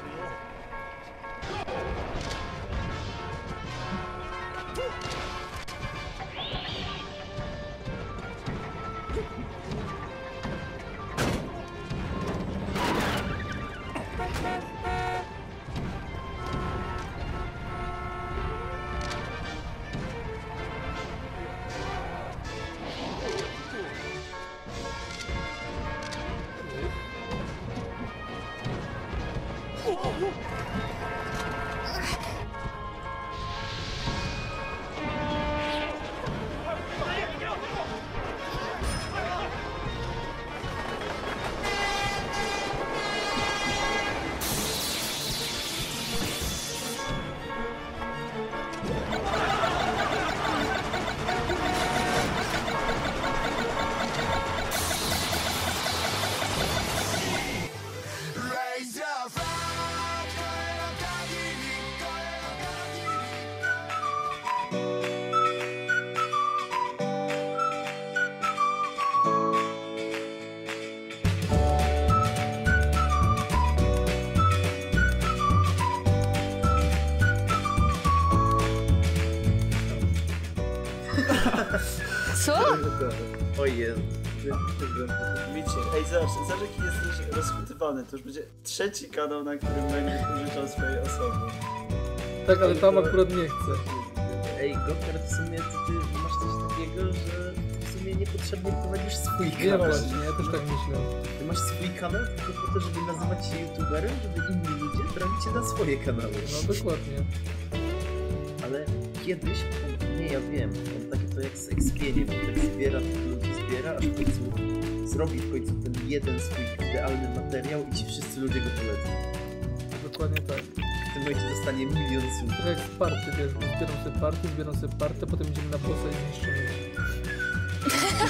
Co? O Jezu. Widzicie, ej zobacz, zobacz jaki jesteś rozchwytywany, to już będzie trzeci kanał, na którym będziesz użyczał swojej osoby. Tak, ale tam akurat nie chcę. Ej, Goker, w sumie to ty masz coś takiego, że w sumie niepotrzebnie prowadzisz swój Nie kanał. właśnie, ja też tak myślę. Ty masz swój kanał tylko po to, żeby nazywać się youtuberem, żeby inni ludzie brali cię na swoje kanały. No dokładnie. Ale kiedyś, nie ja wiem, on takie to jak z Expieniem, on tak zbiera, ludzi aż w końcu zrobi w końcu ten jeden swój idealny materiał i ci wszyscy ludzie go polecą. Dokładnie tak. W tym momencie dostanie milion subów. Trochę jak party, wiesz, bo zbieram sobie party, zbieram sobie party, potem idziemy na bossa i zniszczymy.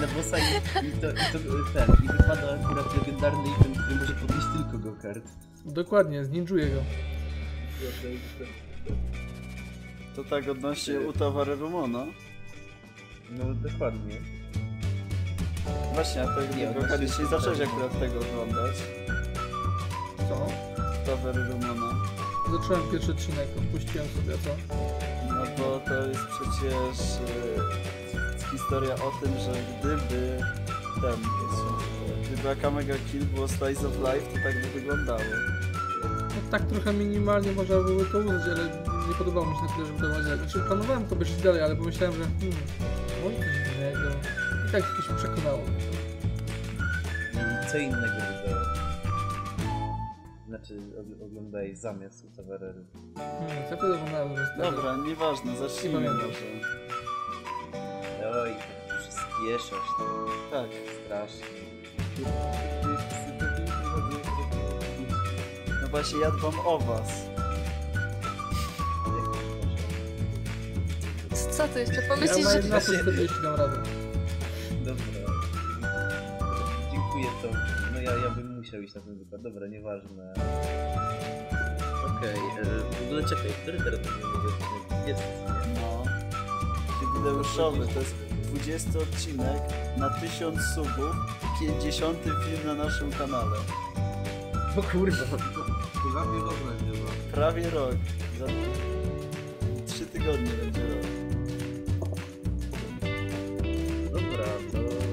Na bossa i, i, to, i to ten, i wypada akurat legendarny item, który może podnieść tylko go-kart. Dokładnie, zninjuję go. To tak odnośnie Utawary Rumona. No dokładnie. Właśnie, a tego Nie, odnośnie nie Utawary zacząłeś akurat tego oglądać. Co? Utawary Rumona. Zacząłem pierwszy odcinek, odpuściłem sobie, co? No bo to jest przecież e, historia o tym, że gdyby ten, gdyby Akamega Kill było Slice of Life, to tak by wyglądało. No tak trochę minimalnie można byłoby to uznać, ale nie podobało mi się na tyle, żeby to. Znaczy planowałem to być dalej, ale pomyślałem, że hmm, może coś innego. Tak jakoś przekonało mnie to. I co innego by Znaczy og- oglądaj zamiast Utawarery. Hmm, co to tego? Dobra, nieważne, zacznijmy Nie pamiętam. może. Oj, tak przyspieszasz to Tak. strasznie. No właśnie, ja dbam o was. Co ty jeszcze Ja pomyślisz, na że... 11 40 dam radę. Dobra. Dziękuję to. No ja, ja bym musiał iść na ten wykład. Dobra, nieważne. Okej, e, w ogóle czekaj, który teraz będziemy mieć Jest? No. Jubileuszowy, to jest 20 odcinek na 1000 subów, 50 film na naszym kanale. O kurwa. Prawie rok będzie no. Prawie rok. Za 3 tygodnie będzie rok. Dobra, to.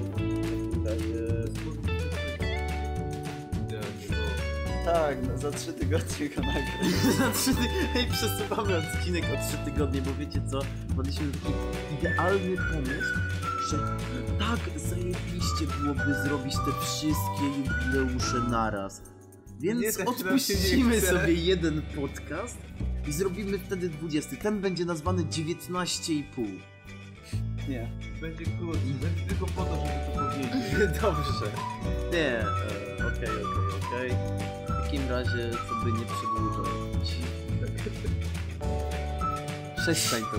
Tak, no, za 3 tygodnie go nagram. Za trzy ty... Hej, przesuwamy odcinek o 3 tygodnie, bo wiecie co? Wpadliśmy taki idealny pomysł, że tak zajebiście byłoby zrobić te wszystkie jubileusze naraz. Więc Nie, tak odpuścimy sobie jeden podcast i zrobimy wtedy 20. Ten będzie nazwany 19,5. Nie. Będzie krótki, będzie tylko po to, żeby to powiedzieć. Dobrze. Nie, e, okej, okej, okej. W takim razie, co by nie przedłużać. Przestań to.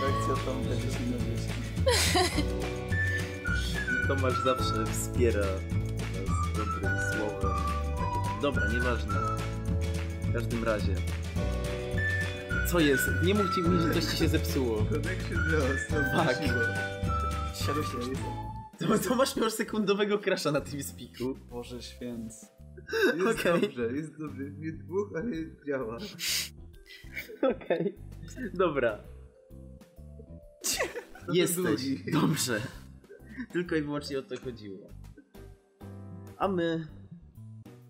Reakcja tam będzie się Tomasz zawsze wspiera nas dobrym słowem. Takie, dobra, nieważne. W każdym razie. Co jest? Nie mówcie mi, że coś ci się zepsuło. Connection lost. Tak. Siadł się. To, to masz miał sekundowego crasha na tym spiku. Boże święc. Jest Okej. dobrze, jest dobrze. Nie dwóch, ale działa. Okej. Dobra. Jesteś. drugi. Dobrze. Tylko i wyłącznie o to chodziło. A my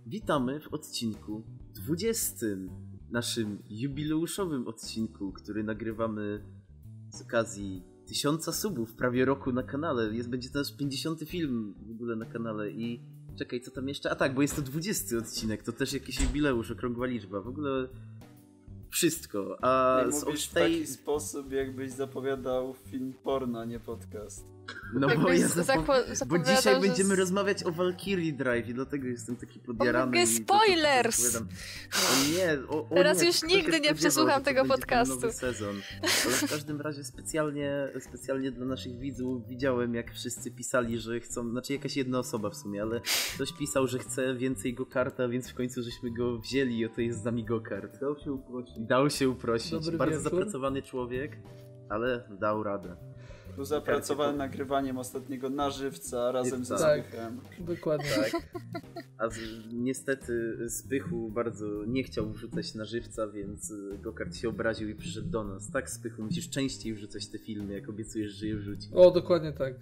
witamy w odcinku 20. Naszym jubileuszowym odcinku, który nagrywamy z okazji tysiąca subów, prawie roku na kanale. Jest, będzie to nasz 50. film w ogóle na kanale i czekaj, co tam jeszcze? A tak, bo jest to 20 odcinek, to też jakiś jubileusz, okrągła liczba. W ogóle wszystko. A Nie z mówisz w tej... taki sposób, jakbyś zapowiadał film porno, nie podcast. No Tak bo ja zapo- zapo- Bo dzisiaj że będziemy z- rozmawiać o Valkyrie Drive i dlatego jestem taki podjarany. to- to- to spoilers! zapowiadam. O nie, o, o Teraz nie, już nigdy nie przesłucham to tego podcastu. Nowy sezon. Ale w każdym razie specjalnie, specjalnie dla naszych widzów widziałem, jak wszyscy pisali, że chcą, znaczy jakaś jedna osoba w sumie, ale ktoś pisał, że chce więcej go-karta, więc w końcu żeśmy go wzięli i oto jest z nami go-kart. Dał się uprosić. Dał się uprosić. Dobry Bardzo wieczór. zapracowany człowiek, ale dał radę. Był zapracowany nagrywaniem ostatniego na żywca razem ze Tak. Spychem. Dokładnie. Tak. A z, niestety Spychu bardzo nie chciał wrzucać na żywca, więc y, Gokart się obraził i przyszedł do nas. Tak, Spychu, musisz częściej wrzucać te filmy, jak obiecujesz, że je wrzuci. O, dokładnie tak.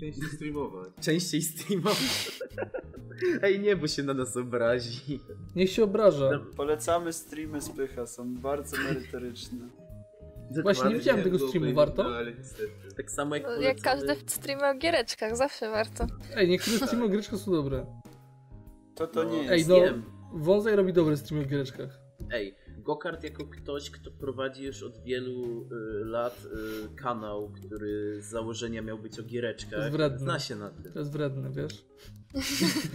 Częściej streamować. Częściej streamować. Ej, nie, bo się na nas obrazi. Niech się obraża. Polecamy streamy Spycha, są bardzo merytoryczne. Właśnie nie widziałem tego streamu, warto? No, ale niestety. Tak samo jak No, Jak każdy streamy o giereczkach, zawsze warto. Ej, niektóre streamy o giereczkach są dobre. To to No. nie Ej, jest. no, Wiem. Wązaj robi dobre streamy o giereczkach. Ej, Gokart jako ktoś, kto prowadzi już od wielu y, lat y, kanał, który z założenia miał być o giereczkach, Wredny. zna się na tym. To jest wredne, wiesz?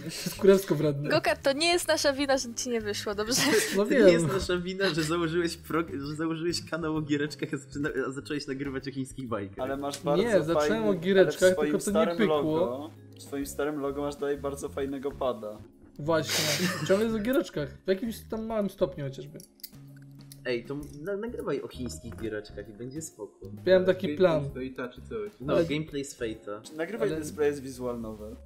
jest kurewsko wredne. Gokart, to nie jest nasza wina, że ci nie wyszło, dobrze? No To nie jest nasza wina, że założyłeś, prog- że założyłeś kanał o giereczkach, a, zaczyna- a zacząłeś nagrywać o chińskich bajkach. Ale masz bardzo Nie, zacząłem fajny, o giereczkach, tylko to nie starym pykło. Logo, w swoim starym logo masz dalej bardzo fajnego pada. Właśnie. Ciągle jest o giereczkach. W jakimś tam małym stopniu chociażby. Ej, to na- nagrywaj o chińskich giereczkach i będzie spoko. Miałem taki plan. To i ta, czy coś. No, Ale- gameplay z Fate'a. Nagrywaj Ale- display z visual novel.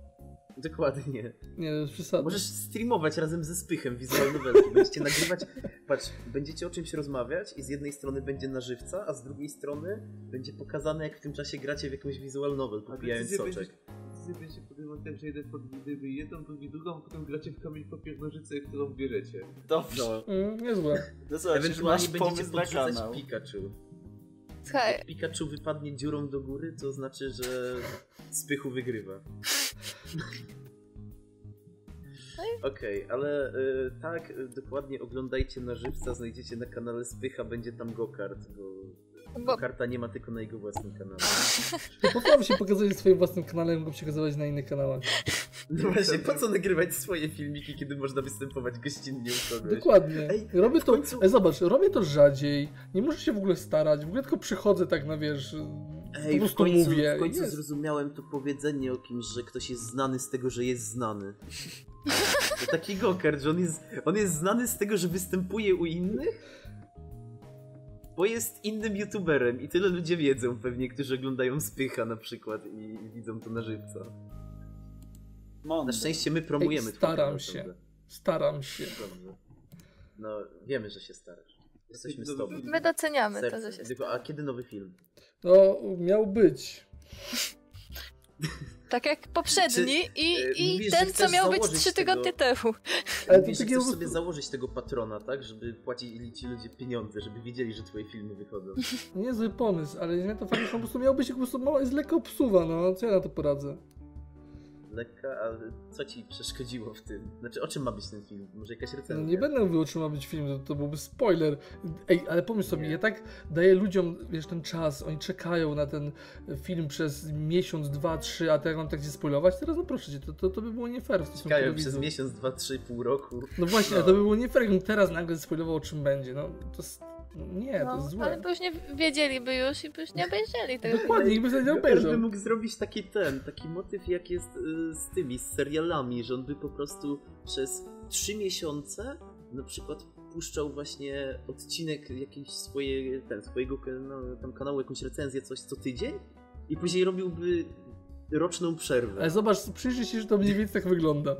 Dokładnie. Nie, to jest przesada. Możesz streamować razem ze Spychem wizualne. Będziecie nagrywać, patrz, będziecie o czymś rozmawiać i z jednej strony będzie na żywca, a z drugiej strony będzie pokazane, jak w tym czasie gracie w jakąś visual novel, popijając decyzję soczek. Decyzję będzie podejmować tak, że jeden podgrywy jedną, drugi drugą, a potem gracie w kamień papier nożyce, którą bierzecie. Dobrze. No, Mm, niezłe. No zobacz, ewentualnie masz będziecie pomysł na podrzucać kanał. Pikachu. Słuchaj, Jak Pikachu wypadnie dziurą do góry, to znaczy, że Spychu wygrywa. Okej, ale y, tak, y, dokładnie oglądajcie na żywca, znajdziecie na kanale Spycha, będzie tam Gokart, bo bo Gokarta nie ma tylko na jego własnym kanale. To po co się pokazać na swoim własnym kanale, mogę przekazywać na innych kanałach. No właśnie, po co nagrywać swoje filmiki, kiedy można występować gościnnie u kogoś? Dokładnie. Ej, robię w to. końcu- Ej, zobacz, robię to rzadziej. Nie muszę się w ogóle starać. W ogóle tylko przychodzę tak na wiesz. Ej, po w prostu końcu, mówię. w końcu Jest. zrozumiałem to powiedzenie o kimś, że ktoś jest znany z tego, że jest znany. To taki Gokart, że on jest, on jest znany z tego, że występuje u innych? Bo jest innym youtuberem i tyle ludzie wiedzą pewnie, którzy oglądają Spycha na przykład i, i widzą to na żywca. Na Mądre. szczęście my promujemy Ej, staram się. prawda? Staram się. Dobrze. No, wiemy, że się starasz. Jesteśmy z tobą. my doceniamy to, Serce. że się... Tylko, a kiedy nowy film? No, miał być. Tak jak poprzedni Czy, i, e, i mówisz, ten, co miał być założyć 3 tego- tygodnie temu. Ale takiego chcesz sobie założyć tego patrona, tak? Żeby płacili ci ludzie pieniądze, żeby wiedzieli, że twoje filmy wychodzą. Niezły pomysł, ale nie to fakt, że po prostu miał być po prostu mało, jest lekko obsuwa, no co ja na to poradzę? Lekka, a co ci przeszkodziło w tym? Znaczy, o czym ma być ten film? Może jakaś No, recenzja? nie będę mówił, o czym ma być film, to, to byłby spoiler. Ej, ale pomyśl sobie, Nie. ja tak daję ludziom, wiesz, ten czas, oni czekają na ten film przez miesiąc, dwa, trzy, a teraz mam tak się spoilować? Teraz no proszę cię, to, to, to by było nie fair Czekają przez miesiąc, dwa, trzy, pół roku. No właśnie, No. ale to by było nie fair, jakbym teraz nagle spoilował, o czym będzie, no to jest... Nie, to No, jest złe. ale by już nie wiedzieliby już i by już nie obejrzeli tego. Dokładnie, by sobie nie Każdy obejrzał. mógł zrobić taki ten, taki motyw jak jest y, z tymi, z serialami, że on by po prostu przez trzy miesiące na przykład puszczał właśnie odcinek jakiejś swojej, ten, swojego no, tam kanału, jakąś recenzję, coś co tydzień i później robiłby roczną przerwę. Ale zobacz, przyjrzyj się, że to mniej więcej tak wygląda.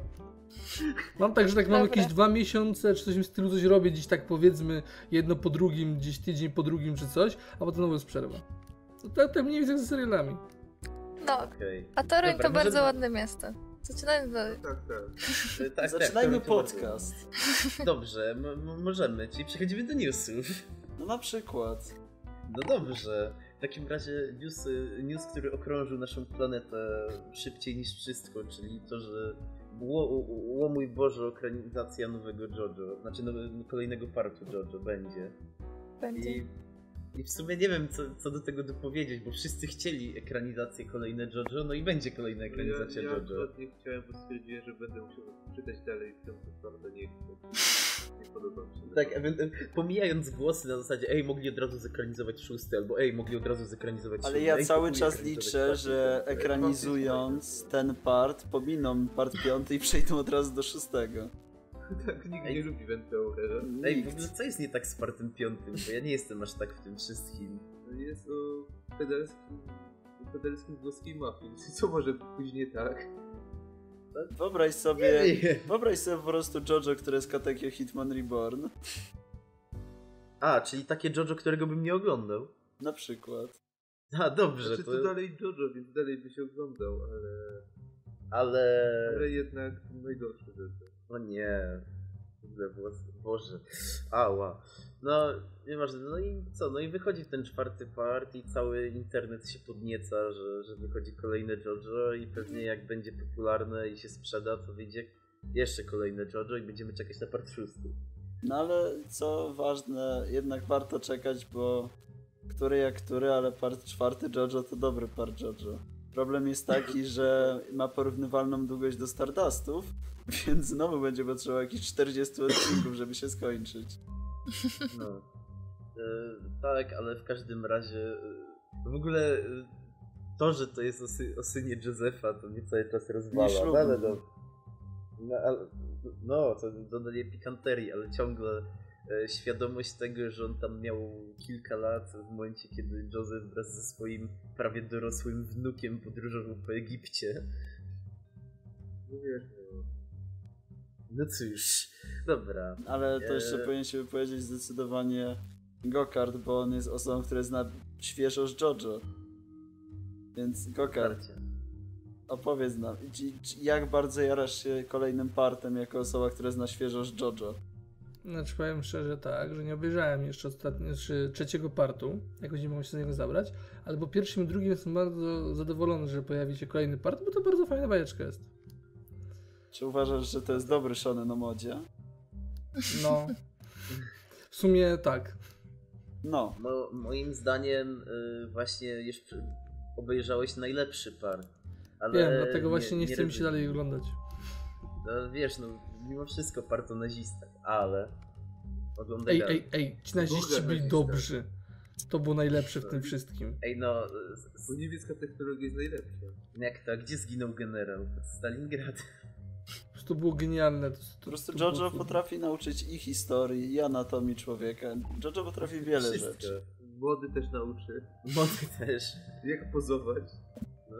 Mam tak, że tak mam jakieś dwa miesiące, czy coś w tym stylu coś robię, gdzieś tak powiedzmy jedno po drugim, gdzieś tydzień po drugim czy coś, a potem znowu jest przerwa. No tak, tak mniej więcej ze serialami. No, Okej. a Toruń Dobra, to bardzo ładne miasto. Zaczynając dalej. Tak, tak. E, tak, Zaczynajmy tak, to bardzo- podcast. Dobrze, m- m- możemy, czyli przechodzimy do newsów. No na przykład. No dobrze. W takim razie news, news, który okrążył naszą planetę szybciej niż wszystko, czyli to, że ło, mój Boże, ekranizacja nowego JoJo, znaczy nowe, kolejnego partu JoJo będzie. Będzie. I, I w sumie nie wiem, co, co do tego dopowiedzieć, bo wszyscy chcieli ekranizację kolejne JoJo, no i będzie kolejna ekranizacja ja, ja JoJo. akurat nie chciałem, bo stwierdziłem, że będę musiał czytać dalej w tym bardzo nie chcę. Nie podoba mi się. Tak, pomijając głosy na zasadzie, ej, mogli od razu zekranizować szósty, albo ej, mogli od razu zekranizować Ale siódmy, ja ej, cały czas liczę, że ekranizując ten part, pominą part piąty i przejdą od razu do szóstego. tak, nikt Ej. nie lubi Venteurera. Ej, w ogóle co jest nie tak z partem piątym, bo ja nie jestem aż tak w tym wszystkim. Jest o pedalskim, o pedalskim włoskiej mafii. Co może pójść nie tak? Wyobraź sobie, Nie wiem. wyobraź sobie po prostu JoJo, które jest Katekio Hitman Reborn. A, czyli takie JoJo, którego bym nie oglądał. Na przykład. A, dobrze, Znaczy, to... to dalej JoJo, więc dalej by się oglądał, ale, Ale... ale jednak najgorsze rzeczy. O nie. W ogóle włos... Boże. Ała. No, nieważne. No i co? No i wychodzi ten czwarty part i cały internet się podnieca, że, że wychodzi kolejne JoJo i pewnie jak będzie popularne i się sprzeda, to wyjdzie jeszcze kolejne JoJo i będziemy czekać na part szósty. No ale co ważne, jednak warto czekać, bo który jak który, ale part czwarty JoJo to dobry part JoJo. Problem jest taki, że ma porównywalną długość do Stardustów, więc znowu będzie potrzeba jakichś 40 odcinków, żeby się skończyć. No. E, tak, ale w każdym razie e, w ogóle e, to, że to jest o, sy- o synie Józefa, to mnie cały czas rozwala. No, ale no, no, ale, no, to dodaje pikanterii, ale ciągle e, świadomość tego, że on tam miał kilka lat w momencie, kiedy Józef wraz ze swoim prawie dorosłym wnukiem podróżował po Egipcie. No wiesz, no. Cóż, dobra. Ale to jeszcze Eee. powinien się wypowiedzieć zdecydowanie Gokard, bo on jest osobą, która zna świeżo z JoJo. Więc Gokard, opowiedz nam, jak bardzo jarasz się kolejnym partem jako osoba, która zna świeżo z JoJo? Znaczy powiem szczerze tak, że nie obejrzałem jeszcze ostatnio, czy trzeciego partu, jakoś nie mogłem się z niego zabrać, ale po pierwszym i drugim jestem bardzo zadowolony, że pojawi się kolejny part, bo to bardzo fajna bajeczka jest. Czy uważasz, że to jest dobry shonen o modzie? No. W sumie tak. No, No, moim zdaniem y, właśnie już przy- obejrzałeś najlepszy part. Ale Wiem, dlatego właśnie nie, chce mi się dalej oglądać. No wiesz, no mimo wszystko part o nazistach, ale oglądaj Ej, ej, ej, ci naziści byli nazista. dobrzy. To było najlepsze w tym wszystkim. Ej, no, z- Bo niemiecka technologia jest najlepsza. jak to, gdzie zginął generał? Pod Stalingrad. Prostu było genialne. To, to, po prostu to było JoJo potrafi nauczyć i historii, i anatomii człowieka. JoJo potrafi wiele Wszystko. rzeczy. Młody też nauczy, Mody też. jak pozować. No,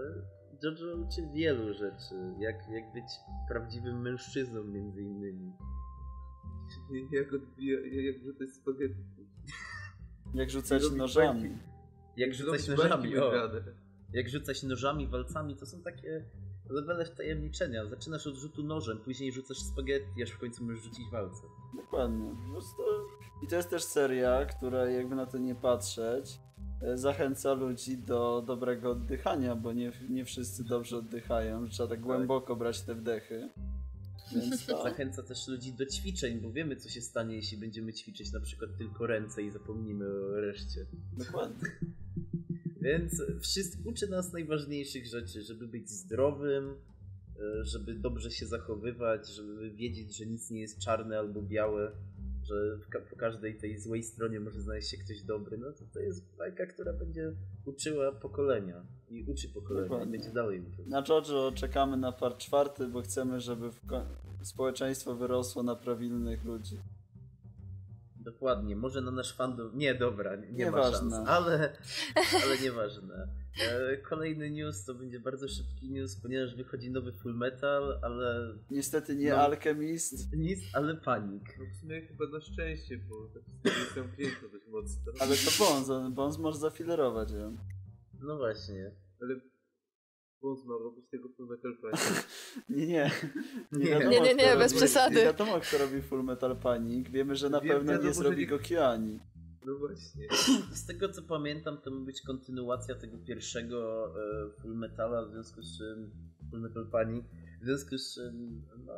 Jojo uczy wielu rzeczy, jak, jak być prawdziwym mężczyzną między innymi. Jak odbija, jak rzucać spaghetti. Jak rzucać nożami. Jak rzucać nożami, o. Jak rzucać nożami, walcami, to są takie levele wtajemniczenia. Zaczynasz od rzutu nożem, później rzucasz spaghetti, aż w końcu możesz rzucić walce. Dokładnie. Po prostu... I to jest też seria, która jakby na to nie patrzeć, e, zachęca ludzi do dobrego oddychania, bo nie, nie wszyscy dobrze oddychają, trzeba tak głęboko brać te wdechy. Więc to... Zachęca też ludzi do ćwiczeń, bo wiemy co się stanie, jeśli będziemy ćwiczyć na przykład tylko ręce i zapomnimy o reszcie. Dokładnie. Więc wszystko uczy nas najważniejszych rzeczy, żeby być zdrowym, e, żeby dobrze się zachowywać, żeby wiedzieć, że nic nie jest czarne albo białe, że po każdej tej złej stronie może znaleźć się ktoś dobry. No to to jest bajka, która będzie uczyła pokolenia i uczy pokolenia Dokładnie. i będzie dalej uczyć. Na JoJo czekamy na part czwarty, bo chcemy, żeby społeczeństwo wyrosło na prawilnych ludzi. Dokładnie, może na nasz fandom. Nie, dobra, nie, nie ma Nieważne. szans, ale, ale nieważne. E, kolejny news to będzie bardzo szybki news, ponieważ wychodzi nowy Full Metal, ale Niestety nie No. Alchemist, nic, ale panik. No w sumie chyba na szczęście, bo ta historia jest zamknięta dość mocno. ale to Bonz, Bonz może zafilerować ją. No właśnie. Ale Bones ma robić tego Full Metal Panic. Nie, nie. Nie. wiadomo, Nie, nie, nie, bez robi- przesady. Nie wiadomo, kto robi Full Metal Panic. Wiemy, że na Wiem, pewno nie wiadomo, zrobi go Kiani. No właśnie. Z tego co pamiętam, to ma być kontynuacja tego pierwszego e, Full Metala, w związku z czym Full Metal Panic, w związku z czym no,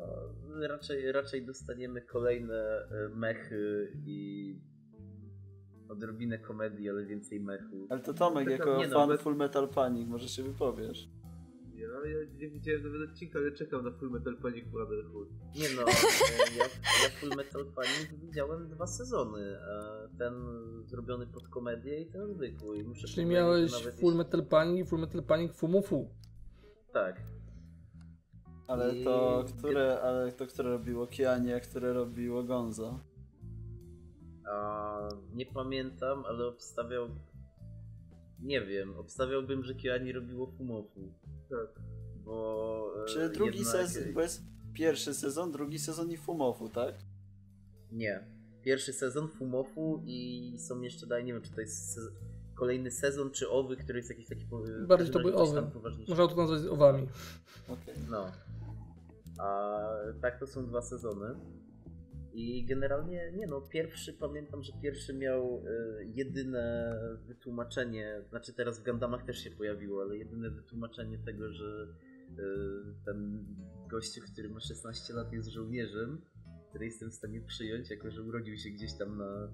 raczej, raczej dostaniemy kolejne e, mechy i odrobinę komedii, ale więcej mechu. Ale to Tomek, jako no, fan ale- Full Metal Panic, może się wypowiesz. Ja, ja nie widziałem nawet odcinka, ale czekam na Full Metal Panic Brotherhood. Nie no, e, ja, ja Full Metal Panic widziałem dwa sezony. Ten zrobiony pod komedię i ten zwykły. I muszę Czyli miałeś Full Metal Panic i Full Metal Panic Fumu Fu. Tak. Ale I- to które, ale to które robiło Kiani, a które robiło Gonzo? A, nie pamiętam, ale obstawiał. Nie wiem, obstawiałbym, że Kiani robiło Fumofu. Tak. Bo. e, Czy drugi jednak- sezon, bo jest pierwszy sezon, drugi sezon i Fumofu, tak? Nie. Pierwszy sezon Fumofu i są jeszcze dalej, nie wiem, czy to jest se- kolejny sezon, czy owy, który jest jakiś taki. Bardziej to razie był coś owy. Można to nazwać owami. Okej. No. A tak to są dwa sezony. I generalnie, nie no, pierwszy, pamiętam, że pierwszy miał e, jedyne wytłumaczenie, znaczy teraz w Gundamach też się pojawiło, ale jedyne wytłumaczenie tego, że e, ten gościu, który ma 16 lat jest żołnierzem, który jestem w stanie przyjąć, jako że urodził się gdzieś tam na e,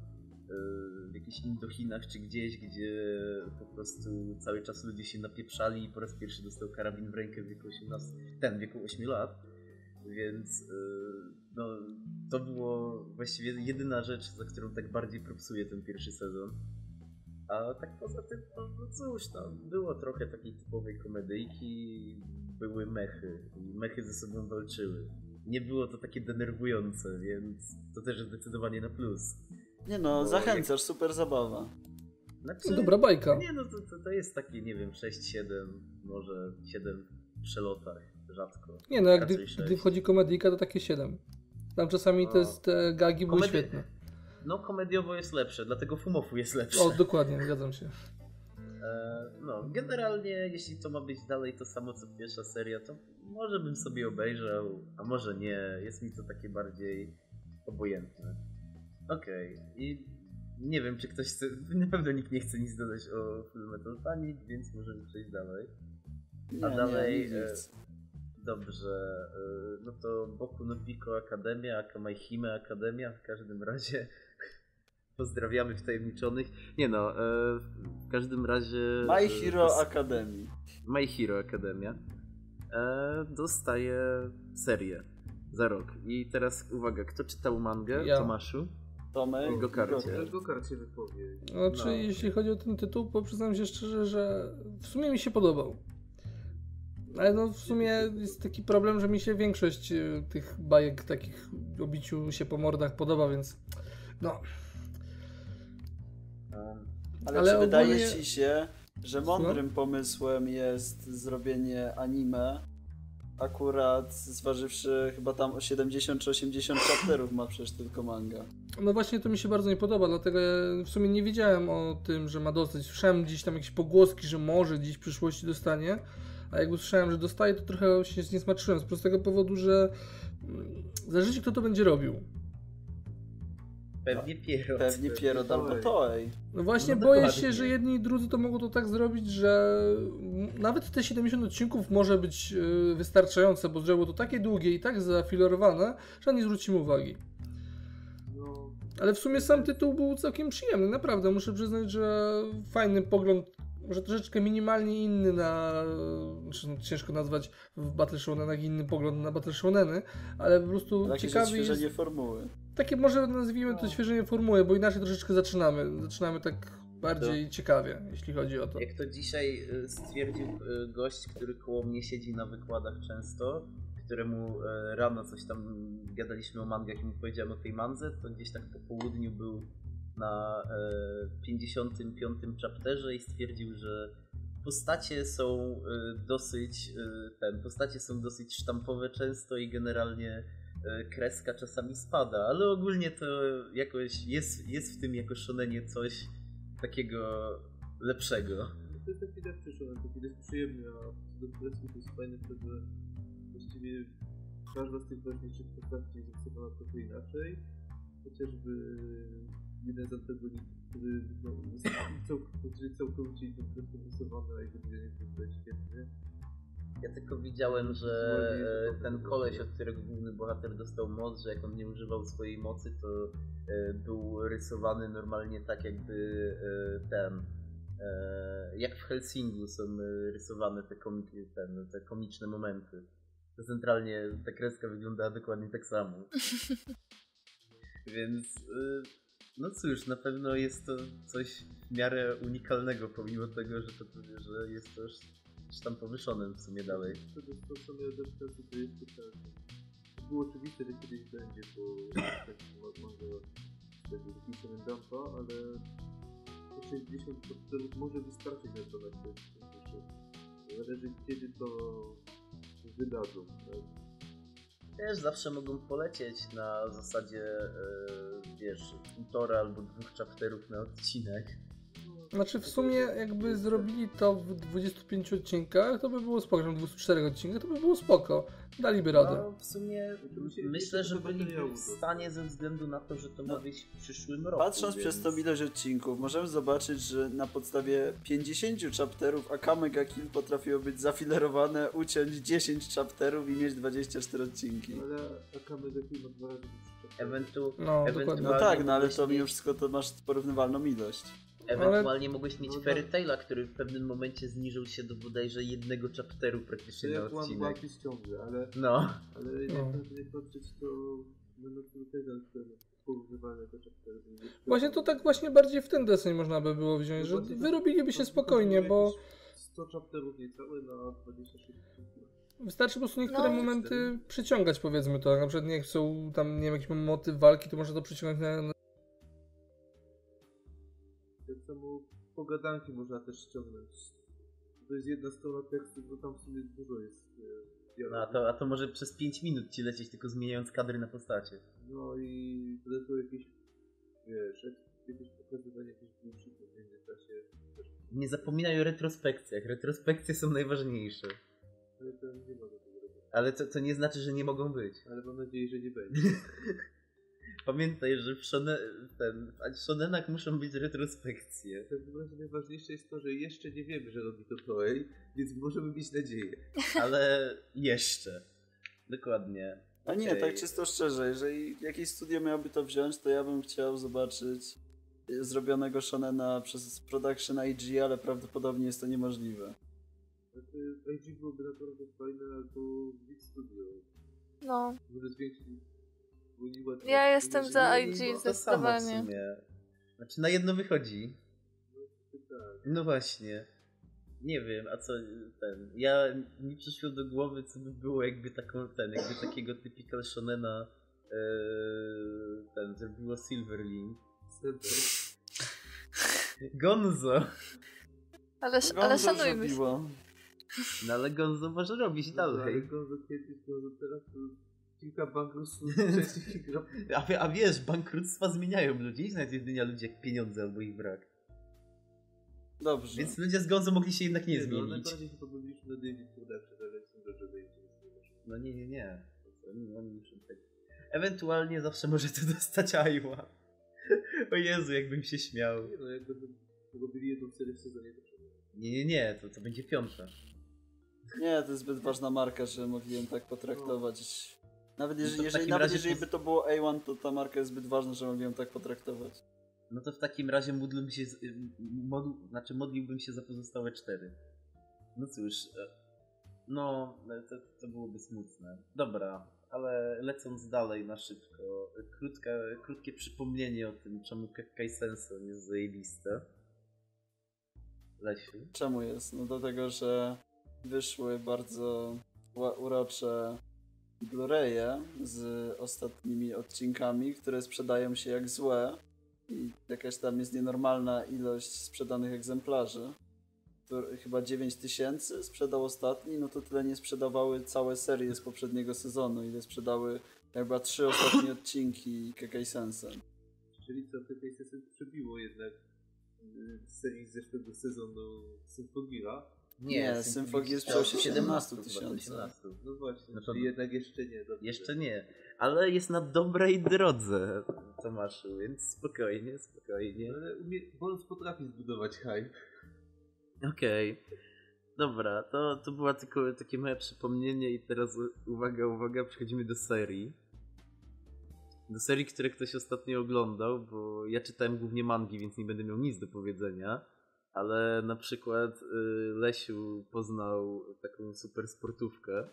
w jakichś Indochinach czy gdzieś, gdzie po prostu cały czas ludzie się napieprzali i po raz pierwszy dostał karabin w rękę w wieku 18, ten w wieku 8 lat. Więc yy, no, to było właściwie jedyna rzecz, za którą tak bardziej propsuję ten pierwszy sezon. A tak poza tym, no, no cóż, tam było trochę takiej typowej komedyjki, były mechy i mechy ze sobą walczyły. Nie było to takie denerwujące, więc to też zdecydowanie na plus. Nie no, Bo zachęcasz, super zabawa. Znaczy, To dobra bajka. Nie no, to, to, to jest takie, nie wiem, 6-7, może 7 w przelotach, rzadko. Nie no, jak gdy, gdy wchodzi komedyjka, to takie 7. Tam czasami te, O. te gagi były Komedy- świetne. No, komediowo jest lepsze, dlatego Fumofu jest lepsze. O, dokładnie, zgadzam się. E, no, generalnie, jeśli to ma być dalej to samo co pierwsza seria, to może bym sobie obejrzał, a może nie. Jest mi to takie bardziej obojętne. Okej, i nie wiem, czy ktoś chce. Na pewno nikt nie chce nic dodać o Full Metal Panic, więc możemy przejść dalej. Nie, A dalej, nie, nie. Dobrze, e, no to Boku no Pico Akademia, Akamaihime Akademia, w każdym razie pozdrawiamy wtajemniczonych. Nie no, e, w każdym razie... My e, Hero dos- Academy. My Hero Academia dostaje serię za rok. I teraz uwaga, kto czytał mangę? Ja. Tomaszu? Tomek. I go karcie. Gotek. Tylko kart się wypowie. Znaczy, No. jeśli chodzi o ten tytuł, to przyznam się szczerze, że w sumie mi się podobał. Ale no w sumie jest taki problem, że mi się większość e, tych bajek takich o biciu się po mordach podoba, więc no. Ale, Ale czy wydaje ogólnie- ci się, że mądrym pomysłem jest zrobienie anime, akurat zważywszy chyba tam 70 czy 80 chapterów ma przecież tylko manga. No właśnie to mi się bardzo nie podoba, dlatego ja w sumie nie wiedziałem o tym, że ma dostać. Słyszałem gdzieś tam jakieś pogłoski, że może gdzieś w przyszłości dostanie, a jak usłyszałem, że dostaje, to trochę się zniesmaczyłem z prostego powodu, że mm, zależy kto to będzie robił. Pewnie Pierrot. Pewnie Pierrot albo Toei. No właśnie No boję się, że jedni i drudzy to mogą to tak zrobić, że nawet te 70 odcinków może być y, wystarczające, bo drzewo to takie długie i tak zafilerowane, że nie zwrócimy uwagi. No, Ale w sumie sam tytuł był całkiem przyjemny, naprawdę. Muszę przyznać, że fajny pogląd, może troszeczkę minimalnie inny na. Znaczy, no, ciężko nazwać w Battle Shonenach inny pogląd na Battle Shoneny, ale po prostu Jakieś ciekawy jest. formuły. Takie może nazwijmy to świeżenie formuły, bo inaczej troszeczkę zaczynamy. Zaczynamy tak bardziej ciekawie, jeśli chodzi o to. Jak to dzisiaj y, stwierdził y, gość, który koło mnie siedzi na wykładach często, któremu e, rano coś tam gadaliśmy o mangach i mu powiedziałem o tej mandze, to gdzieś tak po południu był na e, 55 chapterze i stwierdził, że postacie są e, dosyć e, ten, postacie są dosyć sztampowe często i generalnie e, kreska czasami spada, ale ogólnie to jakoś jest, jest w tym jako szonenie coś takiego lepszego. To jest taki lepszy shonen, taki dość przyjemny, a do kreski to jest fajne to, że właściwie każda z tych ważniejszych postaci jest rysowana trochę inaczej. Chociażby jeden z antagonistów, który no, jest całkowicie rysowany, a jego dźwięk jest świetny. Ja tylko widziałem, że ten koleś, od którego główny bohater dostał moc, że jak on nie używał swojej mocy, to e, był rysowany normalnie tak jakby e, ten... e, Jak w Helsingu są rysowane te, komiki, ten, te komiczne momenty. To centralnie ta kreska wyglądała dokładnie tak samo. Więc no cóż, na pewno jest to coś w miarę unikalnego, pomimo tego, że to, że jest to sztampowy shonen w sumie dalej. To jest to samej adaptacji, to jest tak. To było oczywiste, że kiedyś będzie, bo tak może tego Kitchen Dumpa, ale te 60 podstawów może wystarczyć na to na Zależy kiedy to wydadzą. Tak? Też zawsze mogą polecieć na zasadzie, e, wiesz, półtora albo dwóch chapterów na odcinek. Znaczy w sumie jakby zrobili to w 25 odcinkach, to by było spoko, że w 24 odcinkach to by było spoko. Daliby radę. No, w sumie myślę, że to byliby w stanie ze względu na to, że to ma wyjść w przyszłym roku. Patrząc więc... przez tą ilość odcinków, możemy zobaczyć, że na podstawie 50 chapterów Akame ga Kill potrafiło być zafilerowane, uciąć 10 chapterów i mieć 24 odcinki. Ale Akame ga Kill ma dwa razy Ewentu... No, dokładnie. ewentualnie No tak, no ale to mimo wszystko to masz porównywalną ilość. Ewentualnie mogłeś mieć No tak. Fairy Taila, który w pewnym momencie zniżył się do bodajże jednego chapteru praktycznie na jak One odcinek. One Piece ciągle, ale, No. ale No. jak patrzeć to będą też porównywalne te chaptery. Właśnie to tak właśnie bardziej w ten deseń można by było wziąć, że wyrobiliby się spokojnie, bo 100 chapterów niecałe na 26 odcinków. wystarczy po prostu niektóre No. momenty przyciągać powiedzmy to. Na przykład nie chcą tam, nie wiem, jakiś motyw walki, to można to przyciągnąć na, pogadanki można też ściągnąć. To jest jedna strona tekstu, bo tam w sumie dużo jest e. No, a, to, a to może przez 5 minut ci lecieć tylko zmieniając kadry na postacie. No i dodatkowo jakieś, wiesz, jak- jakieś pokazywanie jakichś bullshitów w międzyczasie. Nie zapominaj o retrospekcjach. Retrospekcje są najważniejsze. Ale to nie ma tego robić. Ale to, to nie znaczy, że nie mogą być. Ale mam nadzieję, że nie będzie. Pamiętaj, że w, shone, ten, w shonenach muszą być retrospekcje. W każdym razie najważniejsze jest to, że jeszcze nie wiemy, że robi to Toei, więc możemy mieć nadzieję. Ale jeszcze. Dokładnie. A nie, Okej. tak czysto szczerze, jeżeli jakieś studio miałoby to wziąć, to ja bym chciał zobaczyć y, zrobionego shonena przez Production IG, ale prawdopodobnie jest to niemożliwe. Znaczy, IG byłoby naprawdę fajne, albo Big Studio. No, Może zwiększyć Ja jestem za IG, Zdecydowanie. Znaczy na jedno wychodzi. tak. No właśnie. Nie wiem, a co ten. Ja mi przyszło do głowy, co by było, jakby taką ten, jakby takiego typical shonena e, ten zrobiło Silverling. Gonzo! ale, ale Gonzo szanujmy się. No ale Gonzo może robić No, ale dalej. Gonzo kiedyś, Gonzo teraz to kilka bankructw. A, a wiesz, bankructwa zmieniają ludzi, nie znać jedynie ludzi jak pieniądze albo ich brak. Dobrze. Więc ludzie z Gonzo mogli się jednak nie no, zmienić. najbardziej David że nie może. No nie, nie, nie. Oni, oni muszą tak. Ewentualnie zawsze może to dostać Aiwa. O Jezu, jakbym się śmiał. Nie no, jak będą robili jedną serię w sezonie, to? Nie, nie, nie, to, to będzie piąta. Nie, to jest zbyt ważna marka, że mogli ją tak potraktować. Nawet No jeżeli, w jeżeli, nawet razie jeżeli to- by to było A1, to ta marka jest zbyt ważna, że mogli ją tak potraktować. No to w takim razie módlbym się, modl, znaczy modliłbym się za pozostałe cztery. No cóż, e, no to, to byłoby smutne. Dobra, ale lecąc dalej na szybko, krótka, krótkie przypomnienie o tym, czemu Kekkai Senso jest zajebiste. Lesiu. Czemu jest? No do tego, że wyszły bardzo urocze Blu-raye z ostatnimi odcinkami, które sprzedają się jak złe i jakaś tam jest nienormalna ilość sprzedanych egzemplarzy. To chyba 9 tysięcy sprzedał ostatni, no to tyle nie sprzedawały całe serie z poprzedniego sezonu, ile sprzedały jakby trzy ostatnie odcinki Kekai Sensen. Czyli co, tutaj sesję przebiło jednak y, z serii z zeszłego sezonu Symfogira. Nie, Symfogii sprzedał się 17 tysięcy. No właśnie, No czyli jednak jeszcze nie. Dobrze. Jeszcze nie, ale jest na dobrej drodze, Tomaszu, więc spokojnie, spokojnie. Ale umie... Bones potrafi zbudować hype. Okej. Dobra, to, to była tylko takie moje przypomnienie i teraz uwaga, uwaga, przechodzimy do serii. Do serii, które ktoś ostatnio oglądał, bo ja czytałem głównie mangi, więc nie będę miał nic do powiedzenia. Ale na przykład y, Lesiu poznał taką super sportówkę.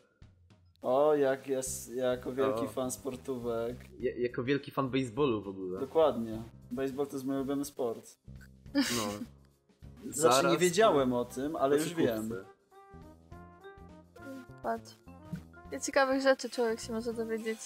O, jak jest, jako wielki O. fan sportówek. Ja, jako wielki fan baseballu w ogóle. Dokładnie. Baseball to jest mój ulubiony sport. No. Znaczy nie Zaraz- wiedziałem o tym, ale już Koszykówce. wiem. Patrz. Ciekawych rzeczy człowiek się może dowiedzieć.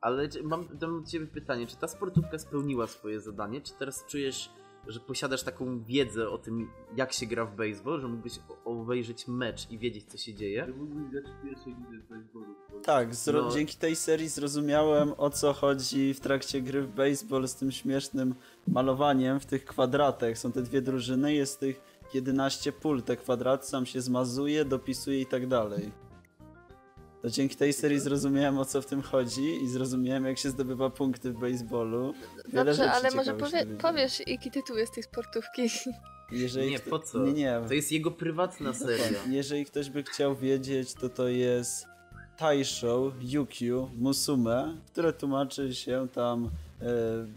Ale mam do ciebie pytanie, czy ta sportówka spełniła swoje zadanie, czy teraz czujesz, że posiadasz taką wiedzę o tym, jak się gra w baseball, że mógłbyś obejrzeć mecz i wiedzieć, co się dzieje? Że mógłbyś grać w pierwszej lidze baseballu. Tak, No. dzięki tej serii zrozumiałem o co chodzi w trakcie gry w baseball z tym śmiesznym malowaniem w tych kwadratach. Są te dwie drużyny, jest tych 11 pól, te kwadraty sam się zmazuje, dopisuje i tak dalej. To dzięki tej serii zrozumiałem o co w tym chodzi i zrozumiałem jak się zdobywa punkty w baseballu. Wiele Dobrze, ale może powie, powiesz, jaki tytuł jest tej sportówki. Jeżeli Nie, kto- po co? Nie, nie. To jest jego prywatna seria. Jeżeli ktoś by chciał wiedzieć, to to jest Taisho Yukio Musume, które tłumaczy się tam e,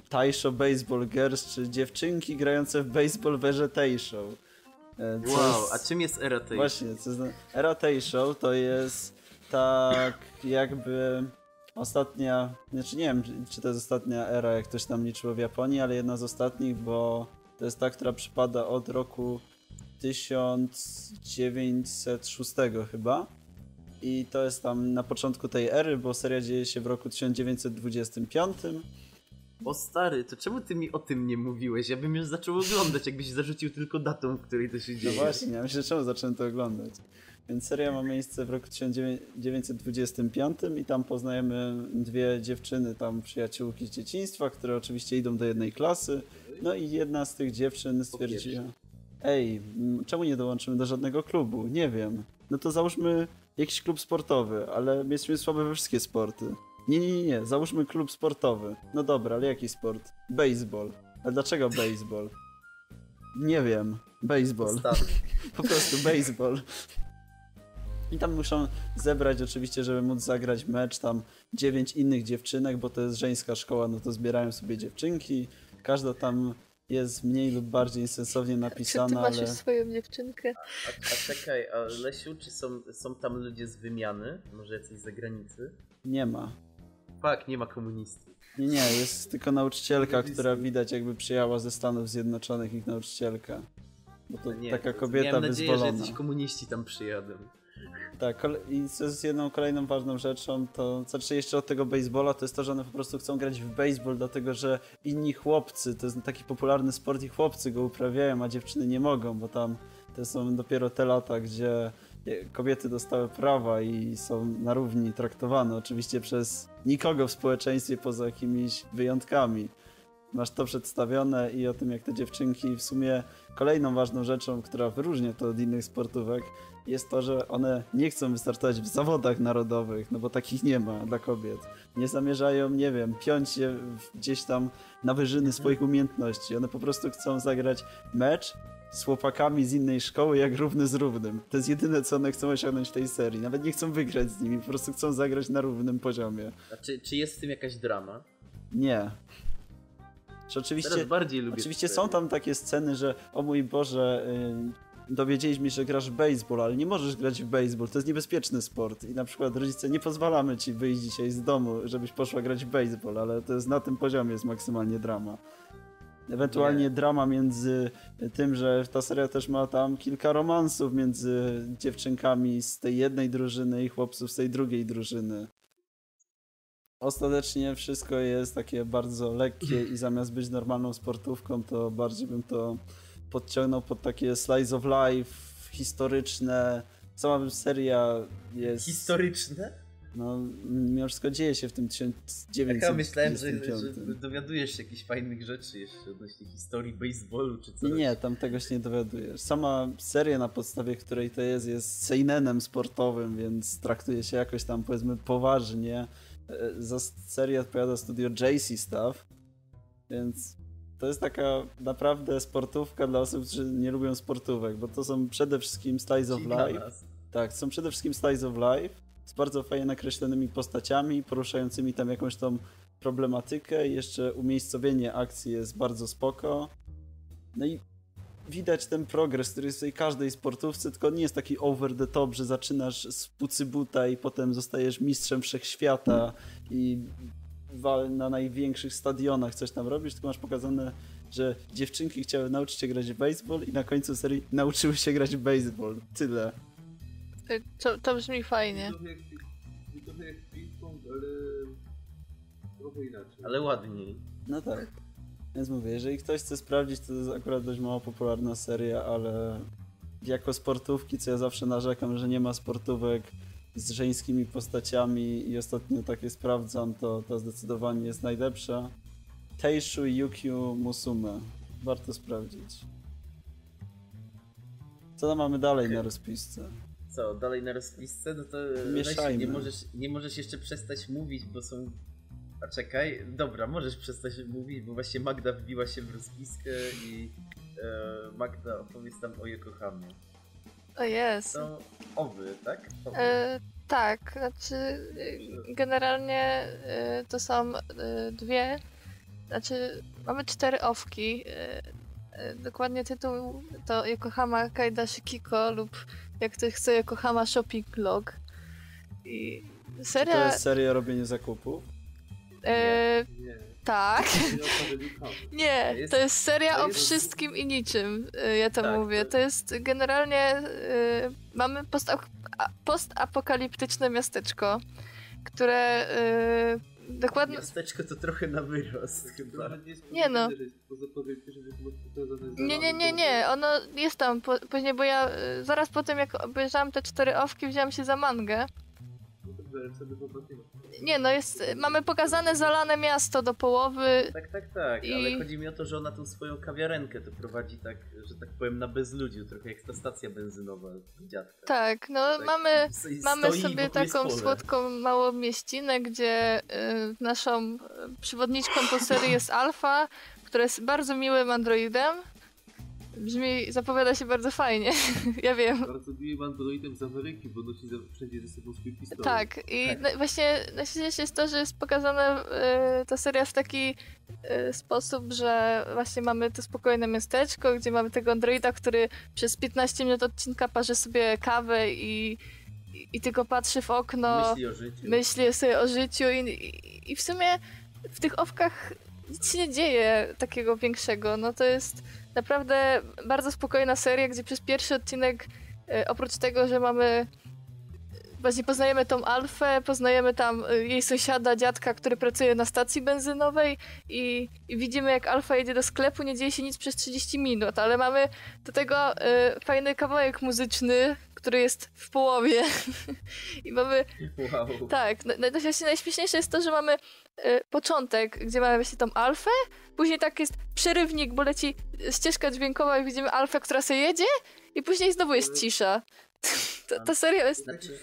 Taisho Baseball Girls, czy dziewczynki grające w baseball w erze Taisho. E, Wow, jest- a czym jest era tej? Właśnie, co zna... Era Taisho to jest tak jakby ostatnia, znaczy nie wiem, czy to jest ostatnia era, jak ktoś tam liczyło w Japonii, ale jedna z ostatnich, bo to jest ta, która przypada od roku 1906 chyba. I to jest tam na początku tej ery, bo seria dzieje się w roku 1925. O stary, to czemu ty mi o tym nie mówiłeś? Ja bym już zaczął oglądać, jakbyś zarzucił tylko datą, w której to się No dzieje. właśnie, ja myślę, czemu zacząłem to oglądać. Więc seria ma miejsce w roku 1925 i tam poznajemy dwie dziewczyny, tam przyjaciółki z dzieciństwa, które oczywiście idą do jednej klasy. No i jedna z tych dziewczyn stwierdziła, ej, czemu nie dołączymy do żadnego klubu? Nie wiem. No to załóżmy jakiś klub sportowy, ale my jesteśmy słabe we wszystkie sporty. Nie, nie, nie, nie, załóżmy klub sportowy. No dobra, ale jaki sport? Baseball. Ale dlaczego baseball? Nie wiem. Baseball. Po prostu baseball. I tam muszą zebrać oczywiście, żeby móc zagrać mecz, tam dziewięć innych dziewczynek, bo to jest żeńska szkoła, no to zbierają sobie dziewczynki. Każda tam jest mniej lub bardziej sensownie Czy ty napisana, masz ale swoją dziewczynkę? A, a czekaj, a Lesiu, czy są, są tam ludzie z wymiany? Może jacyś z zagranicy? nie ma. Fak, nie ma komunistów. Nie, nie, jest tylko nauczycielka, która widać jakby przyjęła ze Stanów Zjednoczonych ich nauczycielka. Bo to No nie, taka to kobieta Miałem nadzieję, wyzwolona. że jacyś komuniści tam przyjadą. Tak, i co jest jedną kolejną ważną rzeczą, to znaczy jeszcze od tego baseballa, to jest to, że one po prostu chcą grać w baseball, dlatego że inni chłopcy, to jest taki popularny sport i chłopcy go uprawiają, a dziewczyny nie mogą, bo tam to są dopiero te lata, gdzie kobiety dostały prawa i są na równi traktowane, oczywiście przez nikogo w społeczeństwie poza jakimiś wyjątkami. Masz to przedstawione i o tym, jak te dziewczynki w sumie kolejną ważną rzeczą, która wyróżnia to od innych sportówek, jest to, że one nie chcą wystartować w zawodach narodowych, no bo takich nie ma dla kobiet. Nie zamierzają, nie wiem, piąć się gdzieś tam na wyżyny swoich umiejętności. One po prostu chcą zagrać mecz z chłopakami z innej szkoły jak równy z równym. To jest jedyne, co one chcą osiągnąć w tej serii. Nawet nie chcą wygrać z nimi, po prostu chcą zagrać na równym poziomie. A czy, czy jest w tym jakaś drama? Nie. Czy oczywiście... Oczywiście są tam takie sceny, że o mój Boże, y, dowiedzieliśmy się, że grasz w baseball, ale nie możesz grać w baseball, to jest niebezpieczny sport i na przykład rodzice nie pozwalamy ci wyjść dzisiaj z domu, żebyś poszła grać w baseball, ale to jest na tym poziomie jest maksymalnie drama. Ewentualnie Nie. drama między tym, że ta seria też ma tam kilka romansów między dziewczynkami z tej jednej drużyny i chłopców z tej drugiej drużyny. Ostatecznie wszystko jest takie bardzo lekkie i zamiast być normalną sportówką, to bardziej bym to podciągnął pod takie slice of life historyczne. Sama seria jest... Historyczne? No, mimo wszystko dzieje się w tym Tak, ja 1925. myślałem, że, że dowiadujesz się jakichś fajnych rzeczy jeszcze odnośnie historii baseballu czy coś. Nie, tam tego się nie dowiadujesz. Sama seria, na podstawie której to jest, jest seinenem sportowym, więc traktuje się jakoś tam, powiedzmy, poważnie. E, Za serię odpowiada studio JC Stuff, więc to jest taka naprawdę sportówka dla osób, którzy nie lubią sportówek, bo to są przede wszystkim slice of life. Tak, są przede wszystkim slice of life z bardzo fajnie nakreślonymi postaciami, poruszającymi tam jakąś tą problematykę. Jeszcze umiejscowienie akcji jest bardzo spoko. No i widać ten progres, który jest w tej każdej sportówce, tylko nie jest taki over the top, że zaczynasz z pucybuta i potem zostajesz mistrzem wszechświata i na największych stadionach coś tam robisz, tylko masz pokazane, że dziewczynki chciały nauczyć się grać w baseball i na końcu serii nauczyły się grać w baseball. Tyle. Y, To, to brzmi fajnie. Trochę jak, pi- trochę jak ping-pong, ale trochę inaczej. Ale ładniej. No tak. Więc mówię, jeżeli ktoś chce sprawdzić, to jest akurat dość mało popularna seria, ale jako sportówki, co ja zawsze narzekam, że nie ma sportówek z żeńskimi postaciami i ostatnio takie sprawdzam, to to zdecydowanie jest najlepsza. Teishu Yukio Musume. Warto sprawdzić. Co tam mamy dalej na rozpisce? Co, dalej na rozpisce? No to Mieszajmy. weź, nie, możesz, nie możesz jeszcze przestać mówić, bo są... A czekaj, dobra, możesz przestać mówić, bo właśnie Magda wbiła się w rozpiskę i e, Magda opowiedz tam o Yokohamie. O jest. Są owy, tak? Owy. E, tak, znaczy y, generalnie y, to są y, dwie, znaczy mamy cztery owki. Dokładnie tytuł to Yokohama Kaida Shikiko lub jak ktoś chce Yokohama Shopping Log. I Czy seria... to jest seria robienia zakupów? e, Nie. Tak. Nie To jest- seria o wszystkim i niczym, y, ja to Tak, mówię. to- jest generalnie, y, mamy postapokaliptyczne miasteczko, które y, dokładnie... Miasteczko to trochę na wyrost chyba. Nie, no. Nie, nie, nie, nie, ono jest tam po, później, bo ja zaraz po tym jak obejrzałam te cztery owki, wziąłam się za mangę. No dobrze, ale sobie popatrzymy. Nie no, jest, mamy pokazane zalane miasto do połowy, Tak, tak, tak, I- ale chodzi mi o to, że ona tą swoją kawiarenkę to prowadzi tak, że tak powiem na bezludziu, trochę jak ta stacja benzynowa dziadka. tak, no Tak, mamy... stoi Mamy sobie taką słodką małą mieścinę, gdzie y, naszą y, przewodniczką po serii jest Alfa, która jest bardzo miłym androidem. Brzmi, zapowiada się bardzo fajnie, ja wiem. Bardzo miłym androidem z Ameryki, bo nosi wszędzie ze sobą swój pistolet. Tak, i Tak. na, właśnie najśmieszniejsze jest to, że jest pokazana y, ta seria w taki y, sposób, że właśnie mamy to spokojne miasteczko, gdzie mamy tego androida, który przez 15 minut odcinka parzy sobie kawę i, i, i tylko patrzy w okno. Myśli o życiu. myśli sobie o życiu i, i, i w sumie w tych owkach nic się nie dzieje takiego większego. No to jest naprawdę bardzo spokojna seria, gdzie przez pierwszy odcinek e, oprócz tego, że mamy właśnie poznajemy tą Alfę, poznajemy tam e, jej sąsiada, dziadka, który pracuje na stacji benzynowej i, i widzimy jak Alfa jedzie do sklepu, nie dzieje się nic przez 30 minut, ale mamy do tego e, fajny kawałek muzyczny, który jest w połowie i mamy Wow. tak, no, no, właśnie najśmieszniejsze jest to, że mamy y, początek, gdzie mamy właśnie tą alfę, później tak jest przerywnik, bo leci ścieżka dźwiękowa i widzimy alfę, która sobie jedzie i później znowu jest cisza. To, to serio jest... Znaczy,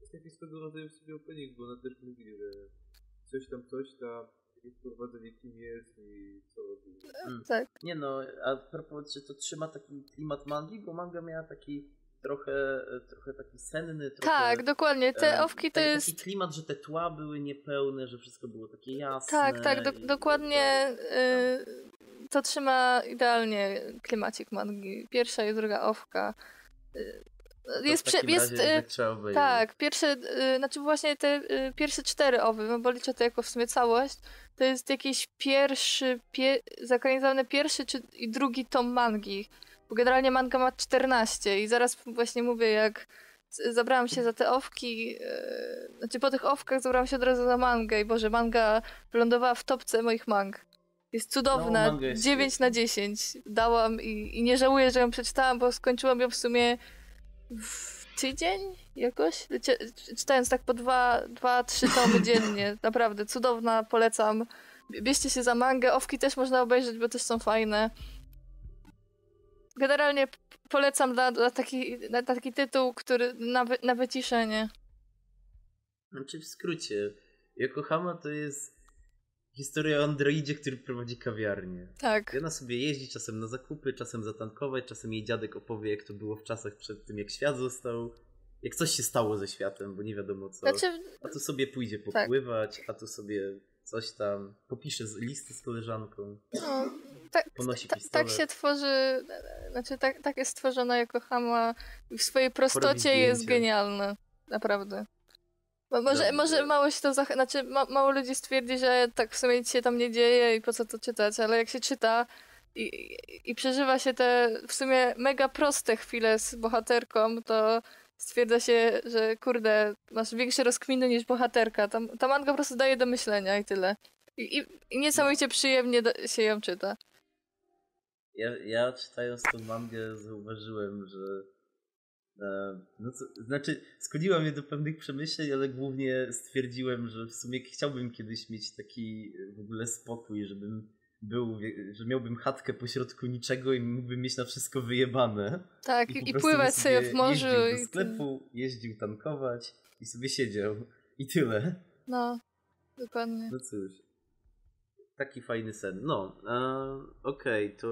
jest taki swego rodzaju sobie opening, bo ona też mówi, że coś tam, coś tam, jakieś prowadzenie kim jest i co robi. Tak. nie no, a propos, czy to trzyma taki klimat mangi, bo manga miała taki trochę, trochę taki senny, trochę... Tak, dokładnie. Te e, owki to taki- jest... Taki klimat, że te tła były niepełne, że wszystko było takie jasne. Tak, tak, do, i- dokładnie y, to trzyma idealnie klimacik mangi. Pierwsza i druga owka. Y, Jest, prze- jest y, obejrzeć. Tak, pierwsze, znaczy właśnie te pierwsze cztery owy, no bo liczę to jako w sumie całość, to jest jakiś pierwszy, pie, zakranizowany pierwszy czy i drugi tom mangi, bo generalnie manga ma 14 i zaraz właśnie mówię, jak zabrałam się za te owki, y, znaczy po tych owkach zabrałam się od razu za mangę i Boże, manga wylądowała w topce moich mang. Jest cudowna, No, jest 9 na 10 dałam i, i nie żałuję, że ją przeczytałam, bo skończyłam ją w sumie w tydzień jakoś, czytając tak po dwa, dwa, trzy tomy dziennie. Naprawdę, cudowna, polecam. Bierzcie się za mangę, owki też można obejrzeć, bo też są fajne. Generalnie polecam dla, dla taki, taki tytuł, który na, wy, na wyciszenie. Znaczy w skrócie, Yokohama to jest historia o androidzie, który prowadzi kawiarnię. Tak. I ona sobie jeździ czasem na zakupy, czasem zatankować, czasem jej dziadek opowie, jak to było w czasach przed tym, jak świat został. Jak coś się stało ze światem, bo nie wiadomo co. Znaczy, A tu sobie pójdzie popływać, a tu sobie coś tam, popisze z- listy z koleżanką, no, tak, ta, tak się tworzy, znaczy tak, tak jest stworzona Yokohama i w swojej prostocie jest genialne. Naprawdę. Bo może, może mało się to zach- znaczy ma, mało ludzi stwierdzi, że tak w sumie nic się tam nie dzieje i po co to czytać, ale jak się czyta i, i, i przeżywa się te w sumie mega proste chwile z bohaterką, to stwierdza się, że kurde, masz większe rozkminy niż bohaterka. Ta, ta manga po prostu daje do myślenia i tyle. I, i, i niesamowicie przyjemnie się ją czyta. Ja, ja czytając tą mangę zauważyłem, że e, no co, znaczy skłoniła mnie do pewnych przemyśleń, ale głównie stwierdziłem, że w sumie chciałbym kiedyś mieć taki w ogóle spokój, żebym był, że miałbym chatkę pośrodku niczego i mógłbym mieć na wszystko wyjebane. Tak, i, i pływać sobie w morzu. Jeździł i do sklepu, jeździł tankować i sobie siedział. I tyle. No, dokładnie. No cóż. Taki fajny sen. No, okej, to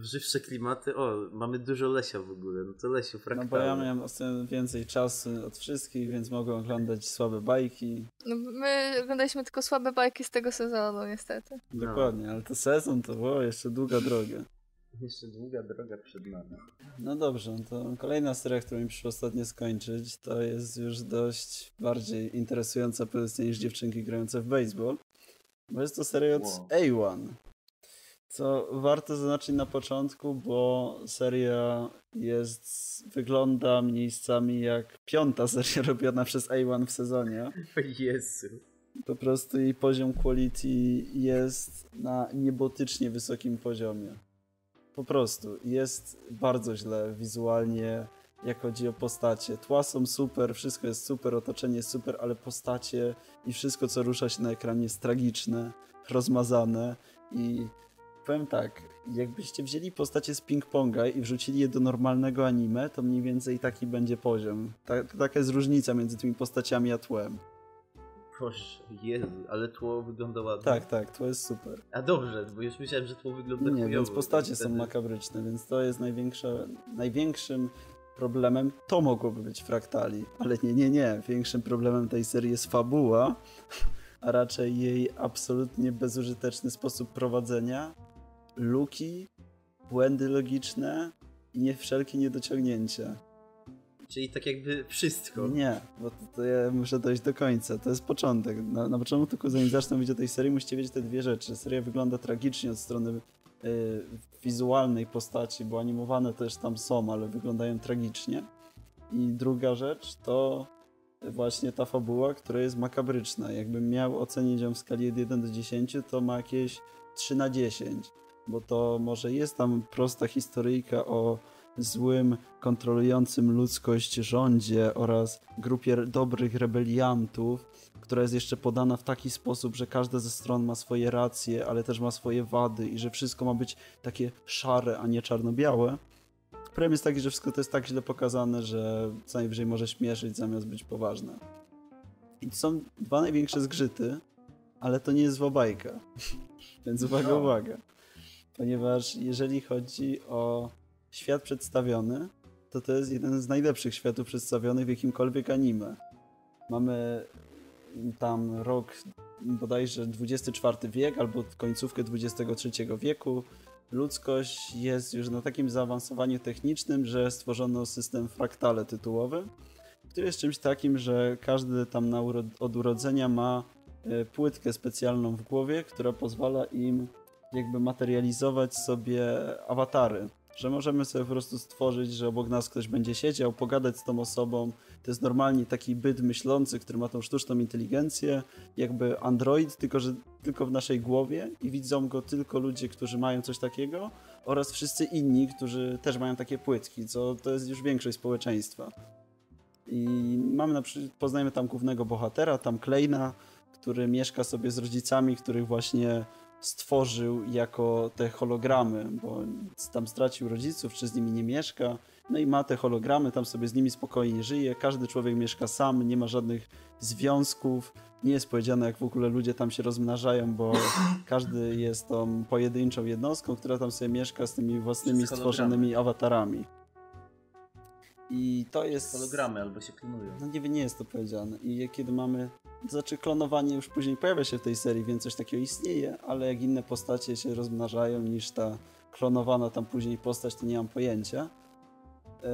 e, żywsze klimaty. O, mamy dużo Lesia w ogóle. No to Lesiu, No fraktalny. bo ja miałem ostatnio więcej czasu od wszystkich, więc mogłem oglądać słabe bajki. No, my oglądaliśmy tylko słabe bajki z tego sezonu, niestety. No. Dokładnie, ale to sezon to było jeszcze długa droga. Jeszcze długa droga przed nami. No dobrze, no to kolejna seria, którą mi przyszło ostatnio skończyć, to jest już dość bardziej interesująca pozycja niż dziewczynki grające w baseball. Bo jest to seria od Wow. A1. Co warto zaznaczyć na początku, bo seria jest, wygląda miejscami jak piąta seria robiona przez A1 w sezonie. Jezu. Po prostu jej poziom quality jest na niebotycznie wysokim poziomie. Po prostu jest bardzo źle wizualnie, jak chodzi o postacie. Tła są super, wszystko jest super, otoczenie jest super, ale postacie i wszystko, co rusza się na ekranie jest tragiczne, rozmazane i powiem tak, jakbyście wzięli postacie z ping-ponga i wrzucili je do normalnego anime, to mniej więcej taki będzie poziom. Ta, taka jest różnica między tymi postaciami a tłem. Boże, Jezu, ale tło wygląda ładnie. Tak, tak, to jest super. A dobrze, bo już myślałem, że tło wygląda Nie, chujowo, więc postacie są wtedy- makabryczne, więc to jest największym problemem. To mogłoby być fraktali, ale nie, nie, nie. Większym problemem tej serii jest fabuła, a raczej jej absolutnie bezużyteczny sposób prowadzenia, luki, błędy logiczne i nie wszelkie niedociągnięcia. Czyli tak jakby wszystko. Nie, bo to, to ja muszę dojść do końca. To jest początek. Na, na początku, zanim zacznę mówić o tej serii, musicie wiedzieć te dwie rzeczy. Seria wygląda tragicznie od strony y, wizualnej postaci, bo animowane też tam są, ale wyglądają tragicznie. I druga rzecz to właśnie ta fabuła, która jest makabryczna. Jakbym miał ocenić ją w skali od 1 do 10, to ma jakieś 3 na 10. Bo to może jest tam prosta historyjka o złym, kontrolującym ludzkość rządzie oraz grupie dobrych rebeliantów, która jest jeszcze podana w taki sposób, że każda ze stron ma swoje racje, ale też ma swoje wady i że wszystko ma być takie szare, a nie czarno-białe. Problem jest taki, że wszystko to jest tak źle pokazane, że co najwyżej może śmieszyć zamiast być poważne. I to są dwa największe zgrzyty, ale to nie jest zła bajka. Więc uwaga, No. uwaga. Ponieważ jeżeli chodzi o świat przedstawiony, to to jest jeden z najlepszych światów przedstawionych w jakimkolwiek anime. Mamy tam rok bodajże 24 wiek albo końcówkę 23 wieku. ludzkość jest już na takim zaawansowaniu technicznym, że stworzono system fraktale tytułowy, który jest czymś takim, że każdy tam na uro- od urodzenia ma e, płytkę specjalną w głowie, która pozwala im jakby materializować sobie awatary. Że możemy sobie po prostu stworzyć, że obok nas ktoś będzie siedział, pogadać z tą osobą. To jest normalnie taki byt myślący, który ma tą sztuczną inteligencję, jakby android, tylko że tylko w naszej głowie i widzą go tylko ludzie, którzy mają coś takiego oraz wszyscy inni, którzy też mają takie płytki, co to jest już większość społeczeństwa. I mamy na przykład, poznajemy tam głównego bohatera, tam Kleina, który mieszka sobie z rodzicami, których właśnie stworzył jako te hologramy, bo tam stracił rodziców, czy z nimi nie mieszka. No i ma te hologramy, tam sobie z nimi spokojnie żyje. Każdy człowiek mieszka sam, nie ma żadnych związków. Nie jest powiedziane, jak w ogóle ludzie tam się rozmnażają, bo każdy jest tą pojedynczą jednostką, która tam sobie mieszka z tymi własnymi stworzonymi awatarami. I to jest. Hologramy albo się klonują. No nie, nie jest to powiedziane. I kiedy mamy. Znaczy, klonowanie już później pojawia się w tej serii, więc coś takiego istnieje, ale jak inne postacie się rozmnażają niż ta klonowana tam później postać, to nie mam pojęcia. E,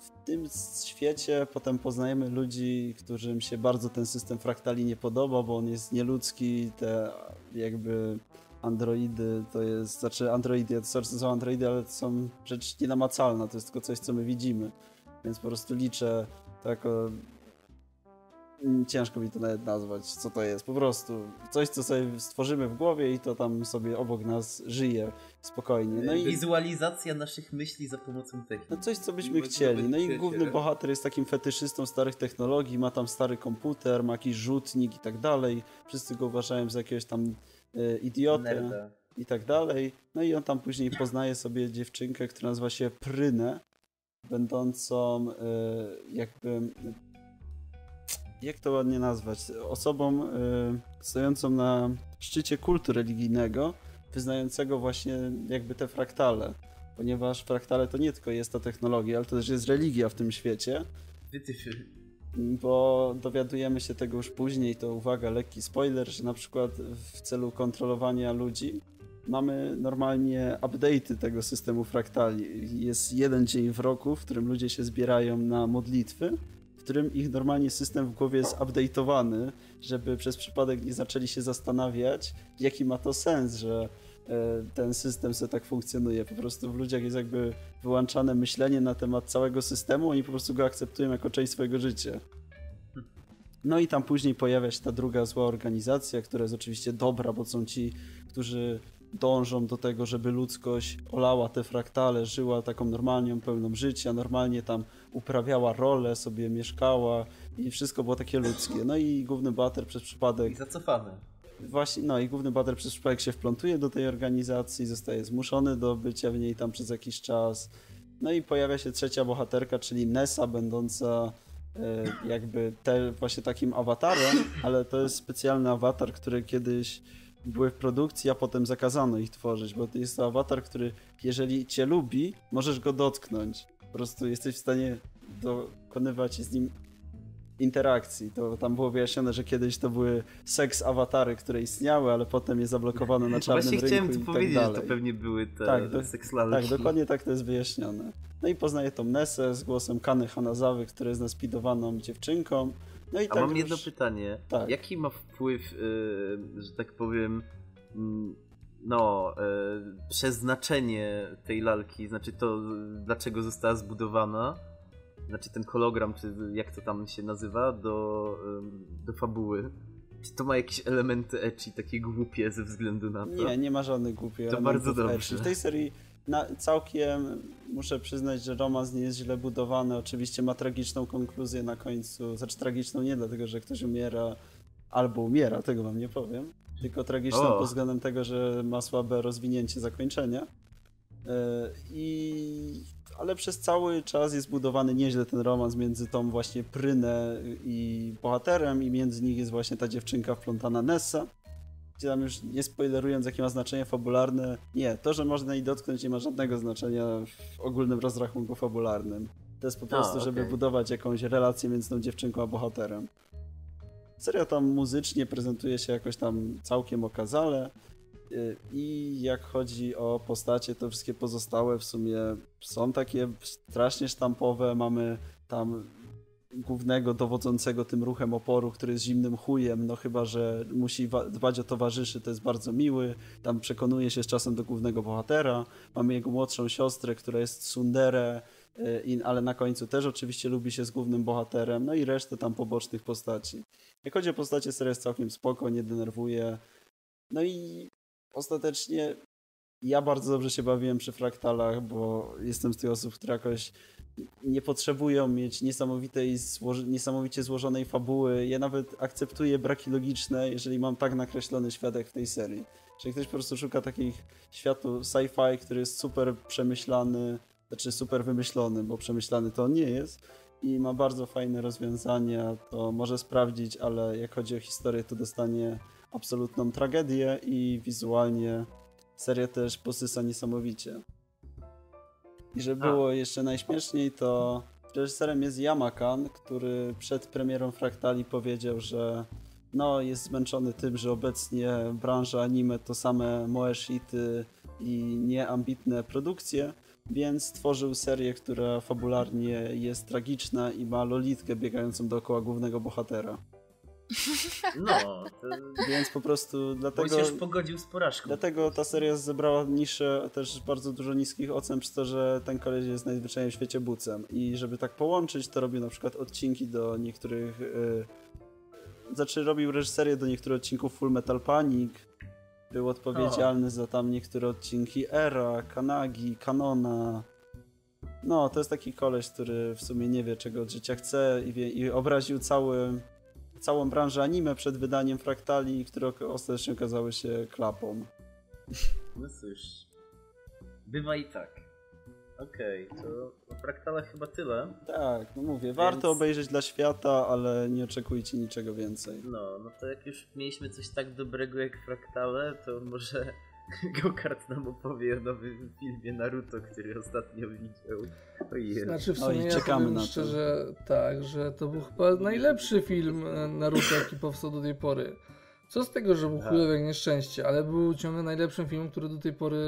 W tym świecie potem poznajemy ludzi, którym się bardzo ten system fraktali nie podoba, bo on jest nieludzki, te jakby androidy to jest, znaczy androidy, to są- androidy, ale to są rzecz nienamacalna, to jest tylko coś, co my widzimy. Więc po prostu liczę to jako... Mm, Ciężko mi to nawet nazwać, co to jest. Po prostu coś, co sobie stworzymy w głowie i to tam sobie obok nas żyje spokojnie. No i Wizualizacja naszych myśli za pomocą techniki. no coś, co byśmy chcieli. No i główny bohater jest takim fetyszystą starych technologii, ma tam stary komputer, ma jakiś rzutnik i tak dalej. Wszyscy go uważają za jakiegoś tam e, idiotę i tak dalej. No i on tam później poznaje sobie dziewczynkę, która nazywa się Prynę, będącą e, jakby... Jak to ładnie nazwać? Osobą e, stojącą na szczycie kultu religijnego, wyznającego właśnie jakby te fraktale. Ponieważ fraktale to nie tylko jest ta technologia, ale to też jest religia w tym świecie Wytyfy. bo dowiadujemy się tego już później, to uwaga, lekki spoiler, że na przykład w celu kontrolowania ludzi mamy normalnie update'y tego systemu fraktali. Jest jeden dzień w roku, w którym ludzie się zbierają na modlitwy, w którym ich normalnie system w głowie jest update'owany, żeby przez przypadek nie zaczęli się zastanawiać, jaki ma to sens, że e, ten system sobie tak funkcjonuje. Po prostu w ludziach jest jakby wyłączane myślenie na temat całego systemu, oni po prostu go akceptują jako część swojego życia. No i tam później pojawia się ta druga zła organizacja, która jest oczywiście dobra, bo są ci, którzy dążą do tego, żeby ludzkość olała te fraktale, żyła taką normalną, pełną życia, normalnie tam uprawiała rolę, sobie mieszkała i wszystko było takie ludzkie. No i główny bohater przez przypadek I zacofamy. Właśnie, no i główny bohater przez przypadek się wplątuje do tej organizacji, zostaje zmuszony do bycia w niej tam przez jakiś czas. No i pojawia się trzecia bohaterka, czyli Nessa, będąca e, jakby te, właśnie takim awatarem, ale to jest specjalny awatar, który kiedyś były w produkcji, a potem zakazano ich tworzyć, bo to jest to awatar, który jeżeli cię lubi, możesz go dotknąć. Po prostu jesteś w stanie dokonywać z nim interakcji. To tam było wyjaśnione, że kiedyś to były seks awatary, które istniały, ale potem je zablokowano na czarnym Właśnie chciałem rynku tu i tak powiedzieć, że dalej. to pewnie były te Tak, do-. Tak, dokładnie tak to jest wyjaśnione. No i poznaje tą Nessę z głosem Kany Hanazawy, która jest naspidowaną dziewczynką. No i A tak mam już... jedno pytanie. Tak. Jaki ma wpływ, y, że tak powiem, mm, no, y, przeznaczenie tej lalki, znaczy to, dlaczego została zbudowana, znaczy ten hologram, czy jak to tam się nazywa, do, do fabuły. Czy to ma jakieś elementy ecchi, takie głupie ze względu na to? Nie, nie ma żadnych głupich To elementów bardzo dobrze. ecchi. W tej serii na, całkiem muszę przyznać, że romans nie jest źle budowany. Oczywiście ma tragiczną konkluzję na końcu. Znaczy tragiczną nie dlatego, że ktoś umiera albo umiera, tego wam nie powiem. Tylko tragiczną O. pod względem tego, że ma słabe rozwinięcie zakończenia. Yy, I... Ale przez cały czas jest budowany nieźle ten romans między tą właśnie Prynę i bohaterem i między nich jest właśnie ta dziewczynka wplątana Nessa gdzie tam już nie spoilerując jakie ma znaczenie fabularne, nie, to, że można jej dotknąć nie ma żadnego znaczenia w ogólnym rozrachunku fabularnym. To jest po prostu, żeby okej. budować jakąś relację między tą dziewczynką a bohaterem. Seria tam muzycznie prezentuje się jakoś tam całkiem okazale Y, I jak chodzi o postacie, to wszystkie pozostałe w sumie są takie strasznie sztampowe. Mamy tam głównego dowodzącego tym ruchem oporu, który jest zimnym chujem, no chyba, że musi dbać o towarzyszy, to jest bardzo miły. Tam przekonuje się z czasem do głównego bohatera. Mamy jego młodszą siostrę, która jest sundere, y, i- ale na końcu też oczywiście lubi się z głównym bohaterem, no i resztę tam pobocznych postaci. Jak chodzi o postacie, seria jest całkiem spoko, nie denerwuje. No i ostatecznie ja bardzo dobrze się bawiłem przy fraktalach, bo jestem z tych osób, które jakoś nie potrzebują mieć niesamowitej, niesamowicie złożonej fabuły. Ja nawet akceptuję braki logiczne, jeżeli mam tak nakreślony świat jak w tej serii. Jeżeli ktoś po prostu szuka takich światu sci-fi, który jest super przemyślany, znaczy super wymyślony, bo przemyślany to nie jest i ma bardzo fajne rozwiązania, to może sprawdzić, ale jak chodzi o historię, to dostanie absolutną tragedię i wizualnie seria też posysa niesamowicie. I żeby A. było jeszcze najśmieszniej, to reżyserem jest Yamakan, który przed premierą Fraktali powiedział, że no, jest zmęczony tym, że obecnie branża anime to same moe shity i nieambitne produkcje, więc stworzył serię, która fabularnie jest tragiczna i ma lolitkę biegającą dookoła głównego bohatera. No, to Więc po prostu dlatego... bo się już pogodził z porażką. Dlatego ta seria zebrała niszę też bardzo dużo niskich ocen przez to, że ten koleś jest najzwyczajniej w świecie bucem. I żeby tak połączyć, to robił na przykład odcinki do niektórych... Yy... Znaczy robił reżyserię do niektórych odcinków Full Metal Panic. Był odpowiedzialny za tam niektóre odcinki Era, Kanagi, Kanona. No, to jest taki koleś, który w sumie nie wie, czego od życia chce i, wie, i obraził cały, całą branżę anime przed wydaniem Fraktali, które ostatecznie okazały się klapą. No cóż. Bywa i tak. Okej, to o fraktalach chyba tyle. Tak, no mówię, warto obejrzeć dla świata, ale nie oczekujcie niczego więcej. No, no to jak już mieliśmy coś tak dobrego jak fraktale, to może Gokart nam opowie o nowym filmie Naruto, który ostatnio widział. Ojej. Znaczy w No sumie i ja czekamy na to. szczerze tak, że to był chyba najlepszy film e, Naruto, jaki powstał do tej pory. Co z tego, że był Tak. chujowy jak nieszczęście, ale był ciągle najlepszym filmem, który do tej pory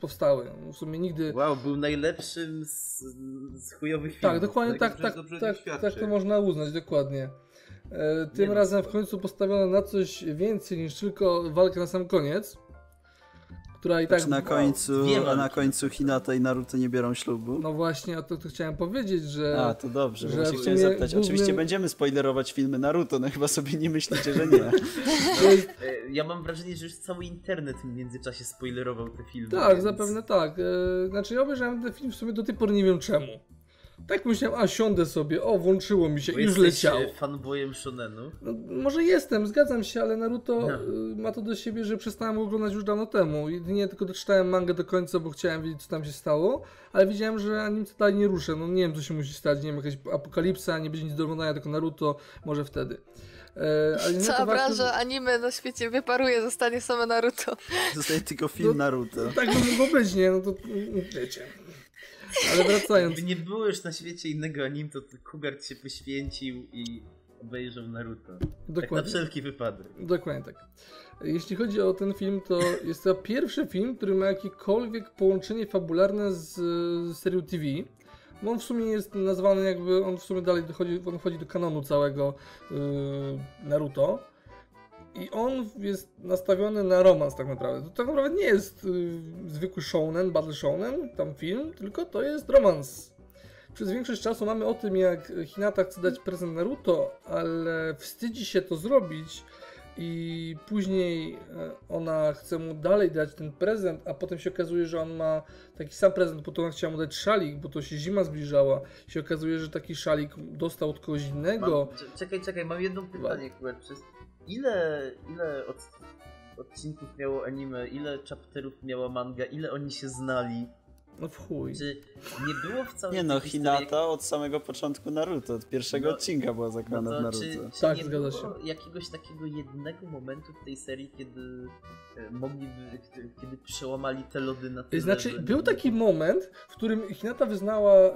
powstały. W sumie nigdy... Wow, był najlepszym z, z chujowych Tak, filmów. dokładnie tak, dobrze- tak, tak, świadczy. tak to można uznać, dokładnie. E, tym Nie razem w końcu postawiono na coś więcej niż tylko walkę na sam koniec, która i tak... Znaczy na końcu, dwie a na końcu Hinata i Naruto nie biorą ślubu. No właśnie, o to, to chciałem powiedzieć, że... A, to dobrze, że bo się w chciałem zapytać. głównym- Oczywiście będziemy spoilerować filmy Naruto, no chyba sobie nie myślicie, że nie. jest, E, Ja mam wrażenie, że już cały internet w międzyczasie spoilerował te filmy. Tak, więc- zapewne tak. E, znaczy ja obejrzałem ten film w sumie do tej pory nie wiem czemu. Tak myślałem, a siądę sobie, o włączyło mi się Bo i już jesteś leciało. fanboyem shonenu. No, może jestem, zgadzam się, ale Naruto No. y, ma to do siebie, że przestałem oglądać już dawno temu. Jedynie tylko doczytałem mangę do końca, bo chciałem wiedzieć, co tam się stało, ale widziałem, że anim to dalej nie ruszę. No nie wiem, co się musi stać, nie wiem, jakaś apokalipsa, nie będzie nic do oglądania, tylko Naruto, może wtedy. E, Cała to warto- branża anime na świecie wyparuje, zostanie same Naruto. Zostaje tylko film Naruto. Tak by mogło być, nie? No to mm, wiecie. Ale wracając. Gdyby nie było już na świecie innego anim, to Kugart się poświęcił i obejrzał Naruto. Tak na Dokładnie. wszelki wypadek. Dokładnie tak. Jeśli chodzi o ten film, to jest to pierwszy film, który ma jakiekolwiek połączenie fabularne z, z serią TV. Bo on w sumie jest nazwany jakby, on w sumie dalej dochodzi, on wchodzi do kanonu całego yy, Naruto. I on jest nastawiony na romans tak naprawdę. To tak naprawdę nie jest yy, zwykły shonen, battle shonen, tam film, tylko to jest romans. Przez większość czasu mamy o tym, jak Hinata chce dać prezent Naruto, ale wstydzi się to zrobić i później e, ona chce mu dalej dać ten prezent, a potem się okazuje, że on ma taki sam prezent, bo to ona chciała mu dać szalik, bo to się zima zbliżała. się okazuje, że taki szalik dostał od kogoś innego. Mam, czekaj, czekaj, mam jedno pytanie, Kugart. Ile, ile od, odcinków miało anime, ile chapterów miała manga, ile oni się znali? No w chuj. Czy nie było w całej Nie no, historii Hinata od samego początku Naruto, od pierwszego No, odcinka była No zagrana w to Naruto. czy, czy Tak, nie zgadza było się. jakiegoś takiego jednego momentu w tej serii, kiedy e, mogliby, kiedy, przełamali te lody na tyle, Znaczy, że- był taki moment, w którym Hinata wyznała e,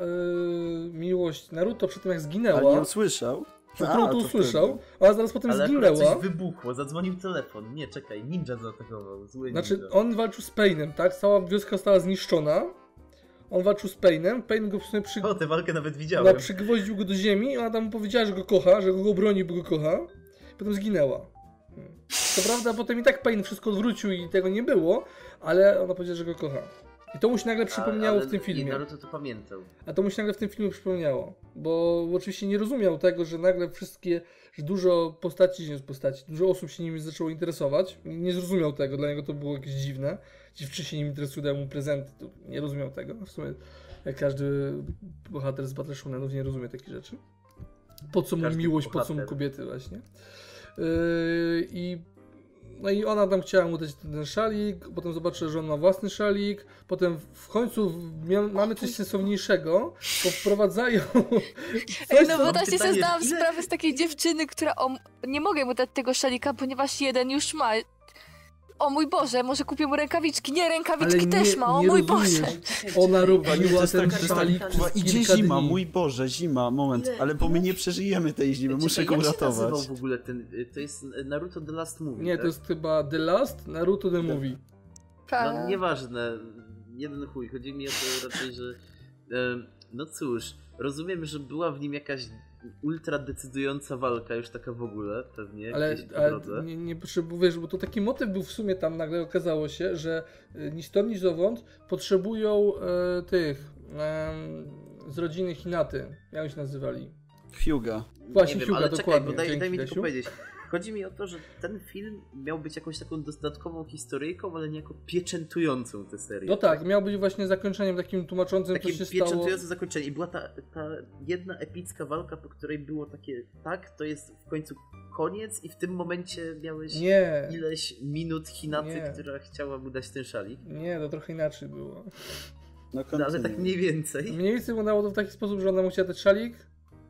miłość Naruto przed tym, jak Ale zginęła. nie usłyszał. Którą A, to to usłyszał, ona zaraz potem Ale zginęła. coś wybuchło, zadzwonił telefon. Nie, czekaj, ninja zaatakował, zły Znaczy, ninja. on walczył z Painem, tak? Cała wioska została zniszczona. On walczył z Painem, Pain go w sumie przy... O, tę walkę nawet Ona widziałem. przygwoździł go do ziemi i ona tam mu powiedziała, że go kocha, że go broni, bo go kocha. Potem zginęła. Hmm. Co prawda potem i tak Pain wszystko odwrócił i tego nie było, ale ona powiedziała, że go kocha. I to mu się nagle przypomniało ale w tym filmie. Naruto to pamiętał. A to mu się nagle w tym filmie przypomniało. Bo oczywiście nie rozumiał tego, że nagle wszystkie, że dużo postaci, nie postaci, dużo osób się nimi zaczęło interesować. Nie zrozumiał tego, dla niego to było jakieś dziwne. Dziewczyny się nim interesują, dają mu prezenty, nie rozumiał tego. W sumie jak każdy bohater z Battle Shonenów nie rozumie takich rzeczy. Po co mu Każdy miłość, po co mu bohater. kobiety właśnie. Yy, I no i ona tam chciała mu dać ten szalik, potem zobaczyła, że on ma własny szalik, potem w końcu mia- mamy coś sensowniejszego, bo wprowadzają... Ej, coś no bo tak się zdałam sprawę z takiej dziewczyny, która o, nie mogę mu dać tego szalika, ponieważ jeden już ma. O mój Boże, może kupię mu rękawiczki. Nie, rękawiczki Ale też nie- ma, o nie mój rozumiesz. Boże. Ona robiła jest ten tak, przez Idzie zima, dni. mój Boże, zima, moment, ale bo my nie przeżyjemy tej zimy, muszę go uratować. w ogóle ten... To jest Naruto The Last Movie, Nie, tak? to jest chyba The Last Naruto The Movie. No Tak. nieważne, jeden chuj, chodzi mi o to raczej, że no cóż, rozumiem, że była w nim jakaś ultra decydująca walka, już taka w ogóle pewnie, Ale, ale nie, nie potrzebujesz, bo to taki motyw był w sumie tam, nagle okazało się, że ni stąd, ni zowąd potrzebują e, tych em, z rodziny Hinaty. Jak się nazywali? Hyuga. Właśnie, nie wiem, Hyuga, ale czekaj, dokładnie. bo daj, Dzięki, daj mi tylko powiedzieć. Chodzi mi o to, że ten film miał być jakąś taką dodatkową historyjką, ale niejako pieczętującą tę serię. No tak, miał być właśnie zakończeniem takim tłumaczącym, Takie co się stało. pieczętujące zakończenie. I była ta, ta jedna epicka walka, po której było takie, tak, to jest w końcu koniec i w tym momencie miałeś Nie, ileś minut Hinaty, Nie. która chciała mu dać ten szalik. nie, to trochę inaczej było. No, ale tak mniej więcej. Mniej więcej wyglądało to w taki sposób, że ona mu chciała dać szalik,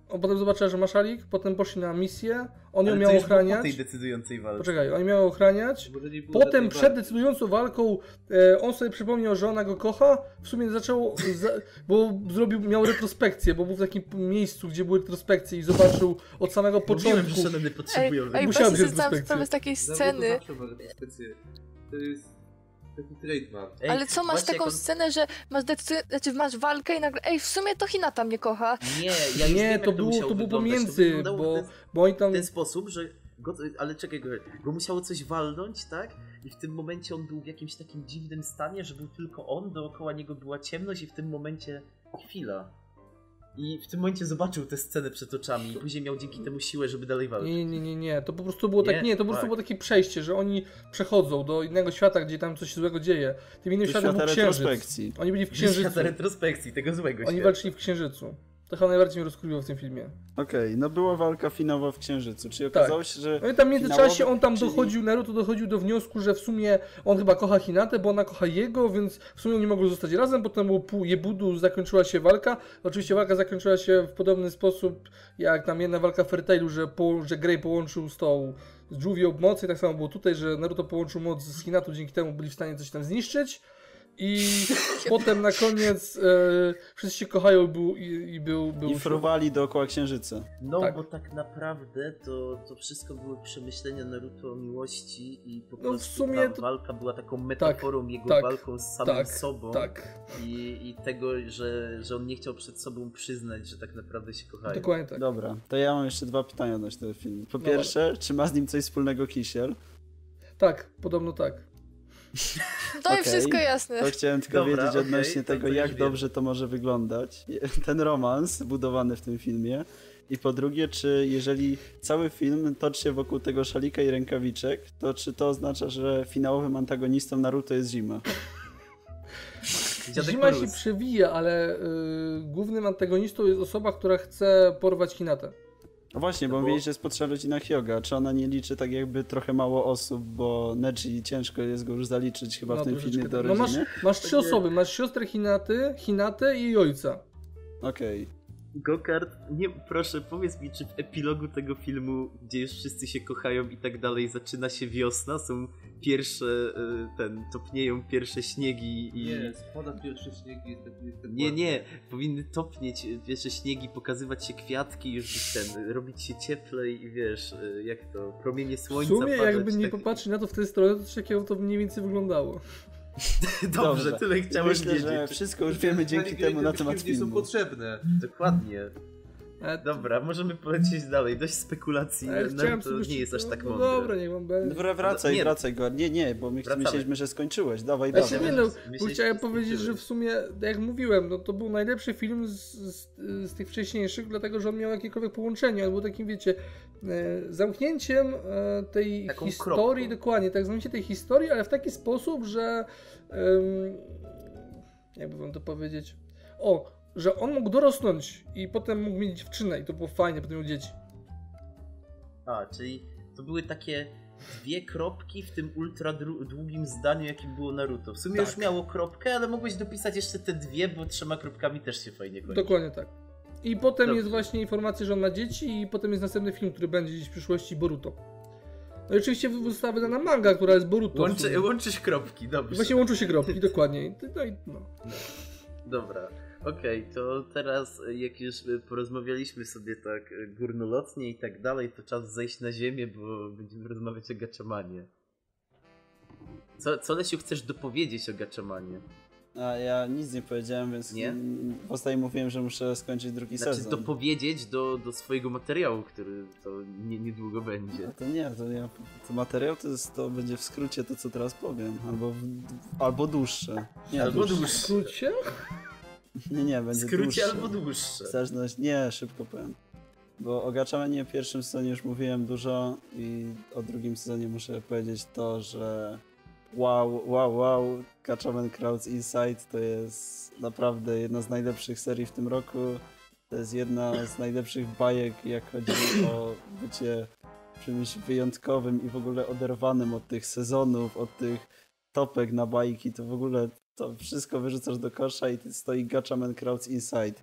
on potem zobaczyła, że ma szalik, potem poszli na misję, on ją miał było po ochraniać. tej decydującej walce. Poczekaj, on miał ochraniać. Potem przed walki. decydującą walką e, on sobie przypomniał, że ona go kocha. W sumie zaczął, za, bo zrobił, miał retrospekcję, bo był w takim miejscu, gdzie były retrospekcje i zobaczył od samego Mówiłem, początku. że Shanony Ej, potrzebują ej Musiałem Musiałem właśnie wziąć sobie zdałam sprawę z takiej sceny. To jest taki trademark. Ej, Ale co, masz taką on- scenę, że masz decyzję, znaczy masz walkę i nagle, ej, w sumie to Hinata mnie kocha. Nie, ja Nie, wiem, to musiało to było wyglądać. pomiędzy, wyglądało bo- w ten, Bo oni tam. w ten sposób, że go, ale czekaj, go, go musiało coś walnąć, tak? I w tym momencie on był w jakimś takim dziwnym stanie, że był tylko on, dookoła niego była ciemność i w tym momencie chwila. I w tym momencie zobaczył tę scenę przed oczami i później miał dzięki temu siłę, żeby dalej walczyć. Nie, nie, nie, nie. To po prostu było Nie? tak. Nie, to po prostu Tak. było takie przejście, że oni przechodzą do innego świata, gdzie tam coś złego dzieje. Tym innym światem był świata księżyc. retrospekcji. Oni byli w księżycu. retrospekcji, tego złego Oni świata. walczyli w księżycu. To chyba najbardziej mnie rozkróliło w tym filmie. Okej, no była walka finałowa w Księżycu, czyli okazało się, że No i tam w międzyczasie Finałowy, on tam czyli- dochodził, Naruto dochodził do wniosku, że w sumie on chyba kocha Hinatę, bo ona kocha jego, więc w sumie oni mogą zostać razem, potem u pół jebudu zakończyła się walka. Oczywiście walka zakończyła się w podobny sposób, jak tam jedna walka w Fairtailu, że, po, że Grey połączył z tą z Juvią mocy, tak samo było tutaj, że Naruto połączył moc z Hinatą, dzięki temu byli w stanie coś tam zniszczyć. I potem na koniec e, wszyscy się kochają i był, i, i był, był i fruwali dookoła Księżyca. No, Tak. bo tak naprawdę to, to wszystko były przemyślenia Naruto o miłości i po No, w prostu sumie ta to- walka była taką metaforą jego tak, walką z samym tak, sobą Tak, i, i tego, że, że on nie chciał przed sobą przyznać, że tak naprawdę się kochają. dokładnie tak. Dobra, to ja mam jeszcze dwa pytania odnośnie tego filmu. Po No pierwsze, czy ma z nim coś wspólnego Kisiel? Tak, podobno tak. To jest wszystko jasne. To chciałem tylko Dobra, wiedzieć odnośnie to- tego, jak dobrze to może wyglądać. Ten romans budowany w tym filmie. I po drugie, czy jeżeli cały film toczy się wokół tego szalika i rękawiczek, to czy to oznacza, że finałowym antagonistą Naruto jest Zima? Zima się przewija, ale y, głównym antagonistą jest osoba, która chce porwać Hinatę. No właśnie, bo No bo- mówili, że jest potrzebna rodzina Hyoga. Czy ona nie liczy tak jakby trochę mało osób, bo Neji ciężko jest go już zaliczyć chyba w tym filmie do tak. no masz, rodziny? masz trzy Takie- osoby, masz siostrę Hinaty, Hinatę i jej ojca. Okej. Gokart, nie, proszę, powiedz mi, czy w epilogu tego filmu, gdzie już wszyscy się kochają i tak dalej, zaczyna się wiosna, są pierwsze, y, ten, topnieją pierwsze śniegi i... Nie, spada pierwsze śniegi, jest jest tak Nie, nie, powinny topnieć pierwsze śniegi, pokazywać się kwiatki, już być ten, robić się cieplej i wiesz, y, jak to, promienie W słońca sumie padać, jakby nie tak- popatrzeć na to w tę stronę, to coś takiego to mniej więcej wyglądało. Dobrze, Dobrze. tyle chciałem Myślę, wiedzieć. że wszystko już wiemy dzięki temu na temat filmy nie są filmu. potrzebne. Dokładnie. Dobra, możemy polecieć dalej. Dość spekulacji. ale chciałem sobie nie jest aż no, tak no mądre. Dobra, niech wam będzie. Dobra, wracaj, Nie. wracaj go. Nie, nie, bo my Wracamy. myśleliśmy, że skończyłeś. Dawaj, Znaczy dawaj. nie no, bo chciałem to powiedzieć, że w sumie, jak mówiłem, no to był najlepszy film z, z, z tych wcześniejszych, dlatego że on miał jakiekolwiek połączenie. On był takim, wiecie, e, zamknięciem e, tej Taką historii, kropką. dokładnie, tak, zamknięciem tej historii, ale w taki sposób, że em, jakby wam to powiedzieć, o, że on mógł dorosnąć i potem mógł mieć dziewczynę i to było fajnie, potem miał dzieci. A, czyli to były takie dwie kropki w tym ultra długim zdaniu, jakim było Naruto. W sumie Tak. już miało kropkę, ale mogłeś dopisać jeszcze te dwie, bo trzema kropkami też się fajnie kończy. Dokładnie tak. I potem Dobrze. jest właśnie informacja, że on ma dzieci i potem jest następny film, który będzie gdzieś w przyszłości Boruto. No i oczywiście została wydana manga, która jest Boruto. Łączy, łączysz kropki, dobrze. właśnie łączą się kropki, dokładnie. No i no. Dobra, okej, to teraz jak już porozmawialiśmy sobie tak górnolotnie i tak dalej, to czas zejść na ziemię, bo będziemy rozmawiać o Gatchamanie. Co, co Lesiu chcesz dopowiedzieć o Gatchamanie? A ja nic nie powiedziałem, więc Nie? w ostatnim mówiłem, że muszę skończyć drugi Znaczy sezon. dopowiedzieć do, do swojego materiału, który to nie, niedługo będzie. A to nie, to ja, to materiał to, jest, to będzie w skrócie to, co teraz powiem, albo, w, albo dłuższe. Nie, Albo dłuższe. W dłuższe. skrócie? Nie, nie, W będzie skrócie dłuższe. albo dłuższe. Zależność, nie, szybko powiem. Bo o Gatchamanie w pierwszym sezonie już mówiłem dużo i o drugim sezonie muszę powiedzieć to, że wow, wow, wow, Gatchaman Crowds Inside to jest naprawdę jedna z najlepszych serii w tym roku. To jest jedna z najlepszych bajek, jak chodzi o bycie czymś wyjątkowym i w ogóle oderwanym od tych sezonów, od tych topek na bajki, to w ogóle to wszystko wyrzucasz do kosza i stoi Gatchaman Crowds Inside.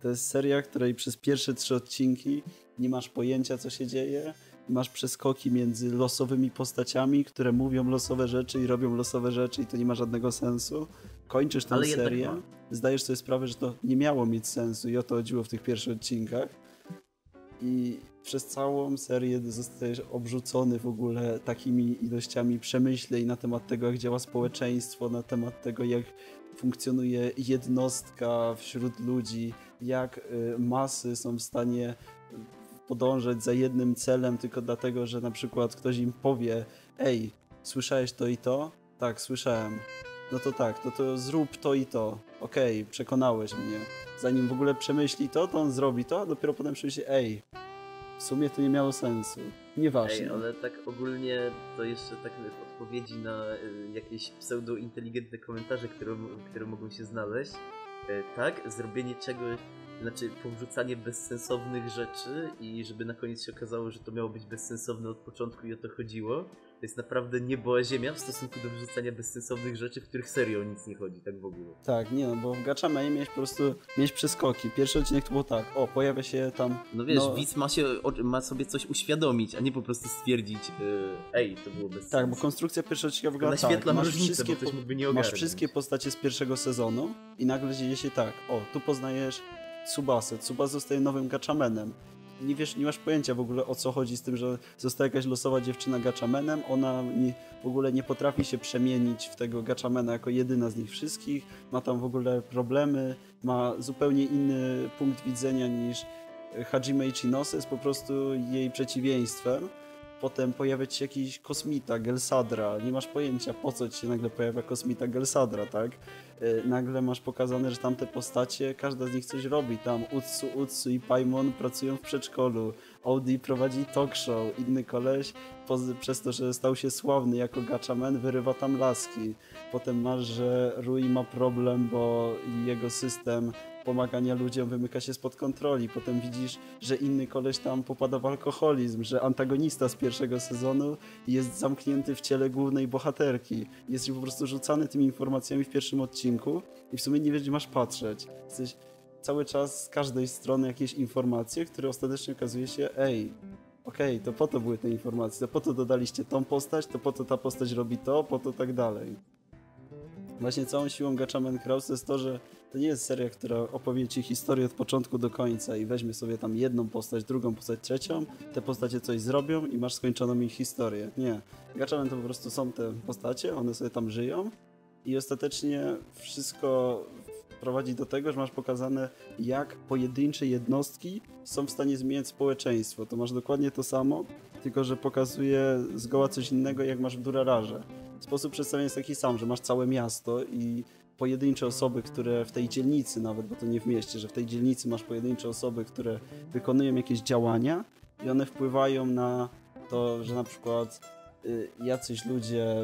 To jest seria, której przez pierwsze trzy odcinki nie masz pojęcia, co się dzieje. Masz przeskoki między losowymi postaciami, które mówią losowe rzeczy i robią losowe rzeczy, i to nie ma żadnego sensu. Kończysz tę Ale serię, ma. zdajesz sobie sprawę, że to nie miało mieć sensu, i o to chodziło w tych pierwszych odcinkach. I przez całą serię zostajesz obrzucony w ogóle takimi ilościami przemyśleń na temat tego, jak działa społeczeństwo, na temat tego, jak funkcjonuje jednostka wśród ludzi, jak y, masy są w stanie podążać za jednym celem tylko dlatego, że na przykład ktoś im powie ej, słyszałeś to i to? Tak, słyszałem. No to tak, no to zrób to i to. Okej, przekonałeś mnie. Zanim w ogóle przemyśli to, to on zrobi to, a dopiero potem przemyśli, ej, w sumie to nie miało sensu. Nieważne. Ej, ale tak ogólnie to jeszcze tak odpowiedzi na y, jakieś pseudo-inteligentne komentarze, które, które mogą się znaleźć. Y, tak, zrobienie czegoś, znaczy powrzucanie bezsensownych rzeczy i żeby na koniec się okazało, że to miało być bezsensowne od początku i o to chodziło. To jest naprawdę niebo a ziemia w stosunku do wrzucania bezsensownych rzeczy, w których serio o nic nie chodzi, tak w ogóle. Tak, nie no, bo w Gatchamanie miałeś po prostu, miałeś przeskoki. Pierwszy odcinek to było tak, o, pojawia się tam... No wiesz, widz ma, się, ma sobie coś uświadomić, a nie po prostu stwierdzić, y, ej, to było bez Tak, bo sensu. konstrukcja pierwszego odcinka wygląda tak. Masz różnicę, wszystkie, po- masz wszystkie postacie z pierwszego sezonu i nagle dzieje się tak, o, tu poznajesz Tsubasę. Tsubasa zostaje nowym Gatchamanem. Nie wiesz, nie masz pojęcia w ogóle o co chodzi z tym, że zostaje jakaś losowa dziewczyna Gatchamanem. Ona nie, w ogóle nie potrafi się przemienić w tego Gatchamana jako jedyna z nich wszystkich. Ma tam w ogóle problemy, ma zupełnie inny punkt widzenia niż Hajime Ichinose, jest po prostu jej przeciwieństwem. Potem pojawia się jakiś kosmita, Gelsadra. Nie masz pojęcia, po co ci się nagle pojawia kosmita Gelsadra, tak? Yy, Nagle masz pokazane, że tamte postacie, każda z nich coś robi. Tam Utsu, Utsu i Paimon pracują w przedszkolu. Audi prowadzi talk show. Inny koleś, przez to, że stał się sławny jako Gatchaman, wyrywa tam laski. Potem masz, że Rui ma problem, bo jego system pomagania ludziom wymyka się spod kontroli. Potem widzisz, że inny koleś tam popada w alkoholizm, że antagonista z pierwszego sezonu jest zamknięty w ciele głównej bohaterki. Jest po prostu rzucany tymi informacjami w pierwszym odcinku i w sumie nie wiesz, gdzie masz patrzeć. Jesteś cały czas z każdej strony jakieś informacje, które ostatecznie okazuje się, ej, okej, to po to były te informacje, to po to dodaliście tą postać, to po to ta postać robi to, po to tak dalej. Właśnie całą siłą Gatchaman Cross jest to, że to nie jest seria, która opowie ci historię od początku do końca i weźmie sobie tam jedną postać, drugą postać, trzecią, te postacie coś zrobią i masz skończoną ich historię. Nie. Gatchaman to po prostu są te postacie, one sobie tam żyją i ostatecznie wszystko prowadzi do tego, że masz pokazane, jak pojedyncze jednostki są w stanie zmieniać społeczeństwo. To masz dokładnie to samo, tylko że pokazuje zgoła coś innego, jak masz w Durararze. Sposób przedstawienia jest taki sam, że masz całe miasto i pojedyncze osoby, które w tej dzielnicy nawet, bo to nie w mieście, że w tej dzielnicy masz pojedyncze osoby, które wykonują jakieś działania i one wpływają na to, że na przykład y, jacyś ludzie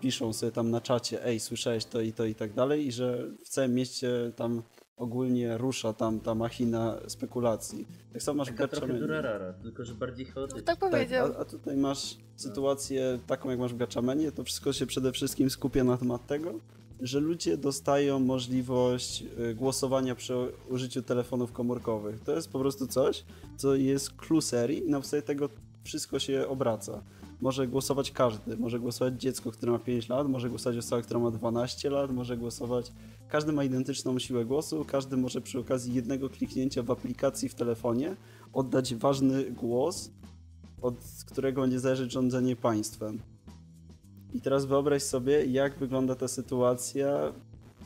piszą sobie tam na czacie, ej, słyszałeś to i to i tak dalej i że w całym mieście tam ogólnie rusza tam ta machina spekulacji. Tak samo masz w Taka. Durarara, tylko że bardziej chaotyczna. Tak Tak, powiedział. a, a tutaj masz sytuację taką, jak masz w Gatchamanie, to wszystko się przede wszystkim skupia na temat tego, że ludzie dostają możliwość y, głosowania przy użyciu telefonów komórkowych. To jest po prostu coś, co jest clue serii i na podstawie tego wszystko się obraca. Może głosować każdy, może głosować dziecko, które ma 5 lat, może głosować osoba, która ma 12 lat, może głosować... Każdy ma identyczną siłę głosu, każdy może przy okazji jednego kliknięcia w aplikacji w telefonie oddać ważny głos od którego będzie zależeć rządzenie państwem. I teraz wyobraź sobie, jak wygląda ta sytuacja,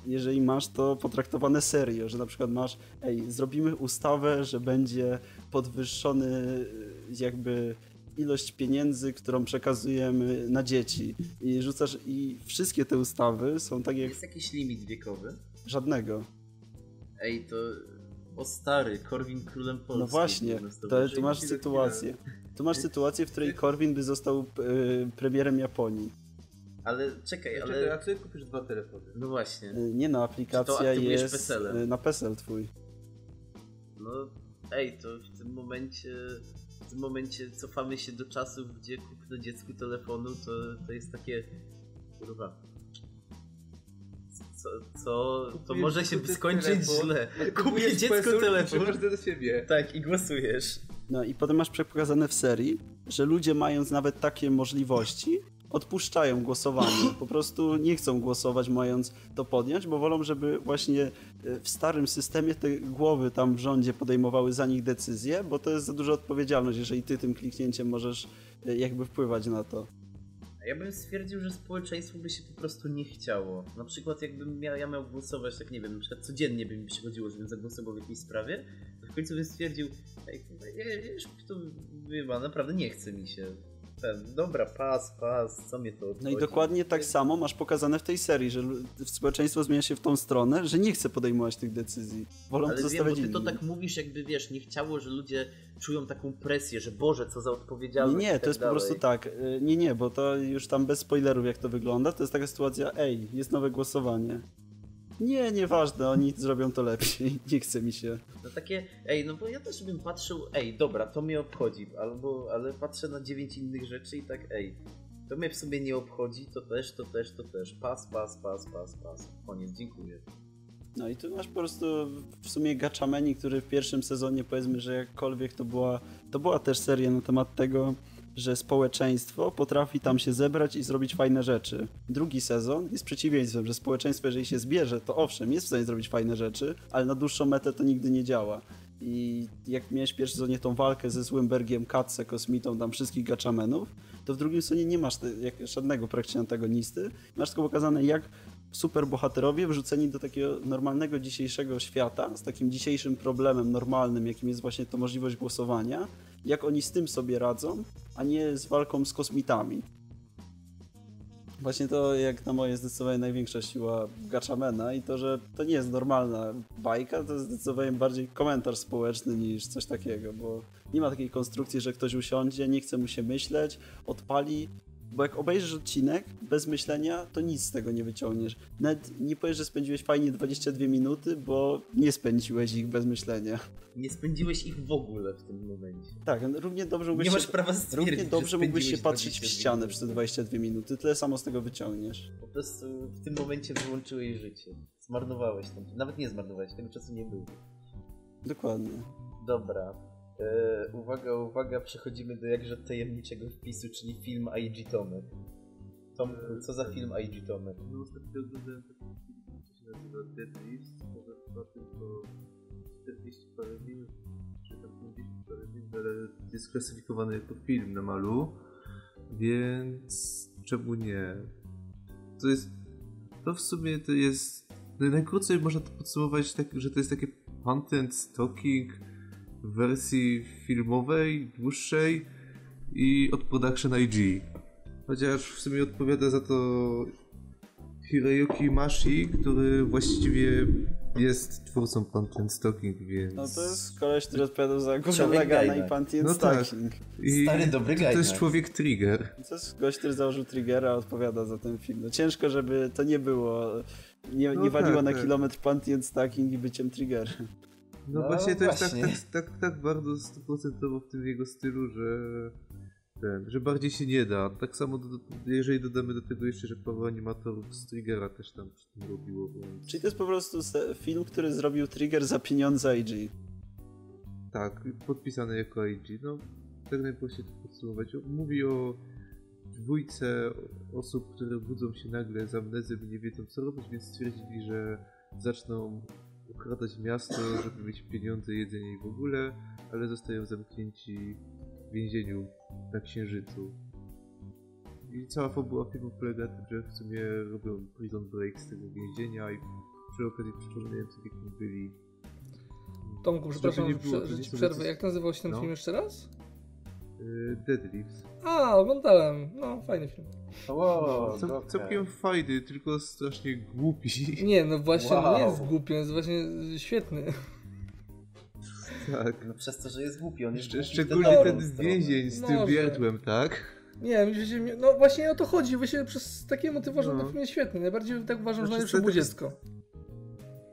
jeżeli masz to potraktowane serio, że na przykład masz, ej, zrobimy ustawę, że będzie podwyższony y, jakby ilość pieniędzy, którą przekazujemy na dzieci i rzucasz i wszystkie te ustawy są tak jak Jest jakiś limit wiekowy? żadnego. Ej, to... O stary, Korwin królem Polski. No właśnie, to, tu masz sytuację. Tu masz sytuację, w której Korwin by został y, premierem Japonii. Ale czekaj, Czekaj, ale... a ty kupisz dwa telefony. No właśnie. Y, Nie no, aplikacja jest PESEL-em? y, na PESEL twój. No, ej, to w tym momencie... W tym momencie cofamy się do czasów, gdzie kupno dziecku telefonu to, to jest takie... Kurwa. Co, co to może się skończyć telefon, źle. Kupię dziecku PESEL telefon. trzymasz do siebie. Tak, i głosujesz. No i potem masz pokazane w serii, że ludzie mając nawet takie możliwości, odpuszczają głosowanie. Po prostu nie chcą głosować mając to podjąć, bo wolą, żeby właśnie y, w starym systemie te głowy tam w rządzie podejmowały za nich decyzje, bo to jest za duża odpowiedzialność, jeżeli ty tym kliknięciem możesz y, jakby wpływać na to. Ja bym stwierdził, że społeczeństwu by się po prostu nie chciało. Na przykład jakbym miał, ja miał głosować, tak nie wiem, na przykład codziennie by mi przychodziło, żebym zagłosował w jakiejś sprawie, to w końcu bym stwierdził, ej, kurwa, ja, ja już to wyjeba, naprawdę nie chce mi się. Ten, dobra, pas, pas, co mnie to No i dokładnie tak samo masz pokazane w tej serii, że społeczeństwo zmienia się w tą stronę, że nie chce podejmować tych decyzji. Wolą Ale wiem, bo ty to tak mówisz, jakby wiesz, nie chciało, że ludzie czują taką presję, że Boże, co za Nie, odpowiedzialność. i nie, tak to jest po dalej. prostu tak. y, Nie, nie, bo to już tam bez spoilerów jak to wygląda, to jest taka sytuacja, ej, jest nowe głosowanie. Nie, nieważne, oni zrobią to lepiej, nie chce mi się. No takie, ej, no bo ja też bym patrzył, ej, dobra, to mnie obchodzi, albo, ale patrzę na dziewięć innych rzeczy i tak, ej, to mnie w sumie nie obchodzi, to też, to też, to też, pas, pas, pas, pas, pas, koniec, dziękuję. No i tu masz po prostu w sumie Gatchameni, który w pierwszym sezonie powiedzmy, że jakkolwiek to była, to była też seria na temat tego, że społeczeństwo potrafi tam się zebrać i zrobić fajne rzeczy. Drugi sezon jest przeciwieństwem, że społeczeństwo jeżeli się zbierze, to owszem, jest w stanie zrobić fajne rzeczy, ale na dłuższą metę to nigdy nie działa. I jak miałeś w pierwszym sezonie tą walkę ze złym Bergiem, Katse, Kosmitą, tam wszystkich Gatchamenów, to w drugim sezonie nie masz żadnego praktycznie antagonisty. Masz tylko pokazane, jak superbohaterowie wrzuceni do takiego normalnego dzisiejszego świata, z takim dzisiejszym problemem normalnym, jakim jest właśnie to możliwość głosowania, jak oni z tym sobie radzą, a nie z walką z kosmitami. Właśnie to, jak na moje zdecydowanie największa siła Gatchamena i to, że to nie jest normalna bajka, to jest zdecydowanie bardziej komentarz społeczny niż coś takiego, bo nie ma takiej konstrukcji, że ktoś usiądzie, nie chce mu się myśleć, odpali, bo jak obejrzysz odcinek bez myślenia, to nic z tego nie wyciągniesz. Nawet nie powiesz, że spędziłeś fajnie 22 minuty, bo nie spędziłeś ich bez myślenia. Nie spędziłeś ich w ogóle w tym momencie. Tak, równie dobrze mógłbyś Nie masz się, prawa stwierdzić, równie dobrze mógłbyś się patrzeć w 22 ścianę minuty. przez te 22 minuty, tyle samo z tego wyciągniesz. Po prostu w tym momencie wyłączyłeś życie. Zmarnowałeś ten, nawet nie zmarnowałeś, tego czasu nie było. Dokładnie. Dobra. E, uwaga, uwaga, przechodzimy do jakże tajemniczego wpisu, czyli film IG Tomek. Tom, co za film IG Tomek? No ostatnio oglądałem taki film, co się nazywa Dead Leaves, może trwa tylko 40 parę minut, czy tam 50 parę minut, ale jest klasyfikowany jako film na malu, więc czemu nie? To jest, to w sumie to jest, no najkrócej można to podsumować tak, że to jest takie content stalking w wersji filmowej, dłuższej i od production IG. Chociaż w sumie odpowiada za to Hiroyuki Mashi, który właściwie jest twórcą Content Stalking, więc... No to jest koleś, który odpowiadał za Gurren i Panty and No tak. Stacking. I Stary, dobry to, to jest człowiek Trigger. To jest gość, który założył Triggera, a odpowiada za ten film. No ciężko, żeby to nie było, nie, No nie waliło tak, na tak. kilometr Panty and Stacking i byciem Triggerem. No, No właśnie to jest tak, właśnie. tak, tak, tak bardzo stuprocentowo w tym jego stylu, że ten, że bardziej się nie da. Tak samo do, jeżeli dodamy do tego jeszcze, że paru animatorów z Triggera też tam przy tym robiło, więc Czyli to jest po prostu film, który zrobił Trigger za pieniądze IG. tak, podpisane jako IG. No, tak najprościej to podsumować. Mówi o dwójce osób, które budzą się nagle z amnezją i nie wiedzą co robić, więc stwierdzili, że zaczną okradać miasto, żeby mieć pieniądze, jedzenie i w ogóle, ale zostają zamknięci w więzieniu na Księżycu. I cała fabuła filmu polega na tym, że w sumie robią prison break z tego więzienia i przy okazji przypominają sobie kim byli. Tomku, przepraszam, nie że, było, prze- to że nie ci przerwę. Jak nazywał się ten No. film jeszcze raz? Yy, Dead Leaves. A, oglądałem. No, fajny film. Wow, Cał, dobra. całkiem fajny, tylko strasznie głupi. Nie, no właśnie, no nie Wow. jest głupi, on jest właśnie świetny. tak. No przez to, że jest głupi, on jest Szcz- szczególnie ten stronę. więzień z tym Może. wiertłem, tak? Nie, no właśnie o to chodzi. Właśnie przez takie motywy uważam, że No. ten film jest świetny. Najbardziej tak uważam, że Znaczy, najlepsze było dziecko.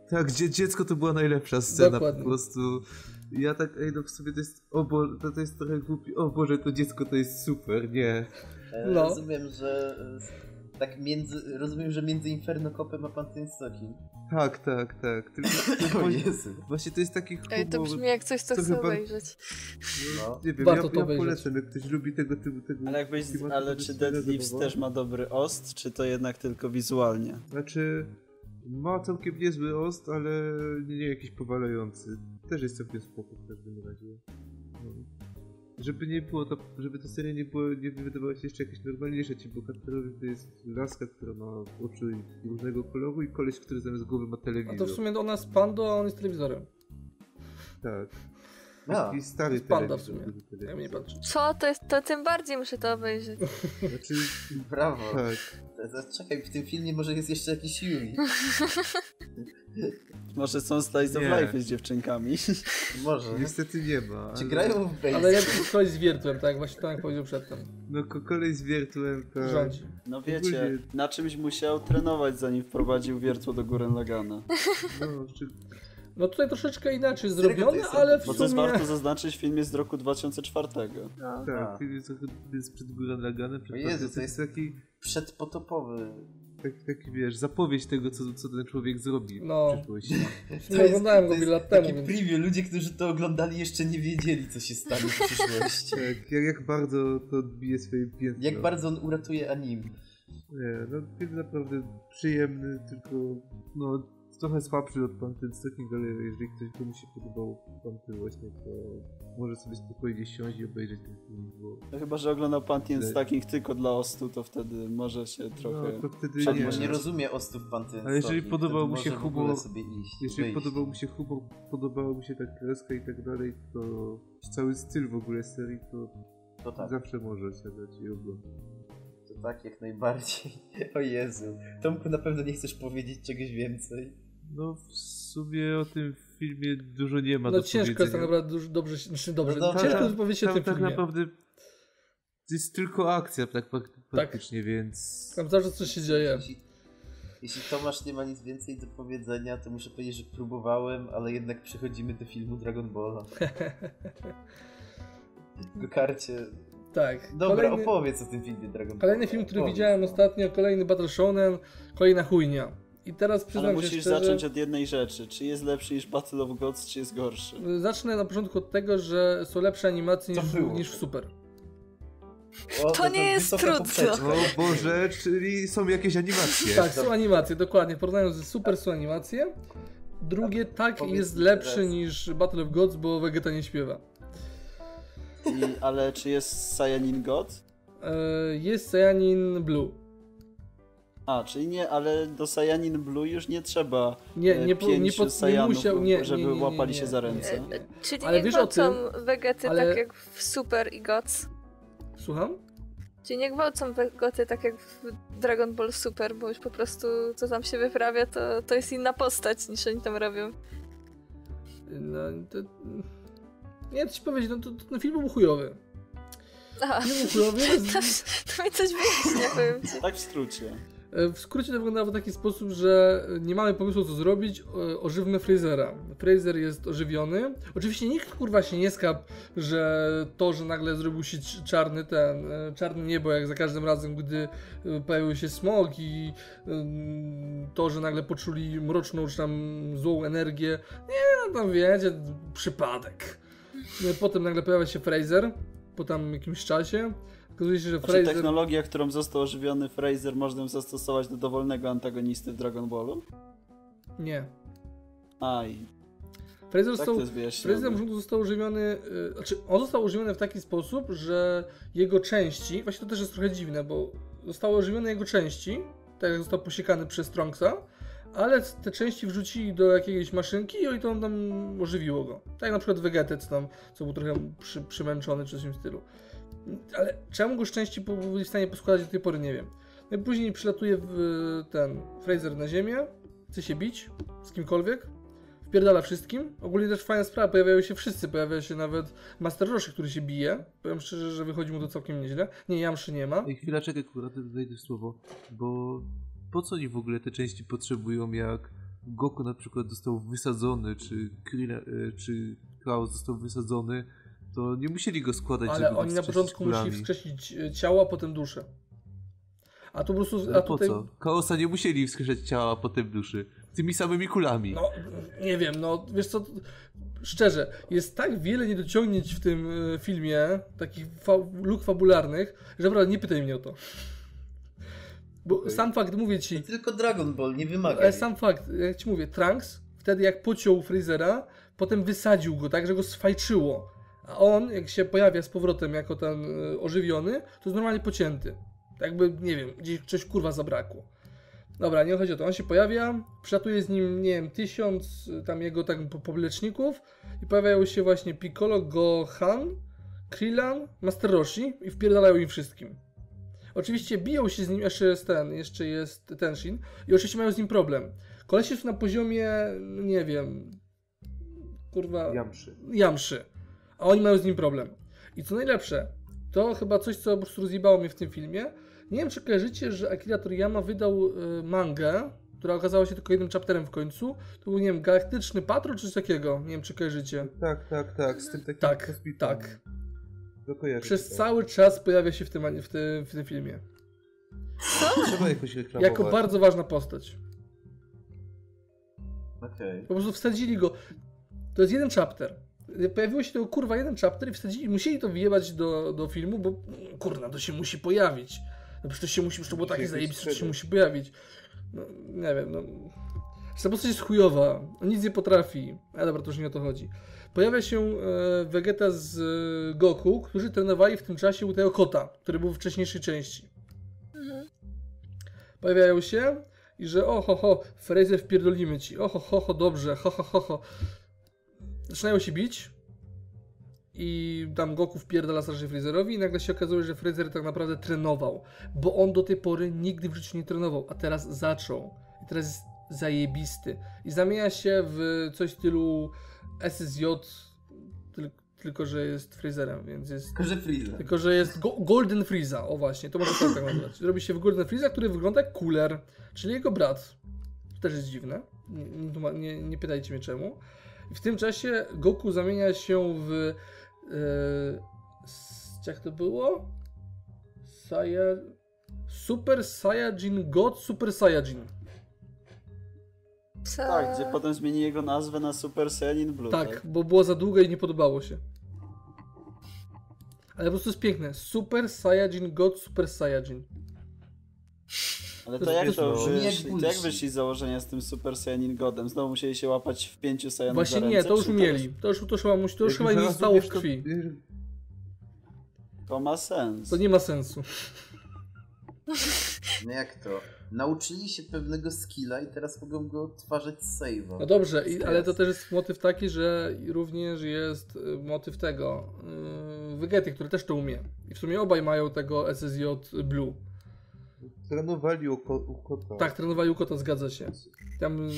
Tak, dzie dziecko to była najlepsza scena Dokładnie. po prostu. Ja tak, ej, no w sobie to jest, o Boże, to, to jest trochę głupi, o Boże, to dziecko to jest super, nie. E, No. Rozumiem, że e, tak między, rozumiem, że między Inferno Copem a Pantheon Stocking. Tak, tak, tak, tylko O Jezu. właśnie to jest taki humor, Ej, to brzmi jak coś, co chcę chyba- obejrzeć. No. nie wiem, Warto ja, to ja obejrzeć. polecam, jak ktoś lubi tego typu, tego Ale jakbyś, klimatu, ale czy Dead Leaves też ma dobry ost, czy to jednak tylko wizualnie? Znaczy, ma całkiem niezły ost, ale nie, nie jakiś powalający. Też jest całkiem spoko w każdym razie. No. Żeby nie było to, żeby ta seria nie, było, nie wydawała się jeszcze jakaś normalniejsza, ci bohaterowie to jest laska, która ma oczy różnego koloru i koleś, który zamiast głowy ma A telewizor. to w sumie ona jest pando, a on jest telewizorem. Tak. A, Taki stary jest panda w telewizor, sumie. Ja mnie patrzę. Co? To jest, to tym bardziej muszę to obejrzeć. Znaczy, brawo. tak. To- to Czekaj, w tym filmie może jest jeszcze jakiś Yuri. Może są Slice of. Life z dziewczynkami. Może. Niestety nie ma. Czy ale- grają w base? Ale jak koleś z wiertłem, tak? Właśnie tak jak powiedział przedtem. No ko- kolej z wiertłem to... Rządzi. No wiecie, Ogólnie- na czymś musiał trenować, zanim wprowadził wiertło do Gurren Lagana. No, czy... No tutaj troszeczkę inaczej zrobione, ale w Bo to jest sumie... warto zaznaczyć, film jest z roku 2004. No. Tak, A. film jest, jest przed Gurren Laganem. przed Jezu, to jest- taki... Przedpotopowy. Taki, taki wiesz, zapowiedź tego, co, co ten człowiek zrobi No. w przyszłości. Nie oglądałem go wiele lat temu, taki więc... preview. Ludzie, którzy to oglądali jeszcze nie wiedzieli, co się stanie w przyszłości. Tak, jak, jak bardzo to odbije swoje piętno. Jak bardzo on uratuje anim. Nie, no film naprawdę przyjemny, tylko no trochę słabszy od Pantheon ale jeżeli ktoś komu się podobał Pantheon właśnie, to może sobie spokojnie siąść i obejrzeć ten film, bo No chyba, że oglądał Pantheon takich tylko dla ostu, to wtedy może się trochę... no, to wtedy Przed- nie. Nie rozumie ostów Pantheon Ale jeżeli podobał mu się humor- Jeżeli wyjść. podobał mu się humor, podobała mu się ta kreska i tak dalej, to cały styl w ogóle serii, to To tak, zawsze może siadać i oglądać. to tak jak najbardziej. O Jezu. Tomku, na pewno nie chcesz powiedzieć czegoś więcej. No w sumie o tym filmie dużo nie ma No do ciężko jest tak naprawdę dużo, dobrze, znaczy dobrze, No dobra. ciężko jest powiedzieć o Tam tym tak filmie. naprawdę to jest tylko akcja tak prak- praktycznie, więc... Tam zawsze coś się dzieje. Jeśli, jeśli Tomasz nie ma nic więcej do powiedzenia, to muszę powiedzieć, że próbowałem, ale jednak przechodzimy do filmu Dragon Balla. Gokarcie. Tak. Dobra, Kolejny, opowiedz o tym filmie Dragon Ball. kolejny film, który Opowiedz, widziałem no. ostatnio, kolejny Battle Shonen, kolejna chujnia. I teraz Ale przyznam się musisz szczerze, zacząć od jednej rzeczy. Czy jest lepszy niż Battle of Gods, czy jest gorszy? Zacznę na początku od tego, że są lepsze animacje niż, było? niż w Super. O, To nie jest poprzeczka. O Boże, czyli są jakieś animacje. Tak, są animacje, dokładnie. W porównaniu ze Super są animacje. Drugie, tak, Powiedz jest lepszy teraz. niż Battle of Gods, bo Vegeta nie śpiewa. I, ale czy jest Saiyanin God? E, Jest Saiyanin Blue. A, czyli nie, ale do Saiyanin Blue już nie trzeba Nie, e, nie, po, nie, pięciu po, nie Saiyanów, musiał, nie, żeby nie, nie, nie, łapali nie, się za nie, ręce. nie, nie. Czyli Ale nie wiesz o gwałcą tym, Wegety ale- tak jak w Super i Gods. Słucham? Czyli nie gwałcą Wegety tak jak w Dragon Ball Super, bo już po prostu co tam się wyprawia, to, to jest inna postać niż oni tam robią. No, to... Nie, to ci powiedzieć, no to, to ten film był chujowy. Aha, Film był chujowy, to, to mi coś wyjaśnia, powiem ci. Tak w skrócie. E, W skrócie to wyglądało w taki sposób, że nie mamy pomysłu co zrobić, o- ożywmy Frasera. Fraser jest ożywiony. Oczywiście nikt kurwa się nie skap, że to, że nagle zrobił się czarny ten, e, czarne niebo jak za każdym razem, gdy e, pojawił się smog i to, że nagle poczuli mroczną czy tam złą energię. Nie, no tam wiecie, przypadek. Potem nagle pojawia się Fraser, po tam jakimś czasie. Okazuje się, że Znaczy Fraser... technologia, którą został ożywiony Fraser, można zastosować do dowolnego antagonisty w Dragon Ballu? Nie. Aj, Fraser tak został rządu został ożywiony, y, znaczy on został ożywiony w taki sposób, że jego części, właśnie to też jest trochę dziwne, bo zostały ożywione jego części, tak jak został posiekany przez Trunks'a, ale te części wrzucili do jakiejś maszynki i to on tam ożywiło go. Tak jak na przykład Vegetę, co tam, co był trochę przy, przymęczony czy coś w tym stylu. Ale czemu go części po- byli w stanie poskładać do tej pory, nie wiem. No i później przylatuje w ten Fraser na ziemię, chce się bić z kimkolwiek, wpierdala wszystkim. Ogólnie też fajna sprawa, pojawiają się wszyscy, pojawia się nawet Master Roshi, który się bije. Powiem szczerze, że wychodzi mu to całkiem nieźle. Nie, Jamszy nie ma. Ej, chwila, czekaj, kurwa, ty wejdę w słowo, bo po co oni w ogóle te części potrzebują, jak Goku na przykład został wysadzony, czy Krillin, e, czy Chaos został wysadzony, to nie musieli go składać, Ale oni na wskrzesić początku kulami. musi wskrzesić e, ciało, a potem duszę. A tu po prostu... Ale A po tutaj, co? Chaosa nie musieli wskrzeszać ciała, a potem duszy. Tymi samymi kulami. No, nie wiem, no wiesz co, szczerze, jest tak wiele niedociągnięć w tym e, filmie, takich fa luk fabularnych, że naprawdę nie pytaj mnie o to. Bo Okej. sam fakt, mówię ci, Tylko Dragon Ball, nie wymaga. ale sam fakt, jak ci mówię, Trunks, wtedy jak pociął Freezera, potem wysadził go tak, że go sfajczyło. A on, jak się pojawia z powrotem jako ten e, ożywiony, to jest normalnie pocięty. Jakby, nie wiem, gdzieś coś kurwa zabrakło. Dobra, nie chodzi o to. On się pojawia, przylatuje z nim, nie wiem, tysiąc y, tam jego tak po- popleczników i pojawiają się właśnie Piccolo, Gohan, Krillan, Master Roshi i wpierdalają im wszystkim. Oczywiście biją się z nim, jeszcze jest ten, jeszcze jest Tenshin i oczywiście mają z nim problem. Koleś jest na poziomie, no nie wiem, kurwa, Jamszy. jamszy. A oni mają z nim problem. I co najlepsze, to chyba coś, co po prostu rozjebało mnie w tym filmie. Nie wiem, czy kojarzycie, że Akira Toriyama wydał y, mangę, która okazała się tylko jednym chapterem w końcu. To był, nie wiem, Galaktyczny Patrol czy coś takiego. Nie wiem, czy kojarzycie. Tak, tak, tak, z tym takim Tak, kosmitą. tak. Przez cały czas pojawia się w tym, w tym, w tym filmie. Trzeba jakoś reklamować. Jako bardzo ważna postać. Okej. Po prostu wsadzili go. To jest jeden chapter. Pojawiło się tego kurwa jeden chapter i wsadzili, musieli to wyjebać do, do filmu, bo kurna, to się musi pojawić. No przecież to się musi, przecież to było takie zajebiste, że się musi pojawić. No, nie wiem, no. Ta postać jest chujowa, nic nie potrafi. Ale dobra, to już nie o to chodzi. Pojawia się e, Vegeta z e, Goku, którzy trenowali w tym czasie u tego kota, który był w wcześniejszej części. Mhm. Pojawiają się i że o ho ho, Fraser wpierdolimy ci, o ho ho ho, dobrze, ho ho ho ho. Zaczynają się bić i tam Goku wpierdala strasznie Fraserowi i nagle się okazuje, że Fraser tak naprawdę trenował, bo on do tej pory nigdy w życiu nie trenował, a teraz zaczął. I teraz jest zajebisty. I zamienia się w coś w stylu SSJ, tyl- tylko że jest Fraserem, więc jest Tylko, że Freeza. tylko, że jest go Golden Freeza, o właśnie, to można tak nazwać. Robi się w Golden Freeza, który wygląda jak Cooler, czyli jego brat. To też jest dziwne. Nie, nie, nie pytajcie mnie czemu. I w tym czasie Goku zamienia się w. Yy, jak to było? Saya, Super Saiyajin God Super Saiyajin. Sa- Tak, gdzie potem zmieni jego nazwę na Super Saiyan Blue, tak? Tak, bo było za długie i nie podobało się. Ale po prostu jest piękne. Super Saiyajin God Super Saiyajin. Ale To to jak to brzmi jak wyszli, to jak wyszli z założenia z tym Super Saiyan Godem? Znowu musieli się łapać w pięciu Saiyanów Właśnie nie, to już czy mieli. To już, to już to już Jak chyba nie zaraz zostało w to- krwi. To ma sens. To nie ma sensu. No jak to? Nauczyli się pewnego skilla i teraz mogą go odtwarzać z save'a. No dobrze, i, ale to też jest motyw taki, że również jest y, motyw tego yy, Wegety, który też to umie. I w sumie obaj mają tego SSJ Blue. Trenowali u, ko- u kota. Tak, trenowali u kota, zgadza się. Tam,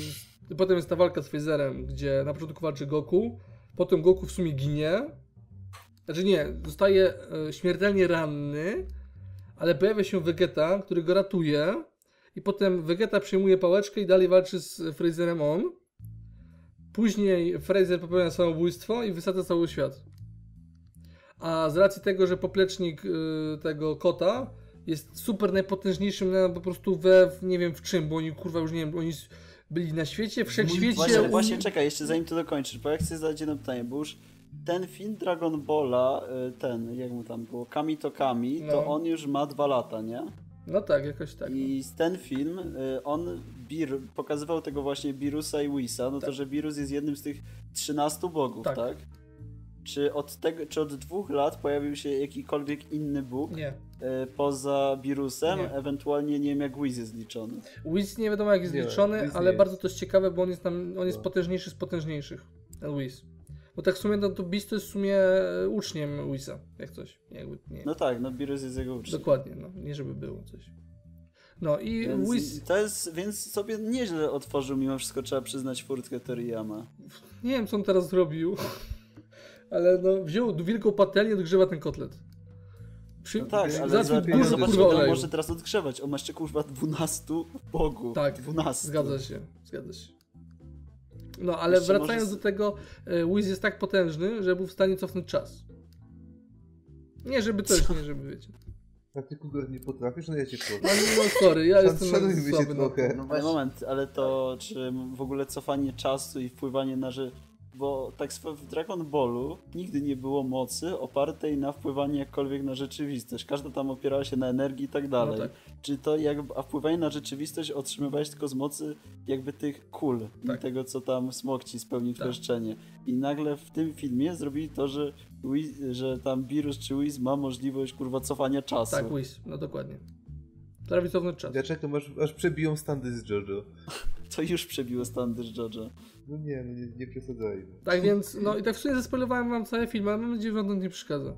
potem jest ta walka z Pfizerem, gdzie na początku walczy Goku, potem Goku w sumie ginie. Znaczy nie, zostaje y, śmiertelnie ranny, ale pojawia się Vegeta, który go ratuje i potem Vegeta przejmuje pałeczkę i dalej walczy z Freezerem on. Później Freezer popełnia samobójstwo i wysadza cały świat. A z racji tego, że poplecznik y, tego kota jest super najpotężniejszym na, po prostu we, nie wiem w czym, bo oni kurwa już nie wiem, oni byli na świecie, wszechświecie. Właśnie, właśnie czekaj, jeszcze zanim to dokończysz, bo ja chcę zadać jedno pytanie, bo już ten film Dragon Balla, y, ten, jak mu tam było, Kami to Kami, to No. on już ma dwa lata, nie? No tak, jakoś tak. no. I z ten film, y, on Bir, pokazywał tego właśnie Birusa i Wisa, no to Tak. że Birus jest jednym z tych 13 bogów, Tak. tak? Czy od, tego, czy od dwóch lat pojawił się jakikolwiek inny bóg Nie. Y, poza Birusem? Nie. Ewentualnie nie wiem jak Whis jest liczony. Wiz nie wiadomo jak jest Nie, liczony, Whis ale bardzo jest. to jest ciekawe, bo on jest tam, on jest No. potężniejszy z potężniejszych. Ten Wiz. Bo tak w sumie no, to Beast to jest w sumie e, uczniem Wisa, jak coś. Jakby, nie. No tak, no Birus jest jego uczniem. Dokładnie, no. Nie żeby było coś. No i Więc, Wiz, to jest, więc sobie nieźle otworzył mimo wszystko, trzeba przyznać furtkę Toriyama. nie wiem co on teraz zrobił, ale no wziął wielką patelnię, odgrzewa ten kotlet. Przy, No tak, ale zobacz, kurwa, zobacz kurwa on oleju. może teraz odgrzewać. On ma jeszcze kurwa 12 bogów. Tak, 12. Zgadza się, zgadza się. No, ale Jeszcze wracając może- do tego, e, Wiz jest tak potężny, że był w stanie cofnąć czas. Nie, żeby coś, nie, żeby wiecie. A ty Kugar nie potrafisz? No ja cię No, proszę. no sorry, ja jestem się słaby trochę. No właśnie, moment, ale to czy w ogóle cofanie czasu i wpływanie na że bo tak w Dragon Ballu nigdy nie było mocy opartej na wpływaniu jakkolwiek na rzeczywistość. Każda tam opierała się na energii i tak dalej. No tak. Czy to jakby, a wpływanie na rzeczywistość otrzymywałeś tylko z mocy jakby tych kul Tak. i tego, co tam smok ci spełnił Tak. I nagle w tym filmie zrobili to, że, Whis, że tam Virus czy Whis ma możliwość kurwa cofania czasu. Tak, Wiz, no dokładnie. Prawie cofnąć czas. Ja czekam aż, aż przebiją standy z JoJo. To już przebiło standard JoJo. No nie, no nie, nie przesadzajmy. Tak więc, no i tak w sumie zaspoilowałem wam cały film, ale mam nadzieję, że wam to nie przeszkadza.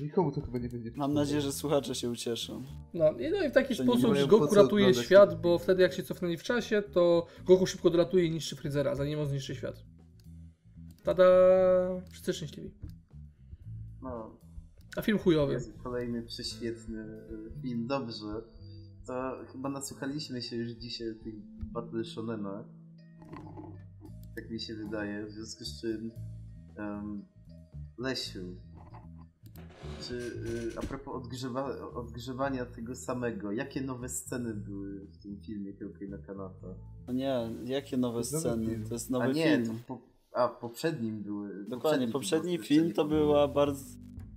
Nikomu to chyba nie będzie Mam nadzieję, że słuchacze się ucieszą. No i, no i w taki Że sposób mają Goku ratuje oglądać świat, bo wtedy jak się cofnęli w czasie, to Goku szybko dolatuje i niszczy Freezera, zanim on zniszczy świat. Tada! Wszyscy szczęśliwi. no, A film chujowy. jest kolejny prześwietny film. Dobrze, to chyba nasłuchaliśmy się już dzisiaj tych Battle Shonenach. Tak mi się wydaje, w związku z czym um, Lesiu, czy y, a propos odgrzewa, odgrzewania tego samego, jakie nowe sceny były w tym filmie na Kanata? No nie, jakie nowe To sceny? film. To jest A nowy nie, film. to po, a w poprzednim były. Dokładnie, poprzedni był film to był- była bardzo...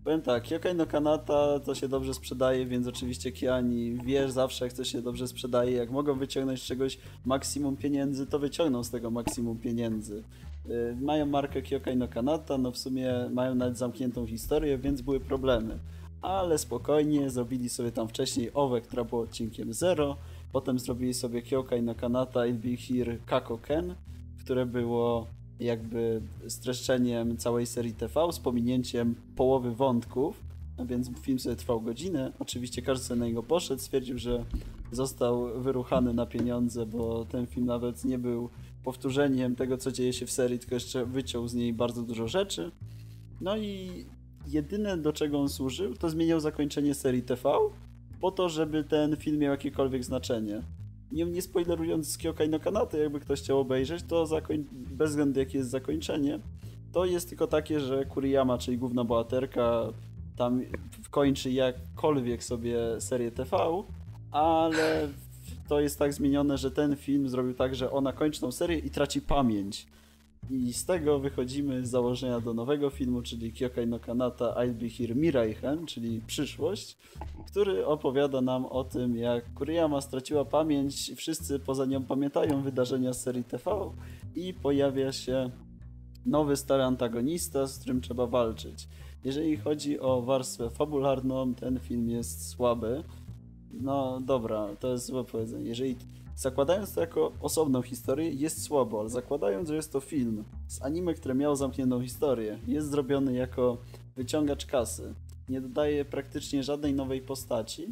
Powiem tak, Kyokai no Kanata to się dobrze sprzedaje, więc oczywiście Kiani wiesz zawsze jak to się dobrze sprzedaje. Jak mogą wyciągnąć z czegoś maksimum pieniędzy, to wyciągną z tego maksimum pieniędzy. Yy, mają markę Kyokai no Kanata, no w sumie mają nawet zamkniętą historię, więc były problemy. Ale spokojnie, zrobili sobie tam wcześniej OWE, która była odcinkiem 0, potem zrobili sobie Kyokai no Kanata I'll Be Here Kakoken, które było jakby streszczeniem całej serii TV z pominięciem połowy wątków, a więc film sobie trwał godzinę. Oczywiście każdy sobie na niego poszedł, stwierdził, że został wyruchany na pieniądze, bo ten film nawet nie był powtórzeniem tego, co dzieje się w serii, tylko jeszcze wyciął z niej bardzo dużo rzeczy. No i jedyne do czego on służył, to zmieniał zakończenie serii TV, po to, żeby ten film miał jakiekolwiek znaczenie. Nie, nie spoilerując z Kyokai no Kanaty, jakby ktoś chciał obejrzeć, to zakoń... bez względu jakie jest zakończenie, to jest tylko takie, że Kuriyama, czyli główna bohaterka, tam kończy jakkolwiek sobie serię TV, ale to jest tak zmienione, że ten film zrobił tak, że ona kończy tą serię i traci pamięć. I z tego wychodzimy z założenia do nowego filmu, czyli Kyokai no Kanata I'll Be Here czyli przyszłość, który opowiada nam o tym, jak Kuriyama straciła pamięć, wszyscy poza nią pamiętają wydarzenia z serii TV i pojawia się nowy stary antagonista, z którym trzeba walczyć. Jeżeli chodzi o warstwę fabularną, ten film jest słaby. No dobra, to jest złe powiedzenie. Jeżeli zakładając to jako osobną historię, jest słabo, ale zakładając, że jest to film z anime, które miało zamkniętą historię, jest zrobiony jako wyciągacz kasy, nie dodaje praktycznie żadnej nowej postaci,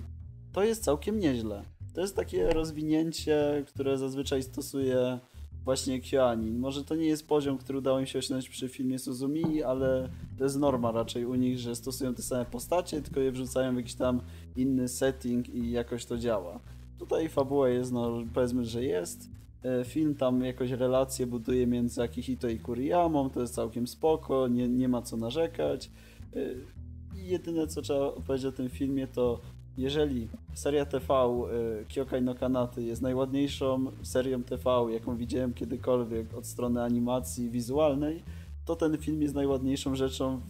to jest całkiem nieźle. To jest takie rozwinięcie, które zazwyczaj stosuje właśnie Kyoani. Może to nie jest poziom, który udało im się osiągnąć przy filmie Suzumi, ale to jest norma raczej u nich, że stosują te same postacie, tylko je wrzucają w jakiś tam inny setting i jakoś to działa. Tutaj fabuła jest, no powiedzmy, że jest. E, Film tam jakoś relacje buduje między Akihito i Kuriyamą, to jest całkiem spoko, nie, nie ma co narzekać. E, jedyne co trzeba powiedzieć o tym filmie to jeżeli seria TV y, Kyokai no Kanaty jest najładniejszą serią TV, jaką widziałem kiedykolwiek od strony animacji wizualnej, to ten film jest najładniejszą rzeczą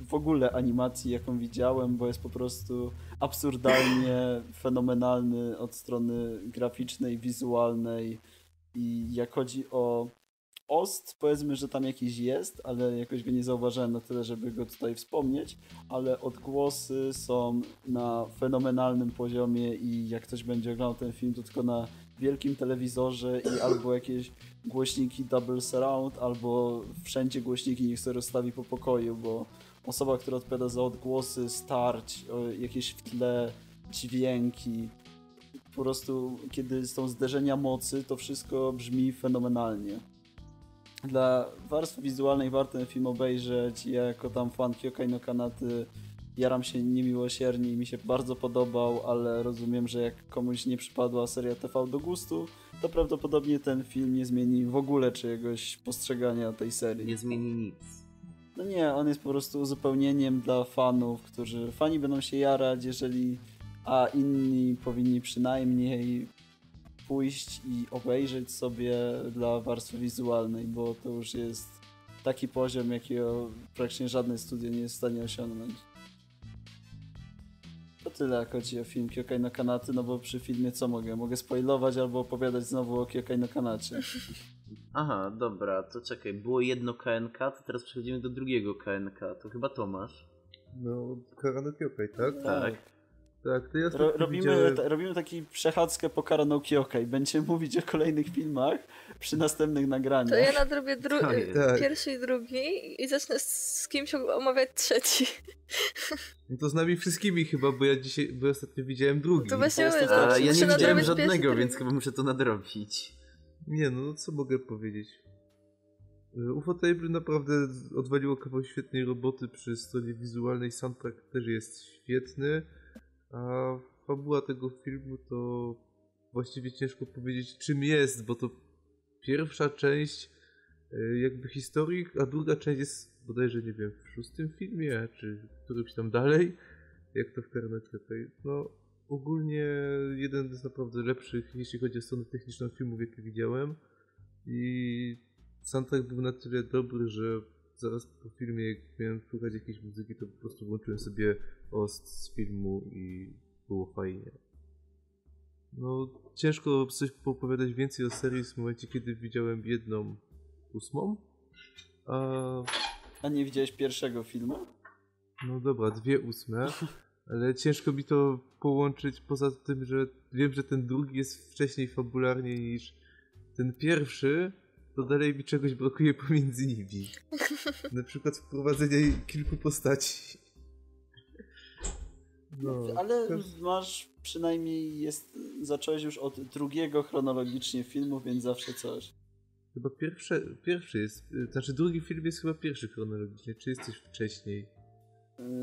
w ogóle animacji, jaką widziałem, bo jest po prostu absurdalnie fenomenalny od strony graficznej, wizualnej. I jak chodzi o Ost, powiedzmy, że tam jakiś jest, ale jakoś go nie zauważyłem na tyle, żeby go tutaj wspomnieć, ale odgłosy są na fenomenalnym poziomie i jak ktoś będzie oglądał ten film, to tylko na wielkim telewizorze i albo jakieś głośniki double surround, albo wszędzie głośniki niech sobie rozstawi po pokoju, bo osoba, która odpowiada za odgłosy, starć, o, jakieś w tle dźwięki, po prostu kiedy są zderzenia mocy, to wszystko brzmi fenomenalnie. Dla warstwy wizualnej warto ten film obejrzeć. Ja jako tam fan Kyokai no Kanaty jaram się niemiłosiernie i mi się bardzo podobał, ale rozumiem, że jak komuś nie przypadła seria TV do gustu, to prawdopodobnie ten film nie zmieni w ogóle czyjegoś postrzegania tej serii. Nie zmieni nic. No nie, on jest po prostu uzupełnieniem dla fanów, którzy fani będą się jarać, jeżeli a inni powinni przynajmniej pójść i obejrzeć sobie dla warstwy wizualnej, bo to już jest taki poziom, jakiego praktycznie żadne studio nie jest w stanie osiągnąć. To tyle jak chodzi o film Kyokai no Kanaty, no bo przy filmie co mogę? Mogę spoilować albo opowiadać znowu o Kyokai no Kanacie. Aha, dobra, to czekaj, było jedno KNK, to teraz przechodzimy do drugiego KNK, to chyba Tomasz. No, Karano Kyokai, tak? Tak. Tak, to ja Ro robimy, widziałem... ta, robimy taki przechadzkę po Karano Kyokai. Będziemy mówić o kolejnych filmach przy następnych nagraniach. To ja nadrobię dru- jest. Tak. pierwszy i drugi i zacznę z kimś omawiać trzeci. No to z nami wszystkimi chyba, bo ja dzisiaj, bo ostatnio widziałem drugi. To właśnie jest to to A ja nie widziałem żadnego, więc chyba muszę to nadrobić. Nie no, no co mogę powiedzieć? Y, UFO Table naprawdę odwaliło kawał świetnej roboty przy stronie wizualnej, soundtrack też jest świetny, a fabuła tego filmu to właściwie ciężko powiedzieć czym jest, bo to pierwsza część y, jakby historii, a druga część jest bodajże, nie wiem, w szóstym filmie, czy którymś tam dalej, jak to w Karnecie. No, ogólnie jeden z naprawdę lepszych, jeśli chodzi o stronę techniczną filmów, jakie widziałem. I soundtrack był na tyle dobry, że zaraz po filmie, jak miałem słuchać jakiejś muzyki, to po prostu włączyłem sobie ost z filmu i było fajnie. No, ciężko coś opowiadać więcej o serii w momencie, kiedy widziałem jedną ósmą. A A nie widziałeś pierwszego filmu? no dobra, dwie ósme, ale ciężko mi to połączyć poza tym, że wiem, że ten drugi jest wcześniej fabularnie niż ten pierwszy, to dalej mi czegoś brakuje pomiędzy nimi. Na przykład wprowadzenie kilku postaci. No, Ale masz przynajmniej jest. Zacząłeś już od drugiego chronologicznie filmu, więc zawsze coś. Chyba pierwsze, pierwszy jest, znaczy drugi film jest chyba pierwszy chronologicznie, czy jest coś wcześniej?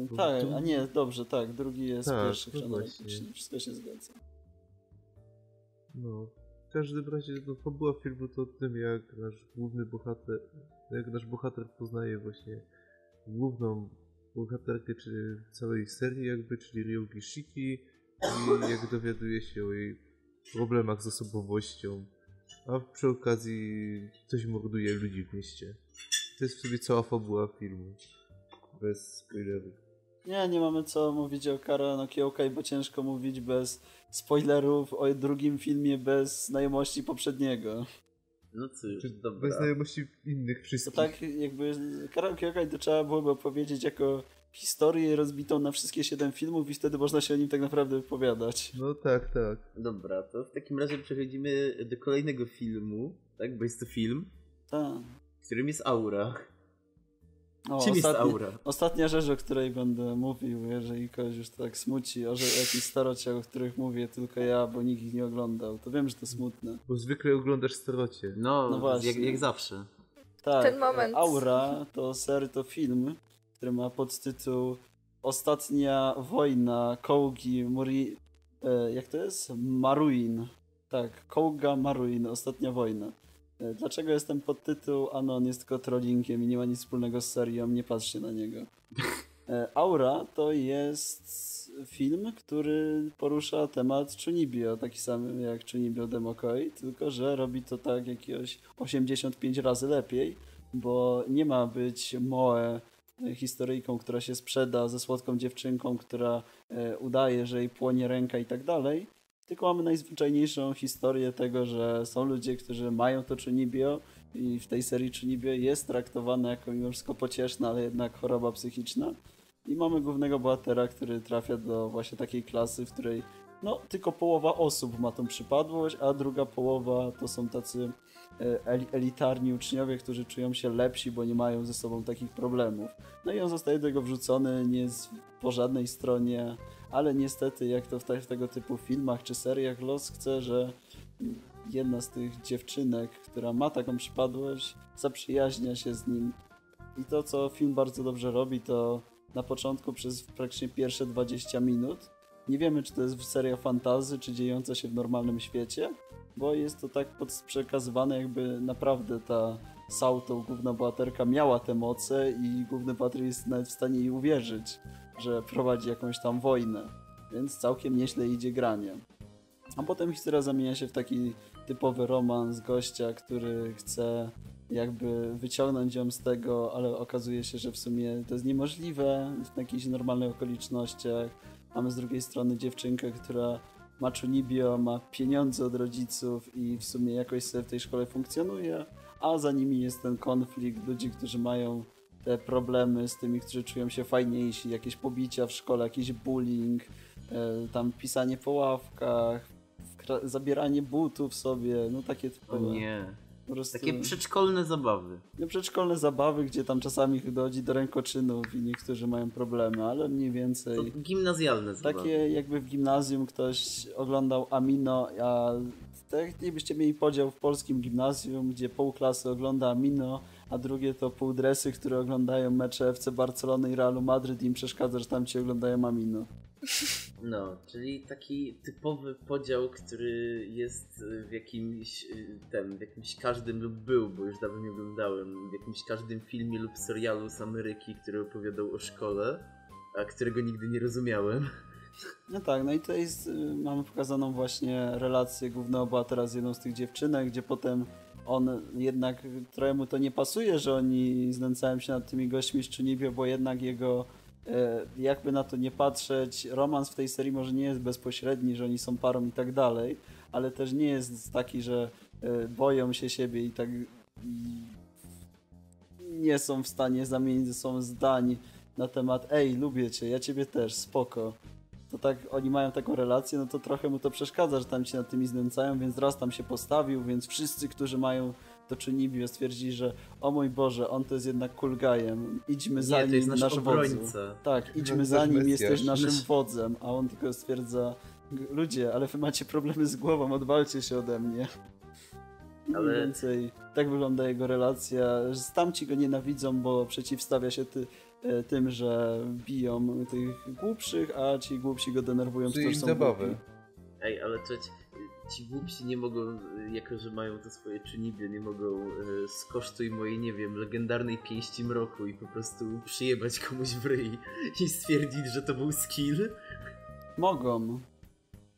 Bo tak, tu- a nie, dobrze, tak. Drugi jest Tak, pierwszy no chronologicznie. Wszystko się zgadza. No, w każdym razie no, fabuła filmu to o tym, jak nasz główny bohater, jak nasz bohater poznaje właśnie główną bohaterkę czy całej serii jakby, czyli Ryugi Shiki i jak dowiaduje się o jej problemach z osobowością, a przy okazji ktoś morduje ludzi w mieście. To jest w sobie cała fabuła filmu. Bez spoilerów. Nie, nie mamy co mówić o Kara no Kyokai, bo ciężko mówić bez spoilerów o drugim filmie bez znajomości poprzedniego. No cóż, Czy dobra. bez znajomości innych To wszystkich. tak jakby Kara Kyokai to trzeba byłoby opowiedzieć jako historię rozbitą na wszystkie 7 filmów i wtedy można się o nim tak naprawdę wypowiadać. No tak, tak. Dobra, to w takim razie przechodzimy do kolejnego filmu, tak? Bo jest to film, Tak. którym jest Aura. O, Czym jest ostatni- Aura? Ostatnia rzecz, o której będę mówił, jeżeli kogoś już tak smuci, o jakichś starociach, o których mówię tylko ja, bo nikt ich nie oglądał, to wiem, że to smutne. Bo zwykle oglądasz starocie. No, No właśnie. jak, jak zawsze. Tak, Ten moment. Aura to ser, to film, który ma podtytuł Ostatnia wojna Kołgi Muri... E, jak to jest? Maruin. Tak, Kołga Maruin, Ostatnia wojna. Dlaczego jest ten podtytuł? Ano, on jest tylko trollingiem i nie ma nic wspólnego z serią, nie patrzcie na niego. E, Aura to jest film, który porusza temat Chunibyo, taki sam jak Chunibyo Demokoi, tylko że robi to tak jakiegoś 85 razy lepiej, bo nie ma być Moe e, historyjką, która się sprzeda ze słodką dziewczynką, która e, udaje, że jej płonie ręka i tak dalej, tylko mamy najzwyczajniejszą historię tego, że są ludzie, którzy mają to Chunibyo i w tej serii Chunibyo jest traktowane jako mimo wszystko pocieszna, ale jednak choroba psychiczna. I mamy głównego bohatera, który trafia do właśnie takiej klasy, w której no, tylko połowa osób ma tą przypadłość, a druga połowa to są tacy e, eli- elitarni uczniowie, którzy czują się lepsi, bo nie mają ze sobą takich problemów. No i on zostaje do tego wrzucony nie z, po żadnej stronie, ale niestety, jak to w, te, w tego typu filmach czy seriach, los chce, że jedna z tych dziewczynek, która ma taką przypadłość, zaprzyjaźnia się z nim. I to, co film bardzo dobrze robi, to na początku przez praktycznie pierwsze 20 minut nie wiemy, czy to jest seria fantazy, czy dziejąca się w normalnym świecie, bo jest to tak przekazywane, jakby naprawdę ta Sauto, główna bohaterka, miała te moce i główny bohater jest nawet w stanie jej uwierzyć, że prowadzi jakąś tam wojnę. Więc całkiem nieźle idzie granie. A potem historia zamienia się w taki typowy romans gościa, który chce jakby wyciągnąć ją z tego, ale okazuje się, że w sumie to jest niemożliwe w jakichś normalnych okolicznościach. Mamy z drugiej strony dziewczynkę, która ma Chunibyo, ma pieniądze od rodziców i w sumie jakoś sobie w tej szkole funkcjonuje, a za nimi jest ten konflikt ludzi, którzy mają te problemy z tymi, którzy czują się fajniejsi, jakieś pobicia w szkole, jakiś bullying, e, tam pisanie po ławkach, zabieranie butów sobie, no takie O typowe. nie. Po prostu... Takie przedszkolne zabawy. No, przedszkolne zabawy, gdzie tam czasami dochodzi do rękoczynów i niektórzy mają problemy, ale mniej To więcej gimnazjalne zabawy. takie jakby w gimnazjum ktoś oglądał Amino, a tak jakbyście mieli podział w polskim gimnazjum, gdzie pół klasy ogląda Amino, a drugie to pół dresy, które oglądają mecze FC Barcelony i Realu Madryt i im przeszkadza, że tam ci oglądają Amino. No, czyli taki typowy podział, który jest w jakimś tem, w jakimś każdym lub był, bo już dawno nie oglądałem, w jakimś każdym filmie lub serialu z Ameryki, który opowiadał o szkole, a którego nigdy nie rozumiałem. No tak, no i tutaj jest, y, mamy pokazaną właśnie relację głównego bohatera z jedną z tych dziewczynek, gdzie potem on jednak, trochę to nie pasuje, że oni znęcają się nad tymi gośćmi z Chunibyo, bo jednak jego, e, jakby na to nie patrzeć, romans w tej serii może nie jest bezpośredni, że oni są parą i tak dalej, ale też nie jest taki, że e, boją się siebie i tak i nie są w stanie zamienić ze sobą zdań na temat ej, lubię cię, ja ciebie też, spoko to tak oni mają taką relację, no to trochę mu to przeszkadza, że tam się nad tymi znęcają, więc raz tam się postawił, więc wszyscy, którzy mają to Chunibyo stwierdzili, że o mój Boże, on to jest jednak guyem, idźmy za Nie, to nim, nasz nasz wodzu. Tak, idźmy za nim, jesteś naszym Nasz- wodzem, a on tylko stwierdza, "G- ludzie, ale wy macie problemy z głową, odwalcie się ode mnie. Ale... Mniej więcej tak wygląda jego relacja. że Tamci go nienawidzą, bo przeciwstawia się ty, tym, że biją tych głupszych, a ci głupsi go denerwują, że im są zabawę. głupi. Ej, ale cześć, ci głupsi nie mogą, jako że mają to swoje czynibie, nie mogą z kosztu mojej, nie wiem, legendarnej pięści mroku i po prostu przyjebać komuś w ryj i stwierdzić, że to był skill. Mogą.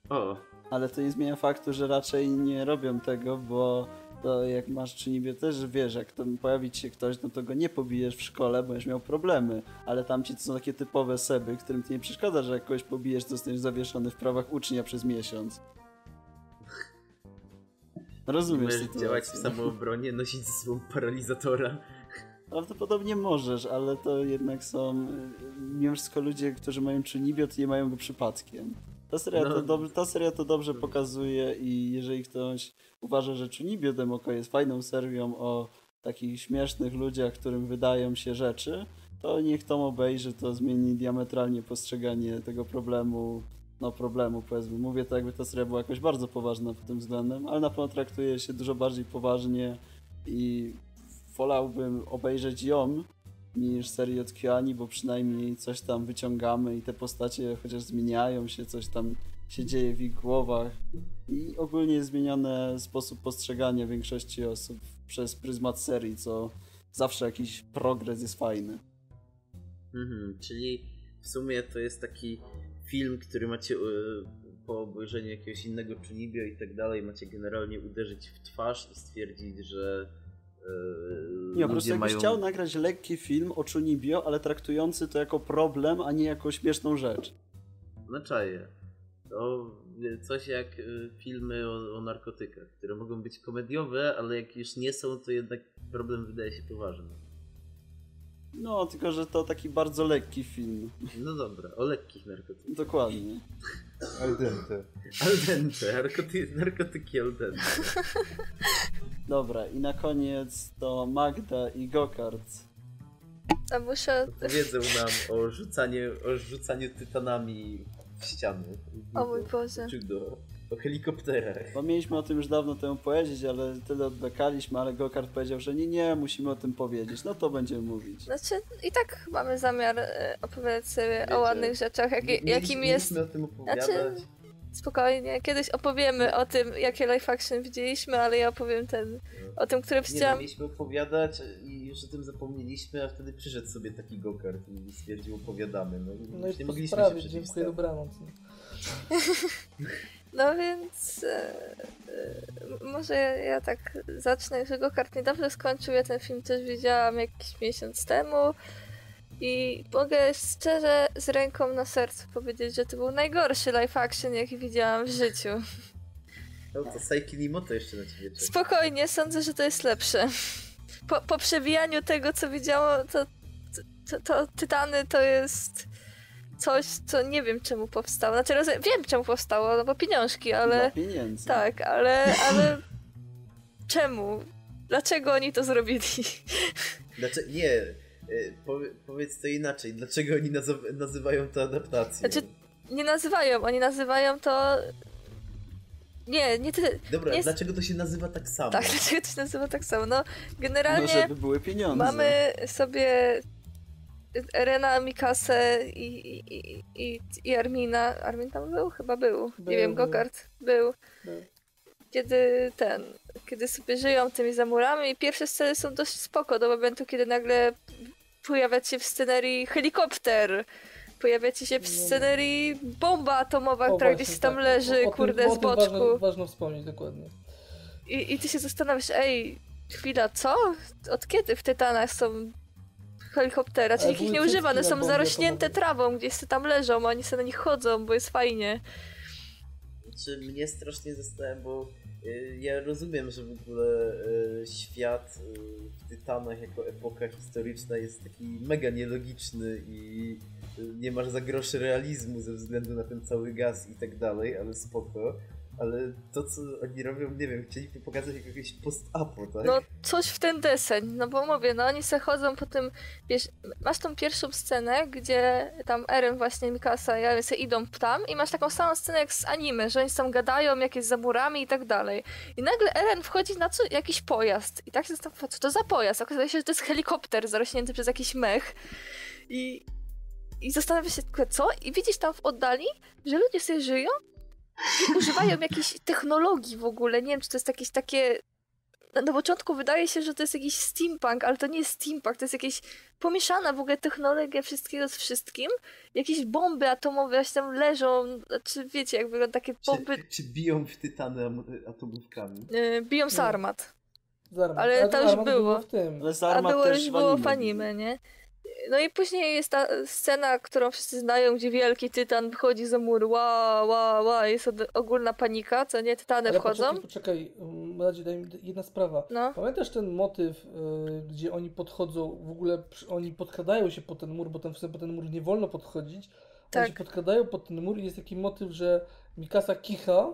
O, ale to nie zmienia faktu, że raczej nie robią tego, bo to jak masz czynibie też wiesz, jak tam pojawi ci się ktoś, no to go nie pobijesz w szkole, bo będziesz miał problemy, ale tamci to są takie typowe seby, którym ty nie przeszkadza, że jak kogoś pobijesz, to zostaniesz zawieszony w prawach ucznia przez miesiąc. Rozumiesz Możesz działać w sytuację. samoobronie, nosić ze sobą paralizatora. Prawdopodobnie możesz, ale to jednak są y, mimo wszystko ludzie, którzy mają czunibiot i nie mają go przypadkiem. Ta seria, No. to, dobrze, ta seria to dobrze pokazuje i jeżeli ktoś uważa, że Chunibyo Demoko jest fajną serią o takich śmiesznych ludziach, którym wydają się rzeczy, to niech to obejrzy, to zmieni diametralnie postrzeganie tego problemu, no problemu powiedzmy. Mówię to jakby ta seria była jakoś bardzo poważna pod tym względem, ale na pewno traktuje się dużo bardziej poważnie i wolałbym obejrzeć ją niż serię od Kyoani, bo przynajmniej coś tam wyciągamy i te postacie chociaż zmieniają się, coś tam się dzieje w ich głowach i ogólnie jest zmieniony sposób postrzegania większości osób przez pryzmat serii, co zawsze jakiś progres jest fajny. Mhm, czyli w sumie to jest taki film, który macie e, po obejrzeniu jakiegoś innego czynibio i tak dalej, macie generalnie uderzyć w twarz i stwierdzić, że Nie, po prostu jakbyś mają... chciał nagrać lekki film o Chunibyo, ale traktujący to jako problem, a nie jako śmieszną rzecz. Czaję. To e, coś jak e, filmy o, o narkotykach, które mogą być komediowe, ale jak już nie są, to jednak problem wydaje się poważny. No, tylko że to taki bardzo lekki film. No dobra, o lekkich narkotykach. Dokładnie. Al dente. Al dente, narkoty, narkotyki al dente. Dobra, i na koniec to Magda i Gokart. A muszę... Powiedzą nam o rzucaniu, o rzucaniu tytanami w ściany. O mój Boże. Judo. O helikopterach. Bo mieliśmy o tym już dawno temu powiedzieć, ale tyle odbekaliśmy, ale Gokart powiedział, że nie, nie, musimy o tym powiedzieć. No to będziemy mówić. Znaczy, i tak mamy zamiar e, opowiadać sobie Wiecie, o ładnych rzeczach, jak, Mieliśmy- jakim jest... Mieliśmy o tym opowiadać. Znaczy, Spokojnie, kiedyś opowiemy o tym, jakie live action widzieliśmy, ale ja opowiem ten, o tym, który Nie no, widziałam. mieliśmy opowiadać i już o tym zapomnieliśmy, a wtedy przyszedł sobie taki gokart i stwierdził opowiadamy. No, i No nie mogliśmy sprawie, się dziękuję, dobranoc. No więc e, e, może ja, tak zacznę, że Gokart niedobrze skończył, ja ten film też widziałam jakiś miesiąc temu i mogę szczerze z ręką na sercu powiedzieć, że to był najgorszy live action, jaki widziałam w życiu. No to Saiki Nimoto jeszcze na ciebie czeka. Spokojnie, sądzę, że to jest lepsze. Po, po przewijaniu tego, co widziałam, to, to, to Tytany to jest coś, co nie wiem czemu powstało. Znaczy, rozumiem- wiem czemu powstało, no bo pieniążki, Dla ale pieniędzy. tak, ale, ale czemu? Dlaczego oni to zrobili? Dlaczego, nie, y, powie, powiedz to inaczej. Dlaczego oni nazywa, nazywają to adaptacją? Znaczy, Nie nazywają, oni nazywają to... Nie, nie ty... Dobra, nie- dlaczego to się nazywa tak samo? Tak, dlaczego to się nazywa tak samo? No, No, generalnie... żeby były pieniądze. Mamy sobie Rena, Mikasę i, i, i, i, Armina. Armin tam był? Chyba był. Był, Nie wiem. Gokart był. Był. Kiedy ten, kiedy sobie żyją tymi zamurami i pierwsze sceny są dość spoko do momentu, kiedy nagle pojawia się w scenerii helikopter. Pojawia ci się w scenerii bomba atomowa, O, która właśnie, gdzieś tam tak. leży, O- o kurde, z boczku. Ważne, ważne wspomnieć, dokładnie. I, I ty się zastanawiasz, ej, chwila, co? Od kiedy w Tytanach są helikoptery? Czyli ich nie używa, one są zarośnięte trawą, gdzieś sobie tam leżą, a oni sobie na nich chodzą, bo jest fajnie. Czy mnie strasznie zastanawiam, bo y, ja rozumiem, że w ogóle y, świat y, w Tytanach jako epoka historyczna jest taki mega nielogiczny i y, nie masz za groszy realizmu ze względu na ten cały gaz i tak dalej, ale spoko. Ale to, co oni robią, nie wiem, chcieliby pokazać jakieś post-apo, tak? No, coś w ten deseń, no bo mówię, no oni se chodzą po tym, wiesz, masz tą pierwszą scenę, gdzie tam Eren właśnie, Mikasa i Eren se idą tam i masz taką samą scenę jak z anime, że oni tam gadają, jak jest za murami i tak dalej. I nagle Eren wchodzi na co, jakiś pojazd i tak się zastanawia, co to za pojazd? Okazuje się, że to jest helikopter zarośnięty przez jakiś mech i, i zastanawia się, co? I widzisz tam w oddali, że ludzie sobie żyją używają jakiejś technologii w ogóle, nie wiem, czy to jest jakieś takie na, początku wydaje się, że to jest jakiś steampunk, ale to nie jest steampunk, to jest jakieś pomieszana w ogóle technologia wszystkiego z wszystkim. Jakieś bomby atomowe właśnie tam leżą, znaczy wiecie, jak wygląda takie bomby, Czy, czy biją w tytany am- atomówkami? y, biją z armat. Zarmat. Ale to już Armat było. w tym. Ale z A było też już było w anime anime, nie? No i później jest ta scena, którą wszyscy znają, gdzie wielki tytan wychodzi za mur, ła, ła, ła, jest ogólna panika, co nie, tytany Ale wchodzą. poczekaj, poczekaj, um, Radzie, daj mi jedna sprawa. No, Pamiętasz ten motyw, y, gdzie oni podchodzą, w ogóle oni podkradają się pod ten mur, bo tam w po ten mur nie wolno podchodzić. Oni Tak. się podkradają pod ten mur i jest taki motyw, że Mikasa kicha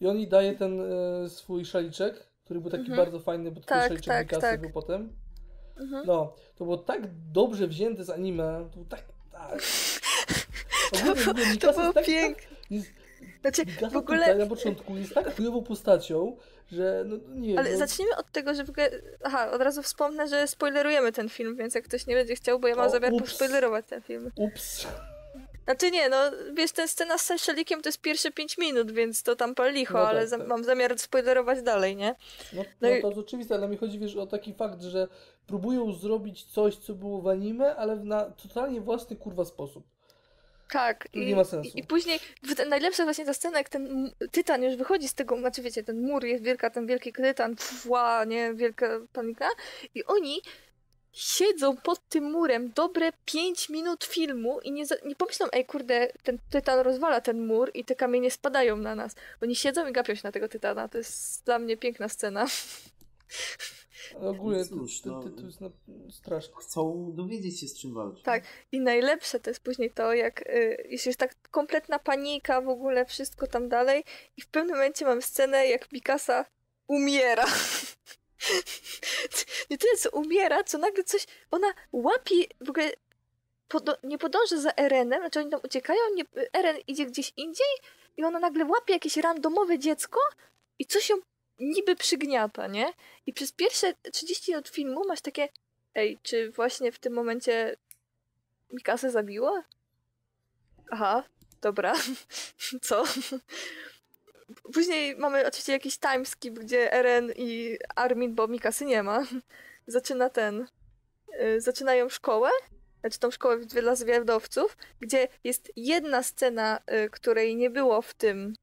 i on jej daje ten y, swój szaliczek, który był taki Mhm. bardzo fajny, bo to Tak, szaliczek tak, Mikasy tak. był potem. Mhm. No, to było tak dobrze wzięte z anime, to było tak... tak. Ogólnie w ogóle to było tak, piękne. Jest, Znaczy, w ogóle- na początku jest tak chujową postacią, że no nie Ale no, zacznijmy od tego, że w ogóle. Aha, od razu wspomnę, że spoilerujemy ten film, więc jak ktoś nie będzie chciał, bo ja mam zamiar ups. pospoilerować ten film. Ups. Znaczy nie, no wiesz, ten scena z szalikiem to jest pierwsze 5 minut, więc to tam pal licho, No tak, ale za- tak. mam zamiar spoilerować dalej, nie? No, No no i- to jest oczywiste, ale mi chodzi wiesz, o taki fakt, że próbują zrobić coś, co było w anime, ale na totalnie własny kurwa sposób. Tak. To nie ma sensu. I, i później najlepsza właśnie ta scena, jak ten tytan już wychodzi z tego, znaczy wiecie, ten mur jest wielka, ten wielki tytan, fła, nie, wielka panika. I oni siedzą pod tym murem dobre 5 minut filmu i nie, nie pomyślą, ej kurde, ten tytan rozwala ten mur i te kamienie spadają na nas. Oni siedzą i gapią się na tego tytana. To jest dla mnie piękna scena. Ale ogólnie No to, cóż, no. to jest na, straszne. Chcą dowiedzieć się z czym walczą. Tak. I najlepsze to jest później to, jak y, jeśli jest tak kompletna panika, w ogóle wszystko tam dalej i w pewnym momencie mamy scenę, jak Mikasa umiera. Nie tyle co umiera, co nagle coś, ona łapie, w ogóle podo- nie podąża za Erenem, znaczy oni tam uciekają, nie, Eren idzie gdzieś indziej i ona nagle łapie jakieś randomowe dziecko i coś ją niby przygniata, nie? I przez pierwsze 30 minut filmu masz takie Ej, czy właśnie w tym momencie Mikasę zabiła? Aha, dobra. Co? Później mamy oczywiście jakiś timeskip, gdzie Eren i Armin, bo Mikasy nie ma, zaczyna ten... y, zaczynają szkołę, znaczy tą szkołę dla zwiadowców, gdzie jest jedna scena, y, której nie było w tym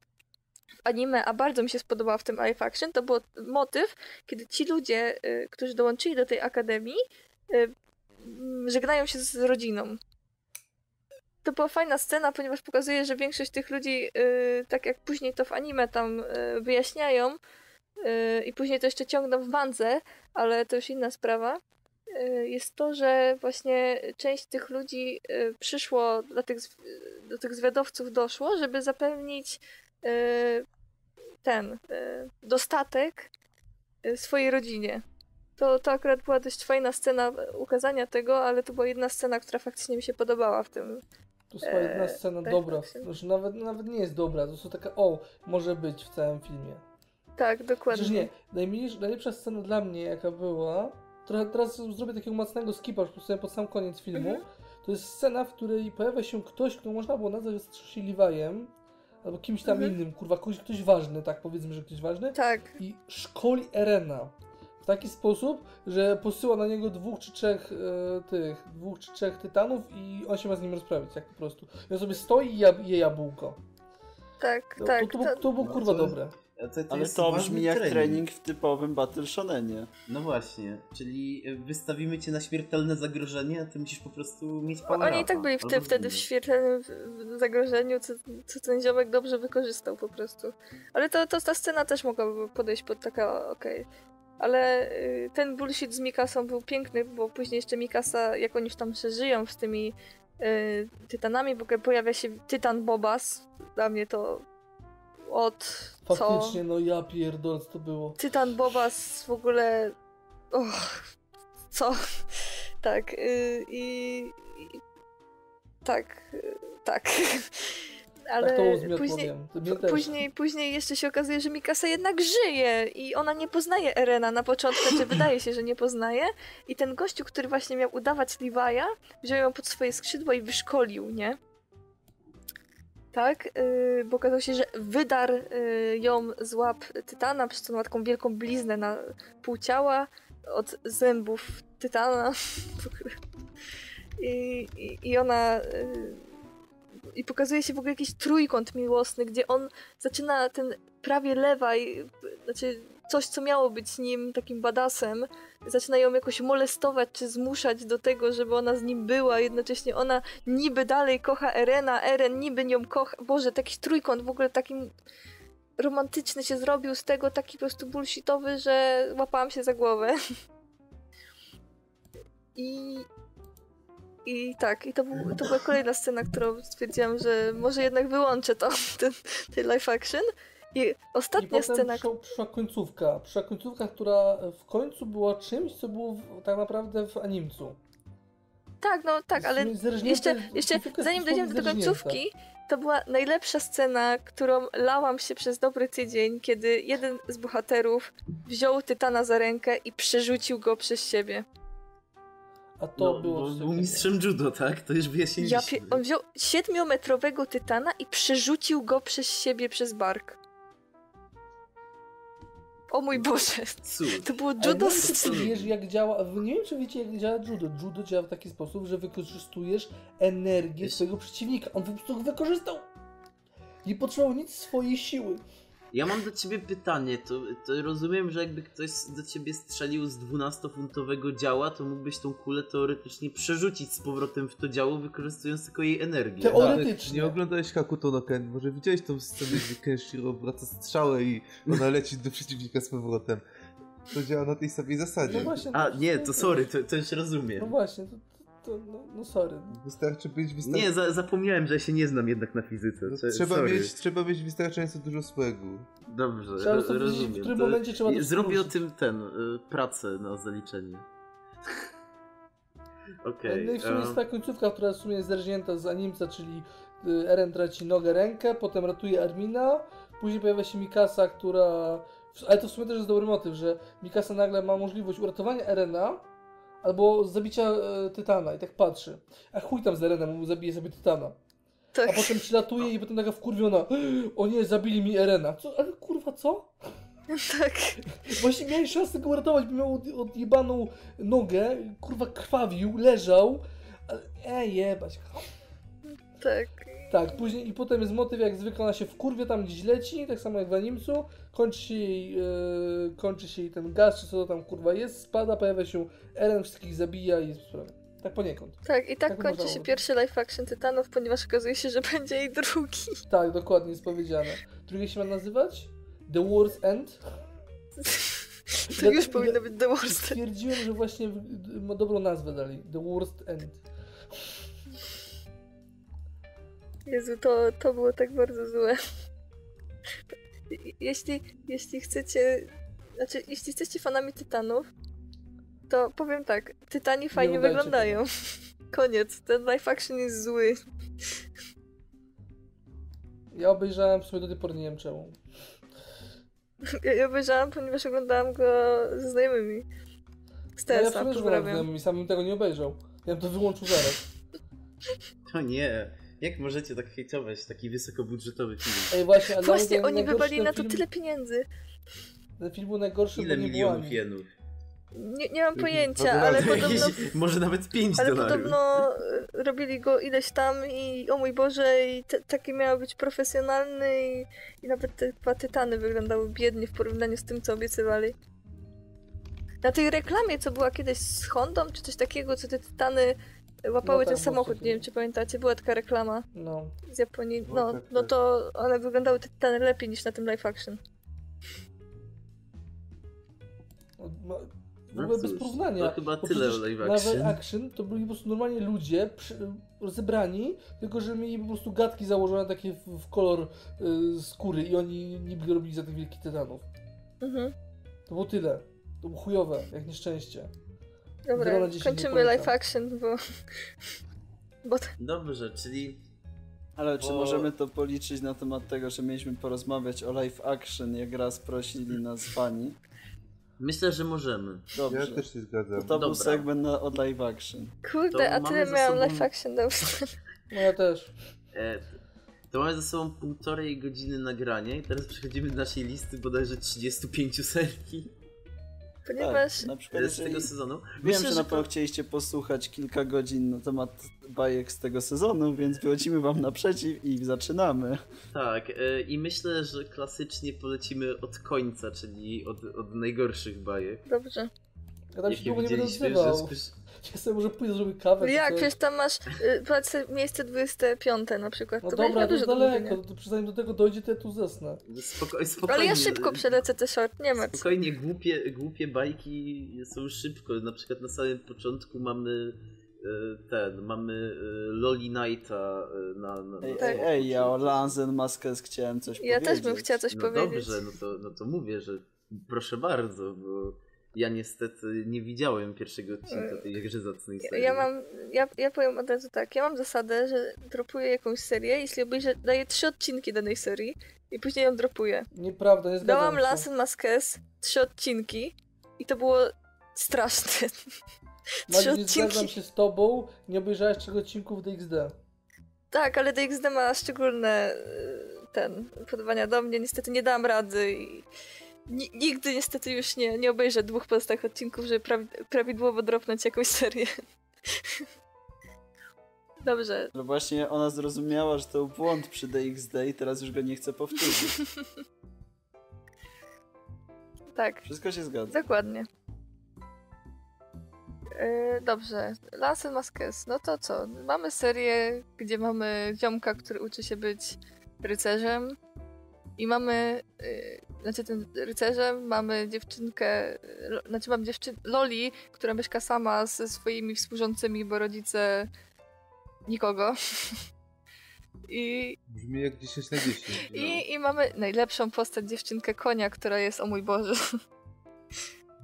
anime, a bardzo mi się spodobała w tym live action, to był motyw, kiedy ci ludzie, y, którzy dołączyli do tej akademii, y, mm, żegnają się z rodziną. To była fajna scena, ponieważ pokazuje, że większość tych ludzi, y, tak jak później to w anime tam wyjaśniają i później to jeszcze ciągną w mandze, ale to już inna sprawa, jest to, że właśnie część tych ludzi przyszło, do tych, do tych zwiadowców doszło, żeby zapewnić ten y, dostatek y, swojej rodzinie. To, to akurat była dość fajna scena ukazania tego, ale to była jedna scena, która faktycznie mi się podobała w tym. To jest jedna Eee, scena tak, dobra, tak. znaczy nawet, nawet nie jest dobra, to jest taka, o, może być w całym filmie. Tak, dokładnie. Chociaż nie, najmniejsza, najlepsza scena dla mnie, jaka była, trochę teraz zrobię takiego mocnego skipa, już sobie pod sam koniec filmu, Mhm. to jest scena, w której pojawia się ktoś, kto można było nazwać straszliwajem, albo kimś tam Mhm. innym, kurwa, ktoś, ktoś ważny, tak powiedzmy, że ktoś ważny, Tak, i szkoli Erena w taki sposób, że posyła na niego dwóch czy trzech e, tych, dwóch czy trzech tytanów i on się ma z nim rozprawić, tak po prostu. I on sobie stoi i je jabłko. tak, To, tak. to, to, było- to- to było No kurwa to- dobre. To, to Ale jest to brzmi jak trening w typowym Battle Shonenie. No właśnie, czyli wystawimy cię na śmiertelne zagrożenie, a ty musisz po prostu mieć Oni power i tak byli w albo tym, wtedy w śmiertelnym zagrożeniu, co, co ten ziomek dobrze wykorzystał po prostu. Ale to, to ta scena też mogłaby podejść pod taka, okej. Ale y, ten bullshit z Mikasą był piękny, bo później jeszcze Mikasa, jak oni już tam przeżyją z tymi y, tytanami, w ogóle pojawia się tytan Bobas. Dla mnie to od co? Faktycznie, no ja pierdolę, co to było. Tytan Bobas w ogóle. Och, co? Tak. y, I. i tak. y, tak. Ale tak to później. To później, później jeszcze się okazuje, że Mikasa jednak żyje i ona nie poznaje Erena na początku, czy wydaje się, że nie poznaje. I ten gościu, który właśnie miał udawać Levi'a, wziął ją pod swoje skrzydła i wyszkolił, nie? Tak, yy, bo okazało się, że wydarł yy, ją z łap Tytana, przez co ma taką wielką bliznę na pół ciała od zębów Tytana. I, i, i ona... Yy, I pokazuje się w ogóle jakiś trójkąt miłosny, gdzie on zaczyna ten prawie lewaj, znaczy coś, co miało być nim takim badasem, zaczyna ją jakoś molestować czy zmuszać do tego, żeby ona z nim była. Jednocześnie ona niby dalej kocha Erena, Eren niby nią kocha. Boże, taki trójkąt w ogóle takim romantyczny się zrobił z tego, taki po prostu bullshitowy, że łapałam się za głowę. I, i tak, i to, był, to była kolejna scena, którą stwierdziłam, że może jednak wyłączę to, ten, ten live action. I I ostatnia potem scena, przyszła, przyszła końcówka. Przyszła końcówka, która w końcu była czymś, co było w, tak naprawdę w animcu. tak, no tak, ale jeszcze, jeszcze zanim dojdziemy do końcówki, to była najlepsza scena, którą lałam się przez dobry tydzień, kiedy jeden z bohaterów wziął Tytana za rękę i przerzucił go przez siebie. A to no, było bo był mistrzem judo, tak? To już Ja wyjaśniliśmy. pie- on wziął siedmiometrowego Tytana i przerzucił go przez siebie przez bark. O mój Boże, Cud. to było judo z... ty wiesz, jak działa. Nie wiem, czy wiecie, jak działa judo. Judo działa w taki sposób, że wykorzystujesz energię Wiesz- swojego przeciwnika. On po prostu wykorzystał. Nie potrzebował nic swojej siły. Ja mam do ciebie pytanie, to, to rozumiem, że jakby ktoś do ciebie strzelił z 12-funtowego działa, to mógłbyś tą kulę teoretycznie przerzucić z powrotem w to działo, wykorzystując tylko jej energię. Teo- Teoretycznie. Tak, nie oglądałeś Hakuto no Ken, może widziałeś tą scenę, gdzie Kenshiro wraca strzałę i ona leci do przeciwnika z powrotem. To działa na tej samej zasadzie. No właśnie. A, no, nie, to sorry, to, to już rozumiem. No właśnie, to, to, no, no sorry. Wystarczy być wystarczy... Nie, za, zapomniałem, że ja się nie znam jednak na fizyce. No, Cze- trzeba, sorry. mieć, trzeba mieć wystarczająco dużo swego. Dobrze, Trzeba ro, wiedzieć, w rozumiem. którym To momencie trzeba to Zrobię o tym ten, y, pracę na zaliczenie. Okej. No i w sumie e, jest ta końcówka, która w sumie jest zerżnięta z animca, czyli y, Eren traci nogę, rękę, potem ratuje Armina, później pojawia się Mikasa, która... Ale to w sumie też jest dobry motyw, że Mikasa nagle ma możliwość uratowania Erena albo zabicia e, Tytana i tak patrzy. A chuj tam z Erenem, bo zabije sobie Tytana. Tak. A potem przylatuje i potem taka wkurwiona o nie, zabili mi Erena. Co? Ale kurwa, co? tak. Właśnie miałeś szansę go uratować, bo miał od- odjebaną nogę, kurwa krwawił, leżał. Ale e, jebać. Tak. Tak, później i potem jest motyw, jak zwykle ona się wkurwia, tam gdzieś leci, tak samo jak w animcu, kończy się jej, e, kończy się jej ten gaz, czy co to tam kurwa jest, spada, pojawia się Eren, wszystkich zabija i jest sprawa. Tak poniekąd. Tak, i tak, Tak kończy się pierwszy live action Tytanów, ponieważ okazuje się, że będzie i drugi. Tak, dokładnie jest powiedziane. Drugie się ma nazywać? The War's End? To Ja- już ja- powinno być The Worst. Stwierdziłem, że właśnie w- ma dobrą nazwę dali. The Worst End. Jezu, to, to było tak bardzo złe. Jeśli, jeśli chcecie, znaczy, jeśli jesteście fanami Tytanów, to powiem tak, Tytani fajnie oglądajcie wyglądają. Koniec, ten live action jest zły. Ja obejrzałem w sumie do tej pory, nie wiem czemu. Ja, ja obejrzałam, ponieważ oglądałam go ze znajomymi. Z No ja TS-a też oglądałem pozdrawiam. i sam bym tego nie obejrzał. Ja bym to wyłączył zaraz. O nie, jak możecie tak hejtować taki wysokobudżetowy film? Ej, właśnie, Właśnie, oni ten na to film, tyle pieniędzy. Ten film był najgorszy, Ile milionów jenów? Nie, nie mam pojęcia, ale podobno Jakieś, może nawet 5 Ale dolarów. podobno e, robili go ileś tam i o mój Boże, i te, taki miał być profesjonalny i, i nawet te dwa tytany wyglądały biednie w porównaniu z tym, co obiecywali. Na tej reklamie, co była kiedyś z Hondą, czy coś takiego, co te tytany łapały No ten samochód, nie wiem, czy pamiętacie, była taka reklama No. z Japonii. No No, no to one wyglądały te tytany lepiej niż na tym live action. No, W No ogóle bez porównania. To chyba Bo tyle live na action. live action to byli po prostu normalnie ludzie przy, rozebrani, tylko że mieli po prostu gadki założone takie w, w kolor y, skóry i oni niby robili za tych wielkich tytanów. Mhm. To było tyle. To było chujowe, jak nieszczęście. Dobra, na 10 kończymy live action, bo... bo t- Dobrze, czyli Ale czy Bo- możemy to policzyć na temat tego, że mieliśmy porozmawiać o live action, jak raz prosili nas fani? myślę, że możemy. Dobrze. Ja też się zgadzam. To, to był segment na, od live action. kurde, a tyle za miałam sobą- live action do No ja też. E, to to mamy ze sobą półtorej godziny nagrania i teraz przechodzimy do naszej listy bodajże 35 serii Ponieważ Tak, na przykład z tego sezonu. Wiem, że na to- pewno chcieliście posłuchać kilka godzin na temat bajek z tego sezonu, więc wychodzimy wam naprzeciw i zaczynamy. Tak, e, i myślę, że klasycznie polecimy od końca, czyli od, od najgorszych bajek. dobrze. Ja tam się długo nie będę odzywał. że Ja sobie może pójdę zrobić kawę. czy Jak? Przecież tam masz y, patrz, miejsce 25 na przykład. No to dobra, to jest do daleko, to zanim do tego dojdzie, to ja tu zasnę. Spoko, spokojnie. Ale ja szybko przelecę te short, nie martw. Spokojnie, głupie, głupie bajki są szybko. Na przykład na samym początku mamy e, ten, mamy e, Loli Knighta e, na, na, na Ej, Tak. ej, ja o Lanzen Maskes chciałem coś Ja powiedzieć. też bym chciała coś No powiedzieć. dobrze, no to, no to mówię, że proszę bardzo, bo ja niestety nie widziałem pierwszego odcinka tej jakże zacnej serii. Ja mam, ja, ja powiem od razu tak, ja mam zasadę, że dropuję jakąś serię, jeśli obejrzę, daję trzy odcinki danej serii i później ją dropuję. Nieprawda, nie zgadzam Dałam. Lassen Maskes trzy odcinki i to było straszne. trzy Magdzie, nie zgadzam odcinki. się z tobą, nie obejrzałeś trzech odcinków DXD. Tak, ale DXD ma szczególne y, ten, podobania do mnie, niestety nie dałam rady i nigdy niestety już nie, nie obejrzę dwóch pozostałych odcinków, żeby prawi- prawidłowo dropnąć jakąś serię. Dobrze, Ale właśnie ona zrozumiała, że to był błąd przy DXD i teraz już go nie chce powtórzyć. tak. Wszystko się zgadza. Dokładnie. Yy, dobrze, Lassen Maskes. No to co? Mamy serię, gdzie mamy ziomka, który uczy się być rycerzem. I mamy, yy, znaczy tym rycerzem mamy dziewczynkę, lo, znaczy mam dziewczyn Loli, która mieszka sama ze swoimi współrządzymi, bo rodzice nikogo. I, Brzmi jak 10 na 10. No. i, I mamy najlepszą postać dziewczynkę konia, która jest, o mój Boże,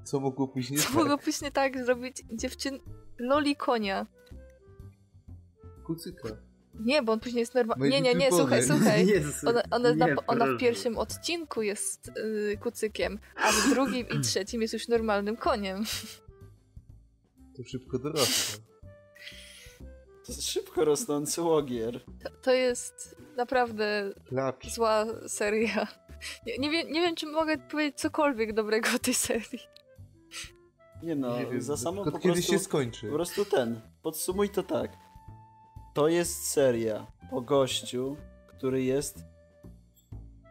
Co mogło później Co tak? mogło później tak zrobić dziewczyn Loli konia? Kucyka. Nie, bo on później jest normalny. Nie, nie, nie, słuchaj, słuchaj. Ona, ona, na, nie, ona w pierwszym odcinku jest yy, kucykiem, a w drugim i trzecim jest już normalnym koniem. To szybko dorosła. To jest szybko rosnący łogier. To, to jest naprawdę Klacz. zła seria. Nie, nie, wiem, nie wiem, czy mogę powiedzieć cokolwiek dobrego o tej serii. Nie no, Nie wiem, za na samą po prostu, się skończy. po prostu ten. Podsumuj to tak. To jest seria o gościu, który jest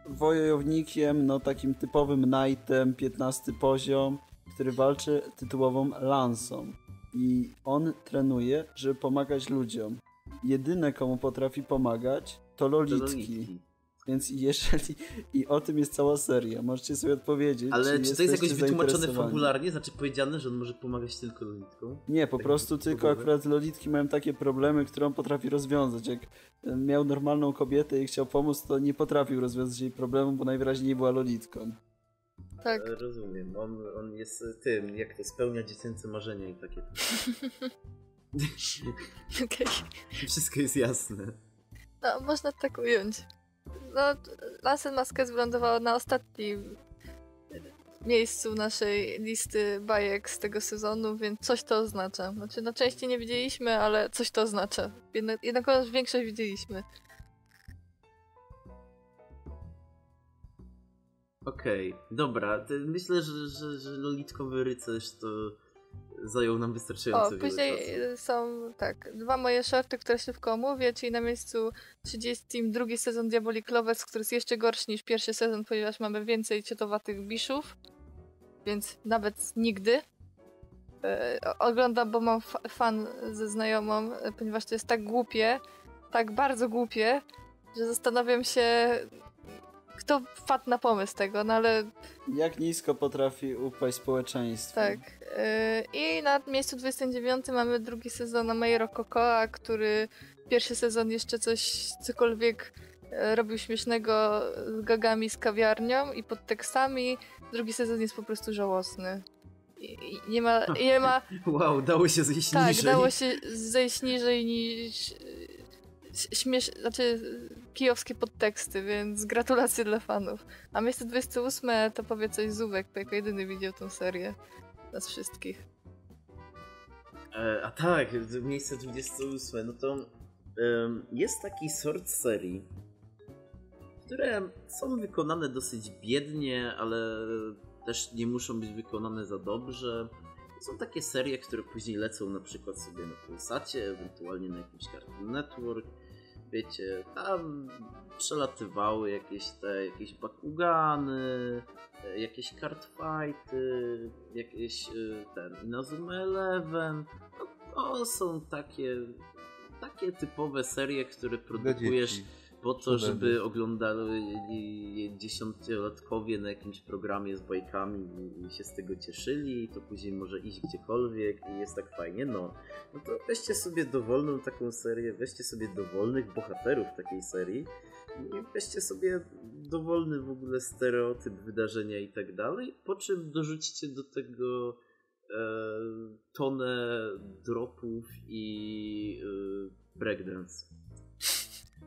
wojownikiem, no takim typowym knightem, 15 poziom, który walczy tytułową lansą. I on trenuje, żeby pomagać ludziom. Jedyne, komu potrafi pomagać, to To lolitki. Więc jeżeli... I o tym jest cała seria. Możecie sobie odpowiedzieć, Ale czy to jest jakoś wytłumaczone fabularnie? Znaczy powiedziane, że on może pomagać tylko Lolitką? Nie, po Tak prostu tylko akurat Lolitki mają takie problemy, które on potrafi rozwiązać. Jak e, miał normalną kobietę i chciał pomóc, to nie potrafił rozwiązać jej problemu, bo najwyraźniej była Lolitką. Tak. E, Rozumiem, on, on jest tym, jak to spełnia dziecięce marzenia i takie. Okej. Wszystko jest jasne. No, można tak ująć. No, Lassen Maskes wylądował na ostatnim miejscu naszej listy bajek z tego sezonu, więc coś to oznacza. Znaczy, na części nie widzieliśmy, ale coś to oznacza. Jednak, jednakowoż większość widzieliśmy. Okej, dobra. to Myślę, że, że, że Lolitkowy rycerz to zajął nam wystarczająco O, wiele później czasu. y, są, tak, dwa moje shorty, które szybko omówię, czyli na miejscu 32 sezon Diabolik Lovers, który jest jeszcze gorszy niż pierwszy sezon, ponieważ mamy więcej ciotowatych biszów, więc nawet nigdy. E, o- oglądam, bo mam fa- fan ze znajomą, e, ponieważ to jest tak głupie, tak bardzo głupie, że zastanawiam się, kto wpadł na pomysł tego, no ale Jak nisko potrafi upaść społeczeństwo. tak. Yy, I na miejscu 29 mamy drugi sezon Amejro Cocoa, który pierwszy sezon jeszcze coś, cokolwiek e, robił śmiesznego z gagami z kawiarnią i podtekstami. Drugi sezon jest po prostu żałosny. I, nie ma, i nie ma, Wow, dało się zejść tak, niżej. dało się zejść niżej niż śmiesz, znaczy kijowskie podteksty, więc gratulacje dla fanów. A miejsce 28 to powie coś Zubek, bo jako jedyny widział tą serię. Nas wszystkich. E, a tak, miejsce 28, no to em, jest taki sort serii, które są wykonane dosyć biednie, ale też nie muszą być wykonane za dobrze. Są takie serie, które później lecą na przykład sobie na Polsacie, ewentualnie na jakimś Cartoon Network. Wiecie, tam przelatywały jakieś te, jakieś Bakugany, e, jakieś Cardfighty, jakieś e, ten Inazuma Eleven. No, to są takie, takie typowe serie, które produkujesz. Po to, żeby oglądali dziesięciolatkowie na jakimś programie z bajkami i- się z tego cieszyli i to później może iść gdziekolwiek i jest tak fajnie, no. No to weźcie sobie dowolną taką serię, weźcie sobie dowolnych bohaterów takiej serii i weźcie sobie dowolny w ogóle stereotyp wydarzenia i tak dalej, po czym dorzućcie do tego e, tonę dropów i e, breakdance.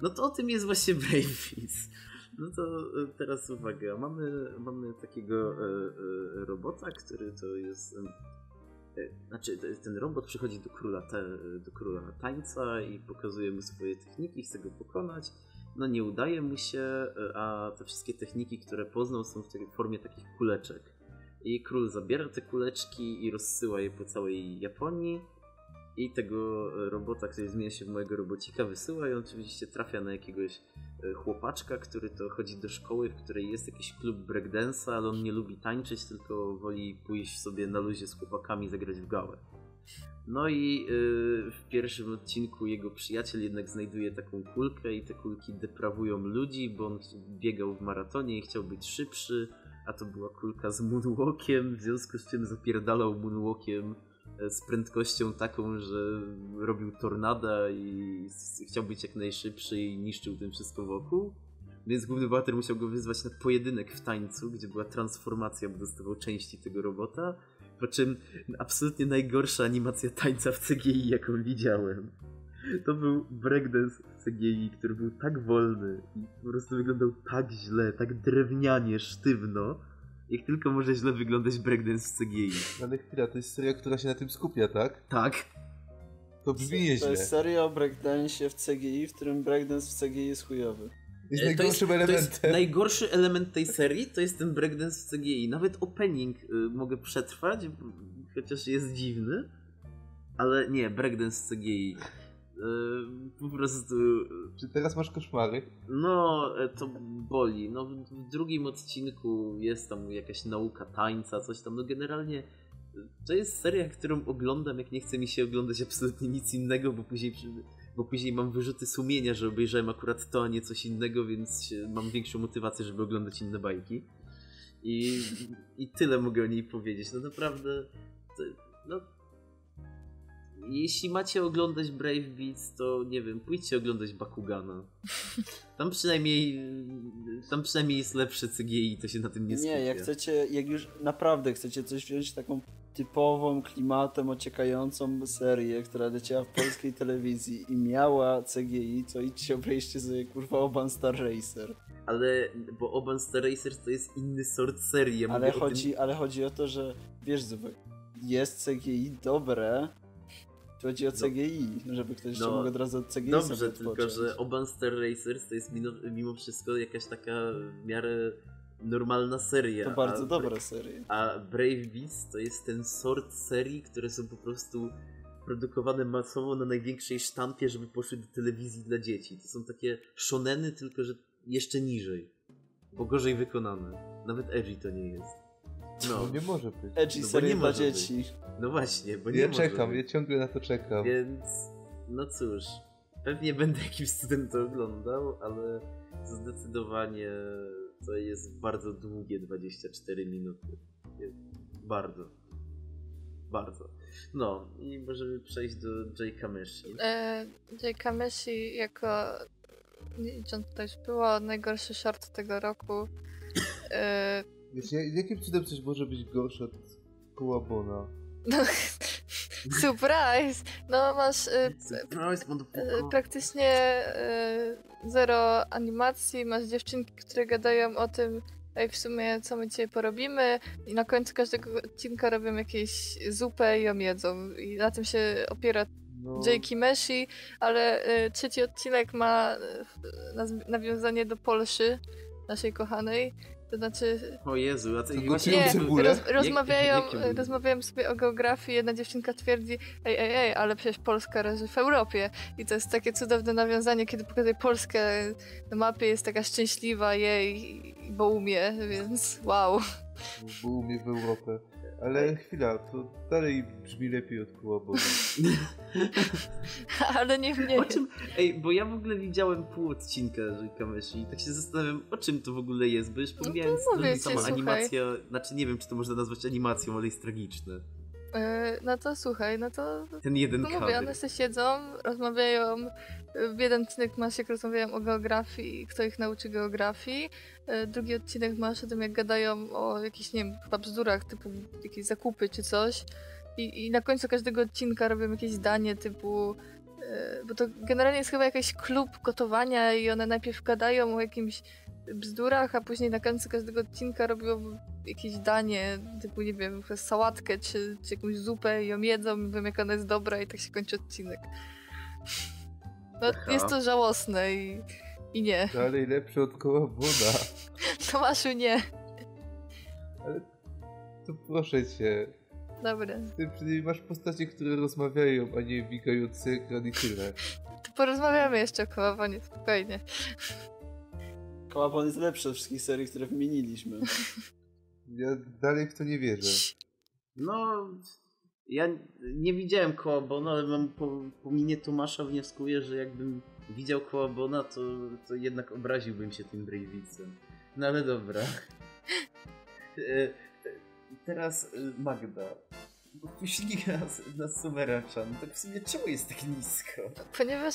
No to o tym jest właśnie Brave Beats. No to e, teraz uwaga, mamy, mamy takiego e, e, robota, który to jest... e, Znaczy, ten robot przychodzi do króla, te, do króla tańca i pokazuje mu swoje techniki, chce go pokonać. No nie udaje mu się, e, a te wszystkie techniki, które poznał są w formie takich kuleczek. I król zabiera te kuleczki i rozsyła je po całej Japonii. I tego e, robota, który zmienia się w mojego robocika, wysyła i on oczywiście trafia na jakiegoś e, chłopaczka, który to chodzi do szkoły, w której jest jakiś klub breakdance'a, ale on nie lubi tańczyć, tylko woli pójść sobie na luzie z chłopakami zagrać w gałę. No i y, w pierwszym odcinku jego przyjaciel jednak znajduje taką kulkę i te kulki deprawują ludzi, bo on biegał w maratonie i chciał być szybszy, a to była kulka z moonwalkiem, w związku z czym zapierdalał moonwalkiem e, z prędkością taką, że robił tornada i chciał być jak najszybszy i niszczył tym wszystko wokół. Więc główny bohater musiał go wyzwać na pojedynek w tańcu, gdzie była transformacja, bo dostawał części tego robota. Po czym absolutnie najgorsza animacja tańca w CGI, jaką widziałem. To był breakdance w CGI, który był tak wolny i po prostu wyglądał tak źle, tak drewnianie, sztywno, jak tylko może źle wyglądać breakdance w CGI. Ale chwila, to jest seria, która się na tym skupia, tak? Tak. To brzmi To nieźle. jest seria o breakdance w CGI, w którym breakdance w CGI jest chujowy. Jest E, najgorszym to jest elementem. najgorszy element tej serii to jest ten breakdance w CGI. Nawet opening y, mogę przetrwać, chociaż jest dziwny. Ale nie, breakdance w CGI. Y, po prostu. Czy teraz masz koszmary? No, e, to boli. No, w, drugim odcinku jest tam jakaś nauka tańca, coś tam. No, generalnie y, to jest seria, którą oglądam, jak nie chce mi się oglądać absolutnie nic innego, bo później, bo później mam wyrzuty sumienia, że obejrzałem akurat to, a nie coś innego, więc mam większą motywację, żeby oglądać inne bajki. I, i tyle mogę o niej powiedzieć. No naprawdę, to, jeśli macie oglądać Brave Beats, to nie wiem, pójdźcie oglądać Bakugana. Tam przynajmniej tam przynajmniej jest lepsze CGI, to się na tym nie skupia. Nie, jak chcecie, jak już naprawdę chcecie coś wziąć taką typową, klimatem ociekającą serię, która leciała w polskiej telewizji i miała CGI, to idźcie obejrzcie sobie kurwa Oban Star Racer. Ale, bo Oban Star Racers to jest inny sort serii. Ja Ale chodzi, ale chodzi o to, że wiesz, Zubek, jest CGI dobre, chodzi o CGI, żeby ktoś jeszcze No, mógł od razu od CGI dobrze, tylko że Oban Star Racers to jest mimo, mimo wszystko jakaś taka w miarę normalna seria. To bardzo a, dobra seria. A Brave Beats to jest ten sort serii, które są po prostu produkowane masowo na największej sztampie, żeby poszły do telewizji dla dzieci. To są takie shoneny, tylko że jeszcze niżej. Bo gorzej wykonane. Nawet edgy to nie jest. No nie może być. Edgy No nie dla może być. dzieci. no właśnie, bo nie Ja może czekam, być. ja ciągle na to czekam. Więc, no cóż, pewnie będę jakimś cudem to oglądał, ale zdecydowanie to jest bardzo długie 24 minuty. Bardzo. Bardzo. No i możemy przejść do Jake'a Meshi. E, J. Kameshi jako John to już było najgorszy short tego roku. E, Wiesz, ja- jakim cudem coś może być gorsze od Kołabona? no, surprise! No masz e, Surprise, e, motherfucker. praktycznie e, zero animacji, masz dziewczynki, które gadają o tym, ej, w sumie co my dzisiaj porobimy i na końcu każdego odcinka robią jakieś zupę i ją jedzą i na tym się opiera No, Jay Kimeshi, ale y, trzeci odcinek ma y, nawiązanie do Polszy, naszej kochanej. To znaczy, O Jezu, a to To właśnie... nie, cebulę? roz, rozmawiają, rozmawiają sobie o geografii, jedna dziewczynka twierdzi, ej, ej, ej, ale przecież Polska leży w Europie. I to jest takie cudowne nawiązanie, kiedy pokazuje Polskę na mapie, jest taka szczęśliwa jej, bo umie, więc wow. bo umie w Europę. Ale chwila, to dalej brzmi lepiej od Kołabona. ale nie mnie. O czym? Ej, bo ja w ogóle widziałem pół odcinka Kameshi i tak się zastanawiam, o czym to w ogóle jest, bo już pomijając No ci, sama słuchaj. animacja, znaczy nie wiem, czy to można nazwać animacją, ale jest tragiczne. Y, No to słuchaj, no to Ten jeden No mówię, one sobie siedzą, rozmawiają. W jeden odcinek masz, jak rozmawiają o geografii, kto ich nauczy geografii. E, Drugi odcinek masz o tym, jak gadają o jakichś, nie wiem, chyba bzdurach, typu jakieś zakupy czy coś. I, I na końcu każdego odcinka robią jakieś danie typu. e, Bo to generalnie jest chyba jakiś klub gotowania i one najpierw gadają o jakimś bzdurach, a później na końcu każdego odcinka robią jakieś danie, typu nie wiem, sałatkę czy, czy jakąś zupę i ją jedzą, mówią jak ona jest dobra i tak się kończy odcinek. No, Aha. jest to żałosne i, i nie. Dalej lepsze od Kołabona. Tomaszu, nie. To proszę cię. Dobra. Ty przynajmniej masz postacie, które rozmawiają, a nie wigający ekran i tyle. To porozmawiamy jeszcze o Koławonie, spokojnie. Kołapon jest lepszy od wszystkich serii, które wymieniliśmy. Ja dalej w to nie wierzę. No, ja nie widziałem Kołabona, ale mam po, po minie Tomasza wnioskuję, że jakbym widział Kołabona, to, to jednak obraziłbym się tym Bravicem. No ale dobra. E, Teraz e, Magda. Puścili nas na Sumeracza, no tak w sumie czemu jest tak nisko? Ponieważ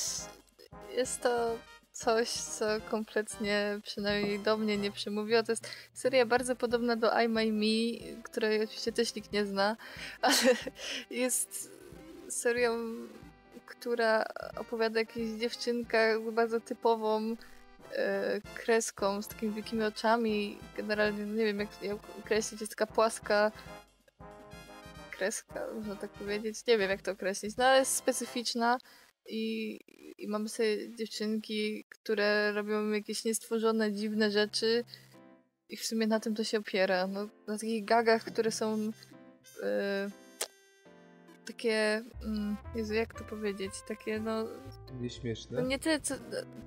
jest to coś, co kompletnie, przynajmniej do mnie nie przemówiło. To jest seria bardzo podobna do I My Me, której oczywiście też nikt nie zna, ale jest serią, która opowiada o jakichś dziewczynkach bardzo typową e, kreską z takimi wielkimi oczami. Generalnie nie wiem jak ją określić, jest taka płaska kreska, można tak powiedzieć. Nie wiem jak to określić, no ale jest specyficzna i, i mamy sobie dziewczynki, które robią jakieś niestworzone, dziwne rzeczy i w sumie na tym to się opiera. No, na takich gagach, które są e, takie, mm, Jezu, jak to powiedzieć, takie no... Nieśmieszne? Nie tyle, co...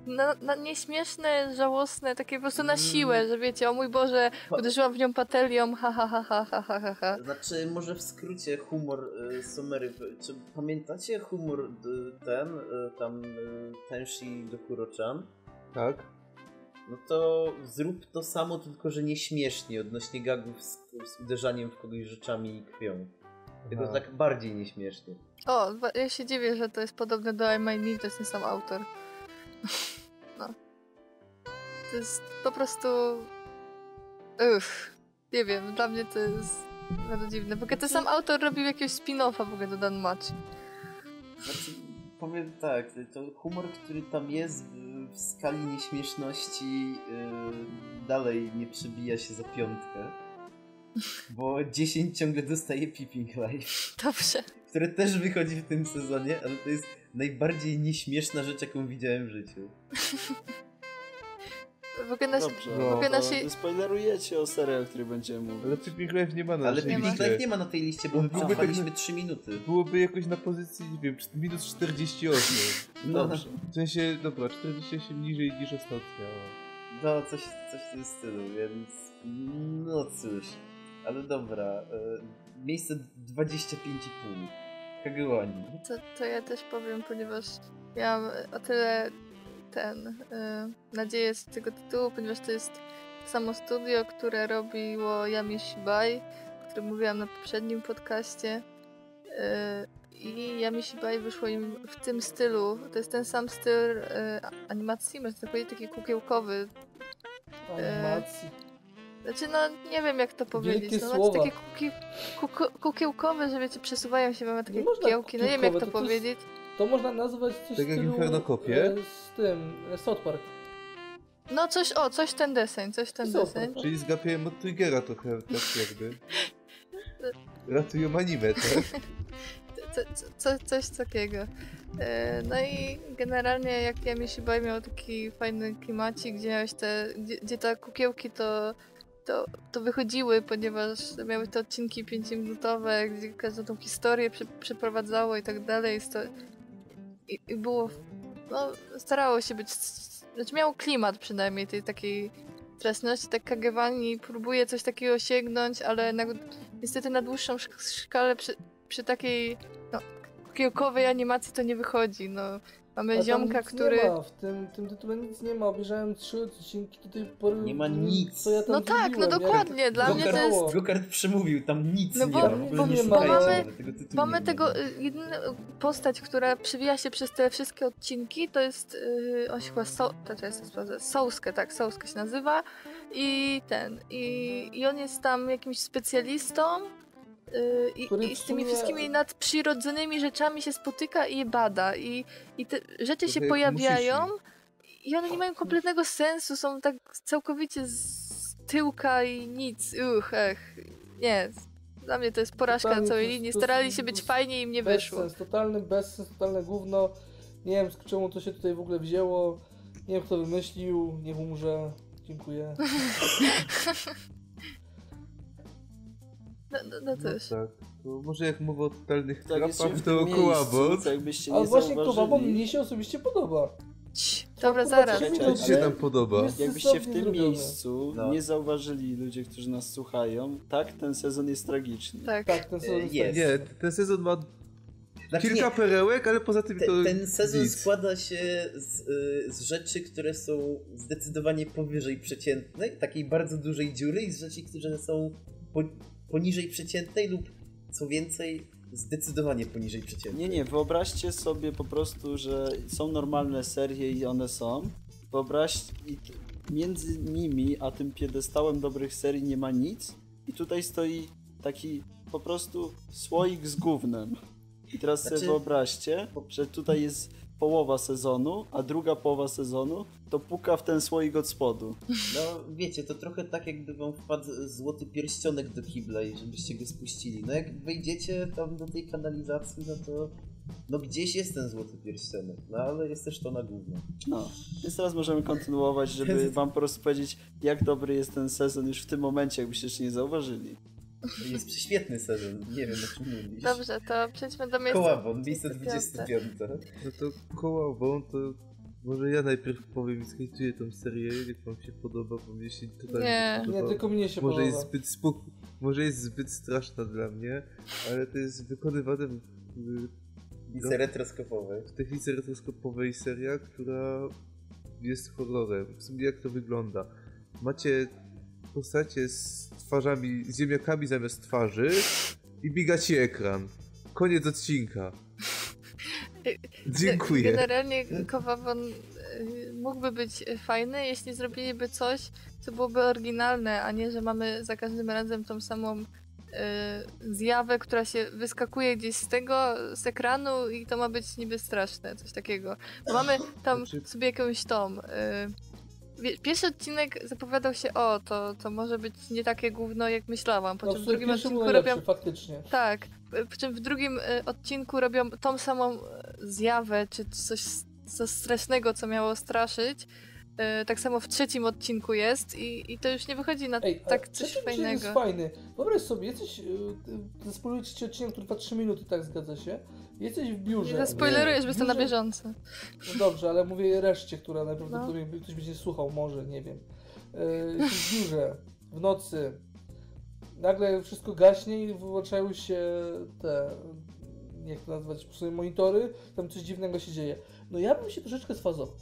No, no, nieśmieszne, żałosne, takie po prostu na mm. siłę, że wiecie, o mój Boże, uderzyłam w nią patelią, ha ha ha ha ha ha ha. Znaczy, może w skrócie humor y, Sumery, czy pamiętacie humor y, ten, y, tam y, Tenshi do Kurochan? Tak. No to zrób to samo, tylko że nieśmiesznie odnośnie gagów z, z uderzaniem w kogoś rzeczami i krwią. Tylko Aha. tak bardziej nieśmiesznie. O, ja się dziwię, że to jest podobne do I My Me, to jest ten sam autor. No. To jest po prostu... Uff, nie wiem, dla mnie to jest bardzo dziwne. Bo ten sam autor robił jakiegoś spin-offa w ogóle do Dan Match. Znaczy, powiem tak, to humor, który tam jest w, w skali nieśmieszności yy, dalej nie przebija się za piątkę. Bo 10 ciągle dostaje Peeping Life. Dobrze. które też wychodzi w tym sezonie, ale to jest najbardziej nieśmieszna rzecz, jaką widziałem w życiu. W ogóle nasi... Dobrze, No, w ogóle to nasi... spoilerujecie o serial, o której będziemy mówić. Ale Pippi Life nie ma na Ale. Peeping. Life nie ma na tej liście, bo przetrwaliśmy tak- 3 minuty. Byłoby jakoś na pozycji, nie wiem, minus 48. No, Dobrze. W sensie, dobra, 48 niżej niż ostatnio. no coś, coś w tym stylu, więc no cóż. Ale dobra, e, miejsce 25,5. Kagewani. To, to ja też powiem, ponieważ miałam o tyle ten y, nadzieję z tego tytułu, ponieważ to jest samo studio, które robiło Yami Shibai, o którym mówiłam na poprzednim podcaście. Y, I Yami Shibai wyszło im w tym stylu. To jest ten sam styl y, animacji, można powiedzieć, taki kukiełkowy. Animacji. Znaczy, no nie wiem jak to powiedzieć. Wielkie no, znaczy, takie kuki, kuku, kukiełkowe, że wiecie, przesuwają się, mamy takie Nie można kukiełki. No nie wiem jak to, to to powiedzieć. To można nazwać coś Tak jak Infernokopie? e, z tym, e, South Park. No coś, o, coś ten deseń, coś ten Super. deseń. Czyli zgapiłem od Triggera trochę, tak jakby. Ratują anime, tak? co, co, coś takiego. E, No i generalnie jak ja Mishibai miał taki fajny klimacik, gdzie miałeś te, gdzie, gdzie te kukiełki to, to, to wychodziły, ponieważ miały te odcinki 5-minutowe, gdzie każdą tą historię prze, przeprowadzało i tak dalej. I, I było, no starało się być, znaczy miało klimat przynajmniej tej takiej straszności, tak Kagewani próbuje coś takiego sięgnąć, ale na, niestety na dłuższą szk- skalę przy, przy takiej no, kiełkowej animacji to nie wychodzi. No, mamy ziomka, nic który. Nie ma, w tym, tym tytule nic nie ma. Obejrzałem trzy odcinki do tej pory. Nie ma nic. Co ja tam No tak, no dokładnie, dla mnie to jest. Gokart przemówił, tam nic No nie bo- ma. bo- w ogóle nie bo mamy- tego Mamy nie tego y, jedyna postać, która przewija się przez te wszystkie odcinki, to jest yy, on się chyba so, to, jest Souske, tak, Souske się nazywa i ten, i, i on jest tam jakimś specjalistą i, Który i w z tymi wszystkimi nadprzyrodzonymi rzeczami się spotyka i je bada i, i te rzeczy się pojawiają Mushishi. i one nie mają kompletnego sensu, są tak całkowicie z tyłka i nic, uch, ech, nie, dla mnie to jest porażka Totalnie na całej linii. Starali się być fajnie i im nie wyszło. Bezsens, totalny bezsens, totalne gówno. Nie wiem, z czemu to się tutaj w ogóle wzięło. Nie wiem, kto wymyślił. Niech umrze. Dziękuję. No, no, no No też. tak. To może jak mowa o totalnych Tak, bo to jakbyście nie Ale właśnie zauważyli, mnie się osobiście podoba. Dobra, zaraz. co się tam podoba? Jakbyście w tym zrobione. miejscu No. nie zauważyli ludzie, którzy nas słuchają, tak, ten sezon jest tragiczny. Tak. Tak, ten sezon E, jest. jest. Nie, ten sezon ma Znaczy, kilka nie, perełek, ale poza tym te, to ten sezon nic. składa się z, y, z rzeczy, które są zdecydowanie powyżej przeciętnej, takiej bardzo dużej dziury i z rzeczy, które są po, poniżej przeciętnej lub co więcej, zdecydowanie poniżej przeciętnej. Nie, nie, wyobraźcie sobie po prostu, że są normalne serie i one są. Wyobraźcie, między nimi a tym piedestałem dobrych serii nie ma nic. I tutaj stoi taki po prostu słoik z gównem. I teraz sobie Znaczy- wyobraźcie, że tutaj jest połowa sezonu, a druga połowa sezonu to puka w ten słoik od spodu. No wiecie, to trochę tak jakby wam wpadł złoty pierścionek do kibla i żebyście go spuścili. No jak wejdziecie tam do tej kanalizacji, no to no gdzieś jest ten złoty pierścionek, no ale jest też to na gówno. No, więc teraz możemy kontynuować, żeby wam po prostu powiedzieć, jak dobry jest ten sezon już w tym momencie, jakbyście jeszcze nie zauważyli. To jest prześwietny sezon, nie wiem o czym mówisz. Dobrze, to przejdźmy do miejsca. Kołabon, miejsce 25. No to koła wą, to może ja najpierw powiem i skajtuję tą serię, jak wam się podoba, bo mnie się totalnie Nie. nie podoba. Nie, tylko mnie się może podoba. jest zbyt spok... może jest zbyt straszna dla mnie, ale to jest wykonywane w, w, Miejsce retroskopowe. w technice retroskopowej seria, która jest horrorem. W sumie jak to wygląda? Macie postacie z twarzami, z ziemniakami zamiast twarzy i bigacie ekran. Koniec odcinka. Dziękuję. Generalnie Kowawon y, mógłby być fajny, jeśli zrobiliby coś, co byłoby oryginalne, a nie, że mamy za każdym razem tą samą y, zjawę, która się wyskakuje gdzieś z tego, z ekranu i to ma być niby straszne, coś takiego. Bo mamy tam Znaczy- sobie jakąś tą... Y, Pierwszy odcinek zapowiadał się, o, to, to może być nie takie gówno, jak myślałam. Po No, czym w drugim odcinku robią faktycznie. tak, przy czym w drugim y, odcinku robią tą samą y, zjawę, czy coś, coś strasznego, co miało straszyć. Y, Tak samo w trzecim odcinku jest i, i to już nie wychodzi na Ej, tak coś fajnego. jest fajny. Wyobraź sobie, jesteś, yy, spoluj trzeci odcinek, który trwa 3 minuty, tak zgadza się. Jesteś w biurze. Nie zaspoilerujesz, bo jestem na bieżąco. No dobrze, ale mówię reszcie, która najprawdopodobniej No. ktoś będzie słuchał, może, nie wiem. Yy, jesteś w biurze, w nocy. Nagle wszystko gaśnie i wyłączają się te, jak to nazwać, monitory, tam coś dziwnego się dzieje. No ja bym się troszeczkę sfazował.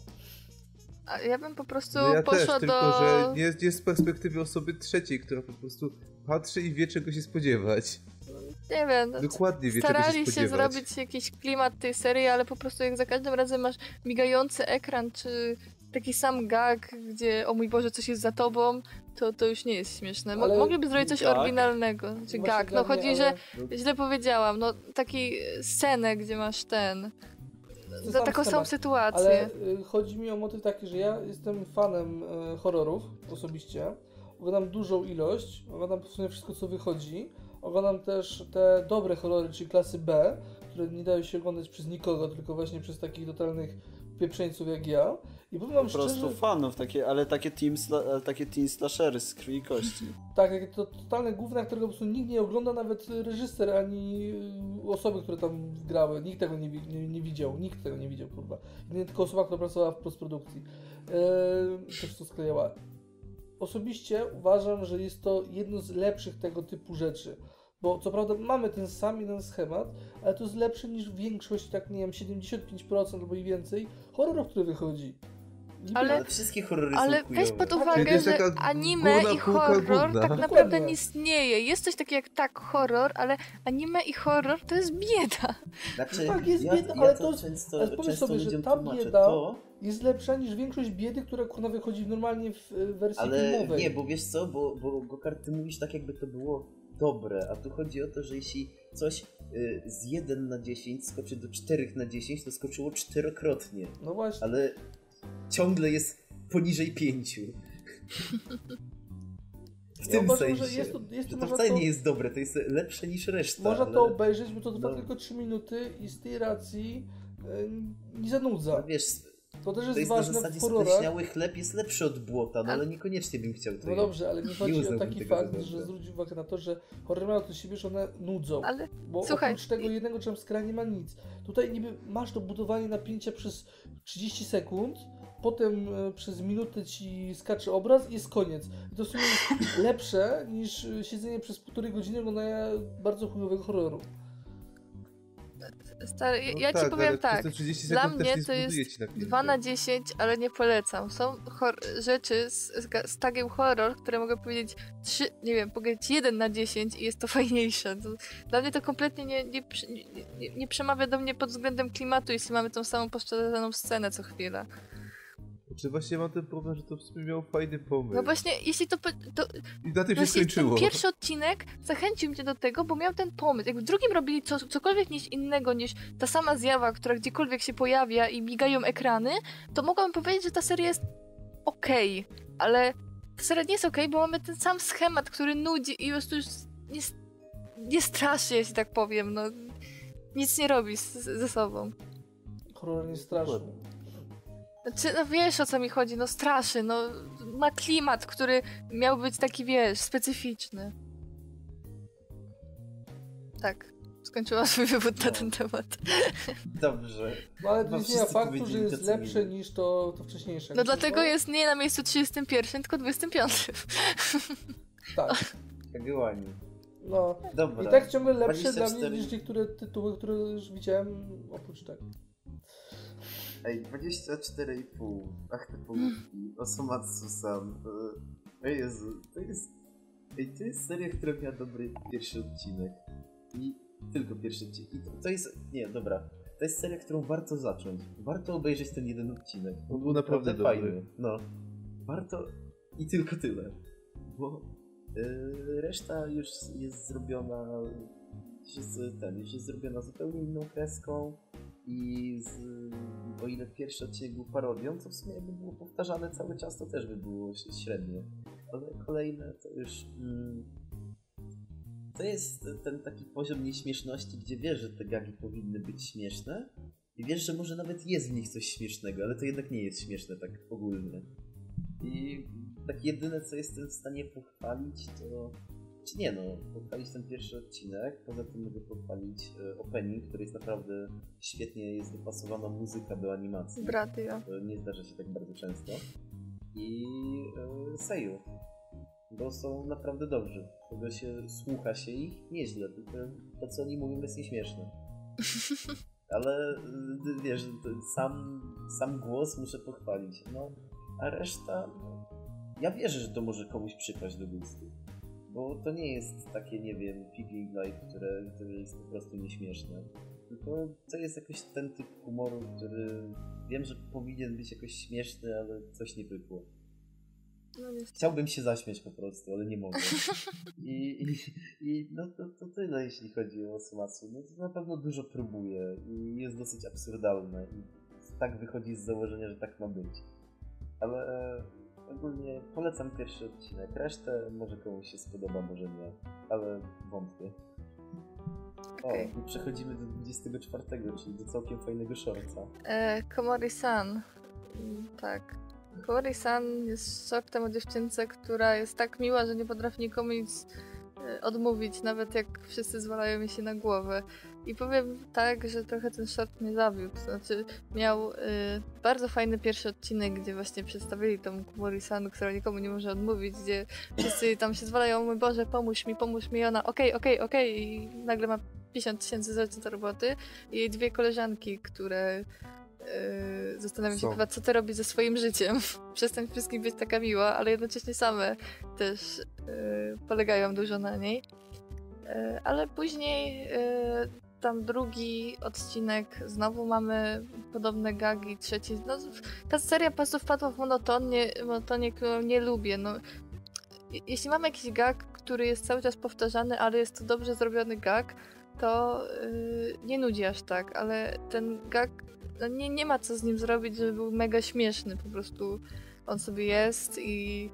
A ja bym po prostu No ja poszła też, tylko do... że nie, nie z perspektywy osoby trzeciej, która po prostu patrzy i wie czego się spodziewać. Nie wiem, no, Dokładnie wie starali się się spodziewać. zrobić jakiś klimat tej serii, ale po prostu jak za każdym razem masz migający ekran, czy taki sam gag, gdzie o mój Boże, coś jest za tobą, to, to już nie jest śmieszne. Mo- Ale mogliby zrobić coś gag? oryginalnego. Czy Właśnie gag, no chodzi, ale- że źle powiedziałam, no taki scenę, gdzie masz ten, To za taką samą sytuację. Ale y, chodzi mi o motyw taki, że ja jestem fanem y, horrorów osobiście. Oglądam dużą ilość, oglądam w sumie wszystko co wychodzi. Oglądam też te dobre horrory, czyli klasy B, które nie dają się oglądać przez nikogo, tylko właśnie przez takich totalnych pieprzeńców jak ja. I powiem wam Po prostu szczerze, fanów, takie, ale takie team, sla, takie teen slashery z krwi i kości. tak, takie to totalne gówna, którego po prostu nikt nie ogląda, nawet reżyser, ani y, osoby, które tam grały. Nikt tego nie, nie, nie widział, nikt tego nie widział, kurwa. Nie tylko osoba, która pracowała w postprodukcji. Eee, też to sklejała. Osobiście uważam, że jest to jedno z lepszych tego typu rzeczy. Bo co prawda mamy ten sam jeden schemat, ale to jest lepsze niż większość, tak nie wiem, 75% albo i więcej horrorów, które wychodzi. Niby- Ale- Ale wszystkie horrory Ale są weź pod uwagę, że anime górna i horror tak naprawdę nie istnieje. Jest coś takiego jak tak horror, ale anime i horror to jest bieda. Znaczy, Tak, jest ja, bieda, ja ale to często, ale pomyśl sobie, że ta bieda- to, jest lepsza niż większość biedy, która kurwa wychodzi normalnie w y, wersji ale filmowej. nie, bo wiesz co, bo, bo Gokart, ty mówisz tak jakby to było dobre, a tu chodzi o to, że jeśli coś y, z 1 na 10 skoczy do 4 na 10, to skoczyło czterokrotnie, No właśnie. ale ciągle jest poniżej 5. W Ja tym uważam, sensie, że jest to, jest to, to wcale to, nie jest dobre, to jest lepsze niż reszta. można ale... to obejrzeć, bo to trwa no. tylko 3 minuty i z tej racji y, nie zanudza. No wiesz, To też to jest, jest na ważne zasadzie w chleb jest lepszy od błota, no Ale- niekoniecznie bym chciał to No dobrze, ale nie chodzi o taki tego fakt, że zwróć uwagę na to, że horror mają do siebie, że one nudzą. Ale Bo Słuchaj, oprócz tego jednego jumpscare'a nie ma nic. Tutaj niby masz to budowanie napięcia przez 30 sekund, potem e, przez minutę ci skacze obraz i jest koniec. I to w sumie jest lepsze niż e, siedzenie przez półtorej godziny oglądania bardzo chujowego horroru. Stary, ja, No ja ci tak, powiem ale przez tak. te 30 Dla mnie nie to jest zbuduje ci napięcia. 2 na 10, ale nie polecam. Są rzeczy z, z, tagiem horror, które mogę powiedzieć 3, nie wiem, powiedzieć 1 na 10 i jest to fajniejsze. To, dla mnie to kompletnie nie, nie, nie, nie, przemawia do mnie pod względem klimatu, jeśli mamy tą samą powtarzaną scenę co chwilę. Czy właśnie mam ten problem, że to w sumie miał fajny pomysł. No właśnie, jeśli to, to I na tym się skończyło. ten pierwszy odcinek zachęcił mnie do tego, bo miał ten pomysł. Jak w drugim robili co, cokolwiek niż innego niż ta sama zjawa, która gdziekolwiek się pojawia i migają ekrany, to mogłabym powiedzieć, że ta seria jest okej, ale ta seria nie jest okej, bo mamy ten sam schemat, który nudzi i po prostu już nie, nie straszy, jeśli tak powiem. No, nic nie robi z, z, ze sobą. Horror nie straszy. Znaczy, no wiesz o co mi chodzi, no straszy, no ma klimat, który miał być taki, wiesz, specyficzny. Tak, skończyłam swój wywód na ten temat. Dobrze. No ale to nie faktu, że jest mieli. niż to, to wcześniejsze. No dlatego jest nie na miejscu 31, tylko 25. Tak, Jagiellonii. no. Dobra. I tak ciągle lepsze dla 24. mnie niż niektóre tytuły, które już widziałem oprócz tego. Ej, 24,5. Ach, te połówki. Osomatsu-san. O Jezu, to jest... Ej, to jest seria, która miała dobry pierwszy odcinek. I tylko pierwszy odcinek. I to, to jest... Nie, dobra. To jest seria, którą warto zacząć. Warto obejrzeć ten jeden odcinek. On był naprawdę dobry. fajny. No. Warto... I tylko tyle. Bo yy, reszta już jest zrobiona... Już jest, ten, już jest zrobiona zupełnie inną kreską i z, o ile pierwszy odcinek był parodią, to w sumie jakby było powtarzane cały czas, to też by było średnie. Ale kolejne to już... Mm, to jest ten taki poziom nieśmieszności, gdzie wiesz, że te gagi powinny być śmieszne i wiesz, że może nawet jest w nich coś śmiesznego, ale to jednak nie jest śmieszne tak ogólnie. I tak jedyne, co jestem w stanie pochwalić, to... Czy nie no, pochwalić ten pierwszy odcinek, poza tym mogę pochwalić e, opening, który jest naprawdę świetnie, jest dopasowana muzyka do animacji. Radio. To nie zdarza się tak bardzo często. I e, Seiju. Bo są naprawdę dobrzy. Tego się słucha się ich nieźle, tylko to co oni mówią jest nieśmieszne. Ale y, wiesz, sam, sam głos muszę pochwalić. No, a reszta. No, ja wierzę, że to może komuś przypaść do gustu. Bo to nie jest takie, nie wiem, Piggy Life, które, które jest po prostu nieśmieszne. Tylko to jest jakoś ten typ humoru, który wiem, że powinien być jakoś śmieszny, ale coś nie pykło. No. Chciałbym się zaśmiać po prostu, ale nie mogę. I, i, i no to, to tyle, jeśli chodzi o Sumatsu. No to na pewno dużo próbuje i jest dosyć absurdalne. I tak wychodzi z założenia, że tak ma być. Ale ogólnie polecam pierwszy odcinek. Resztę może komuś się spodoba, może nie. Ale wątpię. Okej. O, i przechodzimy do 24, czyli do całkiem fajnego shorta. E, Komori-san. Tak. Komori-san jest sortem o dziewczynce, która jest tak miła, że nie potrafi nikomu nic e, odmówić, nawet jak wszyscy zwalają mi się na głowę. I powiem tak, że trochę ten short mnie zawiódł. Znaczy, miał e, bardzo fajny pierwszy odcinek, gdzie właśnie przedstawili tą Komori-san, która nikomu nie może odmówić, gdzie wszyscy tam się zwalają, mój Boże, pomóż mi, pomóż mi, i ona okej, okej, okej i nagle ma 50 tysięcy rzeczy do roboty i jej dwie koleżanki, które yy, zastanawiam się chyba, co ty robi ze swoim życiem. Przestań wszystkim być taka miła, ale jednocześnie same też yy, polegają dużo na niej. Yy, ale później yy, tam drugi odcinek, znowu mamy podobne gagi, trzeci. No, ta seria po prostu wpadła w monotonię, monotonię którą nie lubię. No, je- jeśli mamy jakiś gag, który jest cały czas powtarzany, ale jest to dobrze zrobiony gag, to yy, nie nudzi aż tak, ale ten gag, no nie, nie ma co z nim zrobić, żeby był mega śmieszny, po prostu on sobie jest i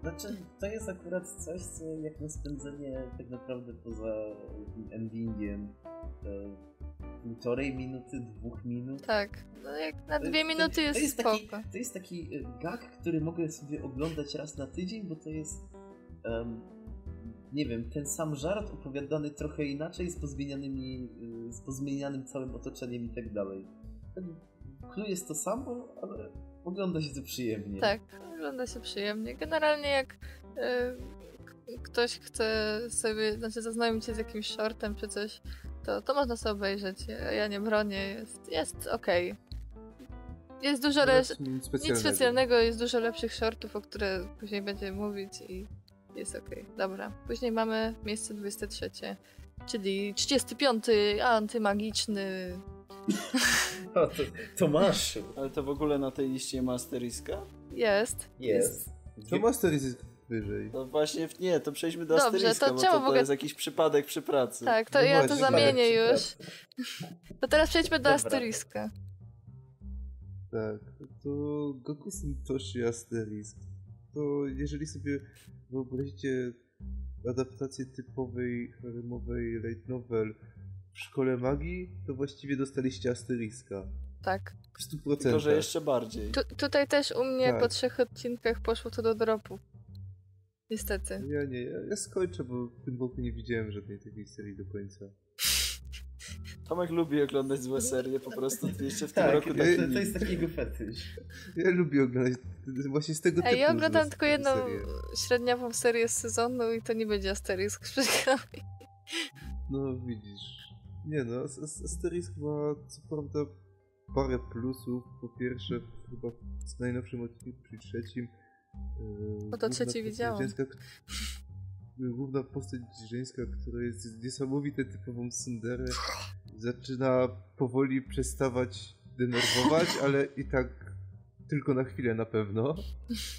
Znaczy, to jest akurat coś, co jak na spędzenie tak naprawdę poza tym endingiem e, półtorej minuty, dwóch minut. tak, no jak na To- dwie to- minuty to jest, jest spoko. taki, To jest taki e, gag, który mogę sobie oglądać raz na tydzień, bo to jest em, nie wiem, ten sam żart opowiadany trochę inaczej, z pozmienianymi, y, z pozmienianym całym otoczeniem i tak dalej. Clue jest to samo, ale ogląda się to przyjemnie. Tak, wygląda się przyjemnie. Generalnie jak y, ktoś chce sobie, znaczy zaznajomić się z jakimś shortem czy coś, to, to można sobie obejrzeć. Ja, nie bronię, jest, jest okej. Jest dużo lepszych, Nic nic specjalnego. specjalnego, jest dużo lepszych shortów, o które później będziemy mówić i jest okej. Dobra, później mamy miejsce 23, czyli 35 antymagiczny. To, Tomaszu, Ale to w ogóle na tej liście ma asteriska? Jest. jest. To Master jest wyżej. To właśnie, w- nie, to przejdźmy do Dobrze, asteriska, to bo czemu to, w to ogóle- jest jakiś przypadek przy pracy. Tak, to No ja to zamienię tak, już. To teraz przejdźmy do Dobra. asteriska. Tak, to Goku Santoshi Asterisk. To jeżeli sobie wyobrazicie adaptację typowej, haremowej light novel w szkole magii, to właściwie dostaliście Asteriska. Tak. W 100%. Tylko, że jeszcze bardziej. Tu, tutaj też u mnie Tak. po trzech odcinkach poszło to do dropu. Niestety. Ja nie, ja, ja skończę, bo w tym roku nie widziałem żadnej takiej serii do końca. Tomek lubi oglądać złe serie, po prostu jeszcze w tym Tak, roku to, taki to jest taki jego fetysz. Ja lubię oglądać właśnie z tego typu Ej, ja oglądam tylko jedną serie. średniową serię z sezonu i to nie będzie asterisk, przykro mi. No widzisz. Nie no, As- As- Asterisk ma co prawda parę plusów. Po pierwsze, chyba w najnowszym odcinku, czyli trzecim. Yy, główna trzeci postać widziałam. Żeńska, główna postać żeńska, która jest niesamowite typową sunderę, zaczyna powoli przestawać denerwować, ale i tak tylko na chwilę na pewno,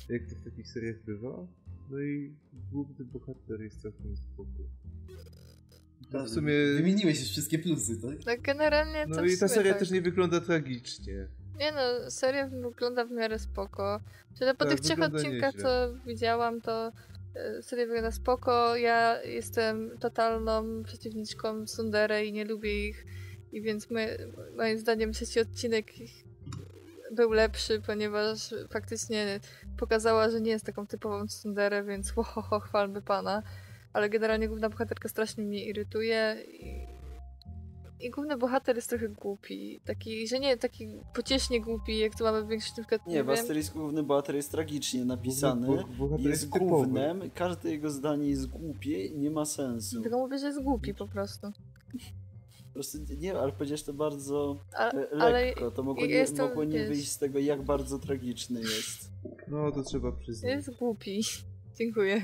jak to w takich seriach bywa. No i główny bohater jest całkiem spoko. To w sumie... Wymieniłeś już wszystkie plusy, tak? Tak generalnie to No i ta seria tak. też nie wygląda tragicznie. Nie no, seria wygląda w miarę spoko. Czyli po Tak, tych trzech odcinkach, nieźle. co widziałam, to e, seria wygląda spoko. Ja jestem totalną przeciwniczką Sundere i nie lubię ich. I więc my, moim zdaniem trzeci odcinek był lepszy, ponieważ faktycznie pokazała, że nie jest taką typową Sunderę, więc ho, ho, ho, chwalmy pana. Ale generalnie główna bohaterka strasznie mnie irytuje i, i główny bohater jest trochę głupi. Taki, że nie taki pociesznie głupi, jak tu mamy w większości na przykład, Nie, w wiem, Asterisku główny bohater jest tragicznie napisany. Bo- Jest gównem, każde jego zdanie jest głupie i nie ma sensu. Tylko mówię, że jest głupi po prostu. Po prostu nie, ale powiedziałeś to bardzo A, lekko. To mogło nie, jestem, mogło nie wyjść z tego, jak bardzo tragiczny jest. No to trzeba przyznać. jest głupi. Dziękuję.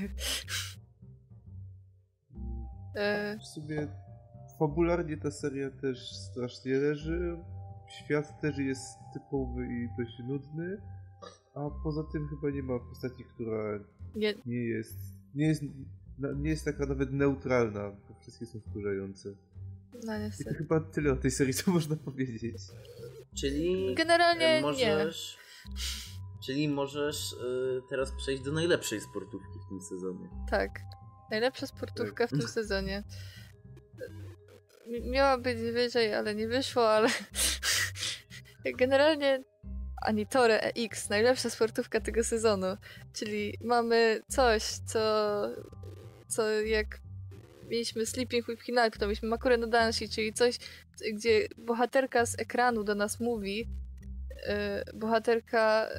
E, W sumie fabularnie ta seria też strasznie leży. Świat też jest typowy i dość nudny. A poza tym chyba nie ma postaci, która nie, nie jest. Nie jest, na- nie jest taka nawet neutralna, bo wszystkie są wkurzające. no I to niestety. chyba tyle o tej serii, co można powiedzieć. Czyli Generalnie e, nie. możesz, Czyli możesz y, teraz przejść do najlepszej sportówki w tym sezonie. Tak. Najlepsza sportówka w tym sezonie. mi- miała być wyżej, ale nie wyszło, ale generalnie Anitore EX, najlepsza sportówka tego sezonu, czyli mamy coś, co, co jak mieliśmy Sleeping with Hinata, to mieliśmy Makurę no Danshi, czyli coś, gdzie bohaterka z ekranu do nas mówi, yy, bohaterka yy,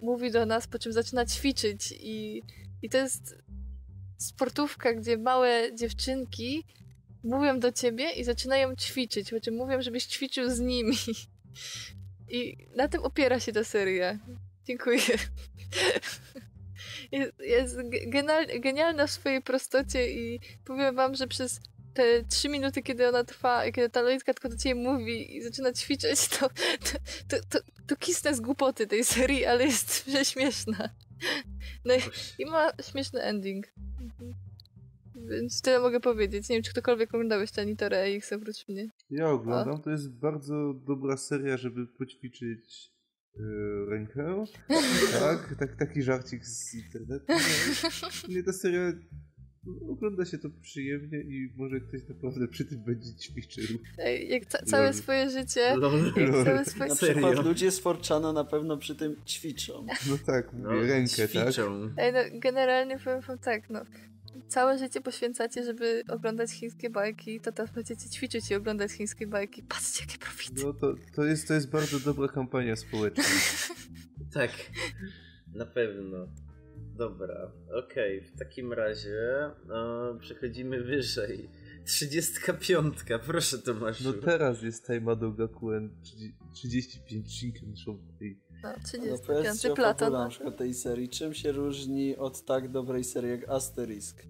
mówi do nas, po czym zaczyna ćwiczyć i, i to jest sportówka, gdzie małe dziewczynki mówią do ciebie i zaczynają ćwiczyć, czym mówią, żebyś ćwiczył z nimi. I na tym opiera się ta seria. Dziękuję. Jest, jest ge- genial, genialna w swojej prostocie i powiem wam, że przez te trzy minuty, kiedy ona trwa, kiedy ta Loitka tylko do ciebie mówi i zaczyna ćwiczyć, to, to, to, to, to kisnę z głupoty tej serii, ale jest prześmieszna. No i, i ma śmieszny ending. Mhm. Więc tyle mogę powiedzieć. Nie wiem, czy ktokolwiek oglądał jeszcze Anitora EX oprócz mnie. Ja oglądam, to jest bardzo dobra seria, żeby poćwiczyć e, rękę. Tak, tak, taki żarcik z internetu. Mnie ta seria ogląda się to przyjemnie i może ktoś naprawdę przy tym będzie ćwiczył. Ej, Jak ca- całe Lol. swoje życie, Lol. jak Lol. całe swoje... Na Serio? przykład ludzie z Forczana na pewno przy tym ćwiczą. No tak, mówię, No, rękę, tak? ćwiczą. Ej, no, generalnie powiem wam tak, no. Całe życie poświęcacie, żeby oglądać chińskie bajki, to teraz będziecie ćwiczyć i oglądać chińskie bajki. Patrzcie, jakie profity. No to, to, jest, to jest bardzo dobra kampania społeczna. Tak, na pewno. Dobra, okej, w takim razie no, przechodzimy wyżej. 35, proszę Tomaszu. No teraz jest Taima do Gakuen 35 Shinken Shopei. No, No 35 powiedzcie o Platon. na No. przykład tej serii. Czym się różni od tak dobrej serii jak Asterisk?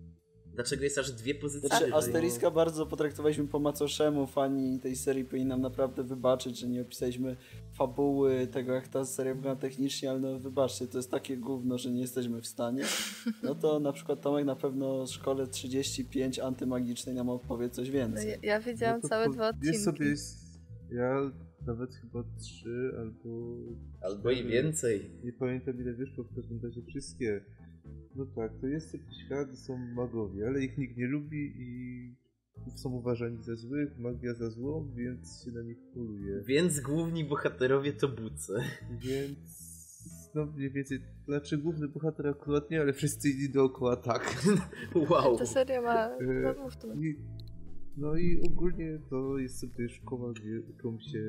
Dlaczego jest aż dwie pozycje Znaczy? Asteriska bardzo potraktowaliśmy po macoszemu. Fani tej serii powinni nam naprawdę wybaczyć, że nie opisaliśmy fabuły tego, jak ta seria wygląda technicznie, ale no wybaczcie, to jest takie gówno, że nie jesteśmy w stanie. No to na przykład Tomek na pewno w szkole 35 antymagicznej nam opowie coś No, więcej. ja, ja widziałam No to całe po- dwa odcinki. Jest sobie, jest, ja nawet chyba trzy albo Albo i więcej. Nie pamiętam ile wyszło, w każdym razie wszystkie. No tak, to jest taki świat, są magowie, ale ich nikt nie lubi i są uważani za złych, magia za złą, więc się na nich poluje. Więc główni bohaterowie to buce. Więc no mniej więcej, znaczy główny bohater akurat nie, ale wszyscy inni dookoła tak. Wow. Ta seria ma... E, No. I, no i ogólnie to jest sobie szkoła, gdzie uczą się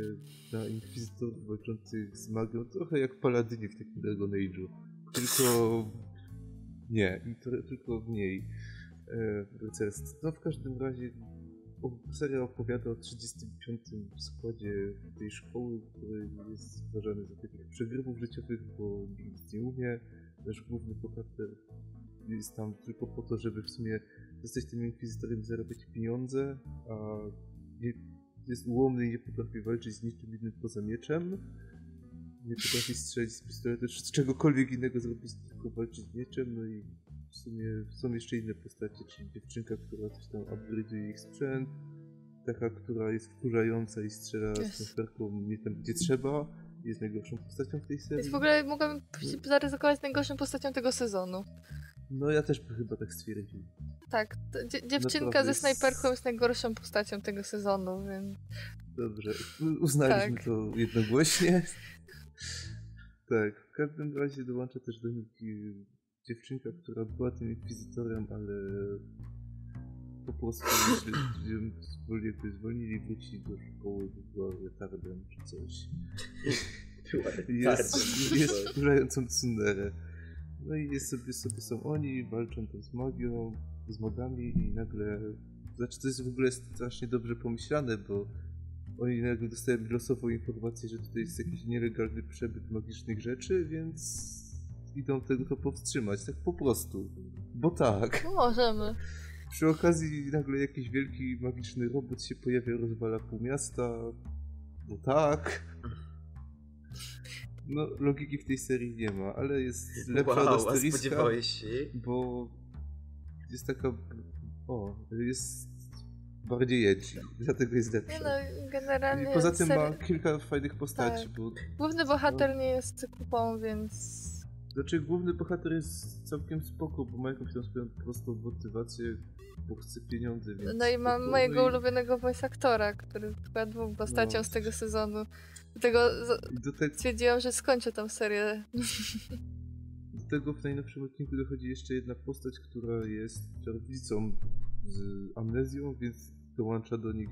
na inkwizytorów walczących z magią, trochę jak paladyni w takim Dragon Age'u. Tylko nie, i to, tylko mniej e, rycerstw. No w każdym razie seria opowiada o 35. składzie tej szkoły, który jest uważany za takich przegrywów życiowych, bo nic nie umie. Nasz główny bohater jest tam tylko po to, żeby w sumie zostać tym inkwizytorem, zarabiać pieniądze, a nie, jest ułomny i nie potrafi walczyć z niczym innym poza mieczem. Nie potrafi strzelić z pistoletu, czy z czegokolwiek innego zrobić, tylko walczyć z mieczem. No i w sumie są jeszcze inne postacie, czyli dziewczynka, która coś tam upgrade'uje ich sprzęt, taka, która jest wkurzająca i strzela Yes. snajperką nie tam, gdzie trzeba. Jest najgorszą postacią w tej serii. Więc w ogóle mogłabym zaryzykować najgorszą postacią tego sezonu. No ja też bym chyba tak stwierdził. Tak, dziewczynka Naprawdę ze snajperką jest najgorszą postacią tego sezonu, więc... Dobrze, uznaliśmy Tak. to jednogłośnie. Tak, w każdym razie dołącza też do nich dziewczynka, która była tym inkwizytorem, ale po prostu jakby zwolnili, wróci do szkoły, by była retardem czy coś. Jest, jest wkurzającą tsunerę. No i jest sobie, sobie są oni, walczą tam z magią, z magami i nagle... Znaczy to jest w ogóle strasznie dobrze pomyślane, bo oni nagle dostają losową informację, że tutaj jest jakiś nielegalny przebyt magicznych rzeczy, więc idą tego to powstrzymać, tak po prostu. Bo tak. No możemy. Przy okazji nagle jakiś wielki magiczny robot się pojawia, rozwala pół miasta. Bo tak. No, logiki w tej serii nie ma, ale jest lepsza wow, od Asteriska, się? bo jest taka... O, jest bardziej edgy, dlatego jest Nie lepsza. no, generalnie... I poza tym ma seri- kilka fajnych postaci, Tak. bo Główny bohater nie jest kupą, więc... Znaczy główny bohater jest całkiem spoko, bo ma jakąś tam swoją prostą motywację, bo chce pieniądze, więc... No i mam spoko. mojego No i- ulubionego voice aktora, który chyba dwóch postacią No. z tego sezonu. Dlatego Do, te, stwierdziłam, że skończę tą serię. do tego w najnowszym odcinku dochodzi jeszcze jedna postać, która jest czarownicą z amnezją, więc dołącza do nich,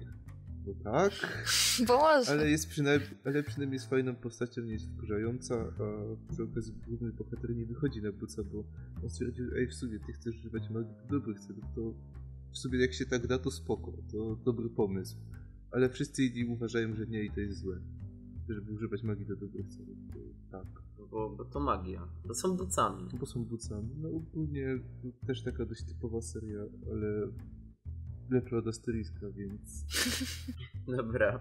no tak, Bo może. ale jest przynajmniej, ale przynajmniej jest fajną postacią, nie jest wkurzająca, a przy okazji główny bohater nie wychodzi na buca, bo on stwierdził, ej w sumie ty chcesz używać magii do dobrych celów, to w sumie jak się tak da to spoko, to dobry pomysł. Ale wszyscy inni uważają, że nie i to jest złe. Żeby używać magii do dobrych celów, to tak. Bo, bo to magia. To są docami. Bo są bucami. No ogólnie też taka dość typowa seria, ale lepsza od Asteriska, więc Dobra.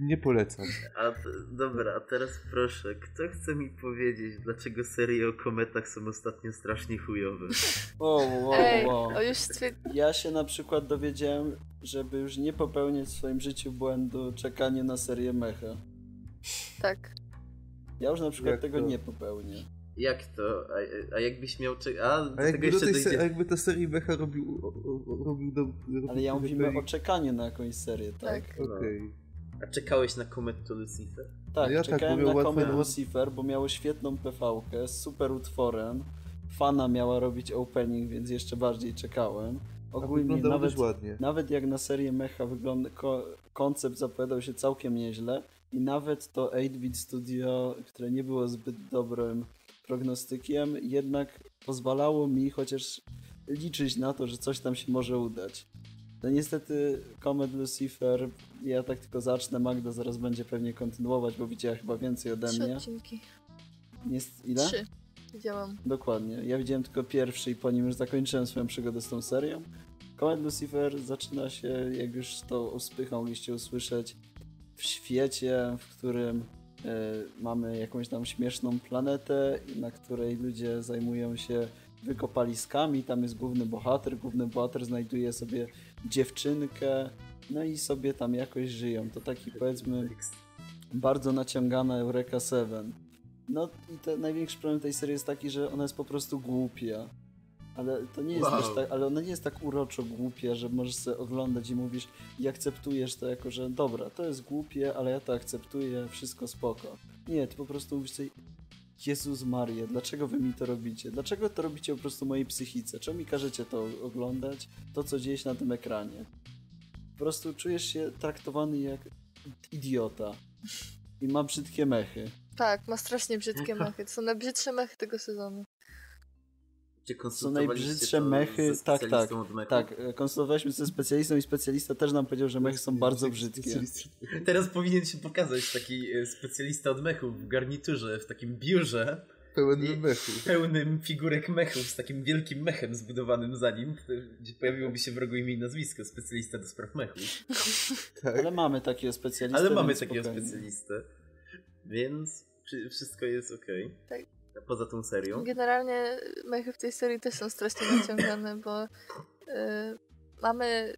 nie polecam. A t- dobra, a teraz proszę, kto chce mi powiedzieć, dlaczego serie o kometach są ostatnio strasznie chujowe? Wow, wow, Ej, wow. o już stwierd... Ja się na przykład dowiedziałem, żeby już nie popełniać w swoim życiu błędu czekanie na serię mecha. Tak. Ja już na przykład Jak tego to? nie popełnię. Jak to? A, a jakbyś miał... Cze- a, do A tego jakby, do tej se- jakby ta serii Mecha robił, o, o, robił do... Robił Ale ja mówimy tej- o czekaniu na jakąś serię, tak? Tak. Okej. A czekałeś na Comet to Lucifer? Tak, Ja tak, czekałem miał na Comet na- Lucifer, bo miało świetną PV-kę z super utworem. Fana miała robić opening, więc jeszcze bardziej czekałem. Ogólnie nawet, ładnie. nawet jak na serię Mecha wygląda, ko, koncept zapowiadał się całkiem nieźle i nawet to 8-bit studio, które nie było zbyt dobrym prognostykiem, jednak pozwalało mi chociaż liczyć na to, że coś tam się może udać. No niestety Comet Lucifer, ja tak tylko zacznę, Magda zaraz będzie pewnie kontynuować, bo widziała chyba więcej ode Trzy mnie. odcinki. Jest ile? Trzy. Widziałam. Dokładnie. Ja widziałem tylko pierwszy i po nim już zakończyłem swoją przygodę z tą serią. Comet Lucifer zaczyna się, jak już to uspychą, mogliście usłyszeć, w świecie, w którym mamy jakąś tam śmieszną planetę, na której ludzie zajmują się wykopaliskami. Tam jest główny bohater. Główny bohater znajduje sobie dziewczynkę, no i sobie tam jakoś żyją. To taki powiedzmy bardzo naciągana Eureka 7. No i te, największy problem tej serii jest taki, że ona jest po prostu głupia. Ale to nie jest Wow. też tak, ale ona nie jest tak uroczo głupia, że możesz sobie oglądać i mówisz i akceptujesz to jako, że dobra, to jest głupie, ale ja to akceptuję, wszystko spoko. Nie, ty po prostu mówisz sobie Jezus Maria, dlaczego wy mi to robicie? Dlaczego to robicie po prostu mojej psychice? Czemu mi każecie to oglądać? To, co dzieje się na tym ekranie? Po prostu czujesz się traktowany jak idiota. I ma brzydkie mechy. Tak, ma strasznie brzydkie mechy. To są najbrzydsze mechy tego sezonu. Czy Są najbrzydsze mechy. ze Tak, tak. Tak, e, konsultowaliśmy ze specjalistą i specjalista też nam powiedział, że mechy są bardzo brzydkie. Teraz powinien się pokazać taki e, specjalista od mechu w garniturze, w takim biurze, Pełen mechu. pełnym figurek mechów, z takim wielkim mechem zbudowanym za nim, gdzie pojawiłoby się w rogu imię i nazwisko, specjalista do spraw mechów. Tak. Ale mamy takiego specjalistę. Ale mamy więc takiego spokojnie. specjalistę, więc wszy- wszystko jest okej. Tak. Poza tą serią. Generalnie mechy w tej serii też są strasznie naciągane, bo y, mamy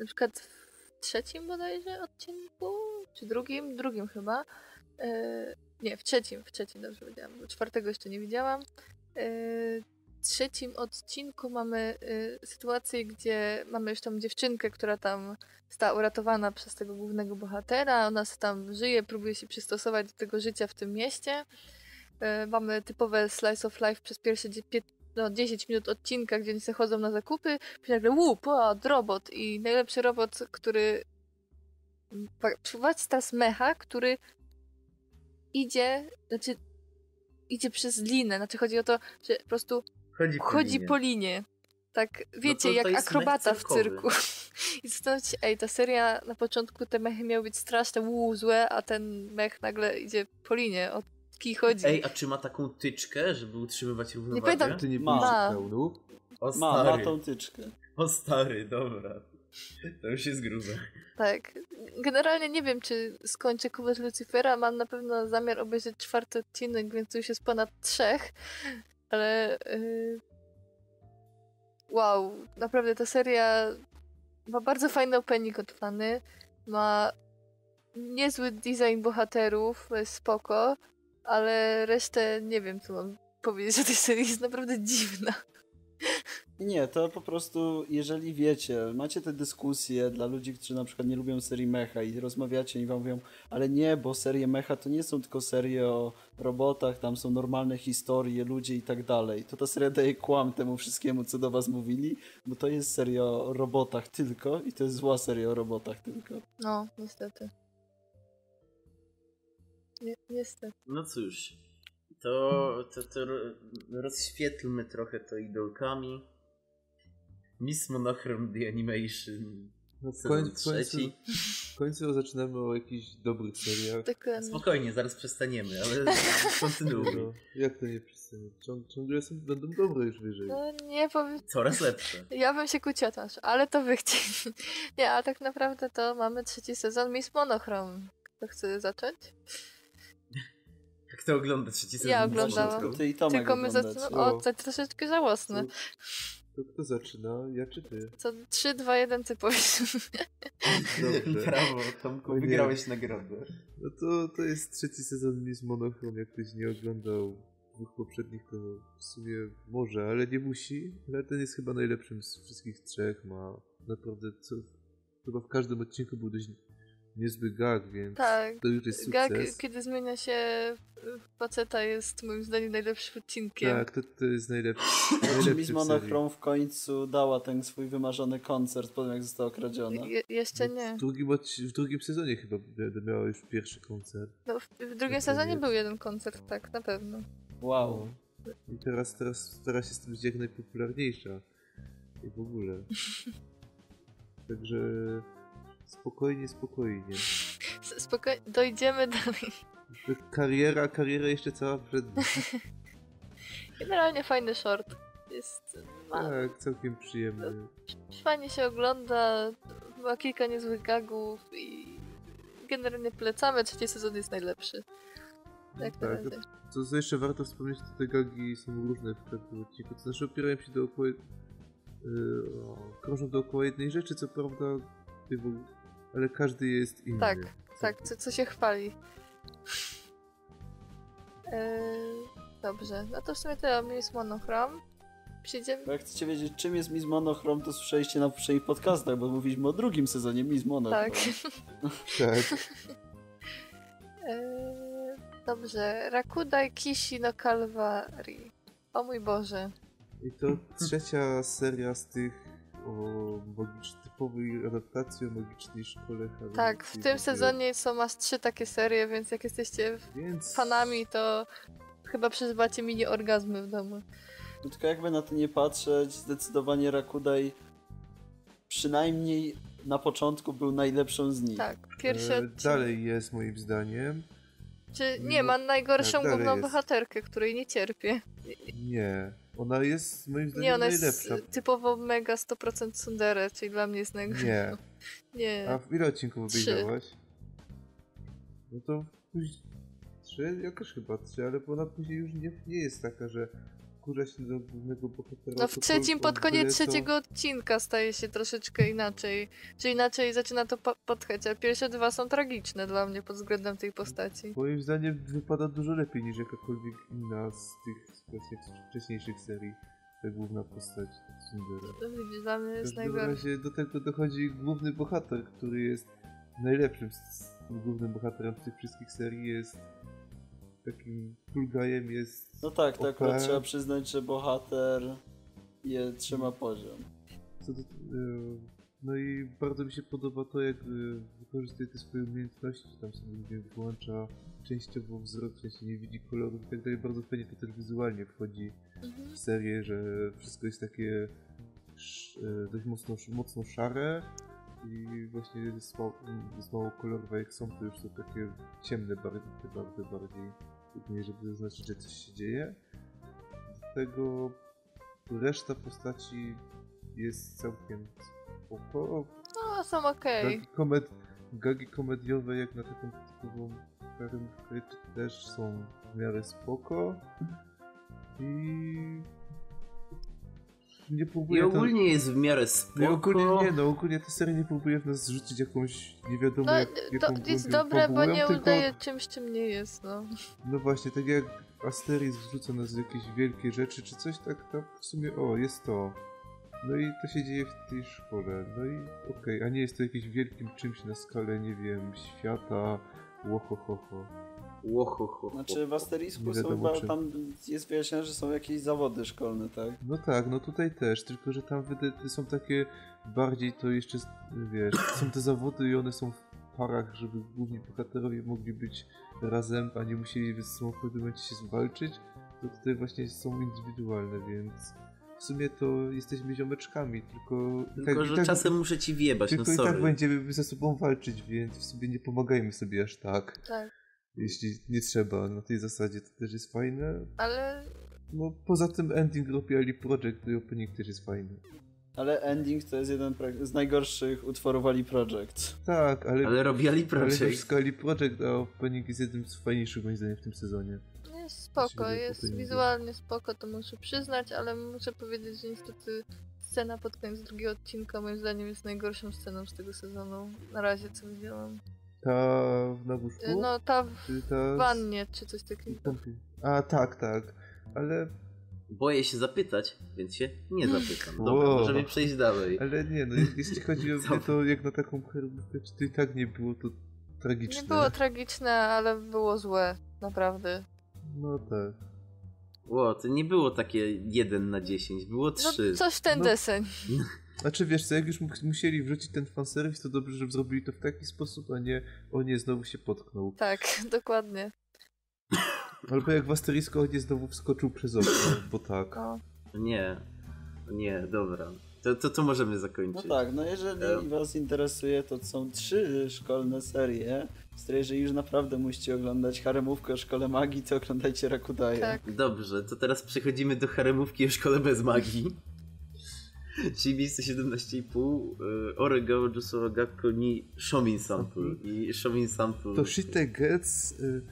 na przykład w trzecim bodajże odcinku, czy drugim, drugim chyba. y, nie, w trzecim, w trzecim dobrze powiedziałam, bo czwartego jeszcze nie widziałam. Y, w trzecim odcinku mamy y, sytuację, gdzie mamy już tą dziewczynkę, która tam została uratowana przez tego głównego bohatera. Ona tam żyje, próbuje się przystosować do tego życia w tym mieście. E, mamy typowe slice of life przez pierwsze no, 10 minut odcinka, gdzie oni sobie chodzą na zakupy, później nagle łup, o, robot i najlepszy robot, który przywołać teraz mecha, który idzie, znaczy idzie przez linę, znaczy chodzi o to, że po prostu Chodzi po chodzi linie. po linie. Tak, wiecie, to jak akrobata w cyrku. I zastanawiam się, ej, ta seria na początku te mechy miały być straszne, uuu, złe, a ten mech nagle idzie po linie. O kij chodzi. Ej, a czy ma taką tyczkę, żeby utrzymywać równowagę? pamiętam, Ty nie Ma. pełnu? O Ma, ma tą tyczkę. o stary, dobra. To już jest grube. Tak. Generalnie nie wiem, czy skończę Kubek Lucifera. Mam na pewno zamiar obejrzeć czwarty odcinek, więc już jest ponad trzech. Ale. Yy... Wow, naprawdę ta seria ma bardzo fajny opening od fany. Ma niezły design bohaterów, spoko, ale resztę nie wiem, co mam powiedzieć o tej serii, jest naprawdę dziwna. Nie, to po prostu, jeżeli wiecie, macie te dyskusje dla ludzi, którzy na przykład nie lubią serii mecha i rozmawiacie i wam mówią, ale nie, bo serie mecha to nie są tylko serie o robotach, tam są normalne historie, ludzie i tak dalej. To ta seria daje kłam temu wszystkiemu, co do was mówili, bo to jest seria o robotach tylko i to jest zła seria o robotach tylko. No, niestety. Nie, niestety. No cóż, to, to, to ro- rozświetlmy trochę to idolkami. Miss Monochrome The Animation. No w, Sezon koń, w, końcu, trzeci. w końcu zaczynamy o jakichś dobrych seriach. Dokładnie. Spokojnie, zaraz przestaniemy, ale kontynuuj. No, jak to nie przestanie? Ciąg, ciągle są, będą dobre już wyżej. No nie powiem. Coraz lepsze. Ja bym się kłóciła też, ale to wy chcieli. Nie, a tak naprawdę to mamy trzeci sezon Miss Monochrome. Kto chce zacząć? Jak to ogląda trzeci sezon? Ja oglądałam. Ty i Tomek Tylko my zaczynamy. O, to troszeczkę żałosne. To kto zaczyna? Ja czy ty? Co 3, 2, 1 ty powiesz. Dobrze. Brawo, Tomku, wygrałeś nagrodę. No to, to jest trzeci sezon Miss Monochrome. Jak ktoś nie oglądał dwóch poprzednich, to w sumie może, ale nie musi. Ale ten jest chyba najlepszym z wszystkich trzech. Ma naprawdę co... Chyba w każdym odcinku był dość niezły gag, więc Tak. to już jest Gag, sukces. kiedy zmienia się w faceta jest moim zdaniem najlepszym odcinkiem. Tak, to, to jest najlepszy. Najlepszy Miss w serii. Monochrome w końcu dała ten swój wymarzony koncert po tym, jak została kradziona. Je, jeszcze nie. W drugim, w drugim sezonie chyba będę miała już pierwszy koncert. No, w, w drugim sezonie był jeden koncert, tak, na pewno. Wow. I teraz, teraz stara się stać jak najpopularniejsza. I w ogóle. Także spokojnie, spokojnie. Spokojnie, dojdziemy dalej. Kariera, kariera jeszcze cała przed nim. Generalnie fajny short. Jest. Ma, Tak, całkiem przyjemny. Fajnie się ogląda, ma kilka niezłych gagów i generalnie polecamy. Trzeci sezon jest najlepszy. Na Tak, razie. co, co jeszcze warto wspomnieć, to te gagi są różne w każdym odcinku. To znaczy opierają się dookoła... Yy, krążą dookoła jednej rzeczy, co prawda, ty ale każdy jest inny. Tak, Tak, co, co się chwali. Eee, dobrze, no to w sumie to Miss Monochrome. Przyjdziemy. Bo jak chcecie wiedzieć, czym jest Miss Monochrome, to słyszeliście na poprzednich podcastach, bo mówiliśmy o drugim sezonie Miss Monochrome. Tak. Tak. Eee, dobrze, Rakudai Kishi no Calvary. O mój Boże. I to trzecia seria z tych o magicz, typowej adaptacji o magicznej szkole Harry Tak, w tym sezonie są aż trzy takie serie, więc jak jesteście Więc fanami, to chyba przeżywacie mini orgazmy w domu. No tylko jakby na to nie patrzeć, zdecydowanie Rakudai przynajmniej na początku był najlepszą z nich. Tak, pierwszy e, dalej jest moim zdaniem. Czy nie, ma najgorszą Tak, główną jest. bohaterkę, której nie cierpię. Nie. Ona jest moim zdaniem Nie, ona jest najlepsza. typowo mega 100% tsundere, czyli dla mnie jest najgorsza. Nie. Nie. A w ile odcinków obejrzałaś? No to później... Trzy? Ja też chyba trzy, ale ona później już nie, nie jest taka, że kurza się do głównego bohatera. No w trzecim, po- pod koniec trzeciego odcinka staje się troszeczkę inaczej. Czy inaczej zaczyna to po- podchać, a pierwsze dwa są tragiczne dla mnie pod względem tej postaci. Moim zdaniem wypada dużo lepiej niż jakakolwiek inna z tych właśnie wcześniejszych serii. Ta główna postać Tsundere. To widzisz, dla mnie jest najgorsze. razie do tego dochodzi główny bohater, który jest najlepszym głównym bohaterem tych wszystkich serii jest takim guyem jest No tak, to OP. akurat trzeba przyznać, że bohater je trzyma poziom. Do, e, no i bardzo mi się podoba to, jak e, wykorzystuje te swoje umiejętności, tam sobie nie wiem, włącza częściowo wzrok, sensie nie widzi kolorów i tak dalej. Bardzo fajnie to też wizualnie wchodzi Mhm. w serię, że wszystko jest takie sz, e, dość mocno, mocno szare i właśnie jest mało, kolorowe, jak są to już są takie ciemne barwy bardziej, nie żeby zaznaczyć, że coś się dzieje. Z tego reszta postaci jest całkiem spoko. No, są okej. Gagi, komed, gagi komediowe jak na taką typową karynkę też są w miarę spoko. I nie I próbuję tam- ogólnie jest w miarę nie, spoko. ogólnie nie, no ogólnie ta seria nie próbuje w nas zrzucić jakąś nie wiadomo No, jak, to jaką jest dobre, bo nie tylko, udaje czymś, czym nie jest, no. No właśnie, tak jak Asterix wrzuca nas w jakieś wielkie rzeczy czy coś, tak to w sumie o, jest to. No i to się dzieje w tej szkole. No i okej, a nie jest to jakimś wielkim czymś na skalę, nie wiem, świata, łohohoho. Łohoho. Znaczy w Asterisku są chyba, tam jest wyjaśnione, że są jakieś zawody szkolne, tak? No tak, no tutaj też, tylko że tam są takie bardziej to jeszcze, wiesz, są te zawody i one są w parach, żeby główni bohaterowie mogli być razem, a nie musieli ze sobą w pewnym momencie się zwalczyć, to tutaj właśnie są indywidualne, więc w sumie to jesteśmy ziomeczkami, tylko... i Tylko, i że czasem muszę ci wjebać, no Tylko i tak sorry. będziemy ze sobą walczyć, więc w sumie nie pomagajmy sobie aż tak, Tak, jeśli nie trzeba, na tej zasadzie to też jest fajne. ale No poza tym ending robi Ali Project i opening też jest fajny. Ale ending to jest jeden z najgorszych utworów Ali Project. Tak, ale, Ale robiali ale to projekt. wszystko Ali Project, a opening jest jednym z fajniejszych moim zdaniem w tym sezonie. jest spoko, jest wizualnie spoko, to muszę przyznać, ale muszę powiedzieć, że niestety scena pod koniec drugiego odcinka moim zdaniem jest najgorszą sceną z tego sezonu. Na razie co widziałam. Ta na łóżku? No ta w Czy ta... z- wannie czy coś takiego. A tak, tak. Ale, Boję się zapytać, więc się nie zapytam. Dobra, Wow. możemy przejść dalej. ale nie, no jeśli chodzi o mnie, to jak na taką herbatę, czy to i tak nie było to tragiczne. Nie było tragiczne, ale było złe, naprawdę. No tak. Ło, to nie było takie 1 na 10, było No 3. coś w ten No. deseń. Znaczy wiesz co, jak już mu- musieli wrzucić ten fanserwis, to dobrze, że zrobili to w taki sposób, a nie o nie, znowu się potknął. Tak, dokładnie. Albo jak w Asterisku on nie znowu wskoczył przez okno, bo tak. No. Nie, nie, dobra. To, to, to możemy No zakończyć. tak, no jeżeli Em. was interesuje, to są trzy szkolne serie, z której jeżeli już naprawdę musicie oglądać haremówkę o szkole magii, to oglądajcie Rakudaje. Tak. Dobrze, to teraz przechodzimy do haremówki o szkole bez magii. Czyli miejsce 17,5 y, Orego Josuwa Gakko ni Shomin Sample. I Shomin Sample... To Shite Gets... Y,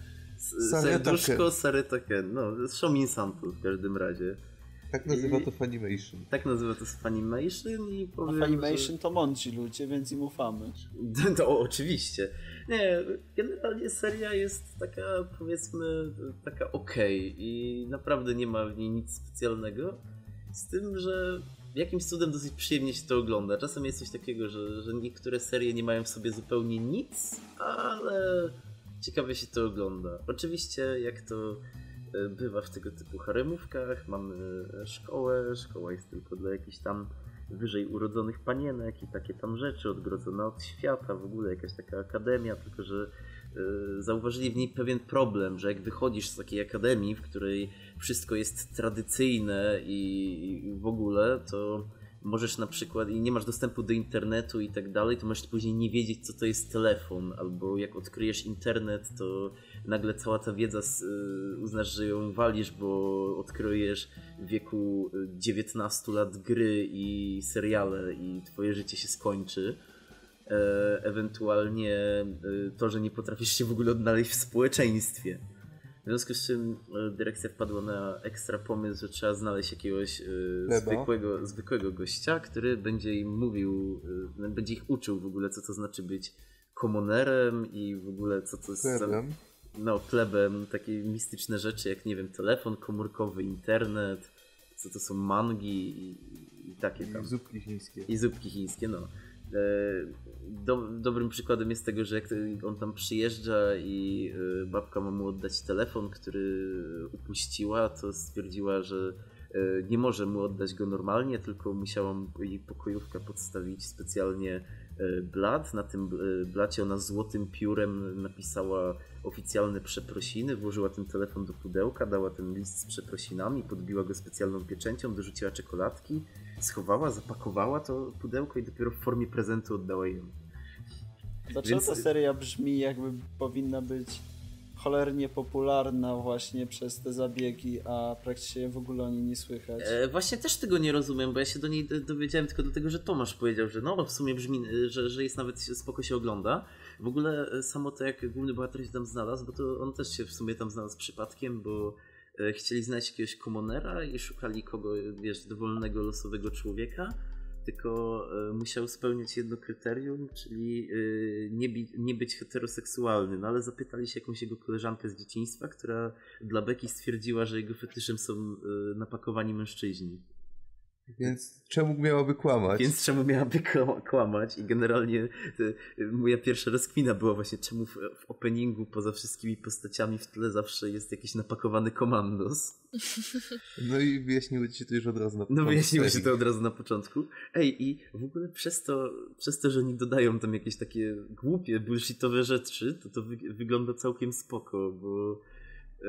Serduszko Ken. Sareta Ken. No, Shomin Sample w każdym razie. tak nazywa I- to Funimation. Tak nazywa to Funimation i A powiem, Funimation to mądrzy ludzie, więc im ufamy. To oczywiście. Nie, generalnie seria jest taka, powiedzmy, taka okej i naprawdę nie ma w niej nic specjalnego. Z tym, że jakimś cudem dosyć przyjemnie się to ogląda. Czasem jest coś takiego, że, że niektóre serie nie mają w sobie zupełnie nic, ale ciekawie się to ogląda. Oczywiście, jak to e, bywa w tego typu haremówkach, mamy e, szkołę, szkoła jest tylko dla jakichś tam wyżej urodzonych panienek i takie tam rzeczy, odgrodzona od świata, w ogóle jakaś taka akademia, tylko że zauważyli w niej pewien problem, że jak wychodzisz z takiej akademii, w której wszystko jest tradycyjne i, w ogóle, to możesz na przykład i nie masz dostępu do internetu i tak dalej, to możesz później nie wiedzieć, co to jest telefon, albo jak odkryjesz internet, to nagle cała ta wiedza y, uznasz, że ją walisz, bo odkryjesz w wieku y, 19 lat gry i seriale i twoje życie się skończy. E, ewentualnie y, to, że nie potrafisz się w ogóle odnaleźć w społeczeństwie. W związku z czym e, dyrekcja wpadła na ekstra pomysł, że trzeba znaleźć jakiegoś e, zwykłego, zwykłego gościa, który będzie im mówił, e, będzie ich uczył w ogóle, co to znaczy być komonerem i w ogóle co to jest Plebem. no, plebem, takie mistyczne rzeczy jak, nie wiem, telefon komórkowy, internet, co to są mangi i, i takie tam. I zupki chińskie. I zupki chińskie, no. E, Do, dobrym przykładem jest tego, że jak on tam przyjeżdża i e, babka ma mu oddać telefon, który upuściła, to stwierdziła, że e, nie może mu oddać go normalnie, tylko musiała mu jej pokojówka podstawić specjalnie blat. Na tym blacie ona złotym piórem napisała oficjalne przeprosiny, włożyła ten telefon do pudełka, dała ten list z przeprosinami, podbiła go specjalną pieczęcią, dorzuciła czekoladki, schowała, zapakowała to pudełko i dopiero w formie prezentu oddała jemu. Dlaczego Więc- ta seria brzmi jakby powinna być cholernie popularna właśnie przez te zabiegi, a praktycznie w ogóle o niej nie słychać? E, właśnie też tego nie rozumiem, bo ja się do niej do- dowiedziałem tylko dlatego, że Tomasz powiedział, że no w sumie brzmi, e, że, że jest nawet spoko się ogląda. W ogóle e, samo to jak główny bohater się tam znalazł, bo to on też się w sumie tam znalazł przypadkiem, bo chcieli znaleźć jakiegoś komonera i szukali kogo, wiesz, dowolnego losowego człowieka. tylko e, musiał spełniać jedno kryterium, czyli e, nie, bi- nie być heteroseksualny. No ale zapytali się jakąś jego koleżankę z dzieciństwa, która dla Beki stwierdziła, że jego fetyszem są e, napakowani mężczyźni. Więc czemu miałaby kłamać? Więc czemu miałaby kła- kłamać? I generalnie moja pierwsza rozkmina była właśnie, czemu w, w openingu poza wszystkimi postaciami w tle zawsze jest jakiś napakowany komandos. No i wyjaśniło ci się to już od razu na No początku wyjaśniło się to od razu na początku. Ej, i w ogóle przez to, przez to, że oni dodają tam jakieś takie głupie, bullshitowe rzeczy, to to wy, wygląda całkiem spoko, bo e,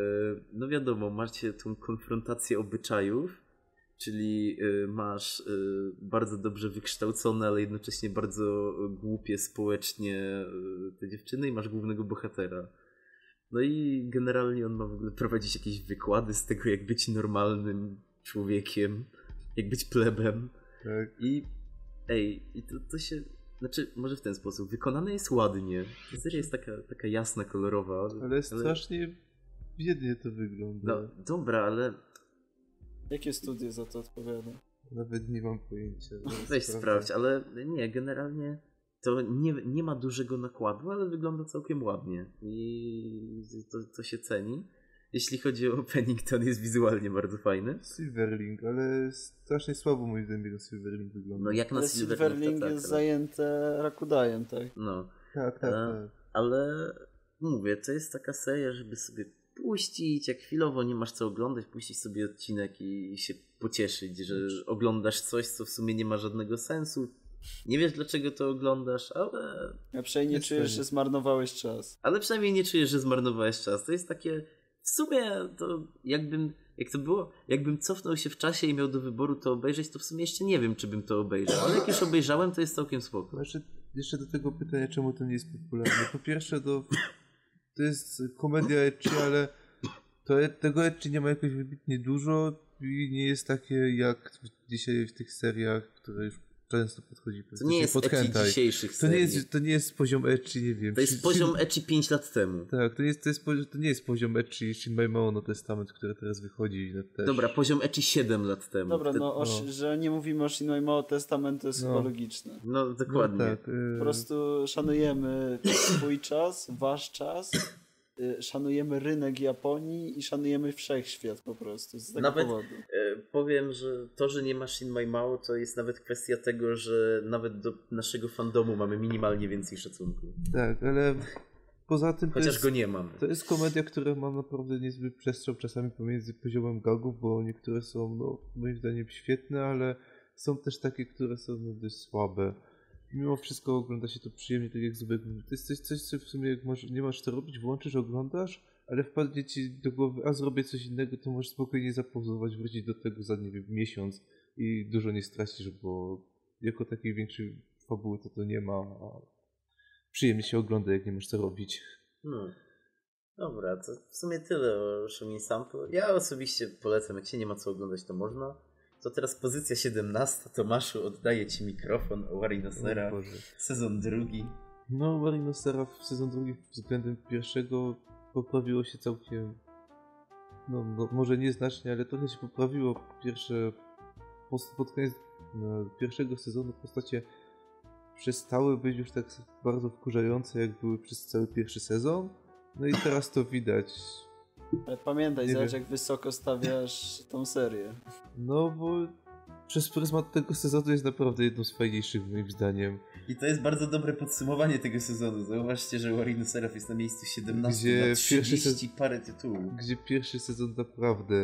no wiadomo, macie tą konfrontację obyczajów, czyli e, masz e, bardzo dobrze wykształcone, ale jednocześnie bardzo głupie społecznie e, te dziewczyny i masz głównego bohatera. No i generalnie on ma w ogóle prowadzić jakieś wykłady z tego, jak być normalnym człowiekiem, jak być plebem. Tak. I ej, i to, to się. Znaczy, może w ten sposób. Wykonane jest ładnie. Ta seria jest taka, taka jasna, kolorowa. Ale strasznie biednie to wygląda. No, dobra, ale Jakie studio za to odpowiada? Nawet nie mam pojęcia. Weź sprawdź, ale nie, generalnie to nie, nie ma dużego nakładu, ale wygląda całkiem ładnie. I to, to się ceni. Jeśli chodzi o opening, to on jest wizualnie bardzo fajny. Silverlink, ale strasznie słabo moim zdaniem jego Silverlink wygląda. No jak na Ale Silverlink, Silverlink to tak, jest ale- zajęte Rakudajem, tak? No. Tak, tak, A, tak. Ale mówię, to jest taka seria, żeby sobie puścić, jak chwilowo nie masz co oglądać, puścić sobie odcinek i się pocieszyć, że oglądasz coś, co w sumie nie ma żadnego sensu. Nie wiesz dlaczego to oglądasz, ale, A przynajmniej nie czujesz, fajnie. że zmarnowałeś czas. ale przynajmniej nie czujesz, że zmarnowałeś czas. To jest takie, w sumie to jakbym, jak to było, jakbym cofnął się w czasie i miał do wyboru to obejrzeć, to w sumie jeszcze nie wiem, czy bym to obejrzał, ale jak już obejrzałem, to jest całkiem spoko. Znaczy, jeszcze do tego pytania, czemu to nie jest popularne. Po pierwsze, to, to jest komedia ecchi, ale to, e- tego ecchi nie ma jakoś wybitnie dużo i nie jest takie jak dzisiaj w tych seriach, które już często podchodzi To nie jest dzisiejszych To nie, jest, to nie jest poziom ecchi, nie wiem. To jest Shin- poziom ecchi 5 lat temu. Tak, to nie jest, to, jest, to nie jest poziom ecchi no Testament, który teraz wychodzi. No, też. Dobra, poziom ecchi 7 lat temu. Dobra, Wtedy- no, o, no. że nie mówimy o Shinoi Mao Testament to jest No. chyba logiczne. No no, dokładnie. tak, y, Po prostu szanujemy swój czas, wasz czas, szanujemy rynek Japonii i szanujemy wszechświat po prostu. Z tego Nawet- powodu. E, powiem, że to, że nie ma Shin Mai Mao, to jest nawet kwestia tego, że nawet do naszego fandomu mamy minimalnie więcej szacunku. tak, ale poza tym to Chociaż jest, go nie mamy. to jest komedia, która ma naprawdę niezły przestrzał czasami pomiędzy poziomem gagów, bo niektóre są no, moim zdaniem świetne, ale są też takie, które są no, dość słabe. Mimo wszystko ogląda się to przyjemnie, tak jak mówi. To jest coś, coś co w sumie jak masz, nie masz co robić, włączysz, oglądasz, ale wpadnie ci do głowy, a zrobię coś innego, to możesz spokojnie zapauzować, wrócić do tego za, nie wiem, miesiąc i dużo nie stracisz, bo jako takiej większej fabuły to to nie ma, a przyjemnie się ogląda, jak nie masz co robić. No. Dobra, to w sumie tyle o Shumin Sample. Ja osobiście polecam, jak się nie ma co oglądać, to można. To teraz pozycja 17. Tomaszu, oddaję Ci mikrofon o Warinosera. Sezon drugi. No, Marinostera w sezon drugi względem pierwszego poprawiło się całkiem. No, no może nieznacznie, ale trochę się poprawiło. Pierwsze. Pod, pod koniec no, pierwszego sezonu postacie przestały być już tak bardzo wkurzające, jak były przez cały pierwszy sezon. No i teraz to widać. Ale pamiętaj, Nie zobacz wiem. jak wysoko stawiasz tą serię. No bo przez pryzmat tego sezonu jest naprawdę jedną z fajniejszych moim zdaniem. I to jest bardzo dobre podsumowanie tego sezonu. Zauważcie, że Warinoseraf jest na miejscu 17 Gdzie na pierwszy 30 parę tytułów. gdzie pierwszy sezon naprawdę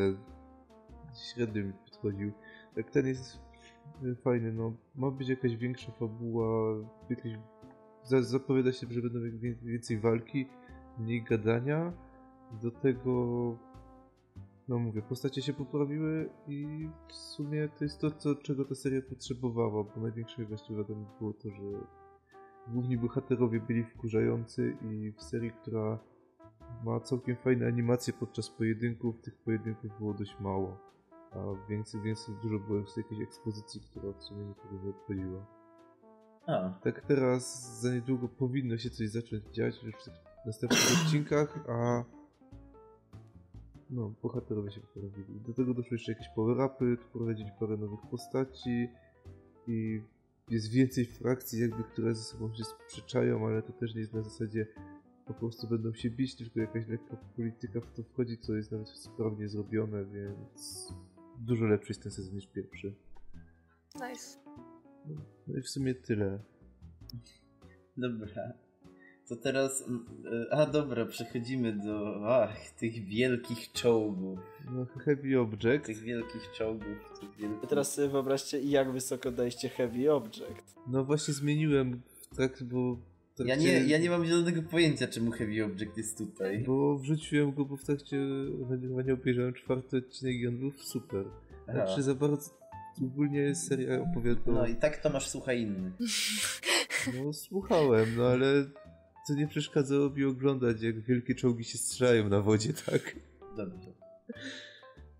średnio mi podchodził. Tak ten jest fajny, no. Ma być jakaś większa fabuła, jakieś... za- Zapowiada się, że będą więcej walki, mniej gadania. Do tego, no mówię, postacie się poprawiły i w sumie to jest to, co, czego ta seria potrzebowała, bo największą właściwie było to, że główni bohaterowie byli wkurzający i w serii, która ma całkiem fajne animacje podczas pojedynków. Tych pojedynków było dość mało. A więcej, więcej dużo było już jakiejś ekspozycji, która w sumie nikogo nie obchodziła. A, Tak teraz za niedługo powinno się coś zacząć dziać już w następnych odcinkach, a no, bohaterowie się poprawili. Do tego doszły jeszcze jakieś power-upy, wprowadzić parę nowych postaci i jest więcej frakcji jakby, które ze sobą się sprzeczają, ale to też nie jest na zasadzie po prostu będą się bić, tylko jakaś lekka polityka w to wchodzi, co jest nawet sprawnie zrobione, więc dużo lepszy jest ten sezon niż pierwszy. Nice. No i w sumie tyle. Dobra. To teraz. mm, e, A dobra, przechodzimy do ach, tych wielkich czołgów. No, heavy Object. Tych wielkich czołgów. Tych wielkich... Teraz sobie wyobraźcie, jak wysoko daliście Heavy Object. No właśnie zmieniłem trakcie, bo... w Ja trakcie- nie, ja nie mam zielonego pojęcia, czemu Heavy Object jest tutaj. Bo wrzuciłem go, bo w trakcie nagrywania obejrzałem czwarty odcinek i on był super. Aha. Także za bardzo ogólnie seria opowiada... No i tak Tomasz słucha inny. No słuchałem, no ale to nie przeszkadzało mi oglądać, jak wielkie czołgi się strzelają na wodzie, tak? Dobrze.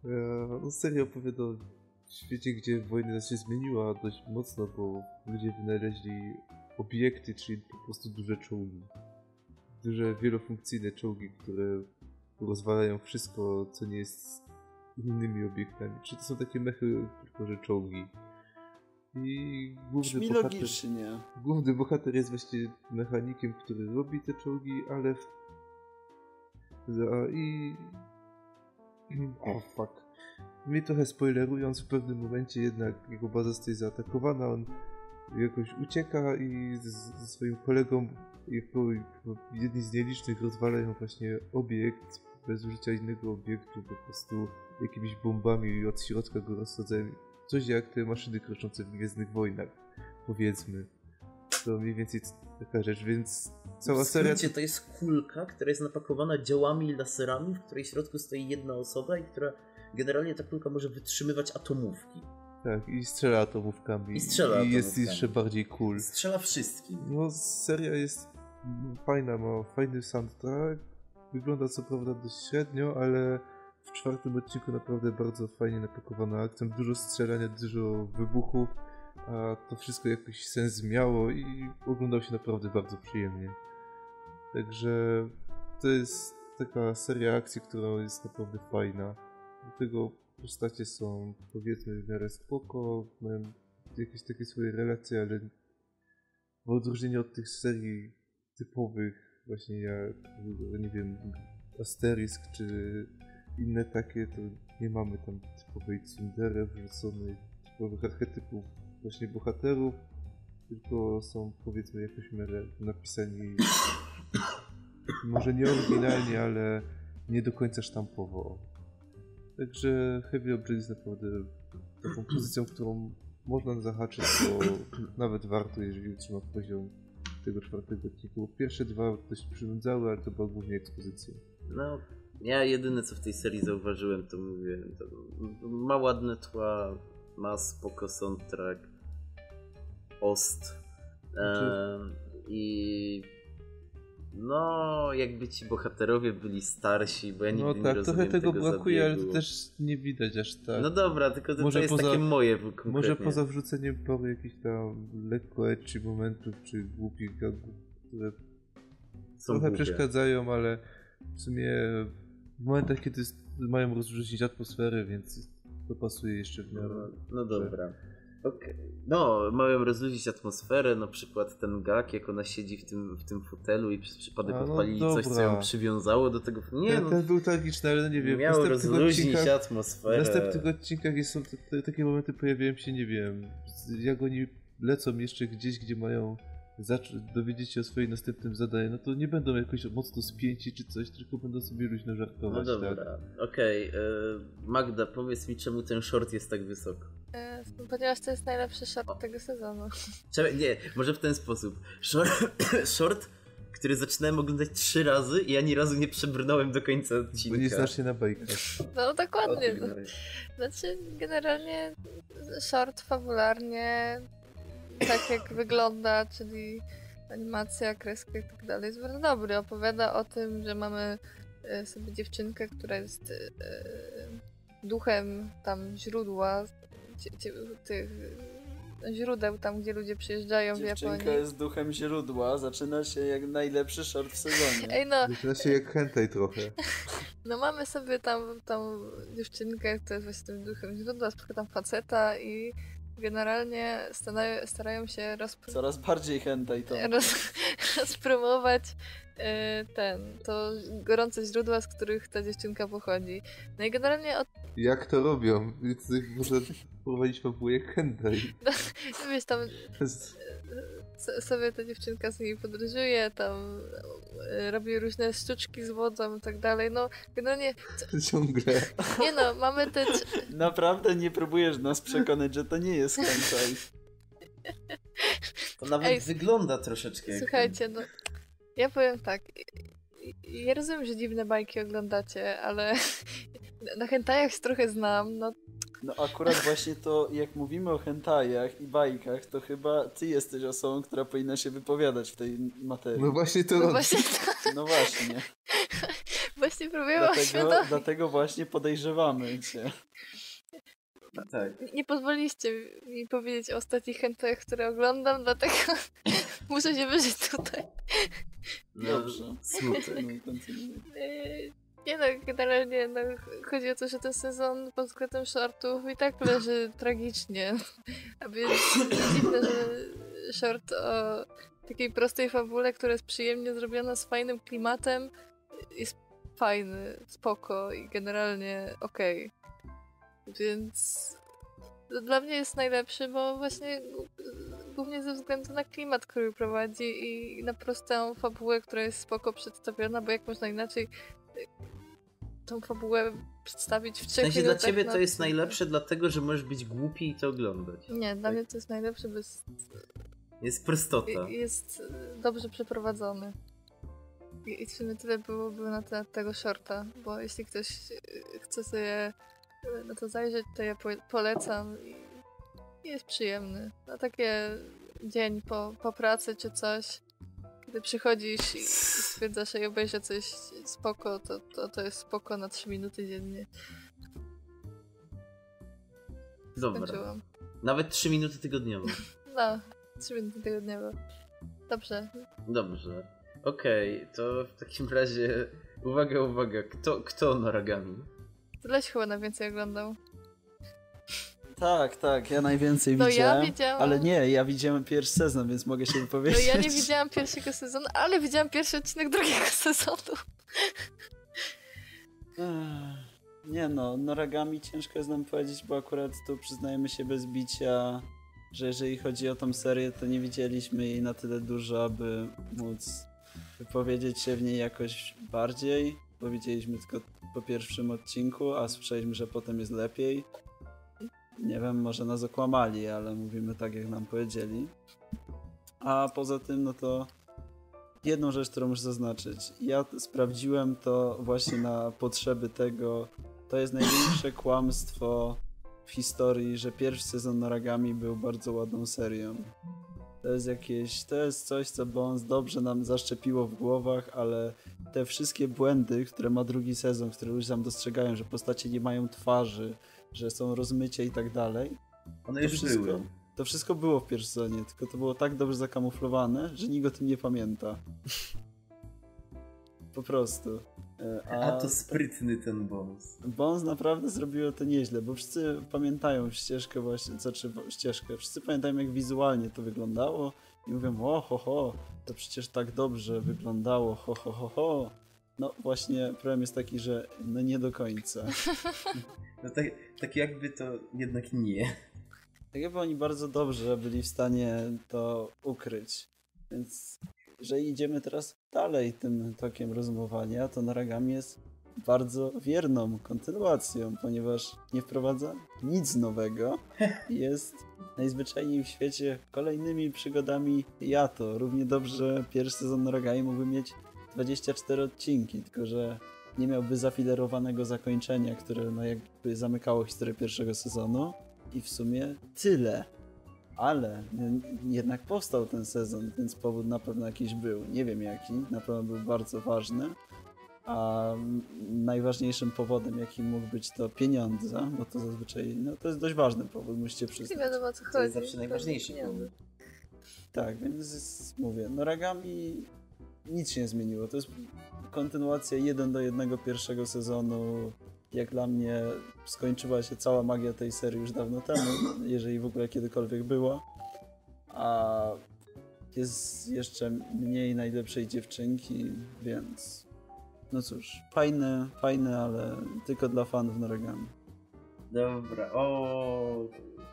E, No seria opowiada o świecie, gdzie wojna się zmieniła dość mocno, bo ludzie wynaleźli obiekty, czyli po prostu duże czołgi. Duże, wielofunkcyjne czołgi, które rozwalają wszystko, co nie jest innymi obiektami. Czyli to są takie mechy, tylko że czołgi. I główny Brzmi bohater... logicznie. Główny bohater jest właśnie mechanikiem, który robi te czołgi, ale... W... I... O, fuck. Mnie trochę spoilerując, w pewnym momencie jednak jego baza zostaje zaatakowana, on jakoś ucieka i ze swoim kolegą jako jedni z nielicznych rozwalają właśnie obiekt bez użycia innego obiektu, po prostu jakimiś bombami i od środka go rozsadzają. Coś jak te maszyny kroczące w Gwiezdnych Wojnach, powiedzmy. To mniej więcej taka rzecz, więc cała seria... to jest kulka, która jest napakowana działami i laserami, w której środku stoi jedna osoba i która generalnie ta kulka może wytrzymywać atomówki. Tak, i strzela atomówkami. I strzela I jest atomówkami. jeszcze bardziej cool. Strzela wszystkim. No, seria jest fajna, ma fajny soundtrack. Wygląda co prawda dość średnio, ale w czwartym odcinku naprawdę bardzo fajnie napakowano akcent. Dużo strzelania, dużo wybuchów, a to wszystko jakiś sens miało i oglądał się naprawdę bardzo przyjemnie. Także to jest taka seria akcji, która jest naprawdę fajna. Do tego postacie są powiedzmy w miarę spoko, mają jakieś takie swoje relacje, ale w odróżnieniu od tych serii typowych, właśnie jak, nie wiem, Asterisk czy inne takie, to nie mamy tam typowej tsundere wrzuconej, typowych archetypów właśnie bohaterów, tylko są powiedzmy jakoś napisani może nie oryginalnie, ale nie do końca sztampowo. Także Heavy Object jest naprawdę taką pozycją, którą można zahaczyć, bo nawet warto, jeżeli utrzyma poziom tego czwartego odcinku. Pierwsze dwa dość przynudzały, ale to była głównie ekspozycja. No, ja jedyne co w tej serii zauważyłem, to mówię, to ma ładne tła, ma spoko soundtrack, ost em, i no, jakby ci bohaterowie byli starsi, bo ja nigdy No nie tak, rozumiem trochę tego tego brakuje, ale to też nie widać aż tak. No dobra, tylko to, Może to jest poza- takie moje konkretnie. Może poza wrzuceniem paru jakichś tam lekko edgy momentów, czy głupich gagów, które Są trochę głupie. przeszkadzają, ale w sumie w momentach, kiedy mają rozrzucić atmosferę, więc to pasuje jeszcze w miarę. No, no dobra. Okej. No, mają rozluźnić atmosferę, na przykład ten gag, jak ona siedzi w tym, w tym fotelu i przez przypadek A, no odpalili coś, co dobra. ją przywiązało do tego. Nie ten, no, ten był tragiczny, ale nie wiem, miało rozluźnić odcinkach, w atmosferę. następnych odcinkach jest, są te, te, takie momenty, pojawiają się, nie wiem, jak oni lecą jeszcze gdzieś, gdzie mają dowiedzieć się o swoim następnym zadaniu, no to nie będą jakoś mocno spięci czy coś, tylko będą sobie luźno No żartować. dobra, Tak? okej. e, Magda, powiedz mi, czemu ten short jest tak wysoko? E, Ponieważ to jest najlepszy short tego sezonu. Czemu, nie, może w ten sposób. Short, short, który zaczynałem oglądać trzy razy i ani razu nie przebrnąłem do końca Bo odcinka. nie znasz się na bajkach. No O, dokładnie. No. Znaczy, generalnie short fabularnie, tak jak wygląda, czyli animacja, kreska i tak dalej, jest bardzo dobry. Opowiada o tym, że mamy e, sobie dziewczynkę, która jest e, duchem tam źródła, tych źródeł tam, gdzie ludzie przyjeżdżają w Dziewczynka Japonii. jest duchem źródła, zaczyna się jak najlepszy short w sezonie. Ej no, Zaczyna się jak hentai trochę. No mamy sobie tam tą dziewczynkę, która jest właśnie tym duchem źródła, spotka tam faceta i generalnie starają, starają się rozpr- Coraz bardziej hentai to. roz, rozpromować e, ten, to gorące źródła, z których ta dziewczynka pochodzi. No i generalnie od, Jak to robią? Więc Można prowadzić fabułę jak hentai. wiesz, tam To jest... sobie ta dziewczynka z nimi podróżuje, tam e, robi różne sztuczki z wodą i tak dalej. No, generalnie, ciągle. nie no, mamy te... Naprawdę nie próbujesz nas przekonać, że to nie jest hentai. To nawet Ej, wygląda troszeczkę jak Słuchajcie, no, ja powiem tak. Ja rozumiem, że dziwne bajki oglądacie, ale na hentajach się trochę znam, no No akurat właśnie to, jak mówimy o hentajach i bajkach, to chyba ty jesteś osobą, która powinna się wypowiadać w tej materii. No właśnie to no właśnie, to, No właśnie. właśnie próbuję Dlatego, dlatego właśnie podejrzewamy cię. Tak. Nie pozwoliliście mi powiedzieć o ostatnich hentajach, które oglądam, dlatego muszę się wyżyć tutaj. No, Dobrze. Smutek. Nie no, generalnie no, chodzi o to, że ten sezon pod względem shortów i tak leży tragicznie. A więc dziwne, że short o takiej prostej fabule, która jest przyjemnie zrobiona z fajnym klimatem, jest fajny, spoko i generalnie okej. Więc to dla mnie jest najlepszy, bo właśnie głównie ze względu na klimat, który prowadzi i na prostą fabułę, która jest spoko przedstawiona, bo jak można inaczej tą fabułę przedstawić w W trzech sensie dla ciebie na to jest najlepsze, dlatego że możesz być głupi i to oglądać. Nie, dla mnie to jest najlepsze, bo jest, Jest prostota. jest y, dobrze przeprowadzony. I, w sumie tyle byłoby na temat tego shorta, bo jeśli ktoś y, chce sobie y, na to zajrzeć, to ja po, polecam i, i jest przyjemny. Na takie dzień po, po pracy czy coś, kiedy przychodzisz i, i stwierdzasz, że obejrzę coś spoko, to, to, to jest spoko na 3 minuty dziennie. Dobra. Skończyłam. Nawet 3 minuty tygodniowo. No, 3 minuty tygodniowo. Dobrze, Dobrze. Okej, to w takim razie uwaga, uwaga. Kto, kto Noragami? Leś chyba najwięcej oglądał. Tak, tak, ja najwięcej No ja widziałem. widziałam. Ale nie, ja widziałem pierwszy sezon, więc mogę się No wypowiedzieć. ja nie widziałam pierwszego sezonu, ale widziałam pierwszy odcinek drugiego sezonu. Nie no, Noragami ciężko jest nam powiedzieć, bo akurat tu przyznajemy się bez bicia, że jeżeli chodzi o tą serię, to nie widzieliśmy jej na tyle dużo, aby móc wypowiedzieć się w niej jakoś bardziej, bo widzieliśmy tylko po pierwszym odcinku, a słyszeliśmy, że potem jest lepiej. Nie wiem, może nas okłamali, ale mówimy tak, jak nam powiedzieli. A poza tym, no to jedną rzecz, którą muszę zaznaczyć. Ja sprawdziłem to właśnie na potrzeby tego. To jest największe kłamstwo w historii, że pierwszy sezon Noragami był bardzo ładną serią. To jest jakieś, to jest coś, co Bones dobrze nam zaszczepiło w głowach, ale te wszystkie błędy, które ma drugi sezon, które ludzie tam dostrzegają, że postacie nie mają twarzy, że są rozmycie i tak dalej, One to już wszystko, były. to wszystko było w pierwszym sezonie, tylko to było tak dobrze zakamuflowane, że nikt o tym nie pamięta. Po prostu. E, A to sprytny ten bonus. Bones naprawdę zrobiło to nieźle, bo wszyscy pamiętają ścieżkę właśnie, znaczy ścieżkę, wszyscy pamiętają jak wizualnie to wyglądało i mówią, o ho ho, to przecież tak dobrze wyglądało, ho ho ho ho. No właśnie problem jest taki, że no nie do końca. No tak, tak jakby to jednak nie. Tak jakby oni bardzo dobrze byli w stanie to ukryć. Więc jeżeli idziemy teraz dalej tym tokiem rozumowania, to Naragami jest bardzo wierną kontynuacją, ponieważ nie wprowadza nic nowego jest najzwyczajniej w świecie kolejnymi przygodami Yato. Równie dobrze pierwszy sezon Naragami mógłby mieć 24 odcinki, tylko że nie miałby zafilerowanego zakończenia, które no jakby zamykało historię pierwszego sezonu. I w sumie tyle. Ale n- jednak powstał ten sezon, więc powód na pewno jakiś był. Nie wiem jaki, na pewno był bardzo ważny. A najważniejszym powodem, jaki mógł być, to pieniądze, bo to zazwyczaj, no to jest dość ważny powód, musicie Nie przyznać. wiadomo o co chodzi. To jest zawsze najważniejszy Nie powód. Tak, więc mówię, no Ragami nic się nie zmieniło. To jest kontynuacja jeden do jednego pierwszego sezonu. jak dla mnie skończyła się cała magia tej serii już dawno temu, jeżeli w ogóle kiedykolwiek była. A jest jeszcze mniej najlepszej dziewczynki, więc no cóż, fajny, fajny, ale tylko dla fanów Noragami. Dobra, o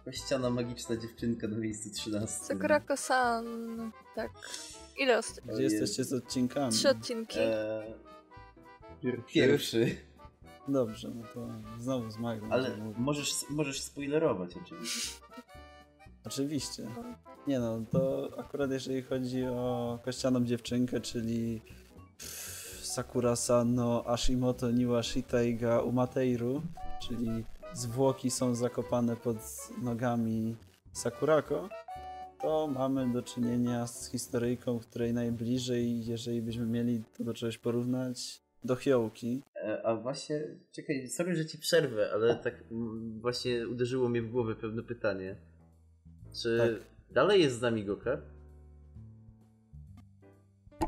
kościana magiczna dziewczynka na miejscu 13. Sakurako-san. Tak. Ile ost... Gdzie jesteście z odcinkami? Trzy odcinki. Eee, Pierwszy. pierwszy. Dobrze, no to znowu z Magdą. Ale możesz, możesz spoilerować oczywiście. Oczywiście. Nie no, to akurat jeżeli chodzi o kościaną dziewczynkę, czyli Sakura-san no Ashimoto niwa Shitaiga Umateiru, czyli zwłoki są zakopane pod nogami Sakurako, to mamy do czynienia z historyjką, której najbliżej, jeżeli byśmy mieli to do czegoś porównać, do Hyołki. E, A właśnie, czekaj, sorry, że ci przerwę, ale tak mm, właśnie uderzyło mnie w głowę pewne pytanie. Czy Tak. dalej jest z nami Gokar?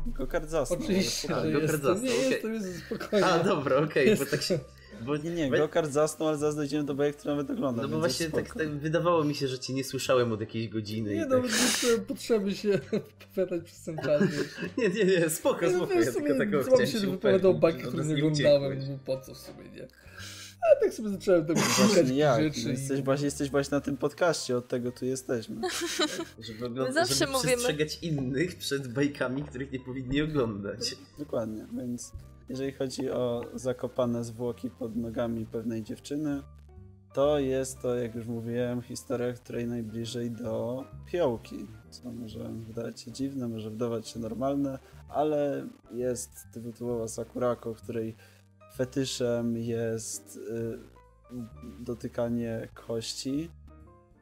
Gokard zasnął. Oczywiście, ale że jestem. zasnął, Nie okej. jestem, jest spokojnie. A, dobra, okej, bo tak się... Bo, Nie, nie, bo- Gokard zasnął, ale zaraz dojdziemy do bajek, które nawet ogląda. No bo właśnie tak, tak wydawało mi się, że cię nie słyszałem od jakiejś godziny Nie i no, tak... nie potrzeby się wypowiadać przez ten czas. Nie, nie, nie, spoko, No, spoko, wiesz, ja w sumie tylko tego chciałem się wypowiadał bajki, które nie nie oglądałem, uciekłeś. no po co w sumie, nie? A tak sobie zacząłem tego szukać jak? rzeczy No, Jesteś, właśnie, jesteś właśnie na tym podcaście, od tego tu jesteśmy. Żeby, ogląd- My zawsze żeby mówimy- przestrzegać innych przed bajkami, których nie powinni oglądać. Dokładnie, więc jeżeli chodzi o zakopane zwłoki pod nogami pewnej dziewczyny, to jest to, jak już mówiłem, historia, której najbliżej do piołki. Co może wydawać się dziwne, może wydawać się normalne, ale jest tytułowa Sakurako, której fetyszem jest y, dotykanie kości.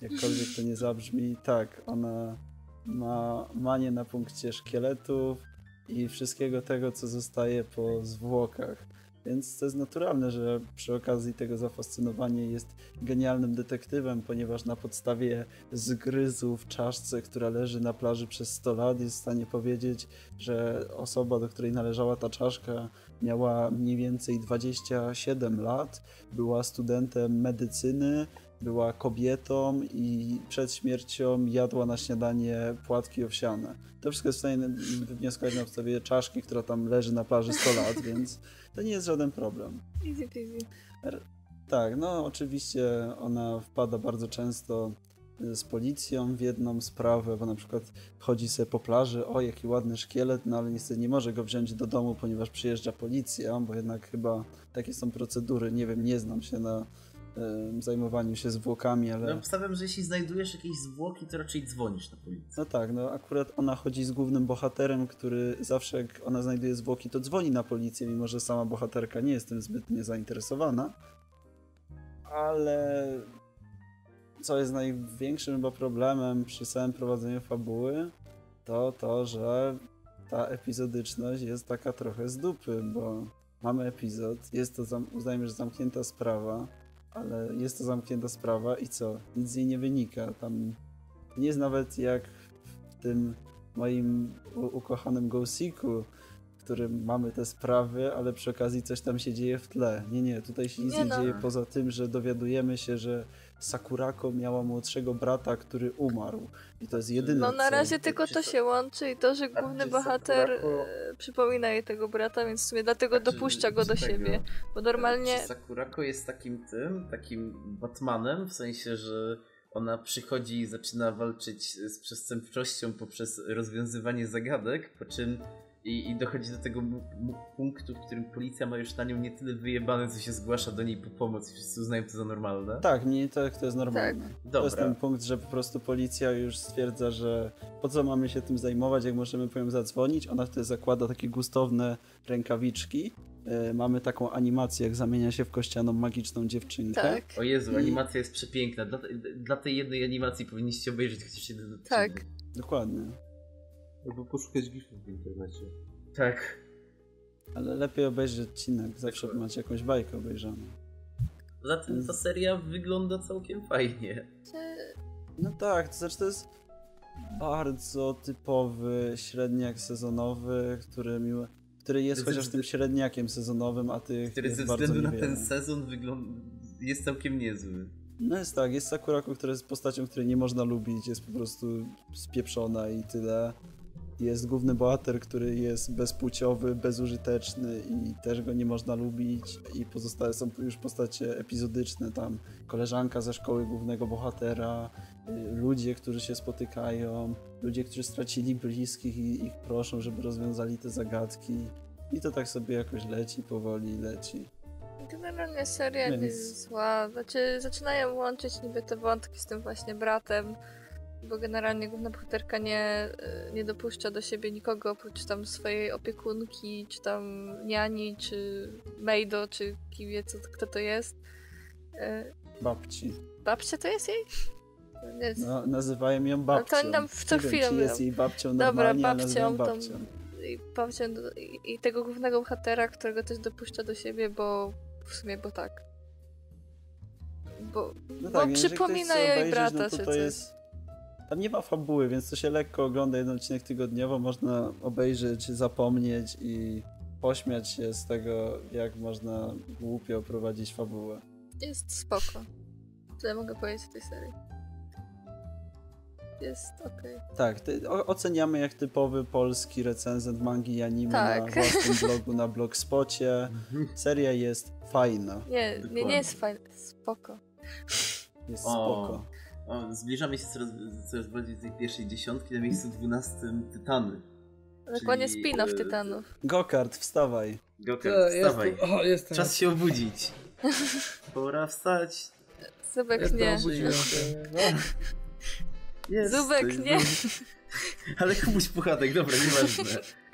Jakkolwiek to nie zabrzmi, tak, ona ma manię na punkcie szkieletów i wszystkiego tego, co zostaje po zwłokach. Więc to jest naturalne, że przy okazji tego zafascynowania jest genialnym detektywem, ponieważ na podstawie zgryzu w czaszce, która leży na plaży przez 100 lat, jest w stanie powiedzieć, że osoba, do której należała ta czaszka, miała mniej więcej 27 lat, była studentem medycyny, była kobietą i przed śmiercią jadła na śniadanie płatki owsiane. To wszystko jest w stanie wywnioskować na podstawie czaszki, która tam leży na plaży 100 lat, więc to nie jest żaden problem. Easy peasy. Tak, no oczywiście ona wpada bardzo często y, z policją w jedną sprawę, bo na przykład chodzi sobie po plaży, o jaki ładny szkielet, no ale niestety nie może go wziąć do domu, ponieważ przyjeżdża policja, bo jednak chyba takie są procedury, nie wiem, nie znam się na zajmowaniu się zwłokami, ale... No obstawiam, że jeśli znajdujesz jakieś zwłoki, to raczej dzwonisz na policję. No tak, no akurat ona chodzi z głównym bohaterem, który zawsze jak ona znajduje zwłoki, to dzwoni na policję, mimo że sama bohaterka nie jest tym zbytnie zainteresowana. Ale co jest największym chyba problemem przy samym prowadzeniu fabuły, to to, że ta epizodyczność jest taka trochę z dupy, bo mamy epizod, jest to, uznajmy, że zamknięta sprawa, ale jest to zamknięta sprawa i co? Nic z niej nie wynika. Tam nie jest nawet jak w tym moim ukochanym Ghosiku, w którym mamy te sprawy, ale przy okazji coś tam się dzieje w tle. Nie, nie, tutaj się nic Nie nie, no. dzieje poza tym, że dowiadujemy się, że Sakurako miała młodszego brata, który umarł. I to jest jedyne. No na co- razie tylko to się łączy i to, że główny bohater Sakurako- e, przypomina jej tego brata, więc w sumie dlatego dopuszcza go do tego- siebie. Bo normalnie Czy Sakurako jest takim tym, takim Batmanem, w sensie, że ona przychodzi i zaczyna walczyć z przestępczością poprzez rozwiązywanie zagadek, po czym i, i dochodzi do tego punktu, w którym policja ma już na nią nie tyle wyjebane, co się zgłasza do niej po pomoc i wszyscy uznają to za normalne. Tak, nie, to, to jest normalne. To jest ten punkt, że po prostu policja już stwierdza, że po co mamy się tym zajmować, jak możemy po nią zadzwonić. Ona wtedy zakłada takie gustowne rękawiczki. E, mamy taką animację, jak zamienia się w kościaną magiczną dziewczynkę. tak. O Jezu, I- animacja jest przepiękna. Dla, dla tej jednej animacji powinniście obejrzeć chociaż jeden odcinek. Tak. Dokładnie. Albo poszukać gifów w internecie. Tak. Ale lepiej obejrzeć odcinek, zawsze macie jakąś bajkę obejrzaną. Poza tym ta seria wygląda całkiem fajnie. No tak, to znaczy to jest bardzo typowy średniak sezonowy, który, miło, który jest chociaż tym średniakiem sezonowym, a tych Który jest ze bardzo względu na niewiele. ten sezon wygląda... jest całkiem niezły. No jest tak, jest Sakurako, która jest postacią, której nie można lubić, jest po prostu spieprzona i tyle. Jest główny bohater, który jest bezpłciowy, bezużyteczny i też go nie można lubić. I pozostałe są już postacie epizodyczne, tam koleżanka ze szkoły głównego bohatera, y, ludzie, którzy się spotykają, ludzie, którzy stracili bliskich i ich proszą, żeby rozwiązali te zagadki. I to tak sobie jakoś leci, powoli leci. Generalnie seria Więc- nie jest zła. Znaczy, zaczynają łączyć niby te wątki z tym właśnie bratem, bo generalnie główna bohaterka nie, y, nie dopuszcza do siebie nikogo oprócz tam swojej opiekunki, czy tam niani, czy Meido, czy kim wie, co, kto to jest. Y, Babci. Babcia to jest jej? Nie, No, nazywają ją babcią. to oni tam w co wiem, chwilę mówią. jest jej babcią Dobra, babcią, tą- babcią. i, babcią, i, i tego głównego bohatera, którego też dopuszcza do siebie, bo w sumie, bo tak. Bo, No bo tak, jeżeli przypomina jej obejrzeć, brata, no to czy to coś. jest... Tam nie ma fabuły, więc to się lekko ogląda jeden odcinek tygodniowo, można obejrzeć, zapomnieć i pośmiać się z tego, jak można głupio prowadzić fabułę. Jest spoko. Tyle mogę powiedzieć o tej serii. Jest okej. Tak, ty, o, oceniamy jak typowy polski recenzent mangi i anime na Tak. własnym blogu na Blogspocie. Seria jest fajna, Nie, nie, nie jest jest Spoko. jest O. spoko. O, zbliżamy się coraz, coraz bardziej do tej pierwszej dziesiątki, na miejscu dwunastym Tytany. Dokładnie Czyli, spin-off e, Tytanów. Gokard, wstawaj. Gokar, To wstawaj. jestem, o, jestem. Czas się obudzić. Pora wstać. Zubek nie. Jest, Zubek nie. Ale kupuś puchatek, dobra, nieważne.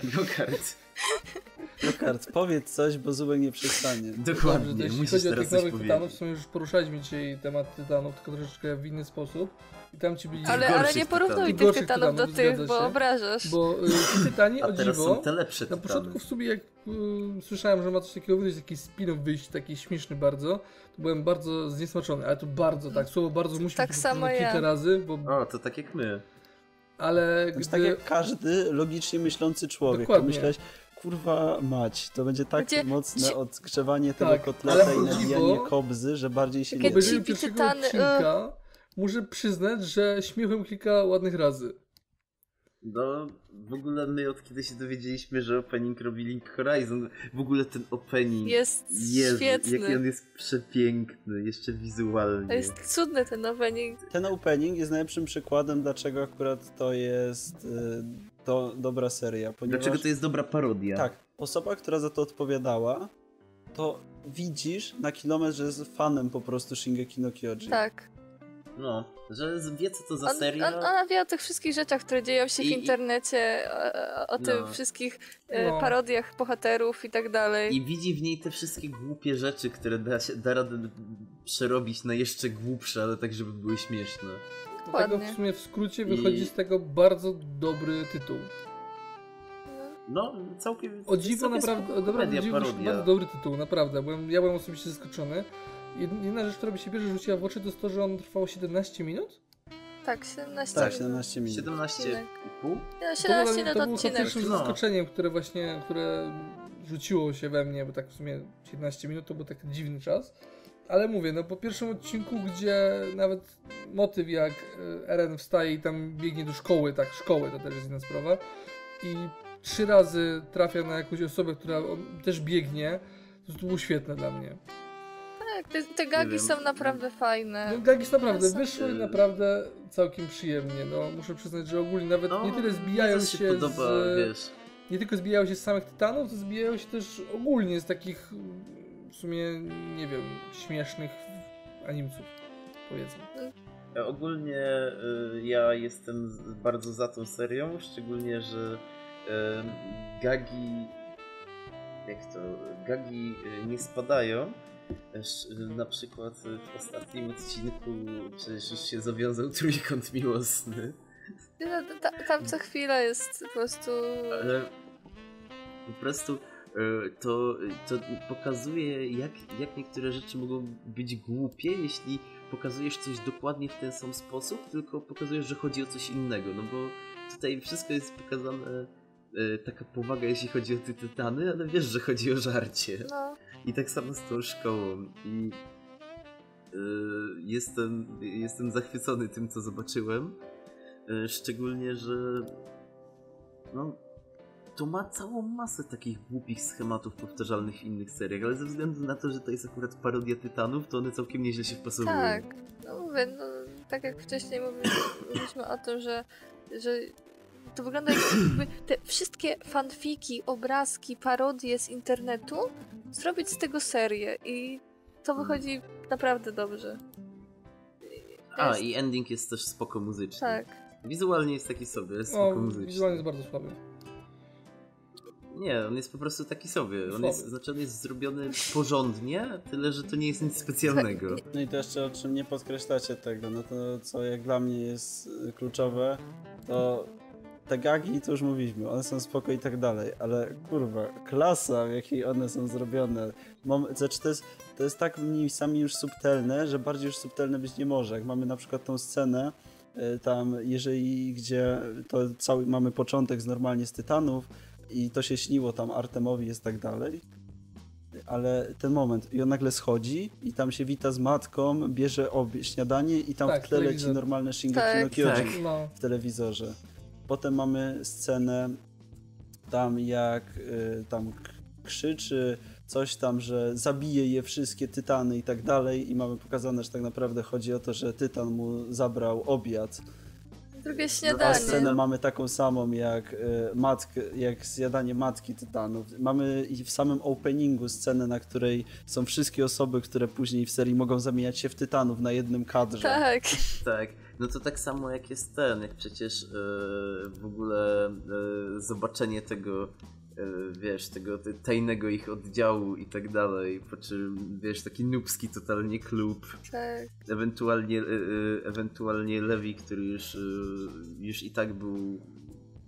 Gokart. Gokard, powiedz coś, bo Zubek nie przestanie. Dobrze, Dokładnie, to jeśli musisz chodzi o teraz tych nowych powiedzieć. tytanów, w sumie już poruszaliśmy dzisiaj temat tytanów, tylko troszeczkę w inny sposób. I tam ci byli... Ale, ale nie porównuj tych tytanów do tych, bo obrażasz. Bo y, tytani, A o teraz dziwo, są te lepsze na początku w sobie jak y, słyszałem, że ma coś takiego wyjść, taki spin-off wyjść, taki śmieszny bardzo, to byłem bardzo zniesmaczony, ale to bardzo, tak, słowo bardzo musi Tak być samo ja. kilka razy, bo, O, to tak jak my. ale Znaczy, gdy... tak jak każdy logicznie myślący człowiek. Dokładnie. Pomyślałeś, kurwa mać, to będzie tak Gdzie- mocne odgrzewanie tego Tak, kotleta ale i nabijanie kobzy, że bardziej się nie Chibi pierwszego odcinka, muszę przyznać, że śmiechłem kilka ładnych razy. No, w ogóle my od kiedy się dowiedzieliśmy, że opening robi Link Horizon, w ogóle ten opening Jest Jezu, świetny. jaki on jest przepiękny, jeszcze wizualnie. To jest cudny ten opening. Ten opening jest najlepszym przykładem, dlaczego akurat to jest to dobra seria. Ponieważ, Dlaczego to jest dobra parodia? Tak, osoba, która za to odpowiadała, to widzisz na kilometr, że jest fanem po prostu Shingeki no Kyojin. Tak. No, że wie co to za On, seria. on, ona wie o tych wszystkich rzeczach, które dzieją się w I- internecie, o, o tych No. wszystkich e, No. parodiach bohaterów i tak dalej. I widzi w niej te wszystkie głupie rzeczy, które da, się, da radę przerobić na jeszcze głupsze, ale tak, żeby były śmieszne. Dlatego w sumie w skrócie I- wychodzi z tego bardzo dobry tytuł. No, całkiem... O dziwo naprawdę, komedia, dziwo, bardzo dobry tytuł, naprawdę. Byłem, ja byłem osobiście zaskoczony. Jed- Jedna rzecz, która mi się bierze rzuciła w oczy, to jest to, że on trwał 17 minut. Tak, 17 Tak, minut. 17 minut. 17 i pół? No, To 17 było, minut to było odcinek. pierwszym No. zaskoczeniem, które właśnie, które rzuciło się we mnie, bo tak w sumie 17 minut to był taki dziwny czas. Ale mówię, no po pierwszym odcinku, gdzie nawet motyw jak e, Eren wstaje i tam biegnie do szkoły, tak, szkoły to też jest inna sprawa. I trzy razy trafia na jakąś osobę, która on, też biegnie, to, to było świetne dla mnie. Tak, te, te gagi wiem. są naprawdę fajne. No Gagis naprawdę Są- wyszły i naprawdę całkiem przyjemnie, no muszę przyznać, że ogólnie nawet No, nie tyle zbijają też się, podoba, z... wiesz... nie tylko zbijają się z samych tytanów, to zbijają się też ogólnie z takich w sumie, nie wiem, śmiesznych animców, powiedzmy. E, Ogólnie y, ja jestem bardzo za tą serią, szczególnie, że y, gagi. Jak to? Gagi nie spadają. Na przykład w ostatnim odcinku przecież już się zawiązał trójkąt miłosny. No, ta, tam co chwila jest po prostu... Ale po prostu e, to, to pokazuje, jak, jak niektóre rzeczy mogą być głupie, jeśli pokazujesz coś dokładnie w ten sam sposób, tylko pokazujesz, że chodzi o coś innego. No bo tutaj wszystko jest pokazane e, taka powaga, jeśli chodzi o te tytany, ale wiesz, że chodzi o żarcie. No, I tak samo z tą szkołą. I e, jestem, jestem zachwycony tym, co zobaczyłem. E, szczególnie, że no, to ma całą masę takich głupich schematów powtarzalnych w innych seriach, ale ze względu na to, że to jest akurat parodia Tytanów, to one całkiem nieźle się wpasowują. tak. No mówię, no, tak jak wcześniej mówiliśmy, mówiliśmy o tym, że, że to wygląda jakby te wszystkie fanfiki, obrazki, parodie z internetu zrobić z tego serię i to wychodzi naprawdę dobrze. A, jest- i ending jest też spoko muzyczny. Tak. Wizualnie jest taki sobie, jest spoko muzyczny. wizualnie jest bardzo słaby. Nie, on jest po prostu taki sobie. On jest, znaczy on jest zrobiony porządnie, tyle że to nie jest nic specjalnego. No i to jeszcze o czym nie podkreślacie tego, no to co jak dla mnie jest y, kluczowe, to te gagi to już mówiliśmy, one są spoko i tak dalej, ale kurwa, klasa w jakiej one są zrobione, Mom, znaczy to jest, to jest tak miejscami już subtelne, że bardziej już subtelne być nie może. Jak mamy na przykład tą scenę, y, tam jeżeli, gdzie to cały, mamy początek z normalnie z Tytanów i to się śniło tam Artemowi jest tak dalej, ale ten moment i on nagle schodzi i tam się wita z matką, bierze obie śniadanie i tam Tak, w tle leci normalne Shingeki Tak. no Tak. No, w telewizorze. Potem mamy scenę tam jak y, tam krzyczy coś tam, że zabije je wszystkie tytany i tak dalej i mamy pokazane, że tak naprawdę chodzi o to, że tytan mu zabrał obiad. Drugie A śniadanie. scenę mamy taką samą jak, y, matk, jak zjadanie matki tytanów. Mamy i w samym openingu scenę, na której są wszystkie osoby, które później w serii mogą zamieniać się w tytanów na jednym kadrze. Tak. Tak, no to tak samo jak jest ten, jak przecież e, w ogóle e, zobaczenie tego, wiesz, tego te- tajnego ich oddziału i tak dalej, po czym, wiesz, taki nubski totalnie klub, tak. ewentualnie, e, e, ewentualnie Lewi, który już, e, już i tak był,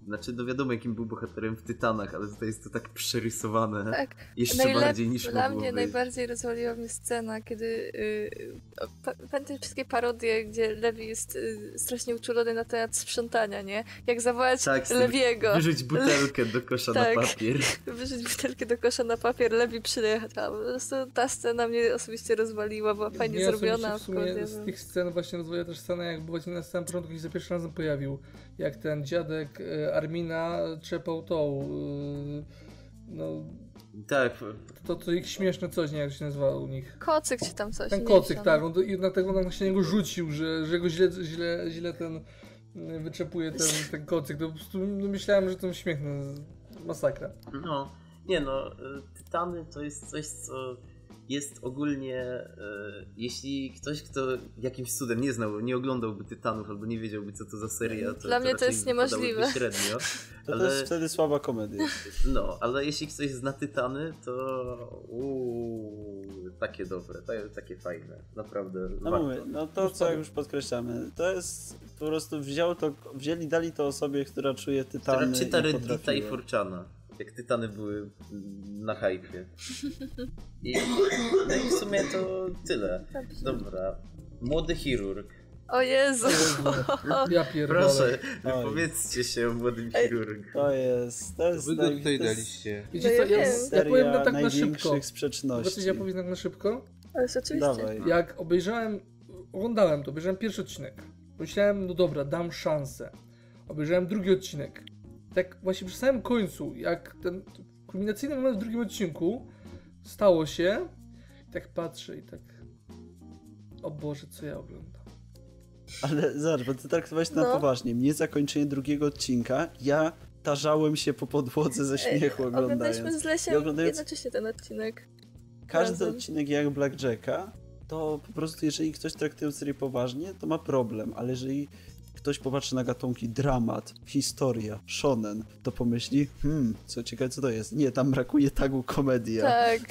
znaczy no wiadomo jakim był bohaterem w Tytanach, ale tutaj jest to tak przerysowane, Tak. jeszcze Najlep- bardziej niż Dla mnie być. najbardziej rozwaliła mnie scena, kiedy yy, pa- pamiętam wszystkie parodie, gdzie Lewi jest y, strasznie uczulony na temat sprzątania, nie? Jak zawołać Tak, Lewiego, Wyrzuć butelkę do kosza Tak. na papier. wyrzucić butelkę do kosza na papier, Lewi przyjechał. Po prostu ta scena mnie osobiście rozwaliła, była fajnie osobiście zrobiona. W sumie wkładzie, z tych scen właśnie rozwoja też scena, jak właśnie na samym początku się za pierwszym razem pojawił. Jak ten dziadek e, Armina trzepał tą. e, No, Tak, to, to ich śmieszne coś, nie jak się nazywa u nich. Kocyk czy tam coś. Ten kocyk, tak. On, I dlatego on się niego rzucił, że, że go źle, źle, źle ten e, wyczepuje ten, ten kocyk. To po prostu no, myślałem, że to śmiechne. Masakra. No, nie no, Tytany to jest coś, co jest ogólnie, y, jeśli ktoś, kto jakimś cudem nie znał, nie oglądałby Tytanów albo nie wiedziałby, co to za seria, to Dla mnie to jest niemożliwe. średnio, To, ale, to jest wtedy słaba komedia. no, ale jeśli ktoś zna Tytany, to uuu, takie dobre, takie, fajne, naprawdę No warto. mówię, no to co już podkreślamy, to jest po prostu wziął to, wzięli, dali to osobie, która czuje tytany Która czyta i Reddita i. Forczana. Jak Tytany były na hypie. I, no i w sumie to tyle. Dobra. Młody chirurg. O Jezu! Ja pierdolę. Proszę, wypowiedzcie się o młodym chirurgu. To jest, to jest, Wy go tutaj to jest daliście. Wiecie No co, ja ja, wiem. ja powiem seria tak na szybko. sprzeczności. Znaczy, ja powiem tak na szybko. Ale oczywiście. Dawaj. Jak obejrzałem, oglądałem to, obejrzałem pierwszy odcinek. Myślałem, no dobra, dam szansę. Obejrzałem drugi odcinek. Tak właśnie przy samym końcu, jak ten kulminacyjny moment w drugim odcinku stało się, i tak patrzę i tak. O Boże, co ja oglądam. Ale zobacz, bo ty traktowałeś to na No. poważnie. Mnie zakończenie drugiego odcinka, ja tarzałem się po podłodze ze śmiechu oglądając. Oglądaliśmy z Lesiem I oglądając- jednocześnie ten odcinek. Każdy razem. odcinek jak Blackjacka, to po prostu jeżeli ktoś traktuje serię poważnie, to ma problem, ale jeżeli ktoś popatrzy na gatunki dramat, historia, shonen, to pomyśli, hmm, co ciekawe co to jest. Nie, tam brakuje tagu komedia. Tak.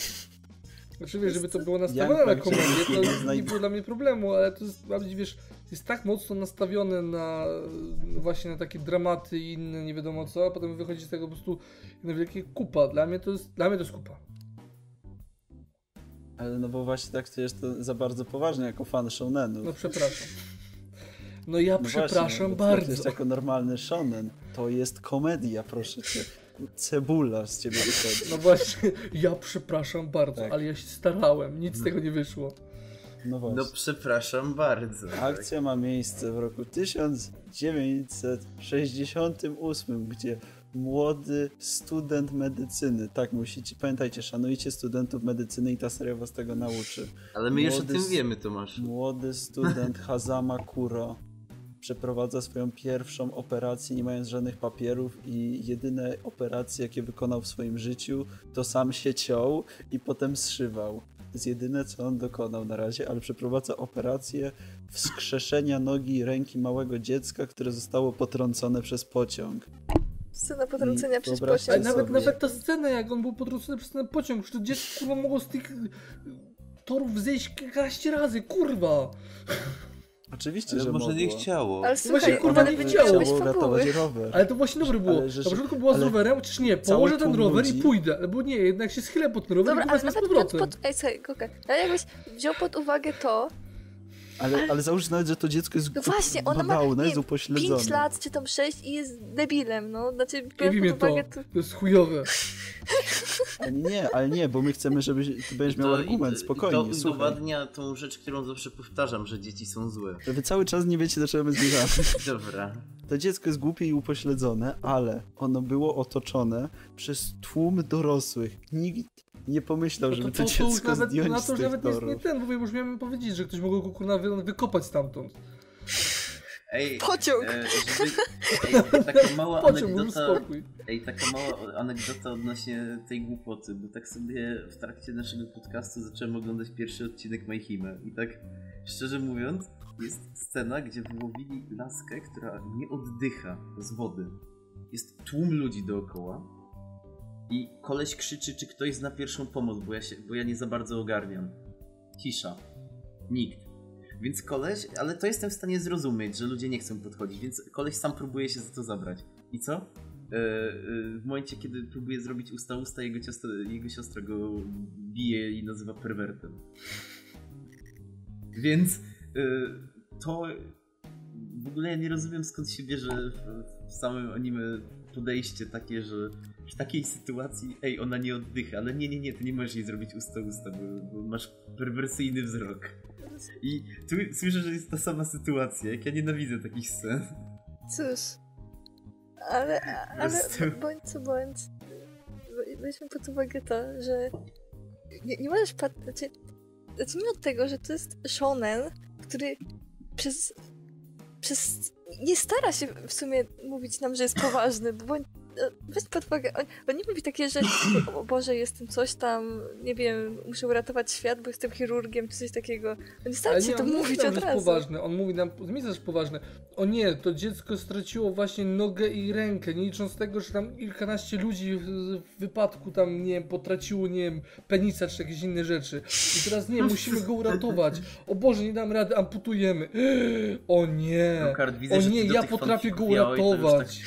Znaczy wiesz, żeby to było nastawione Jak na tak, komedię, to nie nie znajdzie- było dla mnie problemu, ale to jest wiesz, jest tak mocno nastawione na no właśnie na takie dramaty i inne nie wiadomo co, a potem wychodzi z tego po prostu jedna wielkie kupa. Dla mnie to jest, dla mnie to jest kupa. Ale no bo właśnie traktujesz to za bardzo poważnie jako fan shonenów. No przepraszam. No ja No przepraszam właśnie, bardzo. traktujesz jako normalny shonen. To jest komedia, proszę cię. cebula z ciebie wychodzi. No właśnie, ja przepraszam bardzo, Tak. ale ja się starałem, nic z tego nie wyszło. No właśnie. No przepraszam bardzo. Akcja ma miejsce w roku 1968, gdzie młody student medycyny, tak musicie, pamiętajcie, szanujcie studentów medycyny i ta seria was tego nauczy. Ale my już o Młody tym wiemy, Tomasz. Młody student Hazama Kuro przeprowadza swoją pierwszą operację nie mając żadnych papierów i jedyne operacje jakie wykonał w swoim życiu to sam się ciął i potem zszywał. To jest jedyne co on dokonał na razie, ale przeprowadza operację wskrzeszenia nogi i ręki małego dziecka, które zostało potrącone przez pociąg. Scena potrącenia I przez wyobraźcie Ale pociąg. nawet, sobie. nawet ta scena, jak on był potrącony przez ten pociąg, że to dziecko kurwa mogło z tych torów zejść kilkanaście razy, kurwa! Oczywiście, Ale że może nie mogło. chciało. Ale Właśnie, słuchaj, kurwa, ale nie nie rower. Ale to właśnie dobre było. Że- Na początku była z rowerem, chociaż nie, położę ten rower i ludzi- pójdę. Albo nie, jednak się schylę pod ten rower Dobra, i ale nawet powrotem. pod, pod, ej, słuchaj, Koka, ale jakbyś wziął pod uwagę to, Ale, ale załóż nawet, że to dziecko jest No właśnie, ona ma, nie jest upośledzone. 5 lat czy tam 6 i jest debilem, no. Znaczy, Nie biorąc wiem pod to, uwagę to... to jest chujowe. Ale nie, ale nie, bo my chcemy, żebyś ty będziesz miał To- argument, spokojnie, To słuchaj. udowadnia tą rzecz, którą zawsze powtarzam, że dzieci są złe. Wy cały czas nie wiecie, do czego my zmierzamy. Dobra. To dziecko jest głupie i upośledzone, ale ono było otoczone przez tłum dorosłych. Nikt nie pomyślał, No żeby to, to, to, to dziecko nawet, zdjąć na z to już tych nawet nie, nie torów. ten, bo już miałem powiedzieć, że ktoś mógł go kurna wy, wykopać stamtąd. Ej, Pociąg! e, żeby, ej, taka mała Pociąg, anegdota, spokój. ej, taka mała anegdota odnośnie tej głupoty, bo tak sobie w trakcie naszego podcastu zacząłem oglądać pierwszy odcinek Majhime i tak szczerze mówiąc jest scena, gdzie wyłowili laskę, która nie oddycha z wody. Jest tłum ludzi dookoła i koleś krzyczy, czy ktoś zna pierwszą pomoc, bo ja, się, bo ja nie za bardzo ogarniam. Cisza. Nikt. Więc koleś, ale to jestem w stanie zrozumieć, że ludzie nie chcą podchodzić, więc koleś sam próbuje się za to zabrać. I co? E, e, w momencie, kiedy próbuje zrobić usta usta, jego, ciostra, jego siostra go bije i nazywa perwertem. Więc e, to w ogóle ja nie rozumiem skąd się bierze w, w samym anime podejście takie, że w takiej sytuacji, ej, ona nie oddycha, ale nie, nie, nie, ty nie możesz jej zrobić usta usta, bo, bo masz perwersyjny wzrok. I tu słyszę, że jest ta sama sytuacja, jak ja nienawidzę takich scen. Cóż, ale, ale bądź co bądź, we- weźmy pod uwagę to, że nie, nie możesz patrzeć, znaczy, zacznijmy od tego, że to jest shonen, który przez, przez, nie stara się w sumie mówić nam, że jest poważny, bo weź pod uwagę, on, on nie mówi takie, że o Boże, jestem coś tam, nie wiem, muszę uratować świat, bo jestem chirurgiem, czy coś takiego. On nie stara się to mówić od razu. poważny, on mówi nam, zmienia, że jest poważny. O nie, to dziecko straciło właśnie nogę i rękę, nie licząc tego, że tam kilkanaście ludzi w, w wypadku tam, nie wiem, potraciło, nie wiem, penisa czy jakieś inne rzeczy. I teraz nie, musimy go uratować. O Boże, nie dam rady, amputujemy. O nie, o nie, ja potrafię go już uratować.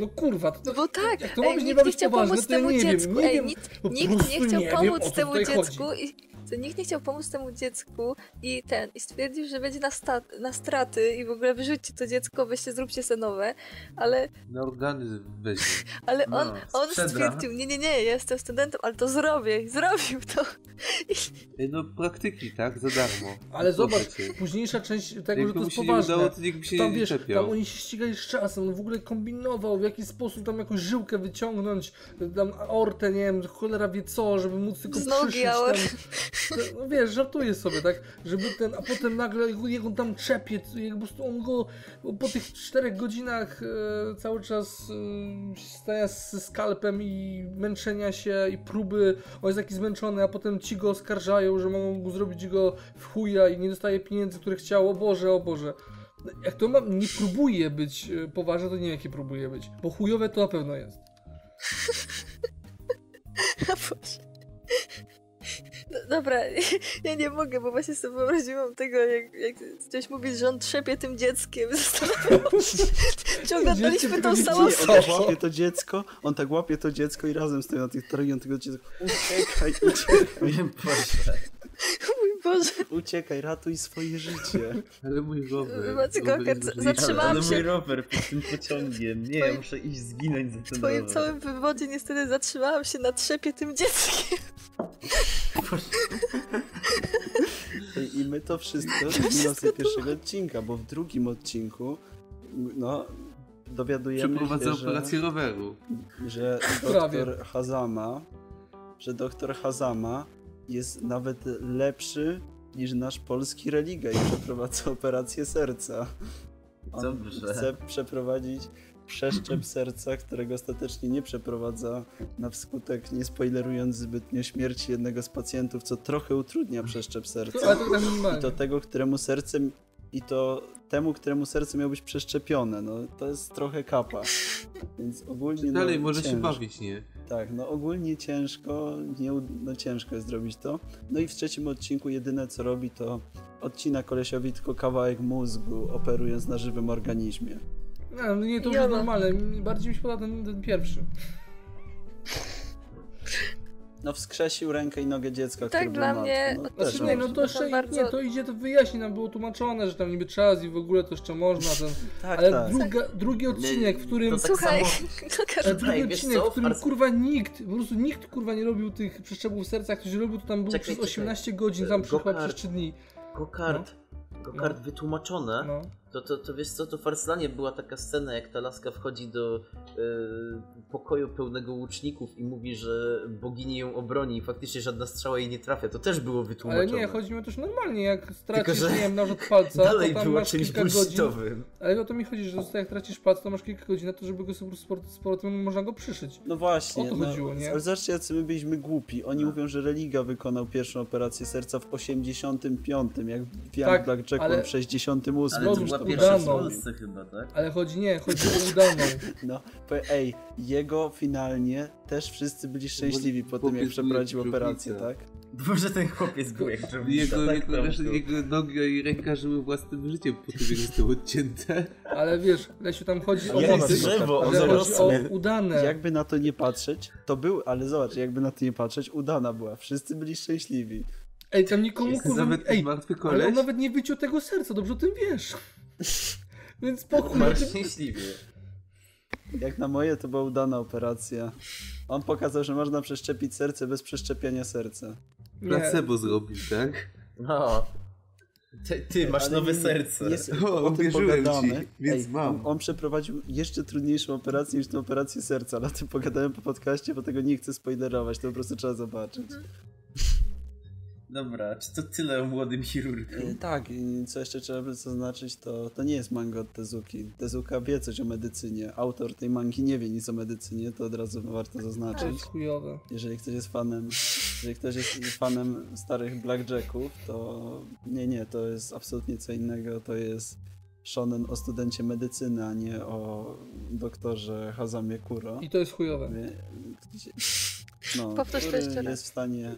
No kurwa, to, No bo tak, jak to ma ej, być nie nikt nie być chciał poważne, pomóc ja temu nie dziecku, wiem, nie ej, wiem, nikt, nie chciał nie pomóc temu dziecku i co nikt nie chciał pomóc temu dziecku i ten, i stwierdził, że będzie na, sta- na straty i w ogóle wyrzućcie to dziecko, weźcie, zróbcie se nowe, ale, Na organy weźmie. ale No, on, on stwierdził, nie, nie, nie, ja jestem studentem, ale to zrobię i zrobił to. Ej, No praktyki, tak? Za darmo. Ale zobacz, późniejsza część tego, Jak że to jest poważne. udało, to nikt się tam nie wiesz, czepiał. tam oni się ścigali z czasem, on w ogóle kombinował, w jaki sposób tam jakąś żyłkę wyciągnąć, tam aortę, nie wiem, cholera wie co, żeby móc tylko Z nogi przyszyć no wiesz, żartuję sobie, tak, żeby ten, a potem nagle jego, jego tam czepie, jak po prostu on go po tych czterech godzinach e, cały czas e, staje ze skalpem i męczenia się i próby, on jest taki zmęczony, a potem ci go oskarżają, że mogą zrobić go w chuja i nie dostaje pieniędzy, które chciał, o Boże, o Boże. Jak to ma, nie próbuje być e, poważne, to nie wiem jakie próbuje być, bo chujowe to na pewno jest. A Boże. No, dobra, ja nie mogę, bo właśnie sobie wyobraziłam tego, jak, jak zacząłeś mówić, że on trzepie tym dzieckiem. Czy oglądaliśmy tą samą On tak łapie to dziecko, on tak łapie to dziecko i razem stoją na tych on tego dziecka uciekaj, uciekaj. Mój Boże, Uciekaj, ratuj swoje życie. Ale mój rower. Maciek, rower okej, jest za- ważniejszy. zatrzymałam ale się. mój rower pod tym pociągiem. Nie, Twoje- ja muszę iść zginąć za w ten twoim rower. całym wywodzie niestety zatrzymałam się na trzepie tym dzieckiem. I my to wszystko na pierwszego odcinka, bo w drugim odcinku no dowiadujemy Przeprowadzę się, że, operację roweru. że Prawie. doktor Hazama, że doktor Hazama jest nawet lepszy niż nasz polski religa i przeprowadza operację serca. On Dobrze. chce przeprowadzić przeszczep serca, którego ostatecznie nie przeprowadza na wskutek, nie spoilerując zbytnio, śmierci jednego z pacjentów, co trochę utrudnia przeszczep serca. Tak I to tego, któremu sercem i to temu, któremu serce miało być przeszczepione. No to jest trochę kapa. Więc ogólnie Dalej no, może się ciężko. bawić, nie? Tak, no ogólnie ciężko, nie, no ciężko jest zrobić to. No i w trzecim odcinku jedyne co robi to odcina kolesiowi tylko kawałek mózgu, operując na żywym organizmie. No nie, to już jest Jolo. normalne. Bardziej mi się podoba ten, ten pierwszy. No wskrzesił rękę i nogę dziecka, Tak, które dla było mnie. No, Znaczy nie, no to jeszcze, Bardzo- nie, to idzie, to wyjaśni, nam było tłumaczone, że tam niby czas i w ogóle to jeszcze można, ten, tak, ale tak. druga, drugi odcinek, w którym... to tak Słuchaj, samo- drugi odcinek, w którym kurwa nikt, po prostu nikt kurwa nie robił tych przeszczepów serca, ktoś robił, to tam był Czekaj, przez czekaj. 18 godzin, tam Gokart. przez 3 dni. Gokart. Gokart No. wytłumaczone. No. To, to, to wiesz co, to w Arslanie była taka scena, jak ta laska wchodzi do e, pokoju pełnego łuczników i mówi, że bogini ją obroni i faktycznie żadna strzała jej nie trafia. To też było Ale wytłumaczone. nie, chodzi mi o to, że normalnie, jak stracisz, że nie wiem, narzut palca, Dalej to tam było masz czymś kilka godzin, ale o to mi chodzi, że jak tracisz palec, to masz kilka godzin na to, żeby go sobie z powrotem- z powrotem można go przyszyć. No właśnie, O to no, chodziło, nie? ale zobaczcie, jacy my byliśmy głupi. Oni No. mówią, że Religa wykonał pierwszą operację serca w 85, jak w Tak, Young Blackjacku ale- w 68. Ale to była pierwsza w. Polsce chyba, tak? Ale chodzi nie, chodzi o udaną. No, ej, jego finalnie też wszyscy byli szczęśliwi po tym, jak przeprowadził operację, tak? Może ten chłopiec był jak Jego, tak, jego, jego noga i ręka żyły własnym życiem po tym, jak zostały odcięte. Ale wiesz, Lesiu, tam chodzi o Ja jest drzewo, ono chodzi o udane. Jakby na to nie patrzeć, to był, ale zobacz, jakby na to nie patrzeć, udana była. Wszyscy byli szczęśliwi. Ej, tam nikomu kurwa... Nawet Ej, martwy ale on nawet nie wyciął tego serca, dobrze o tym wiesz. Więc spokój. Masz szczęśliwie. Jak na moje, to była udana operacja. On pokazał, że można przeszczepić serce bez przeszczepiania serca. Placebo zrobił, tak? No. Ty, ty masz Ale nowe nie- serce. Nie, O, o tym pogadamy. ci, więc Ej, mam. On, on przeprowadził jeszcze trudniejszą operację niż tę operację serca, ale o tym pogadałem po podcaście, bo tego nie chcę spoilerować, to po prostu trzeba zobaczyć. Dobra, czy to tyle o młodym chirurgu? E, tak, i co jeszcze trzeba by zaznaczyć, to, to nie jest manga od Tezuki. Tezuka wie coś o medycynie. Autor tej mangi nie wie nic o medycynie, to od razu warto to zaznaczyć. jest chujowe. Jeżeli ktoś jest fanem, jeżeli ktoś jest fanem starych blackjacków, to nie, nie, to jest absolutnie co innego, to jest shonen o studencie medycyny, a nie o doktorze Hazamie Kuro. I to jest chujowe. Gdzie- No, Powtórz to jeszcze raz. jest w stanie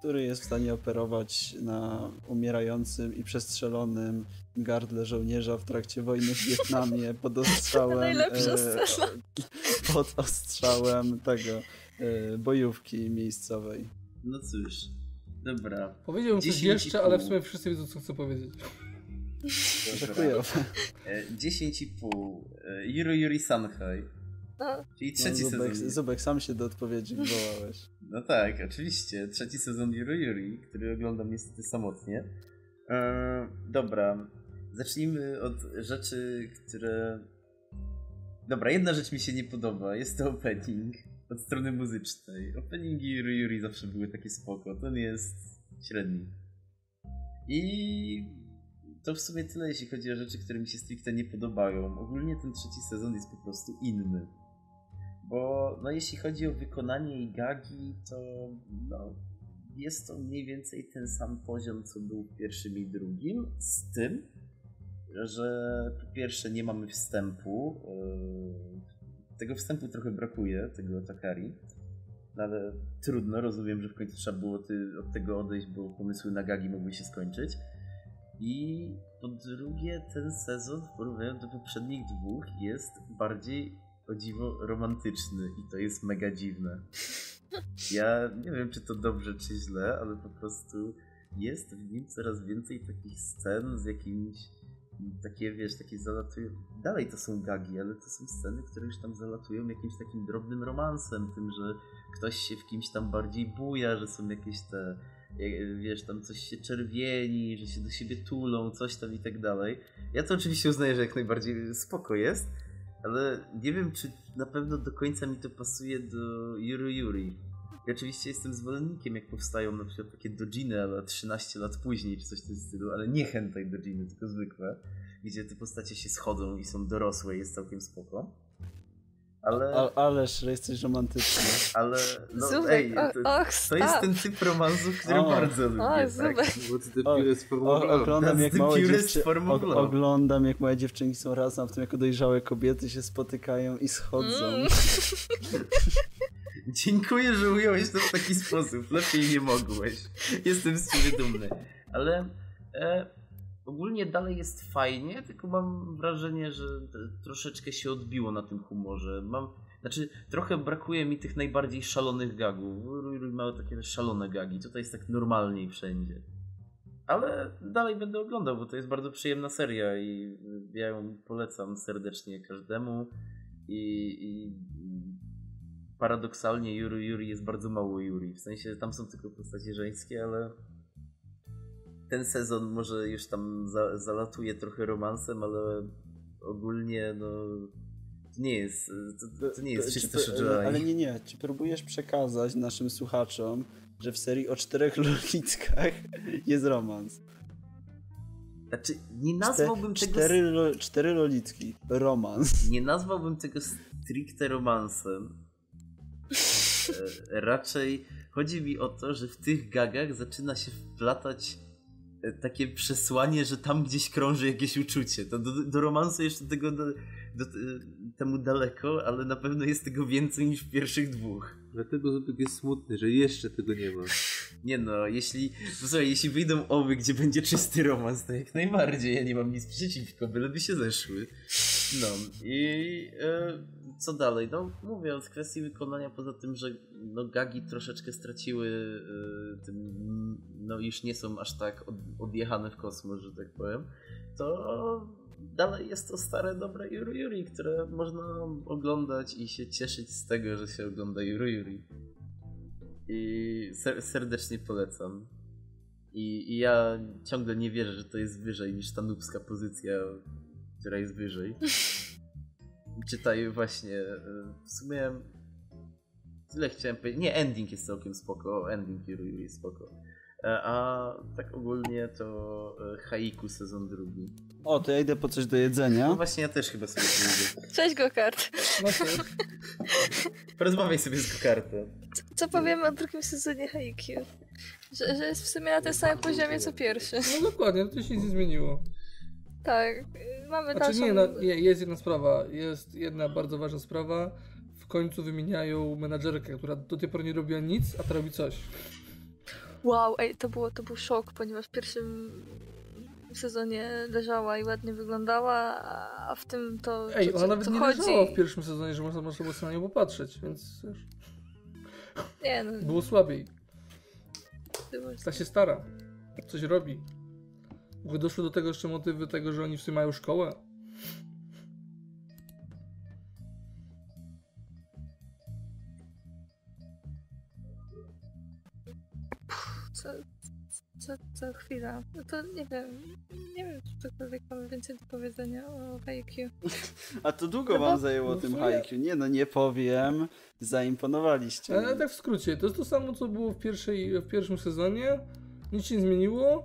który jest w stanie operować na umierającym i przestrzelonym gardle żołnierza w trakcie wojny w Wietnamie pod ostrzałem e, pod ostrzałem tego e, bojówki miejscowej. No cóż. Dobra. Powiedziałbym coś 10,5. jeszcze, ale w sumie wszyscy wiedzą, co chcę powiedzieć. E, 10,5. E, Yuru Yuri Sanhai. No, Czyli No, trzeci Zubek, sezon. Zubek, sam się do odpowiedzi wywołałeś. No tak, oczywiście. Trzeci sezon Yuri, który oglądam niestety samotnie. E, dobra. Zacznijmy od rzeczy, które... Dobra, jedna rzecz mi się nie podoba. Jest to opening od strony muzycznej. Openingi Yuri zawsze były takie spoko. Ten jest średni. I to w sumie tyle, jeśli chodzi o rzeczy, które mi się stricte nie podobają. Ogólnie ten trzeci sezon jest po prostu inny. Bo no, jeśli chodzi o wykonanie i gagi, to no, jest to mniej więcej ten sam poziom, co był w pierwszym i drugim, z tym, że po pierwsze nie mamy wstępu. Yy, tego wstępu trochę brakuje, tego Takari. No, ale trudno, rozumiem, że w końcu trzeba było ty, od tego odejść, bo pomysły na gagi mogły się skończyć. I po drugie, ten sezon w porównaniu do poprzednich dwóch jest bardziej o dziwo romantyczny i to jest mega dziwne. Ja nie wiem, czy to dobrze, czy źle, ale po prostu jest w nim coraz więcej takich scen z jakimś takie, wiesz, takie zalatują. Dalej to są gagi, ale to są sceny, które już tam zalatują jakimś takim drobnym romansem, tym, że ktoś się w kimś tam bardziej buja, że są jakieś te, e, wiesz, tam coś się czerwieni, że się do siebie tulą, coś tam i tak dalej. Ja to oczywiście uznaję, że jak najbardziej spoko jest, ale nie wiem, czy na pewno do końca mi to pasuje do Yuru Yuri. Ja oczywiście jestem zwolennikiem, jak powstają na przykład takie dojiny, ale 13 lat później, czy coś w tym stylu, ale nie hentai dojiny, tylko zwykłe, gdzie te postacie się schodzą i są dorosłe, jest całkiem spoko. Ale, A, ależ, że jesteś romantyczny. ale, no Zubek, ej, o- to, och, to jest ten typ romansów, który O. bardzo lubię, O, tak? Zubek. The purest form of love. oglądam, jak małe dziewczy... o, oglądam, jak małe dziewczynki są razem, a potem jako dojrzałe kobiety się spotykają i schodzą. Mm. Dziękuję, że ująłeś to w taki sposób. Lepiej nie mogłeś. Jestem z ciebie dumny. Ale e, ogólnie dalej jest fajnie, tylko mam wrażenie, że troszeczkę się odbiło na tym humorze. Mam, znaczy, trochę brakuje mi tych najbardziej szalonych gagów. Rój ma takie szalone gagi. Tutaj jest tak normalniej wszędzie. Ale dalej będę oglądał, bo to jest bardzo przyjemna seria i ja ją polecam serdecznie każdemu. I, i paradoksalnie Yuri Yuri jest bardzo mało Yuri. W sensie tam są tylko postacie żeńskie, ale ten sezon może już tam za, zalatuje trochę romansem, ale ogólnie no to nie jest to, to nie jest czyste shoujo. Ale nie, nie. Czy próbujesz przekazać naszym słuchaczom, że w serii o czterech lolickach jest romans? Znaczy nie Czte- nazwałbym tego cztery, lo, cztery. Romans. nie nazwałbym tego stricte romansem. E, raczej chodzi mi o to, że w tych gagach zaczyna się wplatać takie przesłanie, że tam gdzieś krąży jakieś uczucie. To do, do romansu jeszcze tego do, do, temu daleko, ale na pewno jest tego więcej niż w pierwszych dwóch. Dlatego Zubek jest smutny, że jeszcze tego nie ma. Nie no, jeśli, posłuchaj, jeśli wyjdą oby, gdzie będzie czysty romans, to jak najbardziej, ja nie mam nic przeciwko, byleby się zeszły. No i e, co dalej? No mówię, z kwestii wykonania, poza tym, że no, gagi troszeczkę straciły e, tym, no już nie są aż tak od, odjechane w kosmos, że tak powiem, to dalej jest to stare, dobre Yuri Yuri, które można oglądać i się cieszyć z tego, że się ogląda Yuri Yuri. I ser serdecznie polecam. I, I ja ciągle nie wierzę, że to jest wyżej niż ta nubska pozycja, która jest wyżej. Czytaj właśnie, e, w sumie tyle chciałem powiedzieć. Nie, ending jest całkiem spoko, ending Yuri Yuri jest spoko. E, A tak ogólnie to e, Haiku sezon drugi. O, to ja idę po coś do No jedzenia. właśnie ja też chyba sobie pójdę. Cześć, Gokart. No Porozmawiaj sobie z Gokartem. Co powiemy o drugim sezonie Haikyuu? Że, że jest w sumie na tym samym poziomie co pierwszy. no dokładnie, to się nic nie zmieniło. Tak, mamy Znaczy dalszą... nie, no, nie, jest jedna sprawa, jest jedna bardzo ważna sprawa. W końcu wymieniają menadżerkę, która do tej pory nie robiła nic, a ta robi coś. Wow, ej, to, było, to był szok, ponieważ w pierwszym sezonie leżała i ładnie wyglądała, a w tym to Ej, ona nawet nie chodzi. leżała w pierwszym sezonie, że można, można było sobie na nią popatrzeć, więc wiesz, Nie, no, było słabiej. Ta się stara, coś robi. W ogóle doszły do tego jeszcze motywy tego, że oni w sumie mają szkołę. Co, co, co chwila. No to nie wiem, nie wiem, czy cokolwiek mamy więcej do powiedzenia o Haikyuu. A to długo No wam bo- zajęło no tym haiku. Nie no, nie powiem. Zaimponowaliście. Ale tak w skrócie, to jest to samo, co było w, pierwszej, w pierwszym sezonie. Nic się nie zmieniło.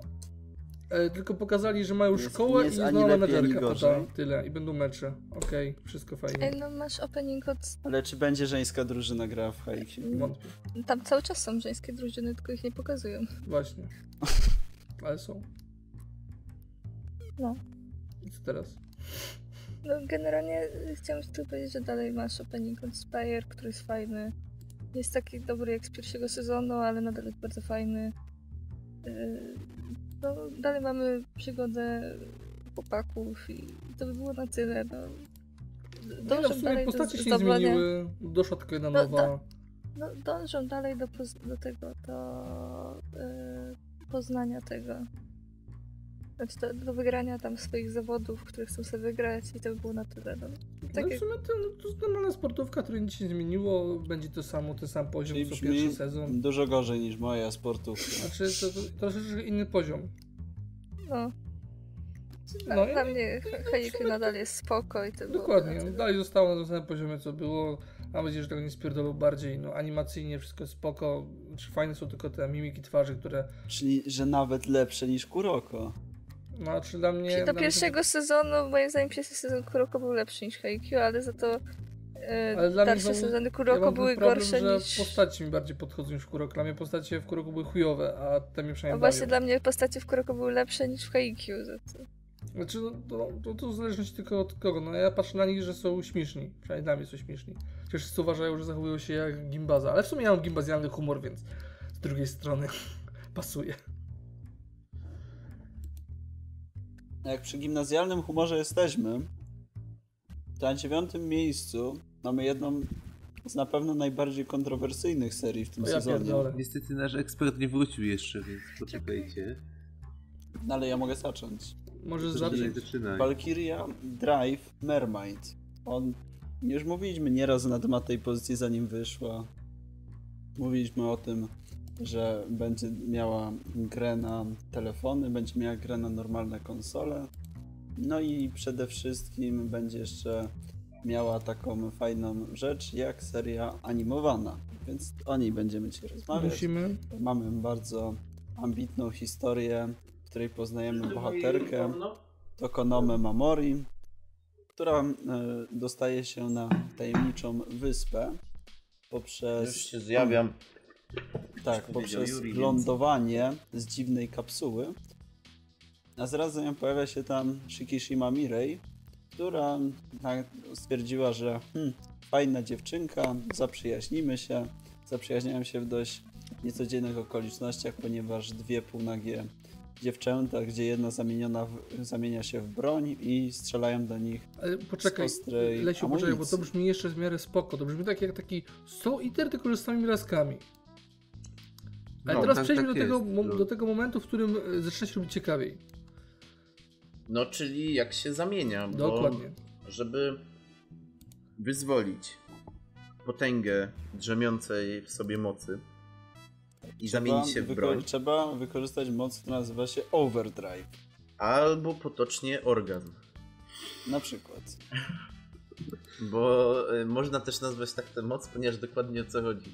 E, tylko pokazali, że mają jest- szkołę jest i ani menedżerka. Pada, tyle. I będą mecze. Okej, wszystko fajnie. Ej, no masz opening od... Ale czy będzie żeńska drużyna gra w haiku? Wątpię. Tam cały czas są żeńskie drużyny, tylko ich nie pokazują. Właśnie. Ale są. No. I co teraz? No generalnie y, chciałam tylko powiedzieć, że dalej masz opening od Spire, który jest fajny. Jest taki dobry jak z pierwszego sezonu, ale nadal jest bardzo fajny. Yy, No, dalej mamy przygodę chłopaków i to by było na tyle. No. Nie, no, Dążą w sumie dalej do postacie się zdobywania- zmieniły. Doszła tylko jedna No, nowa. No, dążą dalej do, do tego, do yy, poznania tego. Znaczy do, do wygrania tam swoich zawodów, które chcą sobie wygrać i to by było na tyle. No. No Tak w jak, sumie to, no, to jest normalna sportówka, której nic się nie zmieniło, będzie to samo, ten sam poziom Czyli co brzmi pierwszy sezon. dużo gorzej niż moja sportówka. Znaczy to, to troszeczkę inny poziom. no. Dla, No, dla i- mnie Haikyuu nadal jest spoko i to było Dokładnie, tyle. dalej zostało na tym samym poziomie co było. Mam nadzieję, że tego nie spierdolą bardziej. No animacyjnie wszystko jest spoko. Znaczy, fajne są tylko te mimiki twarzy, które... Czyli, że nawet lepsze niż Kuroko. No, znaczy dla mnie... Do dla mnie- pierwszego sezonu, moim zdaniem pierwszy sezon Kuroko był lepszy niż Haikyuu, ale za to e, Ale dla mnie dalsze znowu- sezony Ja Kuroko mam były problem, gorsze że niż... postaci mi bardziej podchodzą niż Kuroko. Dla mnie postacie w Kuroko były chujowe, a te mnie A przynajmniej właśnie bawią. dla mnie postacie w Kuroko były lepsze niż w Haikyuu. Znaczy, no, to, to, to zależności tylko od kogo. No ja patrzę na nich, że są śmieszni. Przynajmniej dla mnie są śmieszni. Chociaż wszyscy uważają, że zachowują się jak gimbaza. Ale w sumie ja mam gimbazjalny humor, więc z drugiej strony pasuje. Jak przy gimnazjalnym humorze jesteśmy, to na dziewiątym miejscu mamy jedną z na pewno najbardziej kontrowersyjnych serii w tym ja sezonie. pierdolę. Niestety nasz ekspert nie wrócił jeszcze, więc poczekajcie. No ale ja mogę zacząć. Może zacząć. Zaczynaj. Valkyria Drive Mermaid. On, już mówiliśmy nieraz na temat tej pozycji zanim wyszła. Mówiliśmy o tym, że będzie miała grę na telefony, będzie miała grę na normalne konsole. No i przede wszystkim będzie jeszcze miała taką fajną rzecz jak seria animowana. Więc o niej będziemy dzisiaj rozmawiać. Musimy. Mamy bardzo ambitną historię, w której poznajemy bohaterkę Tokonome Mamori, która e, dostaje się na tajemniczą wyspę poprzez, Już się zjawiam. Tak, poprzez Yuri, więc- lądowanie z dziwnej kapsuły. A zarazem pojawia się tam Shikishima Mirei, która stwierdziła, że hmm, fajna dziewczynka, zaprzyjaźnimy się. Zaprzyjaźniają się w dość niecodziennych okolicznościach, ponieważ dwie półnagie dziewczęta, gdzie jedna zamieniona w, zamienia się w broń i strzelają do nich Ale poczekaj, z ostrej Lesiu, poczekaj, bo to brzmi jeszcze w miarę spoko. To brzmi tak jak taki Soul Eater, tylko że z samymi laskami. Ale No, teraz tak- przejdźmy tak do, tego, jest, no. do tego momentu, w którym e, zaczyna się robić ciekawiej. No, czyli jak się zamienia, bo Dokładnie. żeby wyzwolić potęgę drzemiącej w sobie mocy i zamienić się w wyko- broń, Trzeba wykorzystać moc, która nazywa się Overdrive. albo potocznie orgazm. Na przykład. Bo y, można też nazwać tak tę moc, ponieważ dokładnie o co chodzi.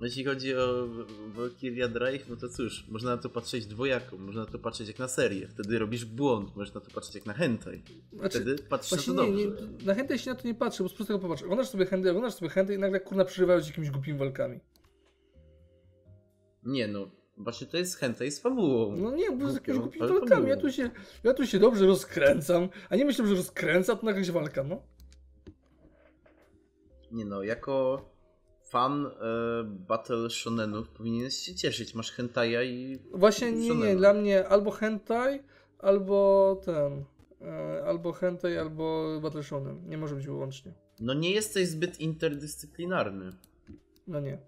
Jeśli chodzi o Valkyria Drive, no to cóż, można na to patrzeć dwojako, można na to patrzeć jak na serię, wtedy robisz błąd, można na to patrzeć jak na hentai, Znaczy, wtedy patrzysz na to nie, dobrze. nie, na chętę się na to nie patrzę, bo z prostego popatrz. Oglądasz sobie chętę, oglądasz sobie chętę i nagle kurna przerywają się jakimiś głupimi walkami. Nie no, właśnie to jest hentai z fabułą. No nie, bo z jakimiś głupimi walkami. Ja tu, się, ja tu się dobrze rozkręcam, a nie myślę, że rozkręca, to nagle się walka, no. Nie no, jako fan e, Battle Shonenów powinieneś się cieszyć, masz hentaja i... Właśnie nie, nie, dla mnie albo hentai, albo ten, e, albo hentai, albo battle shonen. Nie może być wyłącznie. No nie jesteś zbyt interdyscyplinarny. No nie.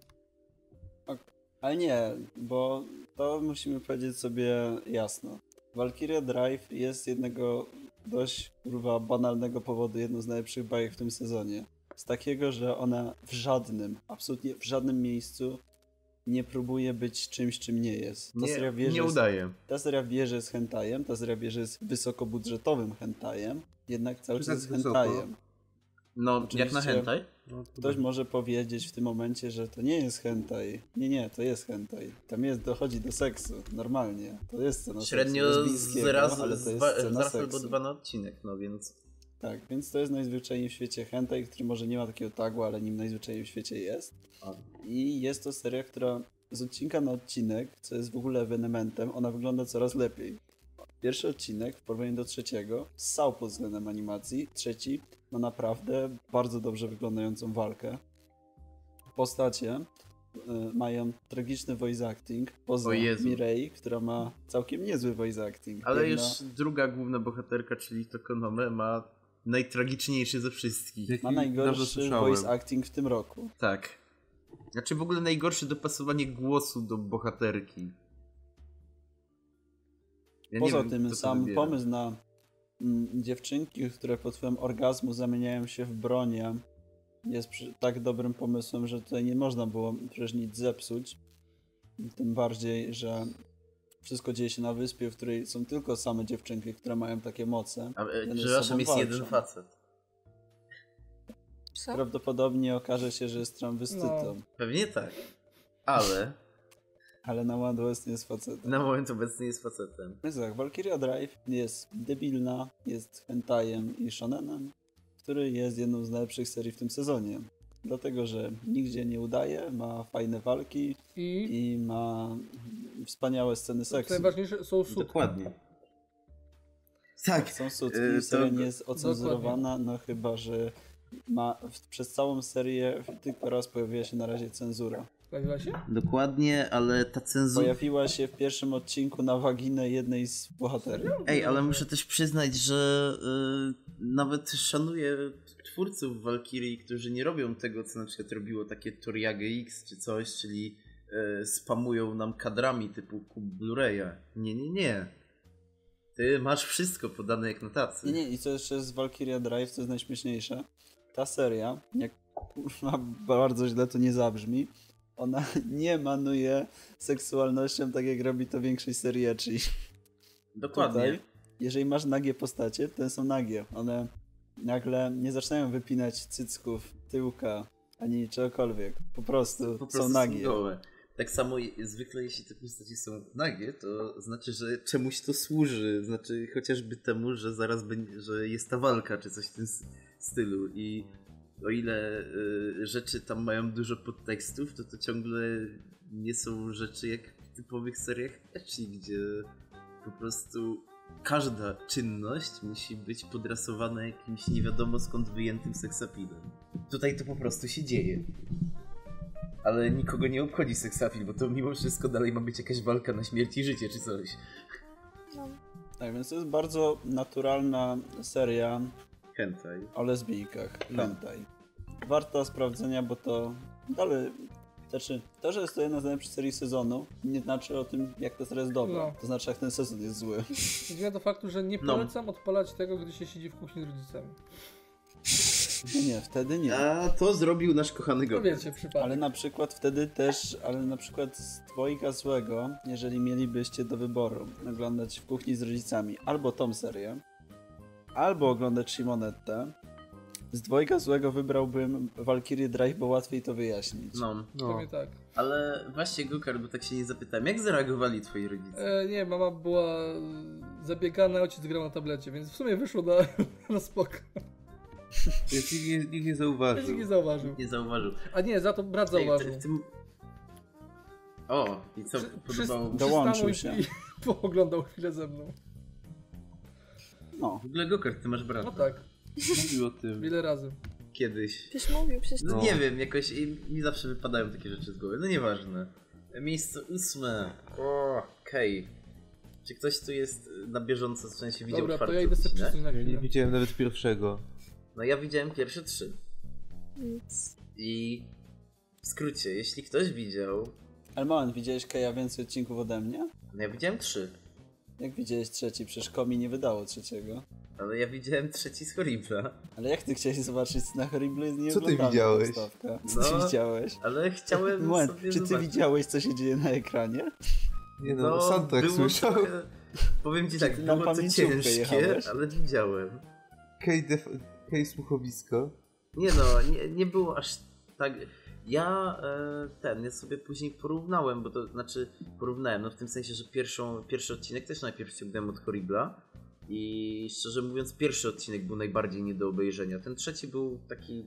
Ale nie, bo to musimy powiedzieć sobie jasno. Valkyria Drive jest jednego dość kurwa banalnego powodu jedną z najlepszych bajek w tym sezonie. Z takiego, że ona w żadnym, absolutnie w żadnym miejscu nie próbuje być czymś, czym nie jest. Ta seria wie, Nie, nie jest- udaje. Ta seria wie, że jest hentajem, ta seria wie, że jest wysokobudżetowym hentajem, jednak cały czas tak jest wysoko? hentajem. No, jak Oczywiście- na hentai? No, to Ktoś może powiedzieć w tym momencie, że to nie jest hentai. Nie, nie, to jest hentai. Tam jest, dochodzi do seksu, normalnie. To jest scena Średnio seksu z raz, ale to z jest scena raz albo dwa na odcinek, no więc... Tak, więc to jest najzwyczajniej w świecie hentai, który może nie ma takiego tagu, ale nim najzwyczajniej w świecie jest. A. I jest to seria, która z odcinka na odcinek, co jest w ogóle ewenementem, ona wygląda coraz lepiej. Pierwszy odcinek w porównaniu do trzeciego ssał pod względem animacji. Trzeci ma naprawdę bardzo dobrze wyglądającą walkę. Postacie y, mają tragiczny voice acting, poza. Mirei, która ma całkiem niezły voice acting. Ale Jedna- już druga główna bohaterka, czyli Tokonome, ma najtragiczniejszy ze wszystkich. Jaki ma najgorszy voice acting w tym roku. Tak. Znaczy w ogóle najgorsze dopasowanie głosu do bohaterki. Ja Poza wiem, tym sam wybiera. pomysł na mm, dziewczynki, które pod wpływem orgazmu zamieniają się w bronię jest przy, tak dobrym pomysłem, że tutaj nie można było przecież nic zepsuć. Tym bardziej, że wszystko dzieje się na wyspie, w której są tylko same dziewczynki, które mają takie moce. A, e, przepraszam, jest jeden facet. Co? Prawdopodobnie okaże się, że jest transwestytą, No. Pewnie tak. Ale ale na West nie jest facetem. na moment obecny jest facetem. Więc tak, Valkyria Drive jest debilna, jest hentajem i shonenem, który jest jedną z najlepszych serii w tym sezonie. Dlatego, że nigdzie nie udaje, ma fajne walki I i ma wspaniałe sceny seksu. najważniejsze są sutki. Dokładnie. Tak. Są sutki, Yy, seria to- nie jest ocenzurowana, no chyba, że ma przez całą serię tylko raz pojawiła się na razie cenzura. Pojawiła się? Dokładnie, ale ta cenzura... Pojawiła się w pierwszym odcinku na waginę jednej z bohaterów. Ej, ale muszę też przyznać, że y, nawet szanuję twórców Valkyrie, którzy nie robią tego, co na przykład robiło takie Toriage X czy coś, czyli y, spamują nam kadrami typu Blu-raya. Nie, nie, nie. Ty masz wszystko podane jak na tacy. Nie, nie, i co jeszcze z Valkyria Drive, co jest najśmieszniejsze, ta seria, jak kurwa bardzo źle to nie zabrzmi, ona nie manuje seksualnością tak jak robi to większość serii ecchi. Dokładnie. Tutaj, jeżeli masz nagie postacie, to są nagie. One nagle nie zaczynają wypinać cycków, tyłka, ani czegokolwiek. Po prostu, po prostu są nagie. gołe. Tak samo zwykle jeśli te postacie są nagie, to znaczy, że czemuś to służy. Znaczy chociażby temu, że zaraz będzie, że jest ta walka, czy coś w tym stylu. I o ile y, rzeczy tam mają dużo podtekstów, to to ciągle nie są rzeczy jak w typowych seriach ecchi, gdzie po prostu każda czynność musi być podrasowana jakimś nie wiadomo skąd wyjętym seksapidem. Tutaj to po prostu się dzieje. Ale nikogo nie obchodzi seksapil, bo to mimo wszystko dalej ma być jakaś walka na śmierć i życie czy coś. No. Tak, więc to jest bardzo naturalna seria Hentai. o lesbijkach, No. hentai. Warta sprawdzenia, bo to dalej... Znaczy, to, że jest to jedna z najlepszych serii sezonu, nie znaczy o tym, jak ta seria jest dobra. No. To znaczy, jak ten sezon jest zły. Zmienia do faktu, że nie No. polecam odpalać tego, gdy się siedzi w kuchni z rodzicami. Nie, nie, wtedy nie. A to zrobił nasz kochany No gość. wiecie, przypadek. Ale na przykład wtedy też, ale na przykład z dwojga złego, jeżeli mielibyście do wyboru oglądać w kuchni z rodzicami albo tą serię, albo oglądać Shimonette, z dwojga złego wybrałbym Valkyrie Drive, bo łatwiej to wyjaśnić. No, No. Pewnie tak. ale właśnie Gokar, bo tak się nie zapytałem, jak zareagowali twoi rodzice? E, nie, mama była zabiegana, ojciec grał na tablecie, więc w sumie wyszło na, na spoko. Więc nikt nie, nikt nie zauważył. się nie zauważył. Nie zauważył. A nie, za to brat Ej, zauważył. w tym... O, i co, Przy- podobało Dołączył przystanął się. I pooglądał chwilę ze mną. No, W ogóle Gokar, ty masz brata. No tak, Mówił o tym. wiele razy. Kiedyś. Przecież mówił, przecież No, No. nie wiem, jakoś i- mi zawsze wypadają takie rzeczy z głowy. No nieważne. Miejsce ósme. O, Okej. Czy ktoś tu jest na bieżąco, w sensie widział Dobra, to czwarty ja idę sobie odcinek? na nie widziałem nawet pierwszego. No ja widziałem pierwsze trzy. nic. I w skrócie, jeśli ktoś widział, ale moment, widziałeś Keja więcej odcinków ode mnie? no ja widziałem trzy, Jak widziałeś trzeci? Przecież Komi nie wydało trzeciego. ale ja widziałem trzeci z Horribla. Ale jak ty chciałeś zobaczyć na Horrible jest Co ty widziałeś? podstawka. Co No. ty widziałeś? Ale chciałem Moment, sobie czy ty zobaczyć. widziałeś, co się dzieje na ekranie? Nie no, soundtrack było słyszał. trochę- Powiem ci tak, na było to ciężkie, jechałeś? ale widziałem. Kej, def... Kej słuchowisko. Nie no, nie, nie było aż tak. Ja e, ten, ja sobie później porównałem, bo to znaczy porównałem, no w tym sensie, że pierwszą, pierwszy odcinek też najpierw ściągnąłem od Horribla i szczerze mówiąc pierwszy odcinek był najbardziej nie do obejrzenia. Ten trzeci był taki,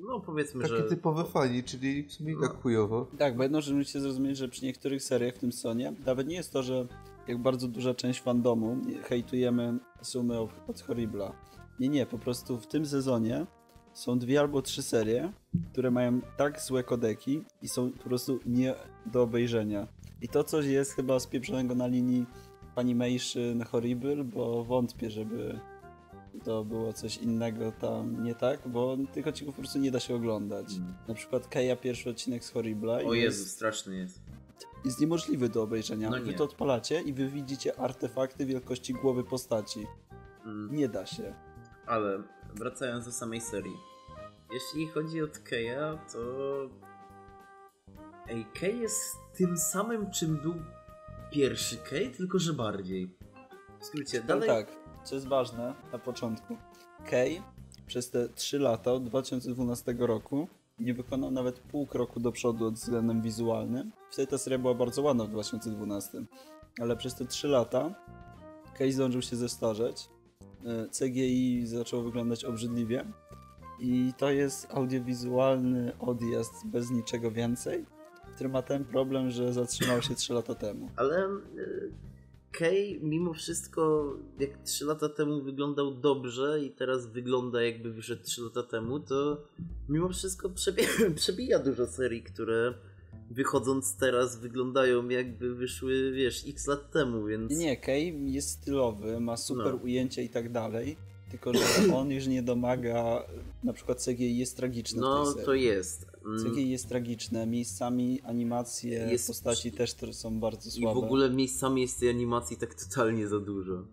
no powiedzmy, Takie że... typowe fani, czyli w sumie tak chujowo. Tak, bo jedną rzecz musicie zrozumieć, że przy niektórych seriach w tym sezonie nawet nie jest to, że jak bardzo duża część fandomu hejtujemy sumy od od Horribla. Nie, nie, po prostu w tym sezonie są dwie albo trzy serie, które mają tak złe kodeki i są po prostu nie do obejrzenia. I to coś jest chyba spieprzonego na linii Animation Horrible, bo wątpię, żeby to było coś innego tam nie tak, bo tych odcinków po prostu nie da się oglądać. Mm. Na przykład Keja pierwszy odcinek z Horribla O Jezu, jest, straszny jest. jest niemożliwy do obejrzenia. No wy nie. to odpalacie i wy widzicie artefakty wielkości głowy postaci. Mm. Nie da się. Ale wracając do samej serii. Jeśli chodzi o Keja, to. Ej, Kej jest tym samym, czym był pierwszy Kej, tylko że bardziej. W skrócie, No dalej. tak, co jest ważne na początku. Kay przez te 3 lata od 2012 roku nie wykonał nawet pół kroku do przodu od względem wizualnym. Wtedy ta seria była bardzo ładna w 2012. Ale przez te 3 lata Kay zdążył się zestarzeć. E, CGI zaczęło wyglądać obrzydliwie. I to jest audiowizualny odjazd bez niczego więcej, który ma ten problem, że zatrzymał się 3 lata temu. Ale y, Kej mimo wszystko, jak 3 lata temu wyglądał dobrze i teraz wygląda jakby wyszedł 3 lata temu, to mimo wszystko przebija, przebija dużo serii, które wychodząc teraz wyglądają jakby wyszły, wiesz, x lat temu, więc... Nie, Kay jest stylowy, ma super No. ujęcia i tak dalej, tylko że on już nie domaga, na przykład CGI jest tragiczny w No, to jest. Mm, CGI jest tragiczne, miejscami animacje Jest- postaci też są bardzo I słabe. w ogóle miejscami jest tej animacji tak totalnie za dużo.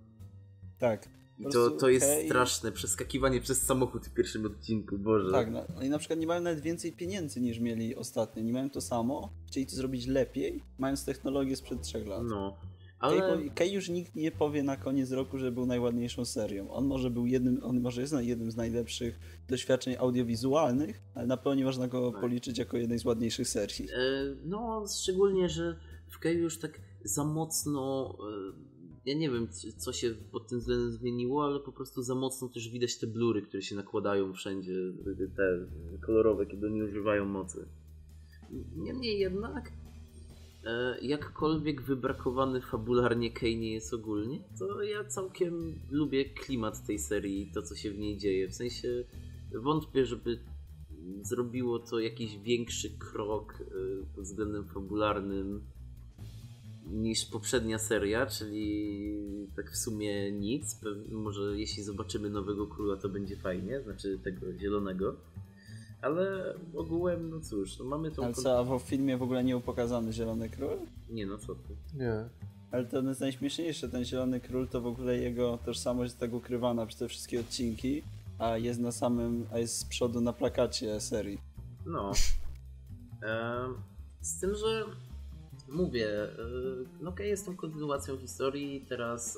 Tak. I to, to jest Kay- straszne. Przeskakiwanie przez samochód w pierwszym odcinku, Boże. Tak, no, oni na przykład nie mają nawet więcej pieniędzy niż mieli ostatnio. Nie mają to samo, chcieli to zrobić lepiej, mając technologię sprzed trzech lat. No. Ale... Kay już nikt nie powie na koniec roku, że był najładniejszą serią. On może był jednym, on może jest jednym z najlepszych doświadczeń audiowizualnych, ale na pewno nie można go Tak. policzyć jako jednej z ładniejszych serii. E, No, szczególnie, że w Keju już tak za mocno. E, Ja nie wiem, co się pod tym względem zmieniło, ale po prostu za mocno też widać te blury, które się nakładają wszędzie, te kolorowe, kiedy oni używają mocy. Niemniej jednak, e, jakkolwiek wybrakowany fabularnie Kej nie jest ogólnie, to ja całkiem lubię klimat tej serii i to, co się w niej dzieje. W sensie wątpię, żeby zrobiło to jakiś większy krok y, pod względem fabularnym niż poprzednia seria, czyli tak w sumie nic. Może jeśli zobaczymy nowego króla, to będzie fajnie, znaczy tego zielonego. Ale ogółem, no cóż, no mamy tą... Ale co, a w filmie w ogóle nie był pokazany Zielony Król? Nie no, co ty. Nie. Ale to jest najśmieszniejsze, ten Zielony Król to w ogóle jego tożsamość jest tak ukrywana przez te wszystkie odcinki, a jest na samym, a jest z przodu na plakacie serii. No. Z tym, że mówię, e, no okej, jest tą kontynuacją historii. Teraz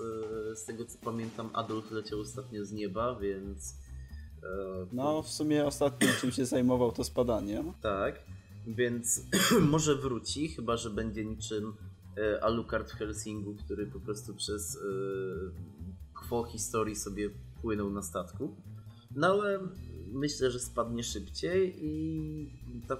e, z tego co pamiętam, Adolf leciał ostatnio z nieba, więc. e, No, w sumie ostatnim czym się zajmował to spadanie. Tak, więc może wróci, chyba że będzie niczym Alucard w Helsingu, który po prostu przez kwo historii sobie płynął na statku. No ale myślę, że spadnie szybciej i ta,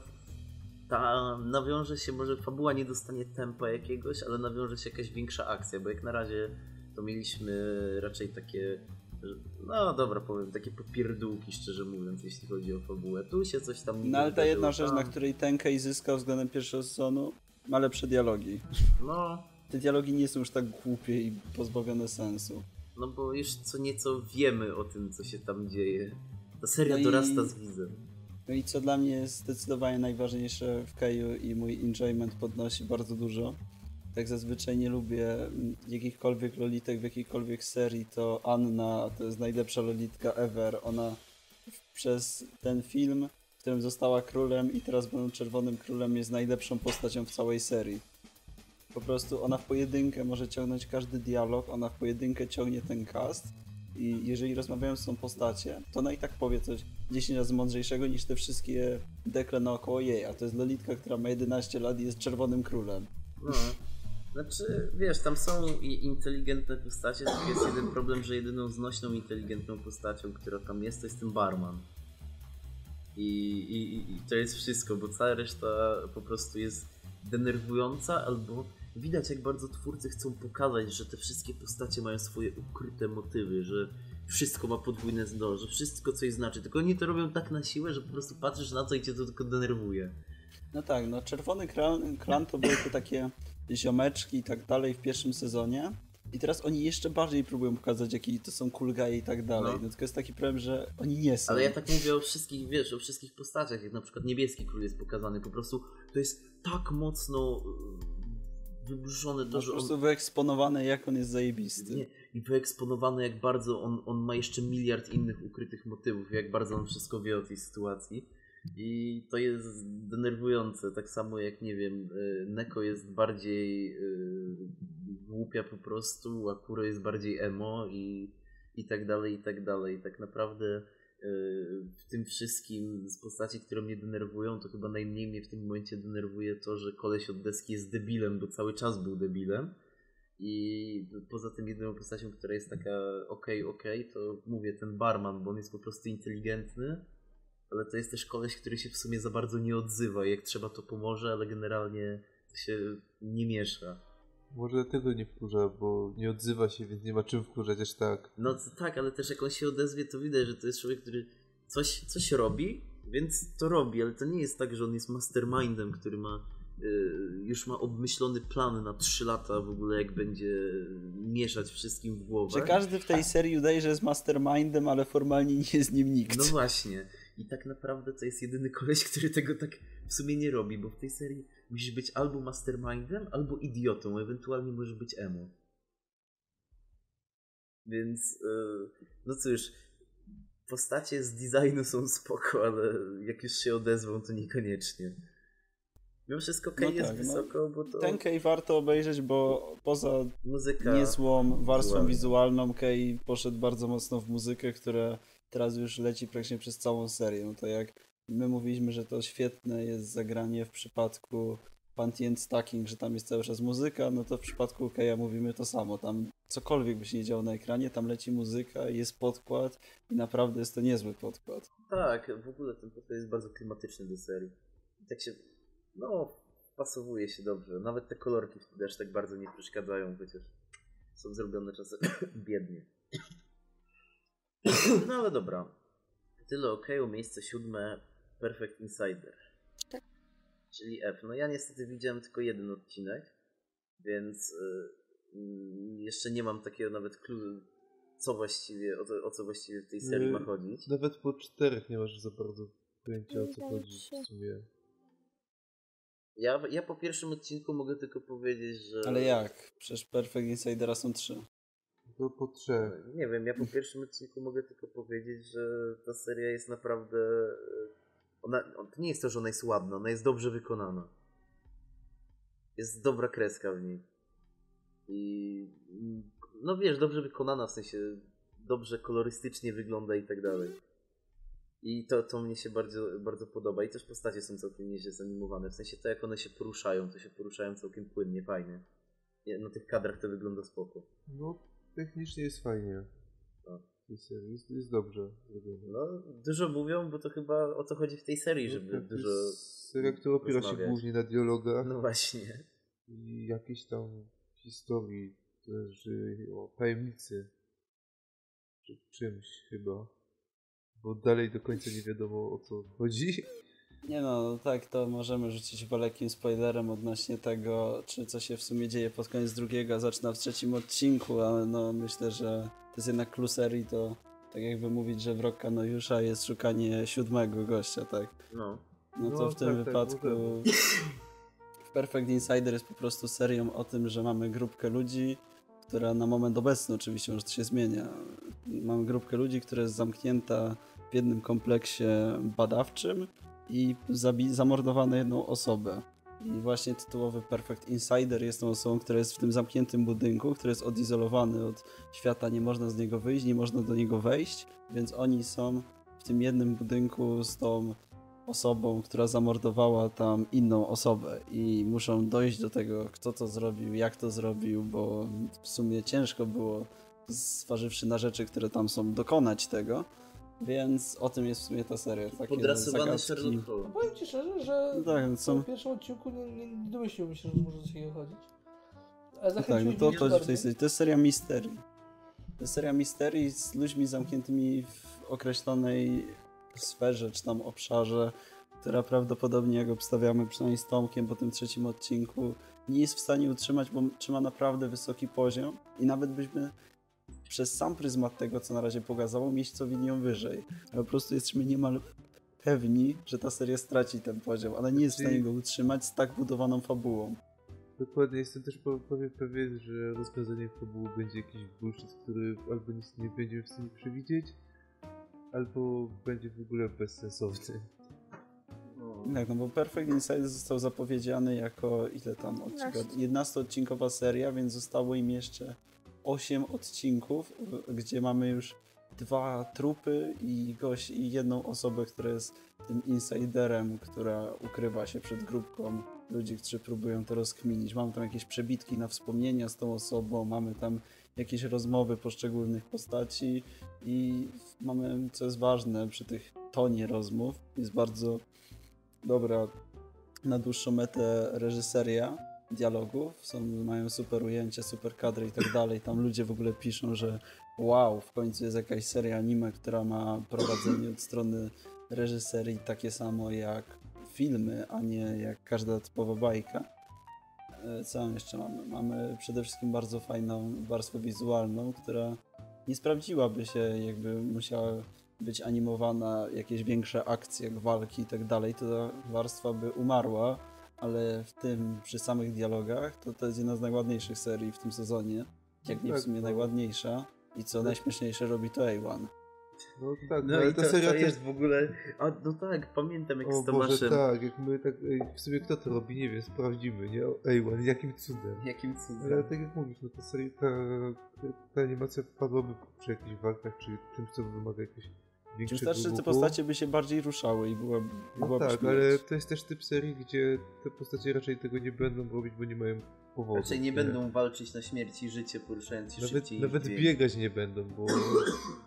ta nawiąże się, może fabuła nie dostanie tempa jakiegoś, ale nawiąże się jakaś większa akcja, bo jak na razie to mieliśmy raczej takie no dobra, powiem, takie popierdółki, szczerze mówiąc, jeśli chodzi o fabułę. Tu się coś tam... No ale ta jedna wydarzyło, rzecz, na tam. której Tenkei zyskał względem pierwszego sezonu, ma lepsze dialogi. No, Te dialogi nie są już tak głupie i pozbawione sensu. no bo już co nieco wiemy o tym, co się tam dzieje. Ta seria No i- dorasta z widzem. No i co dla mnie jest zdecydowanie najważniejsze w Keju i mój enjoyment podnosi bardzo dużo. Tak zazwyczaj nie lubię mm, jakichkolwiek lolitek w jakiejkolwiek serii, to Anna to jest najlepsza lolitka ever. Ona przez ten film, w którym została królem i teraz będą czerwonym królem, jest najlepszą postacią w całej serii. Po prostu ona w pojedynkę może ciągnąć każdy dialog, ona w pojedynkę ciągnie ten cast i jeżeli rozmawiają z tą postacie, to ona i tak powie coś 10 razy mądrzejszego niż te wszystkie dekle naokoło jej, a to jest Lolitka, która ma 11 lat i jest czerwonym królem. No. Znaczy, wiesz, tam są inteligentne postacie, tylko jest jeden problem, że jedyną znośną, inteligentną postacią, która tam jest, to jest ten barman. I, i, I to jest wszystko, bo cała reszta po prostu jest denerwująca, albo widać jak bardzo twórcy chcą pokazać, że te wszystkie postacie mają swoje ukryte motywy, że wszystko ma podwójne dno, że wszystko coś znaczy, tylko oni to robią tak na siłę, że po prostu patrzysz na to i cię to tylko denerwuje. No tak, no Czerwony Klan, klan to były te takie ziomeczki i tak dalej w pierwszym sezonie. I teraz oni jeszcze bardziej próbują pokazać, jaki to są guy i tak dalej. No. No. tylko jest taki problem, że oni nie są. Ale ja tak mówię o wszystkich, wiesz, o wszystkich postaciach, jak na przykład niebieski król jest pokazany, po prostu to jest tak mocno wyburzone to, że po on... prostu wyeksponowane, jak on jest zajebisty. Nie, i wyeksponowane jak bardzo on, on ma jeszcze miliard innych ukrytych motywów, jak bardzo on wszystko wie o tej sytuacji. I to jest denerwujące, tak samo jak, nie wiem, y, Neko jest bardziej y, głupia po prostu, a Kuro jest bardziej emo i, i tak dalej, i tak dalej. Tak naprawdę w tym wszystkim z postaci, które mnie denerwują, to chyba najmniej mnie w tym momencie denerwuje to, że koleś od deski jest debilem, bo cały czas był debilem. I poza tym jedyną postacią, która jest taka okej, okej, to mówię ten barman, bo on jest po prostu inteligentny, ale to jest też koleś, który się w sumie za bardzo nie odzywa. Jak trzeba to pomoże, ale generalnie się nie miesza. Może dlatego nie wkurza, bo nie odzywa się, więc nie ma czym wkurzać aż tak. No t- tak, ale też jak on się odezwie, to widać, że to jest człowiek, który coś, coś robi, więc to robi, ale to nie jest tak, że on jest mastermindem, który ma y, już ma obmyślony plan na 3 lata w ogóle, jak będzie mieszać wszystkim w głowę. Że każdy w tej serii udaje, że jest mastermindem, ale formalnie nie jest nim nikt. No właśnie. I tak naprawdę to jest jedyny koleś, który tego tak w sumie nie robi, bo w tej serii musisz być albo mastermindem, albo idiotą, ewentualnie możesz być emo. Więc, yy, no cóż, postacie z designu są spoko, ale jak już się odezwą, to niekoniecznie. Mimo wszystko Kay No jest tak, no. wysoko, bo to Ten Kej warto obejrzeć, bo poza muzyka... niezłą warstwą wizualna. wizualną Kej poszedł bardzo mocno w muzykę, która teraz już leci praktycznie przez całą serię. No to jak my mówiliśmy, że to świetne jest zagranie w przypadku Panty and Stacking, że tam jest cały czas muzyka, no to w przypadku Keja mówimy to samo. Tam cokolwiek by się nie działo na ekranie, tam leci muzyka, jest podkład i naprawdę jest to niezły podkład. Tak, w ogóle ten postać jest bardzo klimatyczny do serii. Tak się, no, pasowuje się dobrze. Nawet te kolorki wtedy aż tak bardzo nie przeszkadzają, chociaż są zrobione czasem biednie. No ale dobra. Tyle ok, miejsce siódme Perfect Insider. Tak. Czyli F. No ja niestety widziałem tylko jeden odcinek, więc y, mm, jeszcze nie mam takiego nawet clue, co właściwie, o, to, o co właściwie w tej serii Y, ma chodzić. Nawet po czterech nie masz za bardzo pojęcia o co chodzi się. w sumie. Ja, ja po pierwszym odcinku mogę tylko powiedzieć, że. Ale jak? Przecież Perfect Insidera są trzy. To po trzech. Nie wiem, ja po pierwszym odcinku mogę tylko powiedzieć, że ta seria jest naprawdę. Ona, to nie jest to, że ona jest ładna, ona jest dobrze wykonana. Jest dobra kreska w niej. I. mm, No wiesz, dobrze wykonana, w sensie dobrze kolorystycznie wygląda i tak dalej. I to, to mnie się bardzo, bardzo podoba. I też postacie są całkiem nieźle zanimowane. W sensie to, jak one się poruszają, to się poruszają całkiem płynnie, fajnie. Nie, Na tych kadrach to wygląda spoko. No, technicznie jest fajnie. Tak. Tej serii Jest, jest dobrze zrobione. No, dużo mówią, bo to chyba o to chodzi w tej serii, No, żeby dużo. Seria, która opiera się głównie na dialogach No właśnie. i jakiejś tam historii, też o tajemnicy. Czy czymś chyba. Bo dalej do końca nie wiadomo o co chodzi. Nie no, no tak, to możemy rzucić lekkim spoilerem odnośnie tego, czy co się w sumie dzieje pod koniec drugiego, a zaczyna w trzecim odcinku, ale no myślę, że to jest jednak clue serii, to tak jakby mówić, że wrok Kanojusza jest szukanie siódmego gościa, tak? No. No to No, w tym tak, tak, wypadku możemy. Perfect Insider jest po prostu serią o tym, że mamy grupkę ludzi, która na moment obecny oczywiście, może to się zmienia. Mamy grupkę ludzi, która jest zamknięta w jednym kompleksie badawczym i zamordowano jedną osobę. I właśnie tytułowy Perfect Insider jest tą osobą, która jest w tym zamkniętym budynku, który jest odizolowany od świata, nie można z niego wyjść, nie można do niego wejść, więc oni są w tym jednym budynku z tą osobą, która zamordowała tam inną osobę i muszą dojść do tego, kto to zrobił, jak to zrobił, bo w sumie ciężko było, zważywszy na rzeczy, które tam są, dokonać tego. Więc o tym jest w sumie ta seria. Takie Podrasowany. Sherlock Holmes. Powiem ci szczerze, że No tak, no w pierwszym odcinku nie, nie, nie domyśliłbym się, że może do takiego chodzić. Ale No tak, no to, to, bardzo. to, jest, to jest seria misterii. To jest seria misterii z ludźmi zamkniętymi w określonej sferze, czy tam obszarze, która prawdopodobnie, jak obstawiamy przynajmniej z Tomkiem po tym trzecim odcinku, nie jest w stanie utrzymać, bo trzyma naprawdę wysoki poziom i nawet byśmy przez sam pryzmat tego, co na razie pokazało, miejscowi ją wyżej. Ale po prostu jesteśmy niemal pewni, że ta seria straci ten poziom, ale nie jest w Znaczy- stanie go utrzymać z tak budowaną fabułą. Dokładnie, jestem też pewien, że rozwiązaniem fabuły będzie jakiś bullshit, który albo nic nie będziemy w stanie przewidzieć, albo będzie w ogóle bezsensowny. Tak, no bo Perfect Inside został zapowiedziany jako ile tam odcinka? 11. 11-odcinkowa seria, więc zostało im jeszcze 8 odcinków, gdzie mamy już dwa trupy i i jedną osobę, która jest tym insiderem, która ukrywa się przed grupką ludzi, którzy próbują to rozkminić. Mamy tam jakieś przebitki na wspomnienia z tą osobą, mamy tam jakieś rozmowy poszczególnych postaci i mamy, co jest ważne przy tych tonie rozmów, jest bardzo dobra na dłuższą metę reżyseria dialogów. Są, mają super ujęcia, super kadry i tak dalej. Tam ludzie w ogóle piszą, że wow, w końcu jest jakaś seria anime, która ma prowadzenie od strony reżyserii takie samo jak filmy, a nie jak każda typowa bajka. E, Co jeszcze mamy? Mamy przede wszystkim bardzo fajną warstwę wizualną, która nie sprawdziłaby się, jakby musiała być animowana, jakieś większe akcje, walki i tak dalej, to ta warstwa by umarła, ale w tym, przy samych dialogach, to to jest jedna z najładniejszych serii w tym sezonie, jak nie w Tak, sumie no. najładniejsza. I co najśmieszniejsze robi to A1. No tak, No ale i ta to, seria to też... jest w ogóle... A, no tak, pamiętam jak O z Boże, Tomaszem... tak, jak my tak, ej, w sumie kto to robi, nie wiem, sprawdzimy, nie? Ej, jakim cudem. Jakim Ale cudem. tak jak mówisz, no ta seria, ta, ta animacja padłaby przy jakichś walkach, czy czymś, co wymaga jakiegoś Czym starsze te postacie by się bardziej ruszały i była, No byłaby tak, śmierć. ale to jest też typ serii, gdzie te postacie raczej tego nie będą robić, bo nie mają powodu. Raczej nie będą walczyć na śmierć i życie, poruszając się Nawet, szybciej nawet bieg. biegać nie będą, bo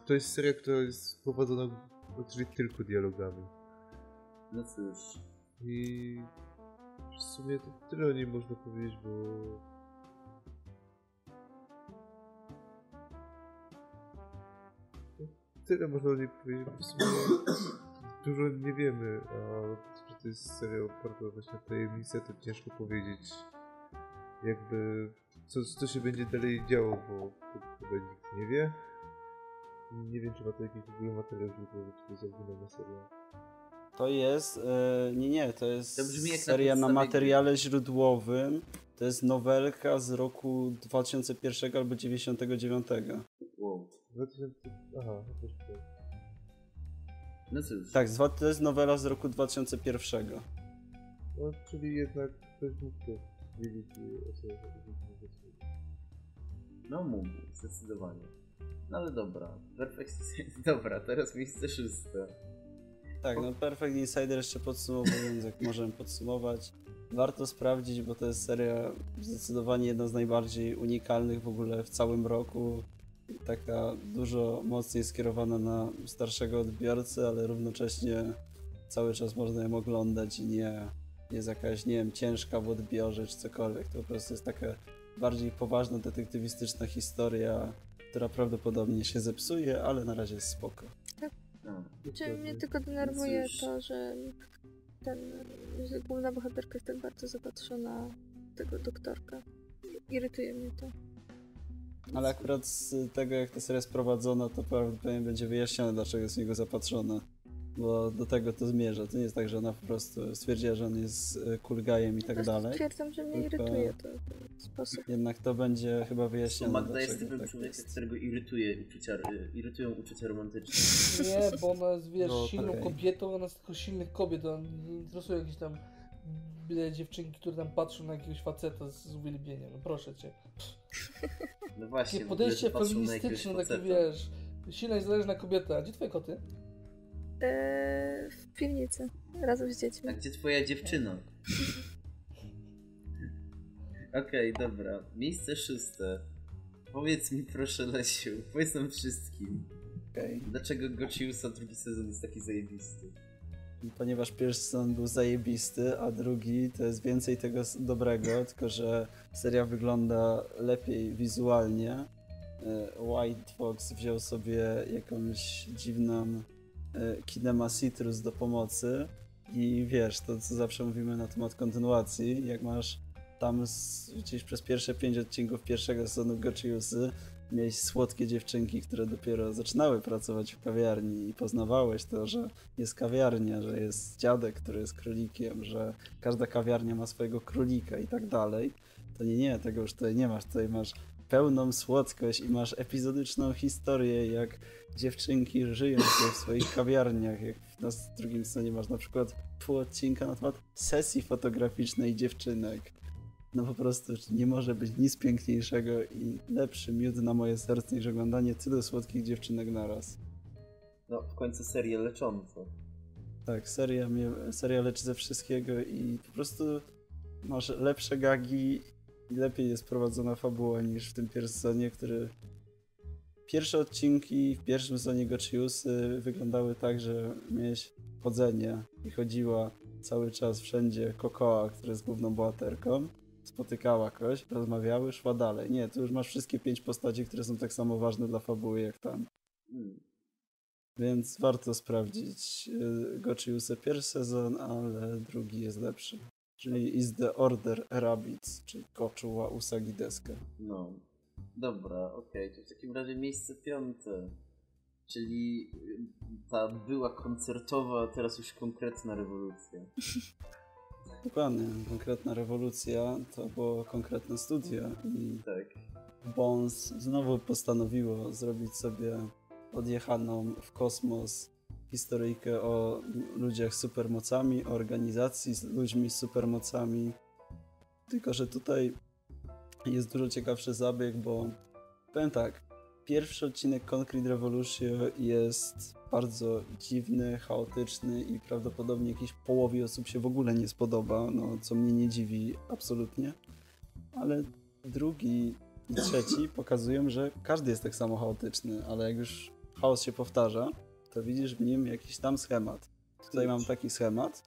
to jest seria, która jest prowadzona raczej tylko dialogami. No cóż. I w sumie to tyle o niej można powiedzieć, bo tyle można o niej powiedzieć, bo w sumie dużo nie wiemy, a że to jest seria oparta właśnie na tajemnicy, to ciężko powiedzieć jakby co, co się będzie dalej działo, bo to chyba nikt nie wie. Nie wiem, czy ma to jakiś w ogóle materiał źródłowy, czy to jest oryginalna seria. To jest, e, nie, nie, to jest To brzmi jak na seria na, podstawie materiale źródłowym. To jest nowelka z roku 2001 albo 99. Wow. 2000... Aha, no to. No cóż. Tak, z to jest nowela z roku 2001. No, czyli jednak ktoś mógł wiedzieć i o co chodzi. No mógł, zdecydowanie. No ale dobra. Perfect Dobra, teraz miejsce szóste. Tak, no Perfect Insider jeszcze podsumowując, jak możemy podsumować. Warto sprawdzić, bo to jest seria zdecydowanie jedna z najbardziej unikalnych w ogóle w całym roku. Taka dużo mocniej skierowana na starszego odbiorcę, ale równocześnie cały czas można ją oglądać i nie jest jakaś, nie wiem, ciężka w odbiorze czy cokolwiek. To po prostu jest taka bardziej poważna, detektywistyczna historia, która prawdopodobnie się zepsuje, ale na razie jest spoko. No. Czy mnie tylko denerwuje Cóż. to, że ten, że główna bohaterka jest tak bardzo zapatrzona w tego doktorka. Irytuje mnie to. Ale akurat z tego, jak ta seria jest prowadzona, to prawdopodobnie będzie wyjaśnione, dlaczego jest w niego zapatrzona. Bo do tego to zmierza. To nie jest tak, że ona po prostu stwierdziła, że on jest e, cool guyem i Po tak prostu dalej. Stwierdzam, że mnie Tylko- irytuje to w ten sposób. Jednak to będzie chyba wyjaśnione, Magda jest dlaczego typem tak człowieka, jest. którego irytuje uczucia, y, irytują uczucia romantyczne. Nie, bo ona jest, wiesz, No, silną okej. kobietą, ona jest tylko silnych kobiet, ona nie interesuje jakieś tam byle dziewczynki, które tam patrzą na jakiegoś faceta z, z uwielbieniem, no proszę cię. No właśnie, Takie podejście feministyczne, takie wiesz, silna i zależna kobieta. Gdzie twoje koty? Eee, w piwnicy. Razem z A dziećmi. gdzie twoja dziewczyna? Okej, dobra. Miejsce szóste. Powiedz mi proszę Lesiu, powiedz nam wszystkim, Okej. dlaczego Gociusa drugi sezon jest taki zajebisty? Ponieważ pierwszy sezon był zajebisty, a drugi to jest więcej tego dobrego, tylko że seria wygląda lepiej wizualnie. E, White Fox wziął sobie jakąś dziwną e, Kinema Citrus do pomocy i wiesz, to co zawsze mówimy na temat kontynuacji, jak masz tam z, gdzieś przez pierwsze pięć odcinków pierwszego sezonu Gochiusy miałeś słodkie dziewczynki, które dopiero zaczynały pracować w kawiarni i poznawałeś to, że jest kawiarnia, że jest dziadek, który jest królikiem, że każda kawiarnia ma swojego królika i tak dalej. To nie, nie, tego już tutaj nie masz. Tutaj masz pełną słodkość i masz epizodyczną historię, jak dziewczynki żyją sobie w swoich kawiarniach. Jak na drugim stronie masz na przykład pół odcinka na temat sesji fotograficznej dziewczynek. No po prostu nie może być nic piękniejszego i lepszy miód na moje serce niż oglądanie tylu słodkich dziewczynek naraz. No, w końcu serię leczącą. Tak, seria, mnie, seria leczy ze wszystkiego i po prostu masz lepsze gagi i lepiej jest prowadzona fabuła niż w tym pierwszym sezonie, który... Pierwsze odcinki w pierwszym sezonie Gochiusy wyglądały tak, że miałeś chodzenie i chodziła cały czas wszędzie Kokoa, która jest główną bohaterką, spotykała kogoś, rozmawiały, szła dalej. Nie, tu już masz wszystkie pięć postaci, które są tak samo ważne dla fabuły jak tam. Hmm. Więc warto sprawdzić y, Gochiusę pierwszy sezon, ale drugi jest lepszy. Czyli Is the Order Rabbits, czyli Koczuła Usagi Deskę. No. Dobra, okej, to w takim razie miejsce piąte. Czyli y, ta była koncertowa, teraz już konkretna rewolucja. Dokładnie, konkretna rewolucja to było konkretne studio i Tak. Bones znowu postanowiło zrobić sobie odjechaną w kosmos historyjkę o ludziach z supermocami, o organizacji z ludźmi z supermocami. Tylko, że tutaj jest dużo ciekawszy zabieg, bo powiem tak, pierwszy odcinek Concrete Revolution jest bardzo dziwny, chaotyczny i prawdopodobnie jakiejś połowie osób się w ogóle nie spodoba, no co mnie nie dziwi absolutnie. Ale drugi i trzeci pokazują, że każdy jest tak samo chaotyczny, ale jak już chaos się powtarza, to widzisz w nim jakiś tam schemat. Tutaj mam taki schemat,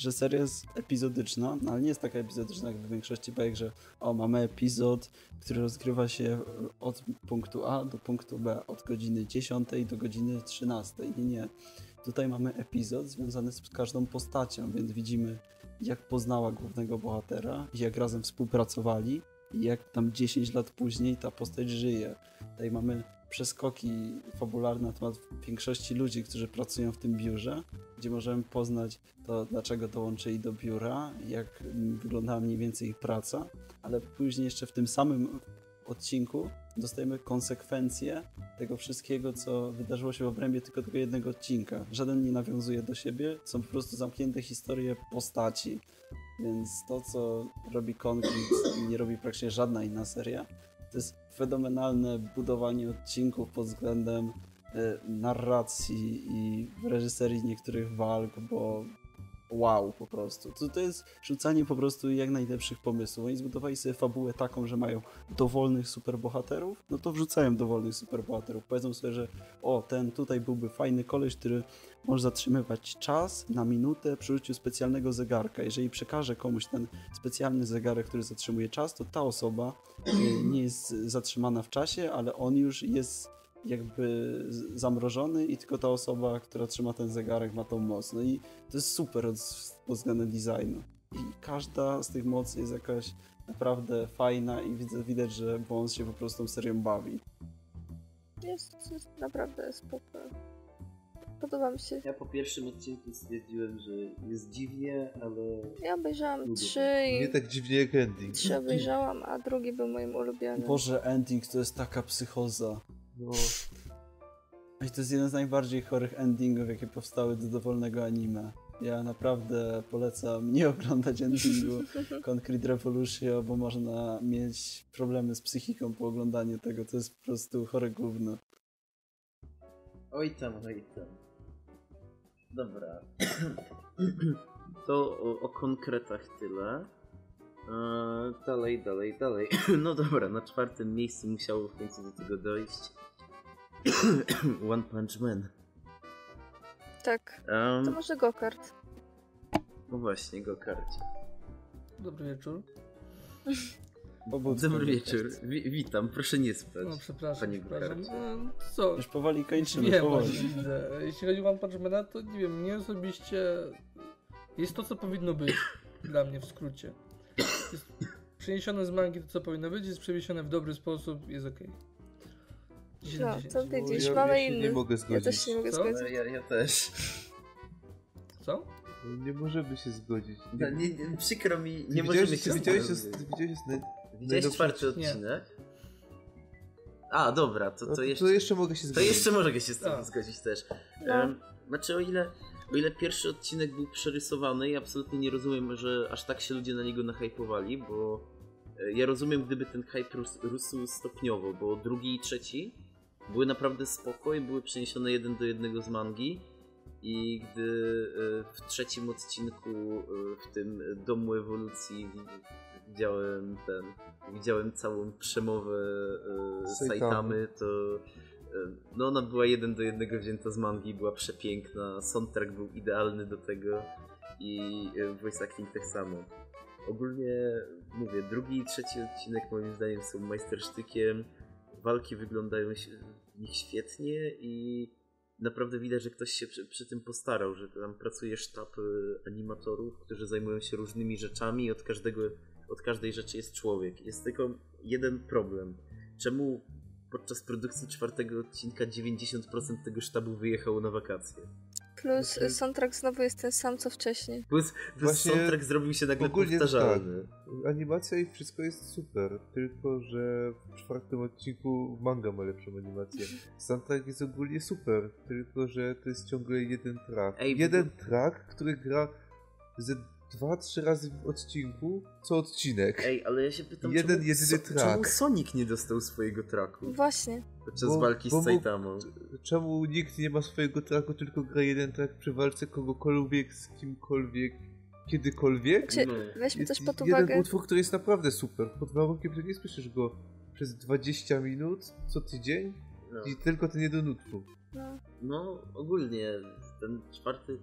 że seria jest epizodyczna, no ale nie jest taka epizodyczna jak w większości bajek, że o, mamy epizod, który rozgrywa się od punktu A do punktu B, od godziny 10 do godziny 13. Nie, nie. Tutaj mamy epizod związany z każdą postacią, więc widzimy jak poznała głównego bohatera, jak razem współpracowali i jak tam 10 lat później ta postać żyje. Tutaj mamy przeskoki fabularne na temat większości ludzi, którzy pracują w tym biurze, gdzie możemy poznać to, dlaczego dołączyli do biura, jak wyglądała mniej więcej ich praca, ale później jeszcze w tym samym odcinku dostajemy konsekwencje tego wszystkiego, co wydarzyło się w obrębie tylko tego jednego odcinka. Żaden nie nawiązuje do siebie, są po prostu zamknięte historie postaci. Więc to, co robi Concrete, nie robi praktycznie żadna inna seria, to jest fenomenalne budowanie odcinków pod względem y, narracji i reżyserii niektórych walk, bo wow po prostu. To, to jest rzucanie po prostu jak najlepszych pomysłów. Oni zbudowali sobie fabułę taką, że mają dowolnych superbohaterów, no to wrzucają dowolnych superbohaterów. Powiedzą sobie, że o, ten tutaj byłby fajny koleś, który może zatrzymywać czas na minutę przy użyciu specjalnego zegarka. Jeżeli przekaże komuś ten specjalny zegarek, który zatrzymuje czas, to ta osoba y, nie jest zatrzymana w czasie, ale on już jest jakby zamrożony i tylko ta osoba, która trzyma ten zegarek ma tą moc. No i to jest super od, pod względem designu. I każda z tych mocy jest jakaś naprawdę fajna i widzę, widać, że Bones się po prostu tą serią bawi. Jest, jest naprawdę spoko. Podoba mi się. Ja po pierwszym odcinku stwierdziłem, że jest dziwnie, ale Ja obejrzałam Lubię. trzy i Nie tak dziwnie jak ending. trzy obejrzałam, a drugi był moim ulubionym. Boże, ending to jest taka psychoza. No, I to jest jeden z najbardziej chorych endingów, jakie powstały do dowolnego anime. Ja naprawdę polecam nie oglądać endingu Concrete Revolution, bo można mieć problemy z psychiką po oglądaniu tego. To jest po prostu chore gówno. oj tam, oj tam. Dobra. To o, o konkretach tyle. Eee, dalej, dalej, dalej. No dobra, na czwartym miejscu musiało w końcu do tego dojść. One Punch Man. Tak. Em, To może Gokart. no właśnie, go karcie. Dobry wieczór. Dobry wieczór. Wi- witam, proszę nie spać. No przepraszam, Panie przepraszam. Gokarcie. E, Co? Już powoli kończymy, Wiem, powoli. widzę. Jeśli chodzi o One Punch Mana, to nie wiem, mnie osobiście jest to, co powinno być dla mnie w skrócie. Jest przeniesione z mangi to co powinno być, jest przeniesione w dobry sposób, jest ok. 10 na No, 10. to Bo widzisz, ja, mamy ja inny. nie mogę Ja zgodzić. też się nie mogę Co? zgodzić. Ja, ja też. Co? Nie możemy się zgodzić. No, nie, nie, przykro mi, nie możemy się widziałeś, zgodzić. ty widziałeś naj- Widziałeś najnowszy- czwarty Nie. odcinek? A, dobra, to, No to to, jeszcze... to jeszcze mogę się To zgodzić. jeszcze mogę się z tym zgodzić też. No. Em, znaczy, o ile, o ile pierwszy odcinek był przerysowany, ja absolutnie nie rozumiem, że aż tak się ludzie na niego nahypowali, bo e, ja rozumiem, gdyby ten hype rósł, rósł stopniowo, bo drugi i trzeci były naprawdę spoko i były przeniesione jeden do jednego z mangi. I gdy e, w trzecim odcinku, e, w tym domu ewolucji, wi- widziałem ten, widziałem całą przemowę e, Saitamy. To no ona była jeden do jednego wzięta z mangi, była przepiękna, soundtrack był idealny do tego i voice acting tak samo. Ogólnie mówię, drugi i trzeci odcinek moim zdaniem są majstersztykiem, walki wyglądają w nich świetnie i naprawdę widać, że ktoś się przy, przy tym postarał, że tam pracuje sztab e, animatorów, którzy zajmują się różnymi rzeczami i od każdego, od każdej rzeczy jest człowiek. Jest tylko jeden problem. Czemu podczas produkcji czwartego odcinka 90% tego sztabu wyjechało na wakacje? Plus Znaczy- soundtrack znowu jest ten sam co wcześniej. Plus, plus Właśnie soundtrack zrobił się nagle ogólnie powtarzalny. Animacja i wszystko jest super, tylko że w czwartym odcinku manga ma lepszą animację. Soundtrack jest ogólnie super, tylko że to jest ciągle jeden track. Ej, jeden track, który gra ze dwa, trzy razy w odcinku, co odcinek. Ej, ale ja się pytam, Jeden, czemu, jedyny so, track. czemu Sonic nie dostał swojego tracku Właśnie. podczas Bo- walki bo z Saitamą? Czemu nikt nie ma swojego tracku, tylko gra jeden track przy walce kogokolwiek, z kimkolwiek, kiedykolwiek? Czy No. weźmy też pod jeden uwagę. utwór, który jest naprawdę super. Pod warunkiem, że nie słyszysz go przez 20 minut co tydzień No. i tylko ten jeden utwór. No. No, ogólnie ten czwarty.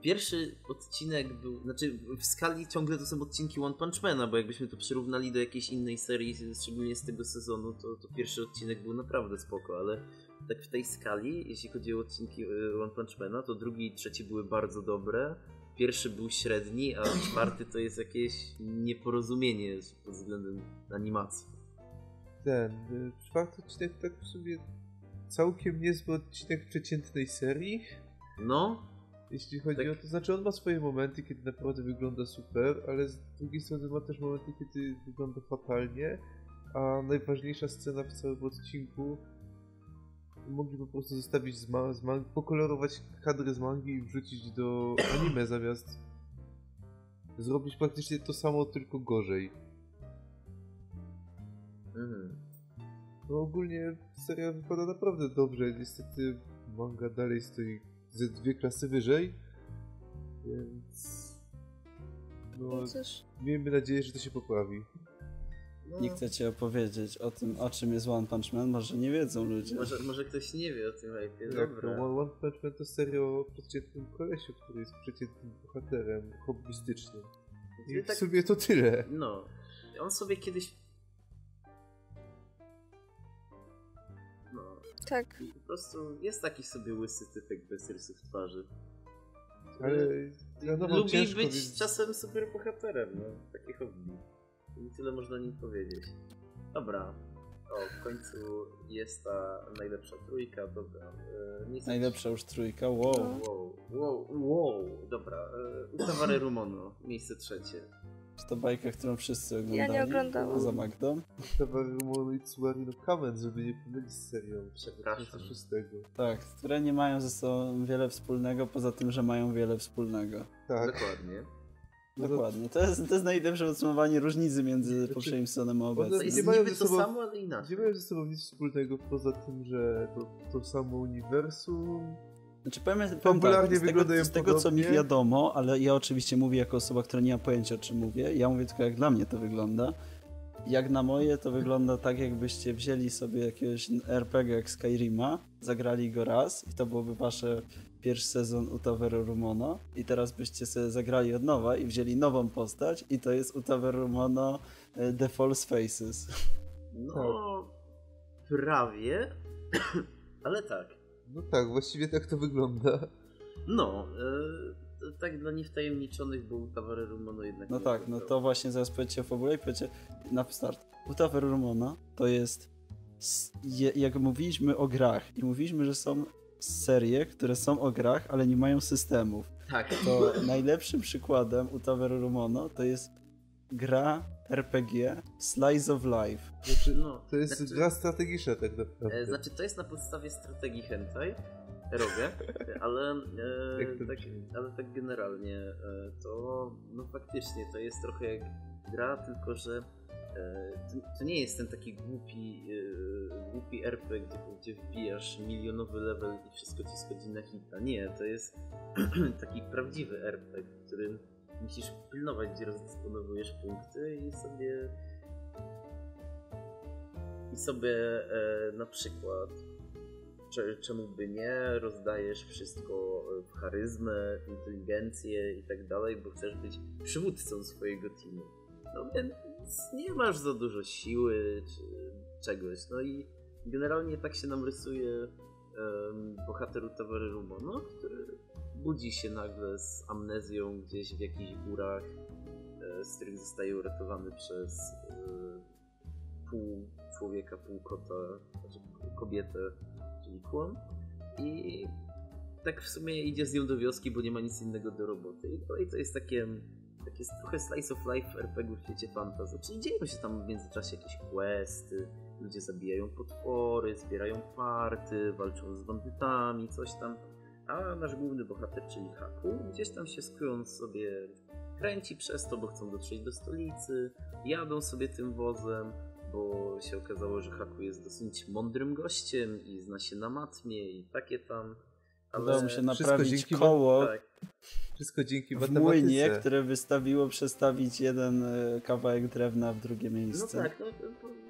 Pierwszy odcinek był. Znaczy, w skali ciągle to są odcinki One Punch Mana, bo jakbyśmy to przyrównali do jakiejś innej serii, szczególnie z tego sezonu, to, to pierwszy odcinek był naprawdę spoko, ale tak w tej skali, jeśli chodzi o odcinki e, One Punch Mana, to drugi i trzeci były bardzo dobre. Pierwszy był średni, a czwarty to jest jakieś nieporozumienie pod względem animacji. Ten y, czwarty odcinek tak w sumie całkiem niezły odcinek przeciętnej serii. No, Jeśli chodzi Tak. o to, znaczy on ma swoje momenty, kiedy naprawdę wygląda super, ale z drugiej strony ma też momenty, kiedy wygląda fatalnie, a najważniejsza scena w całym odcinku mogli po prostu zostawić z, ma- z mangi, pokolorować kadry z mangi i wrzucić do anime zamiast zrobić praktycznie to samo, tylko gorzej. mhm. No ogólnie seria wypada naprawdę dobrze, niestety manga dalej stoi ze dwie klasy wyżej, więc no No miejmy nadzieję, że to się poprawi. no Nie chcecie opowiedzieć o tym, o czym jest One Punch Man? Może nie wiedzą ludzie. może, może ktoś nie wie o tym hype. Jak to Dobra. One One Punch Man to seria o przeciętnym kolesiu, który jest przeciętnym bohaterem, hobbystycznym. I w tak- sumie to tyle. No, on sobie kiedyś. Tak. po prostu jest taki sobie łysy typek bez rysów twarzy. Ale trenował Lubi ciężko, być więc... czasem super bohaterem, no, takie hobby. I tyle można o nim powiedzieć. Dobra. O, w końcu jest ta najlepsza trójka, dobra. E, Najlepsza już trójka, wow. Wow, wow, wow, dobra. E, Utawary Rumono, miejsce trzecie. Czy to bajka, którą wszyscy oglądali? nie oglądałam. Poza Magdą? Tawarumono i Tsuwari no Kamen, żeby nie pomylić z serią. Przepraszam. 2006. Tak, które nie mają ze sobą wiele wspólnego, poza tym, że mają wiele wspólnego. Tak. Dokładnie. No to- Dokładnie. To jest, to jest najlepsze podsumowanie różnicy między Znaczy, poprzednim sezonem a To obecnym. Nie mają ze to sobą- samo, ale inaczej. Nie mają ze sobą nic wspólnego poza tym, że to, to samo uniwersum. Znaczy powiem, powiem Popularnie tak, z tego, z tego co mi wiadomo, ale ja oczywiście mówię jako osoba, która nie ma pojęcia o czym mówię, ja mówię tylko jak dla mnie to wygląda. Jak na moje to wygląda tak jakbyście wzięli sobie jakiegoś RPG jak Skyrima, zagrali go raz i to byłoby wasze pierwszy sezon Utaveru Rumono i teraz byście sobie zagrali od nowa i wzięli nową postać i to jest Utaveru Rumono e, The False Faces. No, prawie, ale tak. No tak, właściwie tak to wygląda. No, e, tak dla niewtajemniczonych, bo Utaware Rumono jednak No tak, no to właśnie zaraz powiedzcie o fabule i powiecie na start. Utafer Rumona to jest, je- jak mówiliśmy o grach i mówiliśmy, że są serie, które są o grach, ale nie mają systemów. Tak, To najlepszym przykładem Utafer Rumono to jest gra RPG Slice of Life. Znaczy, no. to jest znaczy, gra strategiczna tak naprawdę. e, znaczy to jest na podstawie strategii hentai, robię, ale, e, tak, ale tak generalnie e, to no faktycznie to jest trochę jak gra, tylko że e, to, to nie jest ten taki głupi, e, głupi RPG, gdzie, gdzie wbijasz milionowy level i wszystko ci schodzi na hita. Nie, to jest taki prawdziwy RPG, w którym musisz pilnować, gdzie rozdysponowujesz punkty i sobie i sobie e, na przykład cze- czemu by nie, rozdajesz wszystko w charyzmę, inteligencję i tak dalej, bo chcesz być przywódcą swojego teamu. No więc nie masz za dużo siły czy czegoś. No i generalnie tak się nam rysuje em, bohater Rumono, który budzi się nagle z amnezją gdzieś w jakichś górach, e, z których zostaje uratowany przez e, pół człowieka, pół kota, znaczy kobietę, czyli kłon. I tak w sumie idzie z nią do wioski, bo nie ma nic innego do roboty. I i to jest takie, takie trochę slice of life RPG w świecie fantasy. Czyli dzieją się tam w międzyczasie jakieś questy, ludzie zabijają potwory, zbierają party, walczą z bandytami, coś tam. A nasz główny bohater, czyli Haku, gdzieś tam się skrując sobie kręci przez to, bo chcą dotrzeć do stolicy, jadą sobie tym wozem, bo się okazało, że Haku jest dosyć mądrym gościem i zna się na matmie i takie tam. Udało mu się wszystko naprawić dzięki koło Tak, Wszystko dzięki w matematyce. młynie, które wystawiło przestawić jeden e, kawałek drewna w drugie no miejsce. tak, no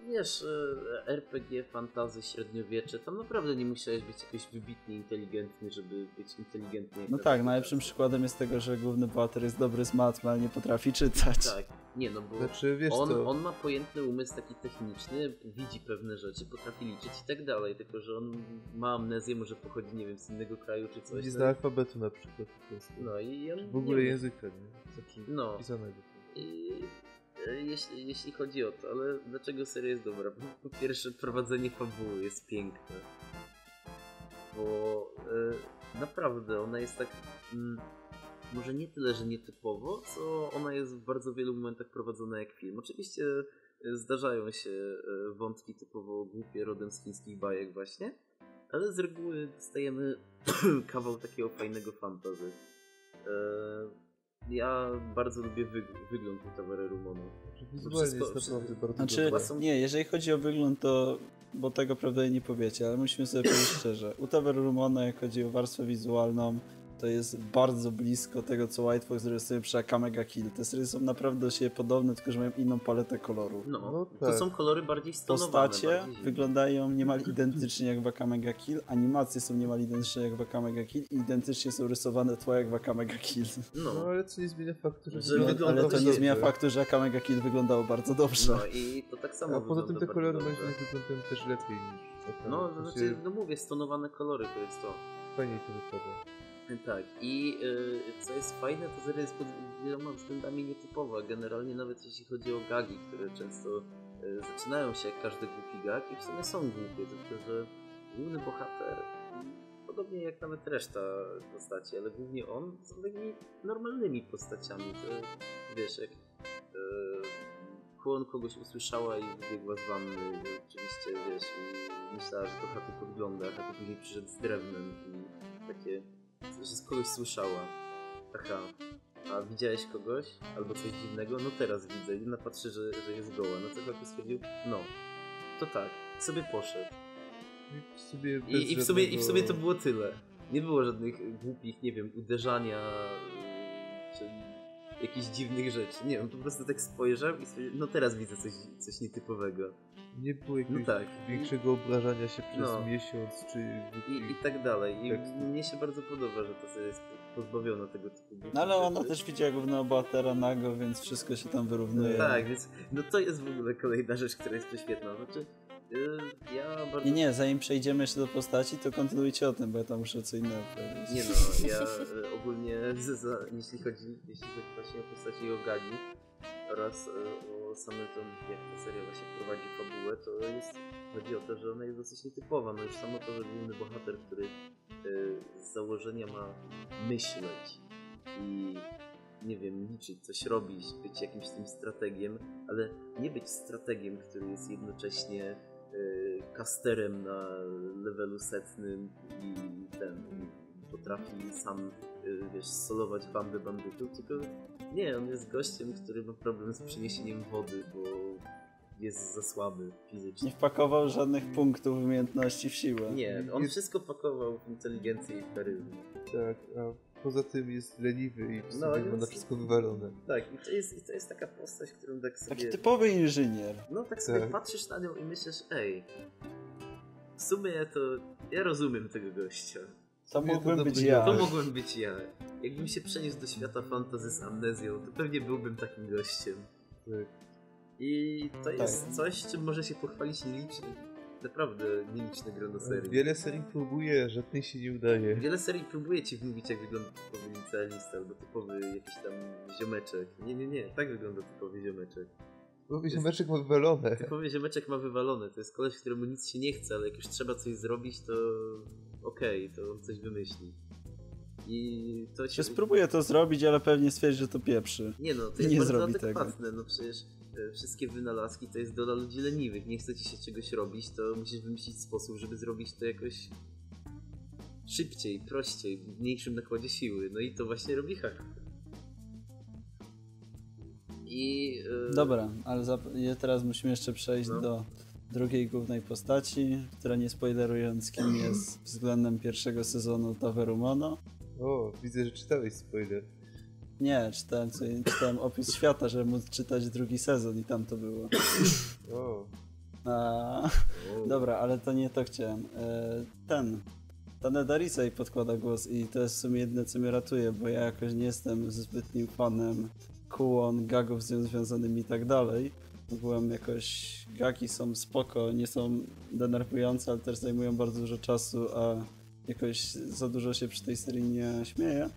wiesz, e, RPG, fantazy, średniowiecze, tam naprawdę nie musiałeś być jakoś wybitnie inteligentny, żeby być inteligentny. jak No tak, najlepszym przykładem jest tego, że główny bohater jest dobry z matmy, ale nie potrafi czytać. Tak, nie no bo Znaczy, wiesz on, co, on ma pojętny umysł taki techniczny, widzi pewne rzeczy, potrafi liczyć i tak dalej, tylko że on ma amnezję, może pochodzi, nie wiem, z innego kraju czy coś. nie no zna i- alfabetu na przykład po prostu. No i on W ogóle nie języka, nie? Znaczy, No. pisanego. I jeśli, jeśli chodzi o to, ale dlaczego seria jest dobra? Po pierwsze, prowadzenie fabuły jest piękne. Bo e, naprawdę ona jest tak. Mm, może nie tyle, że nietypowo, co ona jest w bardzo wielu momentach prowadzona jak film. Oczywiście e, zdarzają się e, wątki typowo głupie rodem z chińskich bajek, właśnie, ale z reguły dostajemy kawał takiego fajnego fantazy. Ja bardzo lubię wyg- wygląd Utawary Rumono. Znaczy, Wizualnie jest naprawdę bardzo Znaczy, są- nie, jeżeli chodzi o wygląd, to bo tego prawdopodobnie nie powiecie, ale musimy sobie powiedzieć szczerze. Utawer Rumona, jak chodzi o warstwę wizualną, to jest bardzo blisko tego, co White Fox rysuje przy Akamega Kill. Te serie są naprawdę do siebie podobne, tylko że mają inną paletę kolorów. No, No to tak. są kolory bardziej stonowane. Postacie bardziej wyglądają niemal identycznie jak w Akamega Kill, animacje są niemal identyczne jak w Akamega Kill i identycznie są rysowane tło jak w Akamega Kill. No No, ale co nie zmienia faktu, że, Że wygląda Ale to nie zmienia dobrze. faktu, że Akamega Kill wyglądało bardzo dobrze. no i to tak samo A poza tym te kolory moim zdaniem wyglądają też lepiej niż. No, to znaczy, no mówię, stonowane kolory to jest to. Fajniej to wypada. Tak, i y, co jest fajne, to seria jest pod wieloma względami nietypowa. Generalnie nawet jeśli chodzi o gagi, które często y, zaczynają się jak każdy głupi gag i w sumie są głupie, tylko że główny bohater, podobnie jak nawet reszta postaci, ale głównie on, są takimi normalnymi postaciami. To, wiesz, jak y, Kwon kogoś usłyszała i wybiegła z wanny, oczywiście, wiesz, i myślała, że to chatu podgląda, a chatu później przyszedł z drewnem i takie że z kogoś słyszała. Aha. A widziałeś kogoś? Albo coś dziwnego? No teraz widzę. I ona patrzy, że, że jest goła. No to chłopak stwierdził, no. To tak. Sobie poszedł. I w bez I, i, w sumie, I w sumie to żadnego- było tyle. Nie było żadnych głupich, nie wiem, uderzania czy jakichś dziwnych rzeczy. Nie wiem, po prostu tak spojrzał i stwierdził, no teraz widzę coś, coś nietypowego. Nie było jakiegoś No tak. większego obrażania się przez No. miesiąc, czy... I, I tak dalej. I Tekstu. mnie się bardzo podoba, że to sobie jest pozbawiona tego typu No ale ona rzeczy. też widziała głównego bohatera nago, więc wszystko się tam wyrównuje. Tak, więc no to jest w ogóle kolejna rzecz, która jest prześwietna. Znaczy, Ja bardzo... Nie, nie, zanim przejdziemy jeszcze do postaci, to kontynuujcie o tym, bo ja tam muszę co innego powiedzieć. Nie no, ja y, ogólnie, za, jeśli, chodzi, jeśli chodzi właśnie o postaci i o Gagi oraz y, o same to, jak ta seria właśnie prowadzi fabułę, to jest, chodzi o to, że ona jest dosyć nietypowa. No już samo to, że główny bohater, który y, z założenia ma myśleć i nie wiem, liczyć, coś robić, być jakimś tym strategiem, ale nie być strategiem, który jest jednocześnie y, kasterem na levelu setnym i ten potrafi sam y, wiesz, solować bandę bandytów, tylko nie, on jest gościem, który ma problem z przeniesieniem wody, bo jest za słaby fizycznie. Nie wpakował żadnych punktów umiejętności w siłę. Nie, on wszystko pakował w inteligencję i w charyzmę. Tak, a poza tym jest leniwy i w No, sumie ma więc- na wszystko wywalone. Tak, i to jest, i to jest taka postać, którą tak sobie... Taki typowy inżynier. No tak sobie Tak. patrzysz na nią i myślisz, ej, w sumie to ja rozumiem tego gościa. To sumie to być ja. To mogłem być ja. Jakbym się przeniósł do świata fantasy z amnezją, to pewnie byłbym takim gościem. Tak. I to jest Tak. coś, czym może się pochwalić nieliczny, naprawdę nieliczne grono serii. Wiele serii próbuje, żadnej się nie udaje. Wiele serii próbuje ci wmówić, jak wygląda typowy licealista albo typowy jakiś tam ziomeczek. Nie, nie, nie, tak wygląda typowy ziomeczek. Bo ziomeczek ma wywalone. Typowy ziomeczek ma wywalone. To jest koleś, któremu nic się nie chce, ale jak już trzeba coś zrobić, to okej, to on coś wymyśli. I to się... Że spróbuję to zrobić, ale pewnie stwierdzi, że to pieprzy. Nie no, to Nie jest bardzo zrobi tego. adekwatne. No przecież wszystkie wynalazki to jest dola ludzi leniwych. Nie chce ci się czegoś robić, to musisz wymyślić sposób, żeby zrobić to jakoś szybciej, prościej, w mniejszym nakładzie siły. No i to właśnie robi hack. I... e, Dobra, ale teraz musimy jeszcze przejść No. do drugiej głównej postaci, która nie spoilerując kim jest względem pierwszego sezonu Taverumono. O, widzę, że czytałeś spoiler. Nie, czytałem, czytałem opis świata, żeby móc czytać drugi sezon i tam to było. O, A, dobra, ale to nie to chciałem. E, ten. Taneda Risej podkłada głos i to jest w sumie jedyne, co mnie ratuje, bo ja jakoś nie jestem zbytnim fanem kuon, gagów z nią związanymi i tak dalej. Byłem jakoś... Gagi są spoko, nie są denerwujące, ale też zajmują bardzo dużo czasu, a jakoś za dużo się przy tej serii nie śmieję.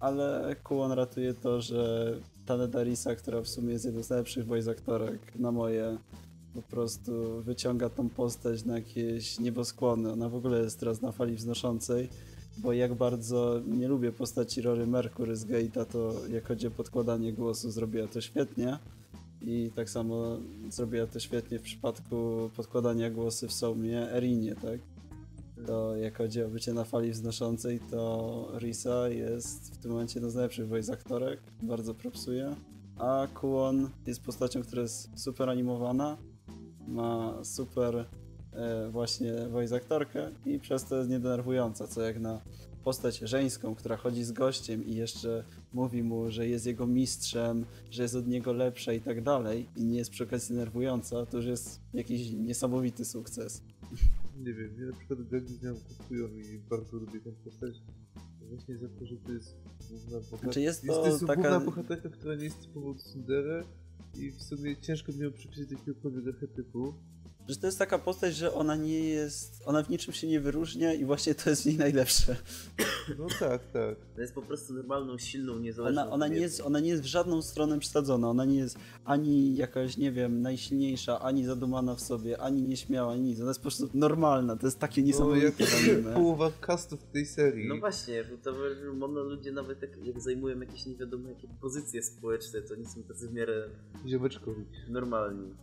Ale Kuon ratuje to, że Taneda Risa, która w sumie jest jedną z najlepszych voice aktorek na moje po prostu wyciąga tą postać na jakieś nieboskłony. Ona w ogóle jest teraz na fali wznoszącej, bo jak bardzo nie lubię postaci Rory Mercury z Gate'a, to jak chodzi o podkładanie głosu, zrobiła to świetnie. I tak samo zrobiła to świetnie w przypadku podkładania głosy w Soulmie Erinie, tak? To jak chodzi o bycie na fali wznoszącej, to Risa jest w tym momencie jedną z najlepszych voice aktorek. Bardzo propsuje. A Kuon jest postacią, która jest super animowana, ma super e, właśnie voice aktorkę i przez to jest niedenerwująca, co jak na postać żeńską, która chodzi z gościem i jeszcze mówi mu, że jest jego mistrzem, że jest od niego lepsza i tak dalej i nie jest przy okazji denerwująca, to już jest jakiś niesamowity sukces. Nie wiem, mnie na przykład z nią kupują i bardzo lubię tę postać. Właśnie za to, że to jest główna bohaterka. Znaczy jest jest, to jest taka- główna bohaterka, która nie jest typową tsundere i w sumie ciężko mi ją przypisać do jakiegokolwiek archetypu. Że to jest taka postać, że ona nie jest, ona w niczym się nie wyróżnia i właśnie to jest w niej najlepsze. No tak, tak. To jest po prostu normalną, silną, niezależną Ona, ona, nie jest, ona nie jest w żadną stronę przesadzona, ona nie jest ani jakaś, nie wiem, najsilniejsza, ani zadumana w sobie, ani nieśmiała, ani nic. Ona jest po prostu normalna, to jest takie No, niesamowite anime. połowa castów tej serii. No właśnie, w Tower Mono ludzie nawet jak, jak zajmują jakieś nie wiadomo jakie pozycje społeczne, to oni są tacy w miarę Ziomeczkowi. normalni.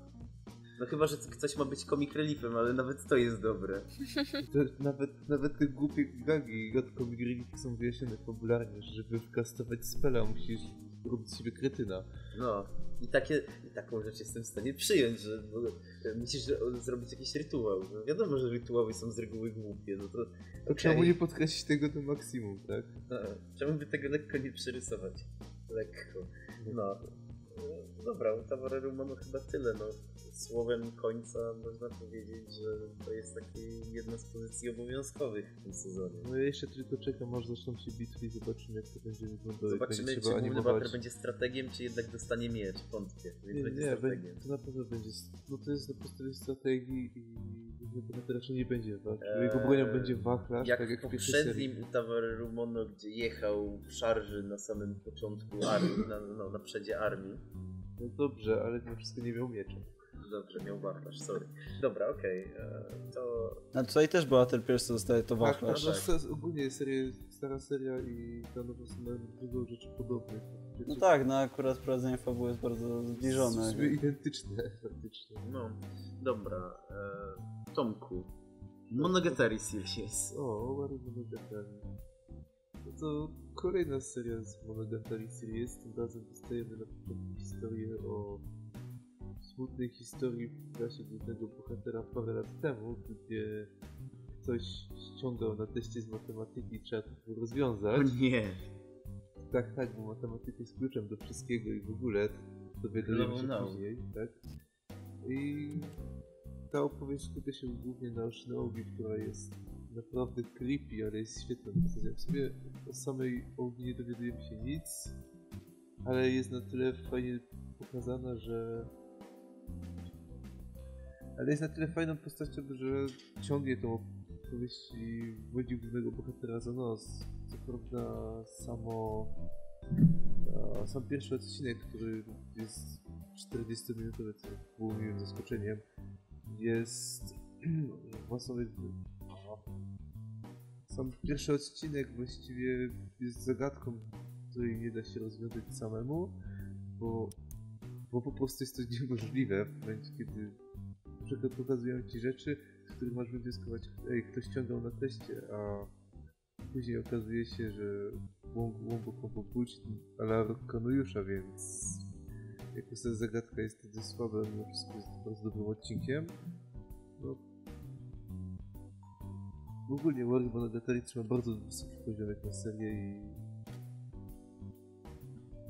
No chyba, że ktoś ma być comic reliefem, ale nawet to jest dobre. To, nawet, nawet te głupie gagi od Comic Relief są wyjaśnione fabularnie, że żeby wykastować spela musisz robić z siebie kretyna. No. I, takie, I taką rzecz jestem w stanie przyjąć, że e, musisz zrobić jakiś rytuał. No wiadomo, że rytuały są z reguły głupie, no to To okej. czemu nie podkreślić tego do maksimum, tak? No, czemu by tego lekko nie przerysować? Lekko. No. No, dobra, u Tawareru mamy chyba tyle, no. Słowem końca można powiedzieć, że to jest taki jedna z pozycji obowiązkowych w tym sezonie. No ja jeszcze tylko czekam, aż zaczną się bitwy i zobaczymy jak to będzie wyglądało. Zobaczymy, będzie czy główny bohater będzie strategiem, czy jednak dostanie miecz. Wątpię, Nie, będzie nie, strategiem. to na pewno będzie. No to jest na podstawie strategii i bohater raczej nie będzie walczył. Eee, Jego bronią będzie wachlarz, Jak tak jak w poprzednim u Tawareru Mono, gdzie jechał w szarży na samym początku armii, na, no, na przedzie armii. No dobrze, ale mimo wszystko nie miał miecza. Dobrze, miał wachlarz, sorry. Dobra, okej, e, to A tutaj też bohater pierwszy dostaje to Tak, wachlarz. no, sta- ogólnie seria, stara seria i ta nowa mają dużo rzeczy podobnych. No tak, no akurat prowadzenie fabuły jest bardzo zbliżone. Są identyczne faktycznie. no, dobra. E, Tomku, Monogatari Series. O, Mario Monogatari. No to kolejna seria z Monogatari Series. Tym razem dostajemy na przykład historię o smutnej historii w klasie głównego bohatera parę lat temu, gdzie ktoś ściągał na teście z matematyki i trzeba to było O rozwiązać. nie, Tak, tak, bo matematyka jest kluczem do wszystkiego i w ogóle dowiadujemy No, się no. później, tak? I ta opowieść skupia się głównie na Shinobi, która jest naprawdę creepy, ale jest świetną postacią. W sumie o samej Ogi nie dowiadujemy się nic, ale jest na tyle fajnie pokazana, że... Ale jest na tyle fajną postacią, że ciągnie tą opowieść i wodzi głównego bohatera za nos. Co prawda samo... Sam pierwszy odcinek, który jest 40-minutowy, co było miłym zaskoczeniem, jest własną jakby... Sam pierwszy odcinek właściwie jest zagadką, której nie da się rozwiązać samemu, bo, bo po prostu jest to niemożliwe w momencie, kiedy przykład pokazują ci rzeczy, z których masz wywnioskować, ej, ktoś ściągał na teście, a później okazuje się, że głęboko po bullshit ala Kanujusza, więc jako ta zagadka jest wtedy słaba, mimo wszystko jest bardzo dobrym odcinkiem. No. W ogóle Warrior Monogatari trzyma bardzo wysoki poziom jak na serię i...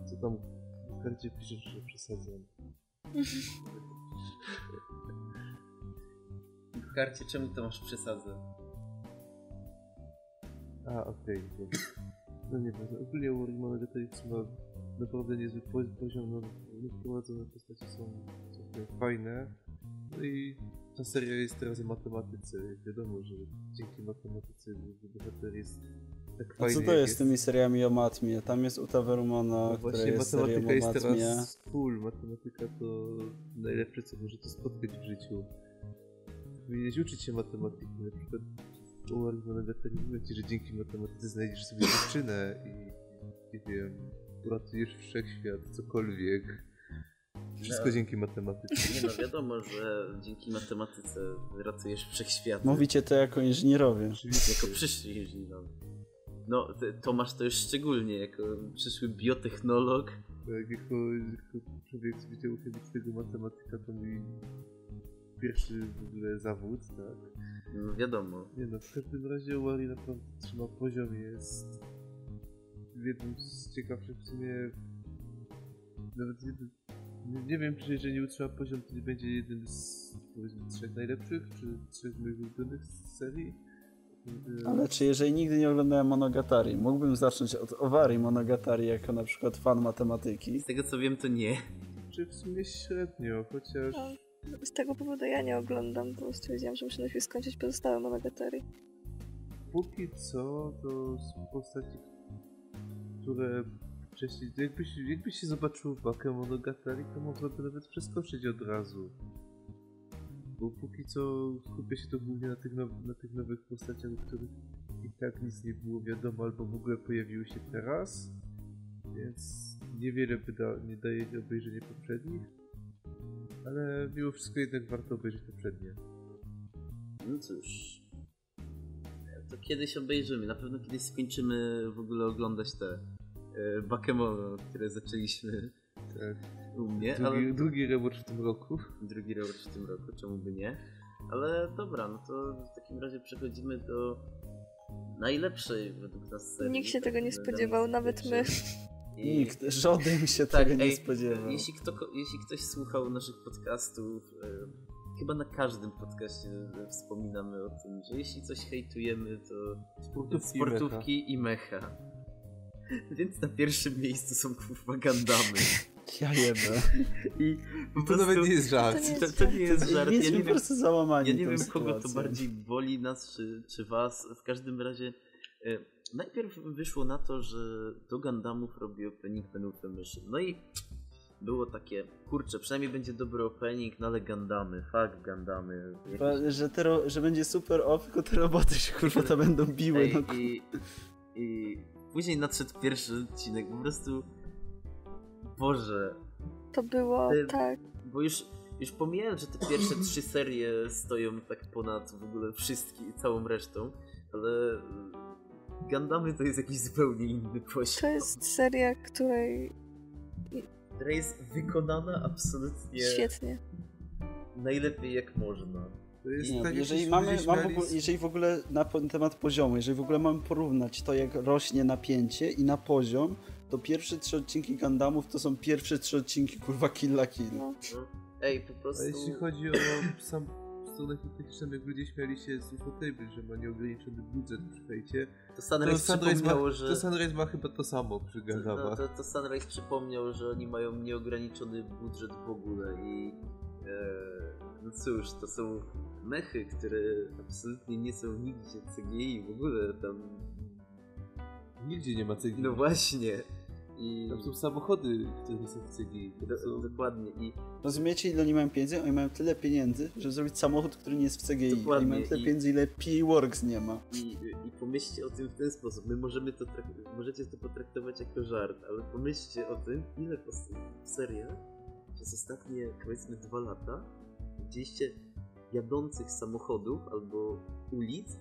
Co tam w karcie piszesz, że przesadzam? w karcie czemu to masz przesadzę? A, okej. dobra. No nie wiem, ogólnie Warrior Monogatari trzyma naprawdę niezły po- poziom, no, wprowadzone postacie są fajne. No i ta seria jest teraz o matematyce. Wiadomo, że dzięki matematyce bohater jest tak A fajny. co to jest z tymi seriami o matmie? Tam jest Utaverumona, No która jest serią matematyka o jest matmie. teraz full. Matematyka to najlepsze, co możecie spotkać w życiu. Powinieneś uczyć się matematyki. Na przykład u Warrior Monogatari mówię ci, że dzięki matematyce znajdziesz sobie dziewczynę i nie wiem, uratujesz wszechświat, cokolwiek. Wszystko No. dzięki matematyce. Nie no, wiadomo, że dzięki matematyce ratujesz wszechświat. Mówicie to jako inżynierowie. Jako przyszli inżynierowie. No, ty, Tomasz to już szczególnie, jako przyszły biotechnolog. Tak, jako, jako człowiek z Wydziału Chemicznego matematyka to mój pierwszy w ogóle zawód, tak. No, wiadomo. Nie no, w każdym razie Wally naprawdę trzyma poziom, jest jednym z ciekawszych w sumie nawet jeden, nie, nie wiem czy jeżeli nie utrzyma poziom to nie będzie jednym z powiedzmy trzech najlepszych, czy trzech moich ulubionych z serii. E, Ale czy jeżeli nigdy nie oglądałem Monogatari, mógłbym zacząć od Owarii Monogatari jako na przykład fan matematyki? Z tego co wiem, to nie. Czy w sumie średnio, chociaż No, Z tego powodu ja nie oglądam, bo stwierdziłam, że muszę najpierw skończyć pozostałe Monogatari. póki co to są postaci, które wcześniej, jakbyś, jakbyś się zobaczył Bakę Monogatari, to można by nawet przeskoczyć od razu. Bo póki co skupia się to głównie na tych, now, na tych nowych postaciach, o których i tak nic nie było wiadomo, albo w ogóle pojawiły się teraz. Więc niewiele by da, nie daje obejrzenie poprzednich. Ale mimo wszystko jednak warto obejrzeć poprzednie. No cóż. To kiedyś obejrzymy. Na pewno kiedyś skończymy w ogóle oglądać te Bakemono, które zaczęliśmy Tak. u mnie, Drugi, ale drugi rewatch w tym roku. drugi rok w tym roku, czemu by nie? Ale dobra, no to w takim razie przechodzimy do najlepszej według nas serii. Nikt się tak tego nie spodziewał, nawet my. I- Nikt, żaden się Tak, tego nie ej, spodziewał. Jeśli, kto, jeśli ktoś słuchał naszych podcastów, e, chyba na każdym podcaście e, wspominamy o tym, że jeśli coś hejtujemy, to Sportówki, sportówki i mecha. Więc na pierwszym miejscu są kurwa Gundamy. Ja jebę. I po To prostu, nawet nie jest żart. To nie to, to nie jest żart. Ja nie po wiem, ja nie wiem kogo to bardziej boli, nas czy, czy was. W każdym razie e, najpierw wyszło na to, że do Gundamów robi opening ten Mission. No i było takie, kurczę, przynajmniej będzie dobry opening, no ale Gundamy, fuck Gundamy. Chyba, Że, te ro- że będzie super off, tylko te roboty się kurwa to będą biły. Ej, no, kur- i, I później nadszedł pierwszy odcinek, po prostu Boże, To było Ty- tak. bo już, już pomijając, że te pierwsze trzy serie stoją tak ponad w ogóle wszystkim, całą resztą, ale y, Gundamy to jest jakiś zupełnie inny poziom. To jest seria, której która jest wykonana absolutnie świetnie. najlepiej jak można. To Nie, tak, jeżeli mamy, mam w ogóle, jeżeli w ogóle na temat poziomu, jeżeli w ogóle mamy porównać to jak rośnie napięcie i na poziom, to pierwsze trzy odcinki Gundamów to są pierwsze trzy odcinki kurwa Kill la Kill. No. No. Ej, po prostu... A jeśli chodzi o sam stronę krytyczną, jak ludzie śmiali się z Ufotable, że ma nieograniczony budżet przy fejcie, To to Sunrise Sunrise, przypomniało, ma, że... to Sunrise ma chyba to samo przy No, Gundamach. to, to Sunrise przypomniał, że oni mają nieograniczony budżet w ogóle i e, no cóż, to są mechy, które absolutnie nie są nigdzie CGI w ogóle tam. Nigdzie nie ma CGI. No właśnie. I Tam są samochody, które nie są w CGI. Do, są... dokładnie. I Rozumiecie ile oni mają pieniędzy? Oni mają tyle pieniędzy, żeby zrobić samochód, który nie jest w CGI. Dokładnie, Oni mają tyle i- pieniędzy, ile PA Works nie ma. I, I pomyślcie o tym w ten sposób. My możemy to możecie to potraktować jako żart, ale pomyślcie o tym, ile po seriach przez ostatnie powiedzmy dwa lata widzieliście jadących samochodów albo ulic,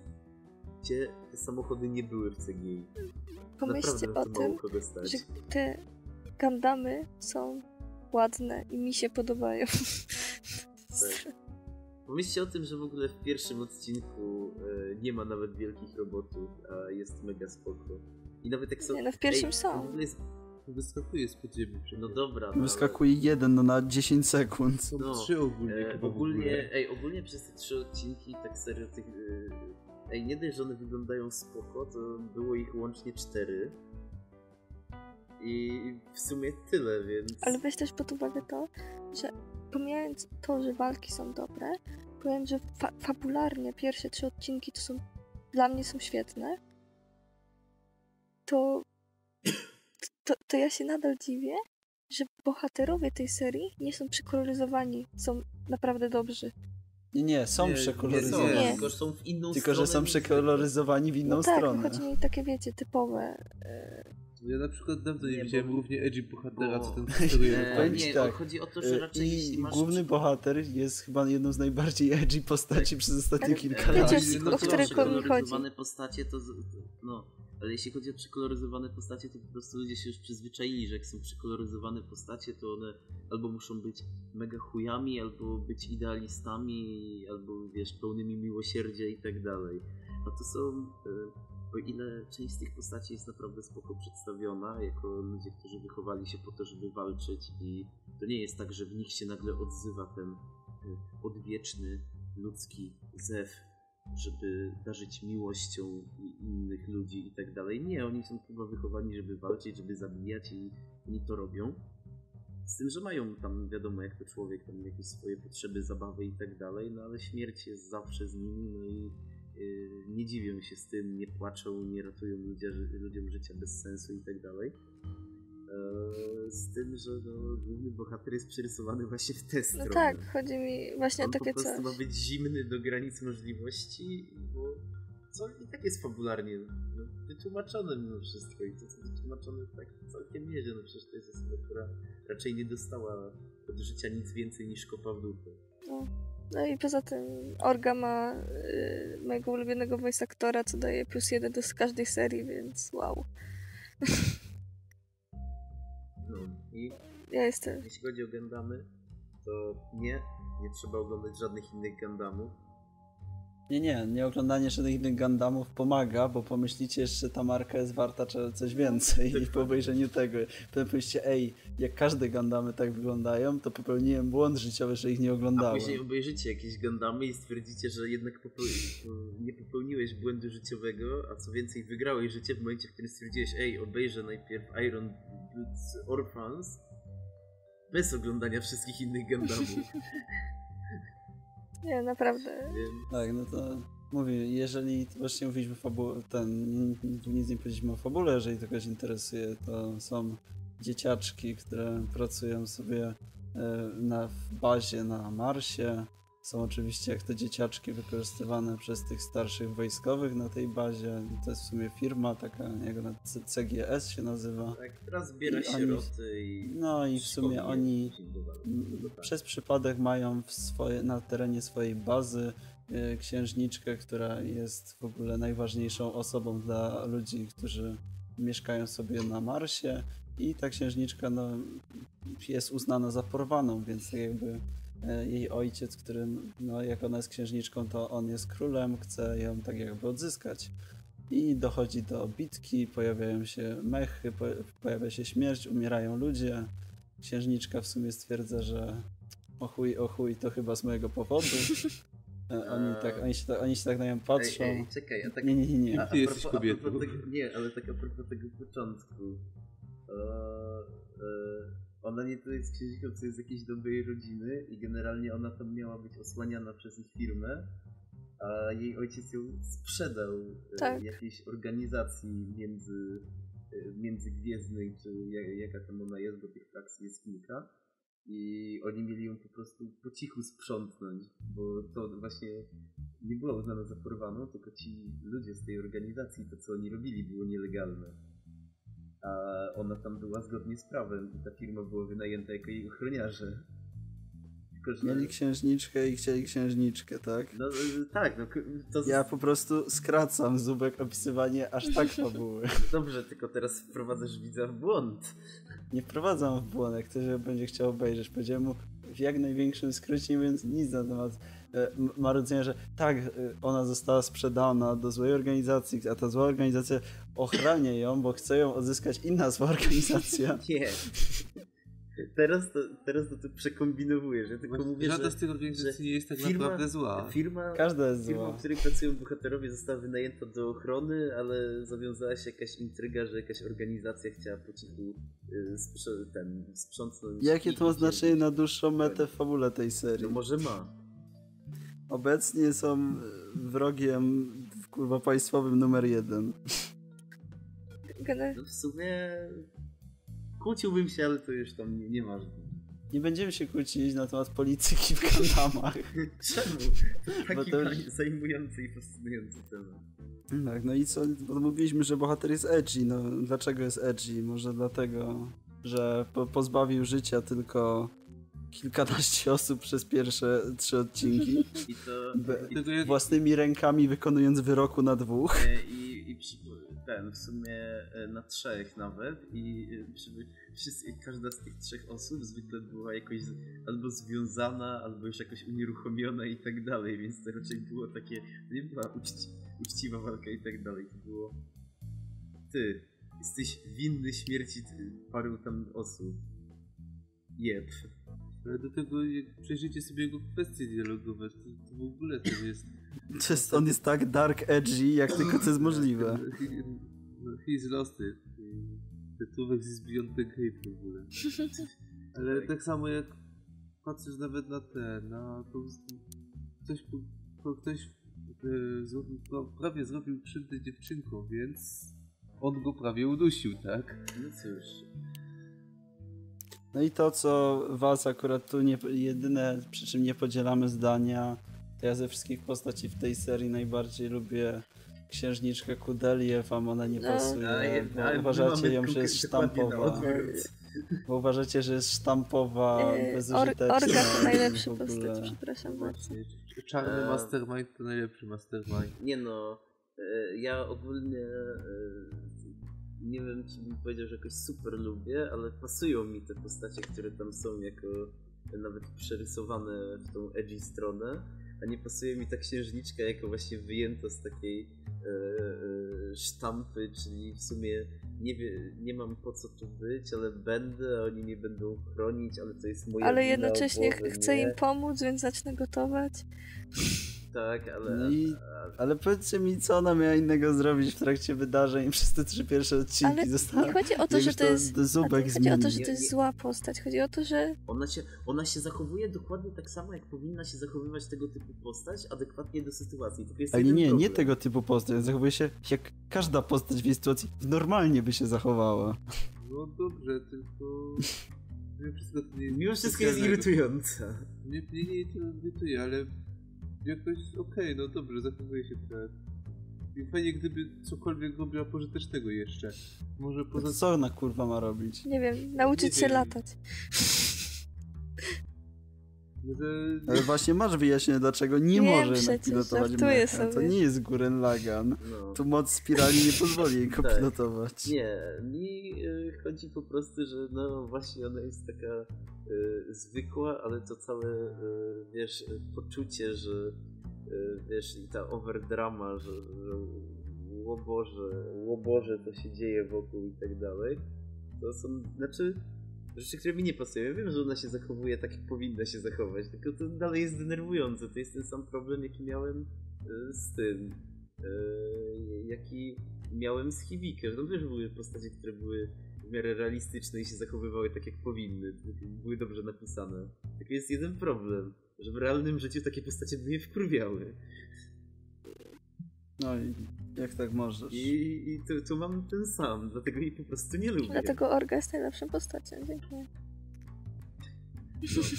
gdzie te samochody nie były w CGI. Pomyślcie Naprawdę o tym, że te Gundamy są ładne i mi się podobają. Tak. Pomyślcie o tym, że w ogóle w pierwszym odcinku e, nie ma nawet wielkich robotów, a jest mega spoko. I nawet jak są... Nie, no w pierwszym Ej, są. W ogóle jest... Wyskakuje z podziemi. No dobra, no, Wyskakuje jeden no, na 10 sekund. Są no, trzy ogólnie E, ogólnie, ej, ogólnie przez te trzy odcinki, tak serio, tych, e, ej, nie dość, że one wyglądają spoko, to było ich łącznie cztery. I w sumie tyle, więc... Ale weź też pod uwagę to, że pomijając to, że walki są dobre, powiem, że fa fabularnie pierwsze trzy odcinki to są dla mnie są świetne, to, to, to ja się nadal dziwię, że bohaterowie tej serii nie są przekoloryzowani, są naprawdę dobrzy. Nie, nie, są Nie, nie są, przekoloryzowani. Nie. tylko że są w inną Tylko, że są stronę przekoloryzowani w inną no tak, stronę. no chodzi mi takie, wiecie, typowe. e, Ja na przykład dawno nie, Nie, widziałem bo- równie edgy bohatera, bo- co ten. E, ci nie, tak, chodzi o to, że Y, raczej jeśli I masz... główny bohater jest chyba jedną z najbardziej edgy postaci przez ostatnie kilka wiecie, lat. jeśli o chodzi którego mi chodzi? postacie, to... No, ale jeśli chodzi o przekoloryzowane postacie, to po prostu ludzie się już przyzwyczaili, że jak są przekoloryzowane postacie, to one albo muszą być mega chujami, albo być idealistami, albo wiesz, pełnymi miłosierdzia i tak dalej. A to są... e, O ile część z tych postaci jest naprawdę spoko przedstawiona, jako ludzie, którzy wychowali się po to, żeby walczyć i to nie jest tak, że w nich się nagle odzywa ten e, odwieczny ludzki zew, żeby darzyć miłością innych ludzi i tak dalej. Nie, oni są chyba wychowani, żeby walczyć, żeby zabijać i oni to robią. Z tym, że mają tam, wiadomo, jak to człowiek, tam jakieś swoje potrzeby, zabawy i tak dalej, no ale śmierć jest zawsze z nimi, no i yy, nie dziwią się z tym, nie płaczą, nie ratują ludzie, ludziom życia bez sensu i tak dalej. Eee, Z tym, że no, główny bohater jest przerysowany właśnie w tę No stronę. tak, chodzi mi właśnie o On takie po prostu coś. ma być zimny do granic możliwości, bo co i tak jest fabularnie no, wytłumaczone mimo wszystko i to jest wytłumaczone tak całkiem nieźle, no przecież to jest osoba, która raczej nie dostała od życia nic więcej niż kopa w dupę. No. no i poza tym Orga ma y, mojego ulubionego voice aktora, co daje plus jeden do każdej serii, więc wow. I Ja jestem. jeśli chodzi o Gundamy, to nie, nie trzeba oglądać żadnych innych Gundamów. Nie, nie, nie oglądanie żadnych innych Gundamów pomaga, bo pomyślicie, że ta marka jest warta coś więcej i po obejrzeniu tego. Potem powiecie, ej, jak każde Gundamy tak wyglądają, to popełniłem błąd życiowy, że ich nie A oglądałem. później obejrzycie jakieś Gundamy i stwierdzicie, że jednak popeł- nie popełniłeś błędu życiowego, a co więcej wygrałeś życie w momencie, w którym stwierdziłeś, ej, obejrzę najpierw Iron Boots Orphans bez oglądania wszystkich innych Gundamów. Nie, naprawdę. Tak, no to mówię, jeżeli właśnie mówiliśmy fabu- ten, nic nie powiedzieliśmy o fabule, jeżeli to kogoś interesuje, to są dzieciaczki, które pracują sobie e, na w bazie na Marsie. Są oczywiście jak te dzieciaczki wykorzystywane przez tych starszych wojskowych na tej bazie. To jest w sumie firma taka, jak ona CGS się nazywa. tak, teraz zbiera I sieroty i... No i w sumie oni. Przez przypadek mają w swoje, na terenie swojej bazy e, księżniczkę, która jest w ogóle najważniejszą osobą dla ludzi, którzy mieszkają sobie na Marsie i ta księżniczka no, jest uznana za porwaną, więc tak jakby jej ojciec, którym, no jak ona jest księżniczką, to on jest królem, chce ją tak jakby odzyskać. I dochodzi do bitki, pojawiają się mechy, po, pojawia się śmierć, umierają ludzie. Księżniczka w sumie stwierdza, że o chuj, o chuj, to chyba z mojego powodu. E, Oni, tak, oni, się, tak- oni się tak na nią patrzą. Ej, ej, czekaj, a tak... Nie, nie, nie, nie. A, Ty jesteś propos- kobietą. tego, nie, ale tak a propos tego początku. E, e, ona nie to jest księżniczką, co jest z jakiejś dobrej rodziny i generalnie ona tam miała być osłaniana przez ich firmę, a jej ojciec ją sprzedał e, Tak. jakiejś organizacji między, e, międzygwiezdnej, czy ja- jaka tam ona jest, bo tych frakcji jest kilka. I oni mieli ją po prostu po cichu sprzątnąć, bo to właśnie nie była uznana za porwaną, tylko ci ludzie z tej organizacji, to co oni robili było nielegalne. A ona tam była zgodnie z prawem i ta firma była wynajęta jako jej ochroniarze. Tylko, że... Mieli księżniczkę i chcieli księżniczkę, tak? No tak, no to Ja po prostu skracam zubek opisywanie aż tak fabuły. dobrze, tylko teraz wprowadzasz widza w błąd. Nie wprowadzam w błąd, jak ktoś będzie chciał obejrzeć. Powiedziałem mu w jak największym skrócie, mówiąc nic na temat e, marudzenia, że tak, e, ona została sprzedana do złej organizacji, a ta zła organizacja ochrania ją, bo chce ją odzyskać inna zła organizacja. Nie. Teraz to, teraz to ty przekombinowujesz. Ja tylko mówię, Żadna że z tych organizacji nie jest tak firma- naprawdę zła. firma, Każda jest firma, zła. w której pracują bohaterowie została wynajęta do ochrony, ale zawiązała się jakaś intryga, że jakaś organizacja chciała po cichu y, sprze- ten, sprzątnąć. Jakie to ma znaczenie na dłuższą metę w fabule tej serii? No może ma. Obecnie są e, wrogiem kurwa państwowym numer jeden. Gener- No w sumie kłóciłbym się, ale to już tam nie, nie ma. Nie będziemy się kłócić na temat polityki w Gundamach. Czemu? Taki to już- zajmujący i fascynujący temat. Tak, no i co? Bo mówiliśmy, że bohater jest edgy. No dlaczego jest edgy? Może dlatego, że po, pozbawił życia tylko kilkanaście osób przez pierwsze trzy odcinki. I to... Własnymi rękami wykonując wyroku na dwóch. E, I, i przy, ten, w sumie e, na trzech nawet i e, przy, wszyscy, każda z tych trzech osób zwykle była jakoś albo związana, albo już jakoś unieruchomiona i tak dalej, więc to raczej było takie, nie była uczci, uczciwa walka i tak dalej, to było ty, jesteś winny śmierci paru tam osób. Jeb. Ale do tego, jak przejrzycie sobie jego kwestie dialogowe, to, to w ogóle to jest... To jest, on jest tak dark edgy, jak tylko to jest możliwe. No, he's lost it. Tytułek z Beyond the Grave w ogóle. Ale tak samo jak patrzysz nawet na te, na to... Ktoś, ktoś e, zrobił, pra- prawie zrobił krzywdę dziewczynkom, więc on go prawie udusił, tak? No cóż. No i to, co was akurat tu nie, jedyne, przy czym nie podzielamy zdania, to ja ze wszystkich postaci w tej serii najbardziej lubię księżniczkę Kudelię, wam ona nie No. pasuje, Ale- bo uważacie ją, że jest sztampowa. Bo uważacie, że jest sztampowa, Or- bezużyteczna. Orga to ogóle. postać, przepraszam bardzo. Właśnie. Czarny Eee. mastermind to najlepszy mastermind. Nie no, e, ja ogólnie e, nie wiem, czy bym powiedział, że jakoś super lubię, ale pasują mi te postacie, które tam są jako nawet przerysowane w tą edgy stronę. A nie pasuje mi ta księżniczka jako właśnie wyjęta z takiej e, e, sztampy, czyli w sumie nie, wie, nie mam po co tu być, ale będę, a oni mnie będą chronić, ale to jest moja Ale jednocześnie chcę nie. im pomóc, więc zacznę gotować. Tak, ale... I- ale- powiedzcie mi, co ona miała innego zrobić w trakcie wydarzeń przez te trzy pierwsze odcinki. Ale Została nie chodzi o to, że to jest... Nie chodzi o to, że to jest zła postać. Chodzi o to, że Ona się, ona się zachowuje dokładnie tak samo, jak powinna się zachowywać tego typu postać, adekwatnie do sytuacji. Tylko jest Ale nie, nie problem. tego typu postać. Zachowuje się jak każda postać w jej sytuacji normalnie by się zachowała. No dobrze, tylko... Mimo wszystko to nie jest Mimo wszystko jest irytująca. Nie, nie, nie to irytuje, ale jakoś okej, no dobrze, zachowuje się tak. I fajnie, gdyby cokolwiek robiła pożytecznego jeszcze. Może poza co ona kurwa ma robić? nie wiem, nauczyć Nie się wiem. latać. Ale właśnie masz wyjaśnienie, dlaczego nie Wiem może przecież, pilotować mecha. To sobie. nie jest Guren Lagan. No. Tu moc spirali nie pozwoli jej go Tak. pilotować. Nie, mi y, chodzi po prostu, że no właśnie ona jest taka y, zwykła, ale to całe, y, wiesz, poczucie, że y, wiesz, i ta overdrama, że, że o Boże, o Boże, co się dzieje wokół i tak dalej, to są, znaczy, rzeczy, które mi nie pasują. Ja wiem, że ona się zachowuje tak, jak powinna się zachować, tylko to dalej jest denerwujące. To jest ten sam problem, jaki miałem y, z tym, y, jaki miałem z Hibikiem. Tam też były postacie, które były w miarę realistyczne i się zachowywały tak, jak powinny. Były dobrze napisane. Tylko jest jeden problem, że w realnym życiu takie postacie by mnie wkurwiały. No i jak tak możesz? I, i tu, tu mam ten sam, dlatego jej po prostu nie lubię. Dlatego Orga jest najlepszą postacią. Dziękuję.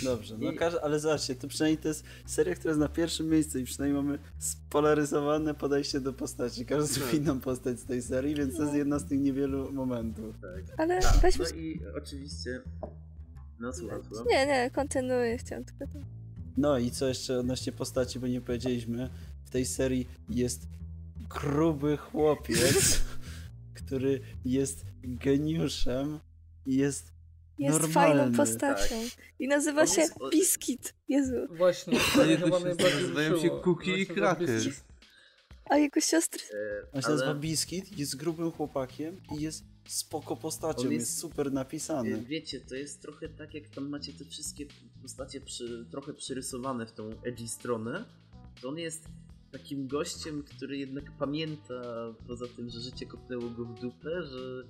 Dobrze, no I- każ- ale zobaczcie, to przynajmniej to jest seria, która jest na pierwszym miejscu i przynajmniej mamy spolaryzowane podejście do postaci. Każdy Tak. ma inną postać z tej serii, więc to jest jedna z tych niewielu momentów. Ale Tak. weźmy... No i oczywiście... No słucham. Nie, nie, kontynuuję. Chciałam tylko to... No i co jeszcze odnośnie postaci, bo nie powiedzieliśmy, w tej serii jest gruby chłopiec, który jest geniuszem i jest Jest Normalny, fajną postacią. I nazywa się jest- Biskit. Jezu. Właśnie, to mnie to chyba się najbardziej nazywają się. Cookie i Cracker. A jego siostry... E, On się ale- nazywa Biskit, jest grubym chłopakiem i jest spoko postacią, jest, jest- super E, napisany. Wiecie, to jest trochę tak, jak tam macie te wszystkie postacie przy, trochę przyrysowane w tą edgy stronę. To on jest takim gościem, który jednak pamięta, poza tym, że życie kopnęło go w dupę, że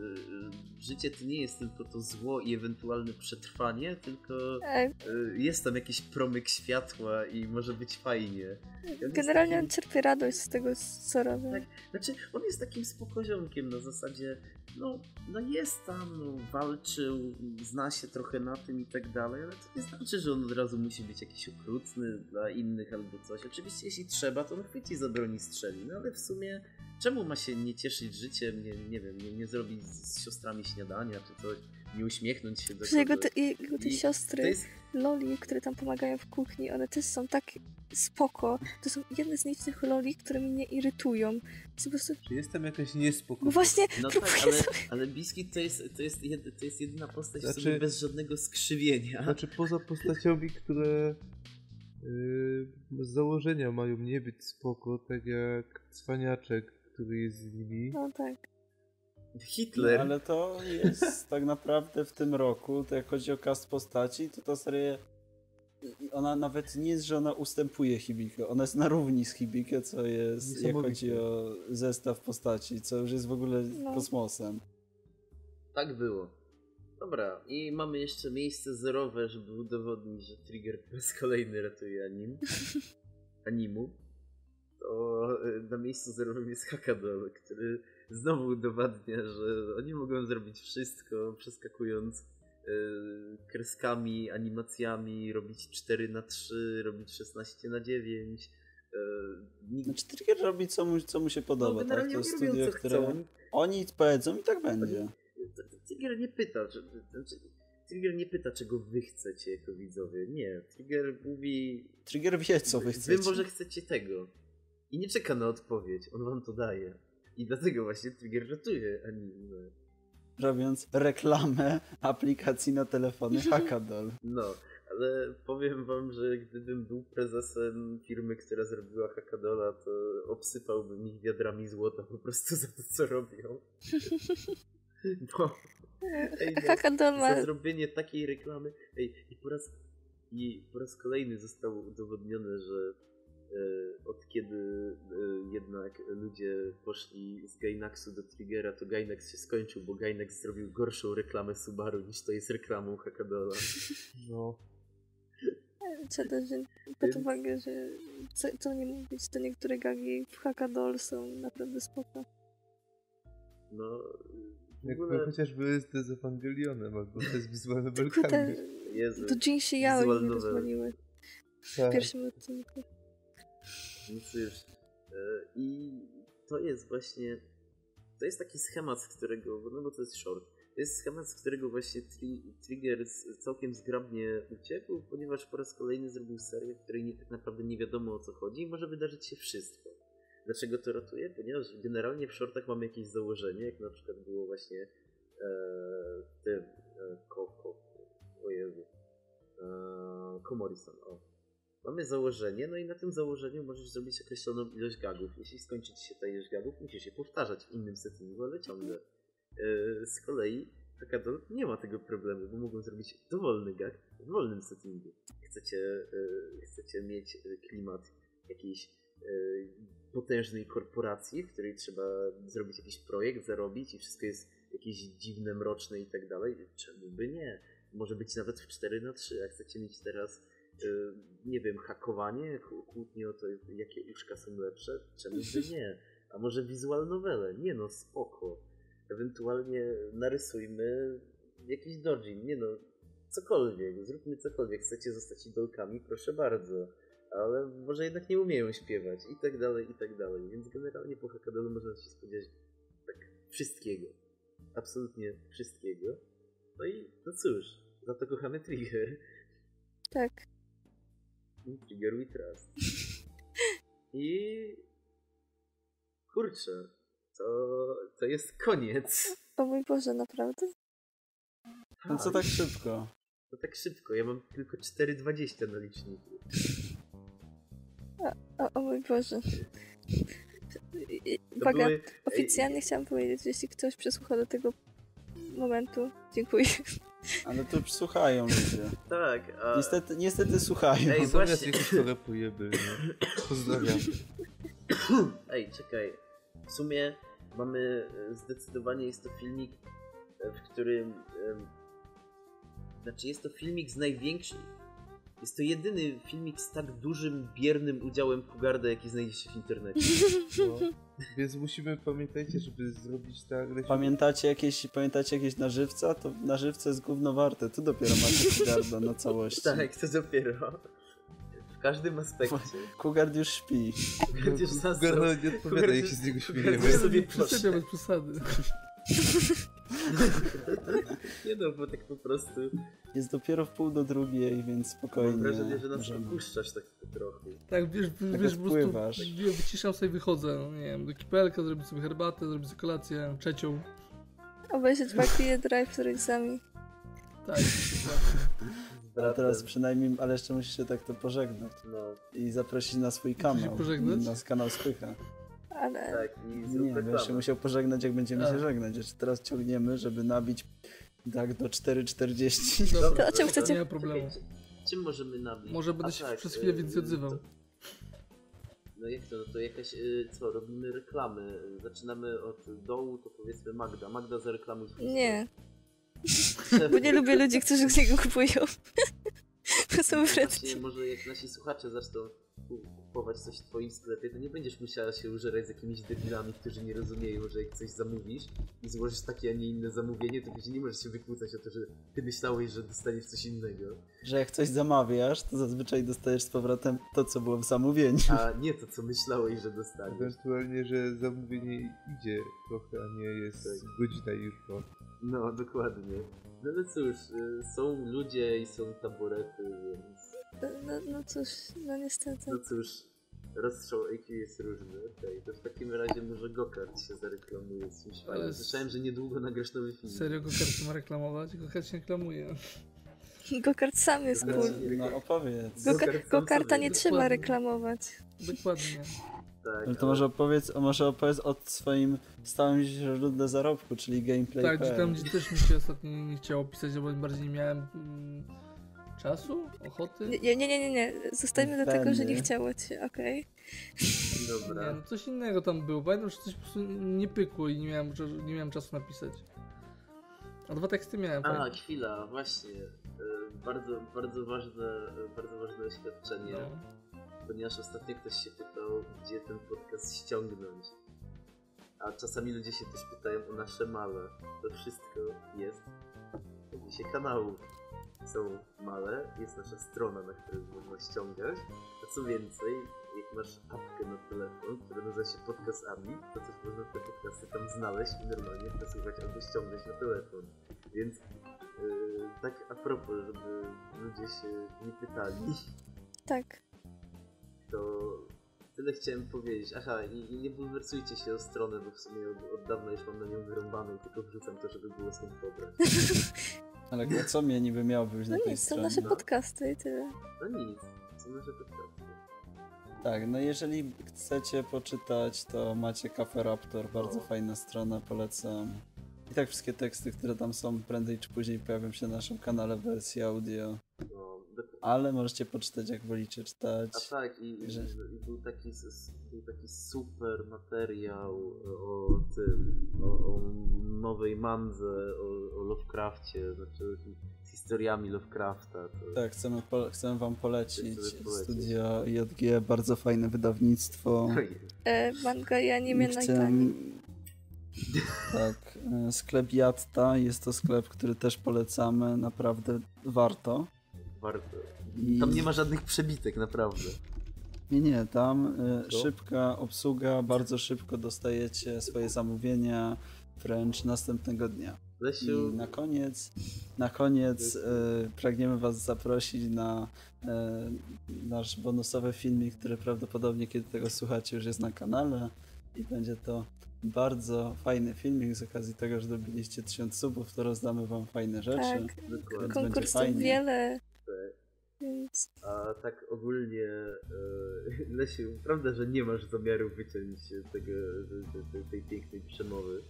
y, życie to nie jest tylko to zło i ewentualne przetrwanie, tylko y, jest tam jakiś promyk światła i może być fajnie. On generalnie takim- on czerpie radość z tego, co robi. Tak. Znaczy, on jest takim spokoziomkiem na zasadzie, no, no jest tam, no, walczył, zna się trochę na tym i tak dalej, ale to nie znaczy, że on od razu musi być jakiś okrutny dla innych albo coś. Oczywiście, jeśli trzeba, to on chwyci za broń i strzeli, no ale w sumie czemu ma się nie cieszyć życiem, nie, nie wiem, nie, nie zrobić z, z siostrami śniadania czy coś, nie uśmiechnąć się do jego te, jego te siostry, jest, loli, które tam pomagają w kuchni, one też są tak spoko. To są jedne z nielicznych loli, które mnie irytują. Jest po prostu... Czy jest tam jakaś niespokojność? No właśnie, no tak, próbuję ale, sobie... ale Biskit to jest, to jest, jed, to jest jedyna postać w Znaczy- sobie bez żadnego skrzywienia. Znaczy poza postaciami, które yy, z założenia mają nie być spoko, tak jak cwaniaczek, który jest z nimi. No tak. Hitler. No, ale to jest tak naprawdę w tym roku, to jak chodzi o cast postaci, to ta seria ona nawet nie jest, że ona ustępuje Hibike, ona jest na równi z Hibike, co jest, jak chodzi o zestaw postaci, co już jest w ogóle No. kosmosem. Tak było. Dobra, i mamy jeszcze miejsce zerowe, żeby udowodnić, że Trigger po raz kolejny ratuje anim. animu. To y, na miejscu zerowym jest Hakadol, który znowu udowadnia, że oni mogą zrobić wszystko, przeskakując y, kreskami, animacjami, robić 4 na 3 robić 16 na 9 y, nikt- Znaczy Trigger robi co mu, co mu się no, podoba, tak? generalnie To jest robią studio, co które chcą. Oni powiedzą i tak będzie. Trigger nie pyta, że, znaczy, Trigger nie pyta, czego wy chcecie jako widzowie. Nie, Trigger mówi, Trigger wie, co wy chcecie. wy może chcecie tego. I nie czeka na odpowiedź, on wam to daje. I dlatego właśnie Trigger ratuje anime. Robiąc reklamę aplikacji na telefony Hackadol. No, Ale powiem wam, że gdybym był prezesem firmy, która zrobiła Hakadola, to obsypałbym ich wiadrami złota po prostu za to, co robią. Bo, ej, no, za zrobienie takiej reklamy. Ej, i po raz, i po raz kolejny zostało udowodnione, że od kiedy e, jednak ludzie poszli z Gainaxu do Triggera, to Gainax się skończył, bo Gainax zrobił gorszą reklamę Subaru niż to jest reklamą Hakadola. No, Trzeba też wziąć pod uwagę, że co, co nie mówić, to niektóre gagi w Hakadol są naprawdę spoko. No, jak ogóle, chociażby z z Ewangelionem, albo te z wizualnymi belkami. Jezu, to Jinshi Yao Visual mnie rozwaliły w Tak. pierwszym odcinku. E, I to jest właśnie, to jest taki schemat, z którego, no bo to jest short, to jest schemat, z którego właśnie tri, Trigger całkiem zgrabnie uciekł, ponieważ po raz kolejny zrobił serię, w której nie, tak naprawdę nie wiadomo o co chodzi i może wydarzyć się wszystko. Dlaczego to ratuje? Ponieważ generalnie w shortach mamy jakieś założenie, jak na przykład było właśnie e, tym e, ko, ko, o Jezu, e, Komorison, o. Mamy założenie, no i na tym założeniu możesz zrobić określoną ilość gagów. Jeśli skończy ci się ta ilość gagów, musisz je powtarzać w innym settingu, ale ciągle. E, z kolei Hakadol nie ma tego problemu, bo mogą zrobić dowolny gag w wolnym settingu. Chcecie, e, chcecie mieć e, klimat jakiejś potężnej korporacji, w której trzeba zrobić jakiś projekt, zarobić i wszystko jest jakieś dziwne, mroczne i tak dalej. Czemu by nie? Może być nawet w 4 na 3 jak chcecie mieć teraz nie wiem, hakowanie, kł- kłótnie o to, jakie uszka są lepsze, czemu by nie? A może visual novele? Nie no, spoko. Ewentualnie narysujmy jakiś dojin, nie no, cokolwiek, zróbmy cokolwiek. Chcecie zostać idolkami? Proszę bardzo. Ale może jednak nie umieją śpiewać i tak dalej, i tak dalej. Więc generalnie po Hakadolu można się spodziewać tak wszystkiego. Absolutnie wszystkiego. No i no cóż, za to kochamy Trigger. Tak. Trigger We Trust. I kurczę, to, to jest koniec. O mój Boże, naprawdę? No co tak szybko? To tak szybko, ja mam tylko 4,20 na liczniku. O, o mój Boże. Uwaga, były- oficjalnie chciałam powiedzieć, że jeśli ktoś przesłucha do tego momentu, dziękuję. Ale to już słuchają ludzie. Tak, a... Niestety, niestety słuchają. Ej, Zamiast właśnie. jakieś to rapujemy, no. Pozdrawiam. Ej, czekaj. W sumie mamy e, zdecydowanie jest to filmik, e, w którym. em, Znaczy, jest to filmik z największym. Jest to jedyny filmik z tak dużym, biernym udziałem Kugarda, jaki znajdzie się w internecie. No. Więc musimy, pamiętajcie, żeby zrobić tak... Pamiętacie jakieś, pamiętacie jakieś nażywca? To nażywce jest gówno warte. Tu dopiero macie Kugarda na całości. tak, to dopiero. W każdym aspekcie. Kugard już śpi. Kugard już zasnął. Garno nie odpowiada, jak się z niego Kugard śmiejemy. już sobie bez przesady. Nie no, bo tak po prostu. Jest dopiero w pół do drugiej, więc spokojnie. Mam wrażenie, że nas możemy. opuszczasz tak trochę. Tak, wiesz, Tak wiesz po prostu, tak, wyciszam sobie, wychodzę, no, nie wiem, do kipelka, zrobić sobie herbatę, zrobić sobie kolację, trzecią. Obejrzeć Valkyrie Drive z rodzicami. Tak, A teraz przynajmniej, ale jeszcze musisz się tak to pożegnać. No, I zaprosić na swój się kanał. pożegnać? Na kanał Spycha. Ale tak, i Nie, będziesz się musiał pożegnać, jak będziemy A. się żegnać. Jeszcze teraz ciągniemy, żeby nabić tak do 4,40. dobra, To o czym chcecie- nie ma problemu. Czym możemy nabić? Może będę A się tak, przez chwilę y, więcej odzywał. to- No jak to, no to jakaś, y, co, robimy reklamy. Zaczynamy od dołu, to powiedzmy Magda. Magda zareklamuj swój nie, bo nie lubię ludzi, którzy z niego kupują. Bo są wredni. Właśnie, może jak nasi słuchacze zaczną kupować coś w twoim sklepie, to nie będziesz musiała się użerać z jakimiś debilami, którzy nie rozumieją, że jak coś zamówisz i złożysz takie, a nie inne zamówienie, to później nie możesz się wykłócać o to, że ty myślałeś, że dostaniesz coś innego. Że jak coś zamawiasz, to zazwyczaj dostajesz z powrotem to, co było w zamówieniu. A nie to, co myślałeś, że dostaniesz. Ewentualnie, że zamówienie idzie trochę, a nie jest Tak. godzina już po. No, dokładnie. No ale cóż, y, są ludzie i są taborety, więc No, no cóż, no niestety. no cóż, rozstrzał IQ jest różny. Okej, to w takim razie może Gokart się zareklamuje z czymś Ale fajnym. Słyszałem, że niedługo nagrasz nowy film. Serio go ma reklamować? Go się reklamuje. Gokart sam jest cool. no opowiedz. Gokart sam Gokarta sobie nie trzeba Dokładnie. reklamować. Dokładnie. Tak, Ale to może opowiedz, może opowiedz o swoim stałym źródle zarobku, czyli gameplay. Tak, gdzie tam gdzie też mi się ostatnio nie chciało pisać, bo bardziej nie miałem mm, czasu, ochoty. Nie, nie, nie, nie, nie. Zostajmy do tego, że nie chciało ci, okej. Nie, Dobra. no coś innego tam było. Pamiętam, że coś po prostu nie pykło i nie miałem, nie miałem czasu napisać. A dwa teksty miałem. A, fajnie. chwila, właśnie. E, Bardzo, bardzo ważne, bardzo ważne oświadczenie, No. ponieważ ostatnio ktoś się pytał, gdzie ten podcast ściągnąć. A czasami ludzie się też pytają o nasze male. To wszystko jest w opisie kanału. Są male, jest nasza strona, na której można ściągać. A co więcej, jak masz apkę na telefon, która nazywa się Podcastami, to też można te podcasty tam znaleźć i normalnie posłuchać albo ściągnąć na telefon. Więc yy, tak a propos, żeby ludzie się nie pytali, Tak. to tyle chciałem powiedzieć. Aha, i, i nie bulwersujcie się o stronę, bo w sumie od, od dawna już mam na nią wyrąbaną, tylko wrzucam to, żeby było skąd pobrać. Ale co mnie niby miało być No na tej nic, to stronie? nasze no. podcasty i tyle. No nic, są nasze podcasty. Tak, no jeżeli chcecie poczytać, to macie Cafe Raptor, bardzo O. fajna strona, polecam. I tak wszystkie teksty, które tam są, prędzej czy później pojawią się na naszym kanale w wersji audio. No. Ale możecie poczytać, jak wolicie czytać. A tak, i, i, Że- i był, taki, był taki super materiał o tym, o, o nowej mandze, o, o Lovecrafcie, znaczy z historiami Lovecrafta. To, Tak, chcemy, po, chcemy wam polecić. Studio JG, bardzo fajne wydawnictwo. E, manga i anime I na chcę- Italii. Tak, e, sklep Jatta jest to sklep, który też polecamy, naprawdę warto. Warto. I- Tam nie ma żadnych przebitek, naprawdę. Nie, nie, tam Co? szybka obsługa, bardzo szybko dostajecie swoje zamówienia, wręcz następnego dnia. Lesiu, I na koniec, na koniec e, pragniemy Was zaprosić na e, nasz bonusowy filmik, który prawdopodobnie kiedy tego słuchacie już jest na kanale i będzie to bardzo fajny filmik z okazji tego, że dobiliście 1000 subów, to rozdamy Wam fajne rzeczy. Tak, konkursów wiele. A tak ogólnie, e, Lesiu, prawda, że nie masz zamiaru wyciąć tego, tej, tej, tej pięknej przemowy?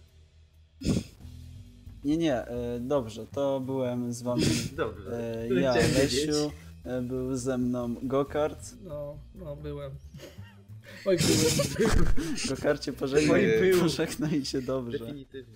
Nie, nie, e, dobrze, to byłem z Wami Dobrze. e, ja. Lesiu, e, był ze mną Gokart. No, no, byłem. Oj, byłem. Gokarcie pożegnaj, pożegnaj się dobrze. Definitywnie.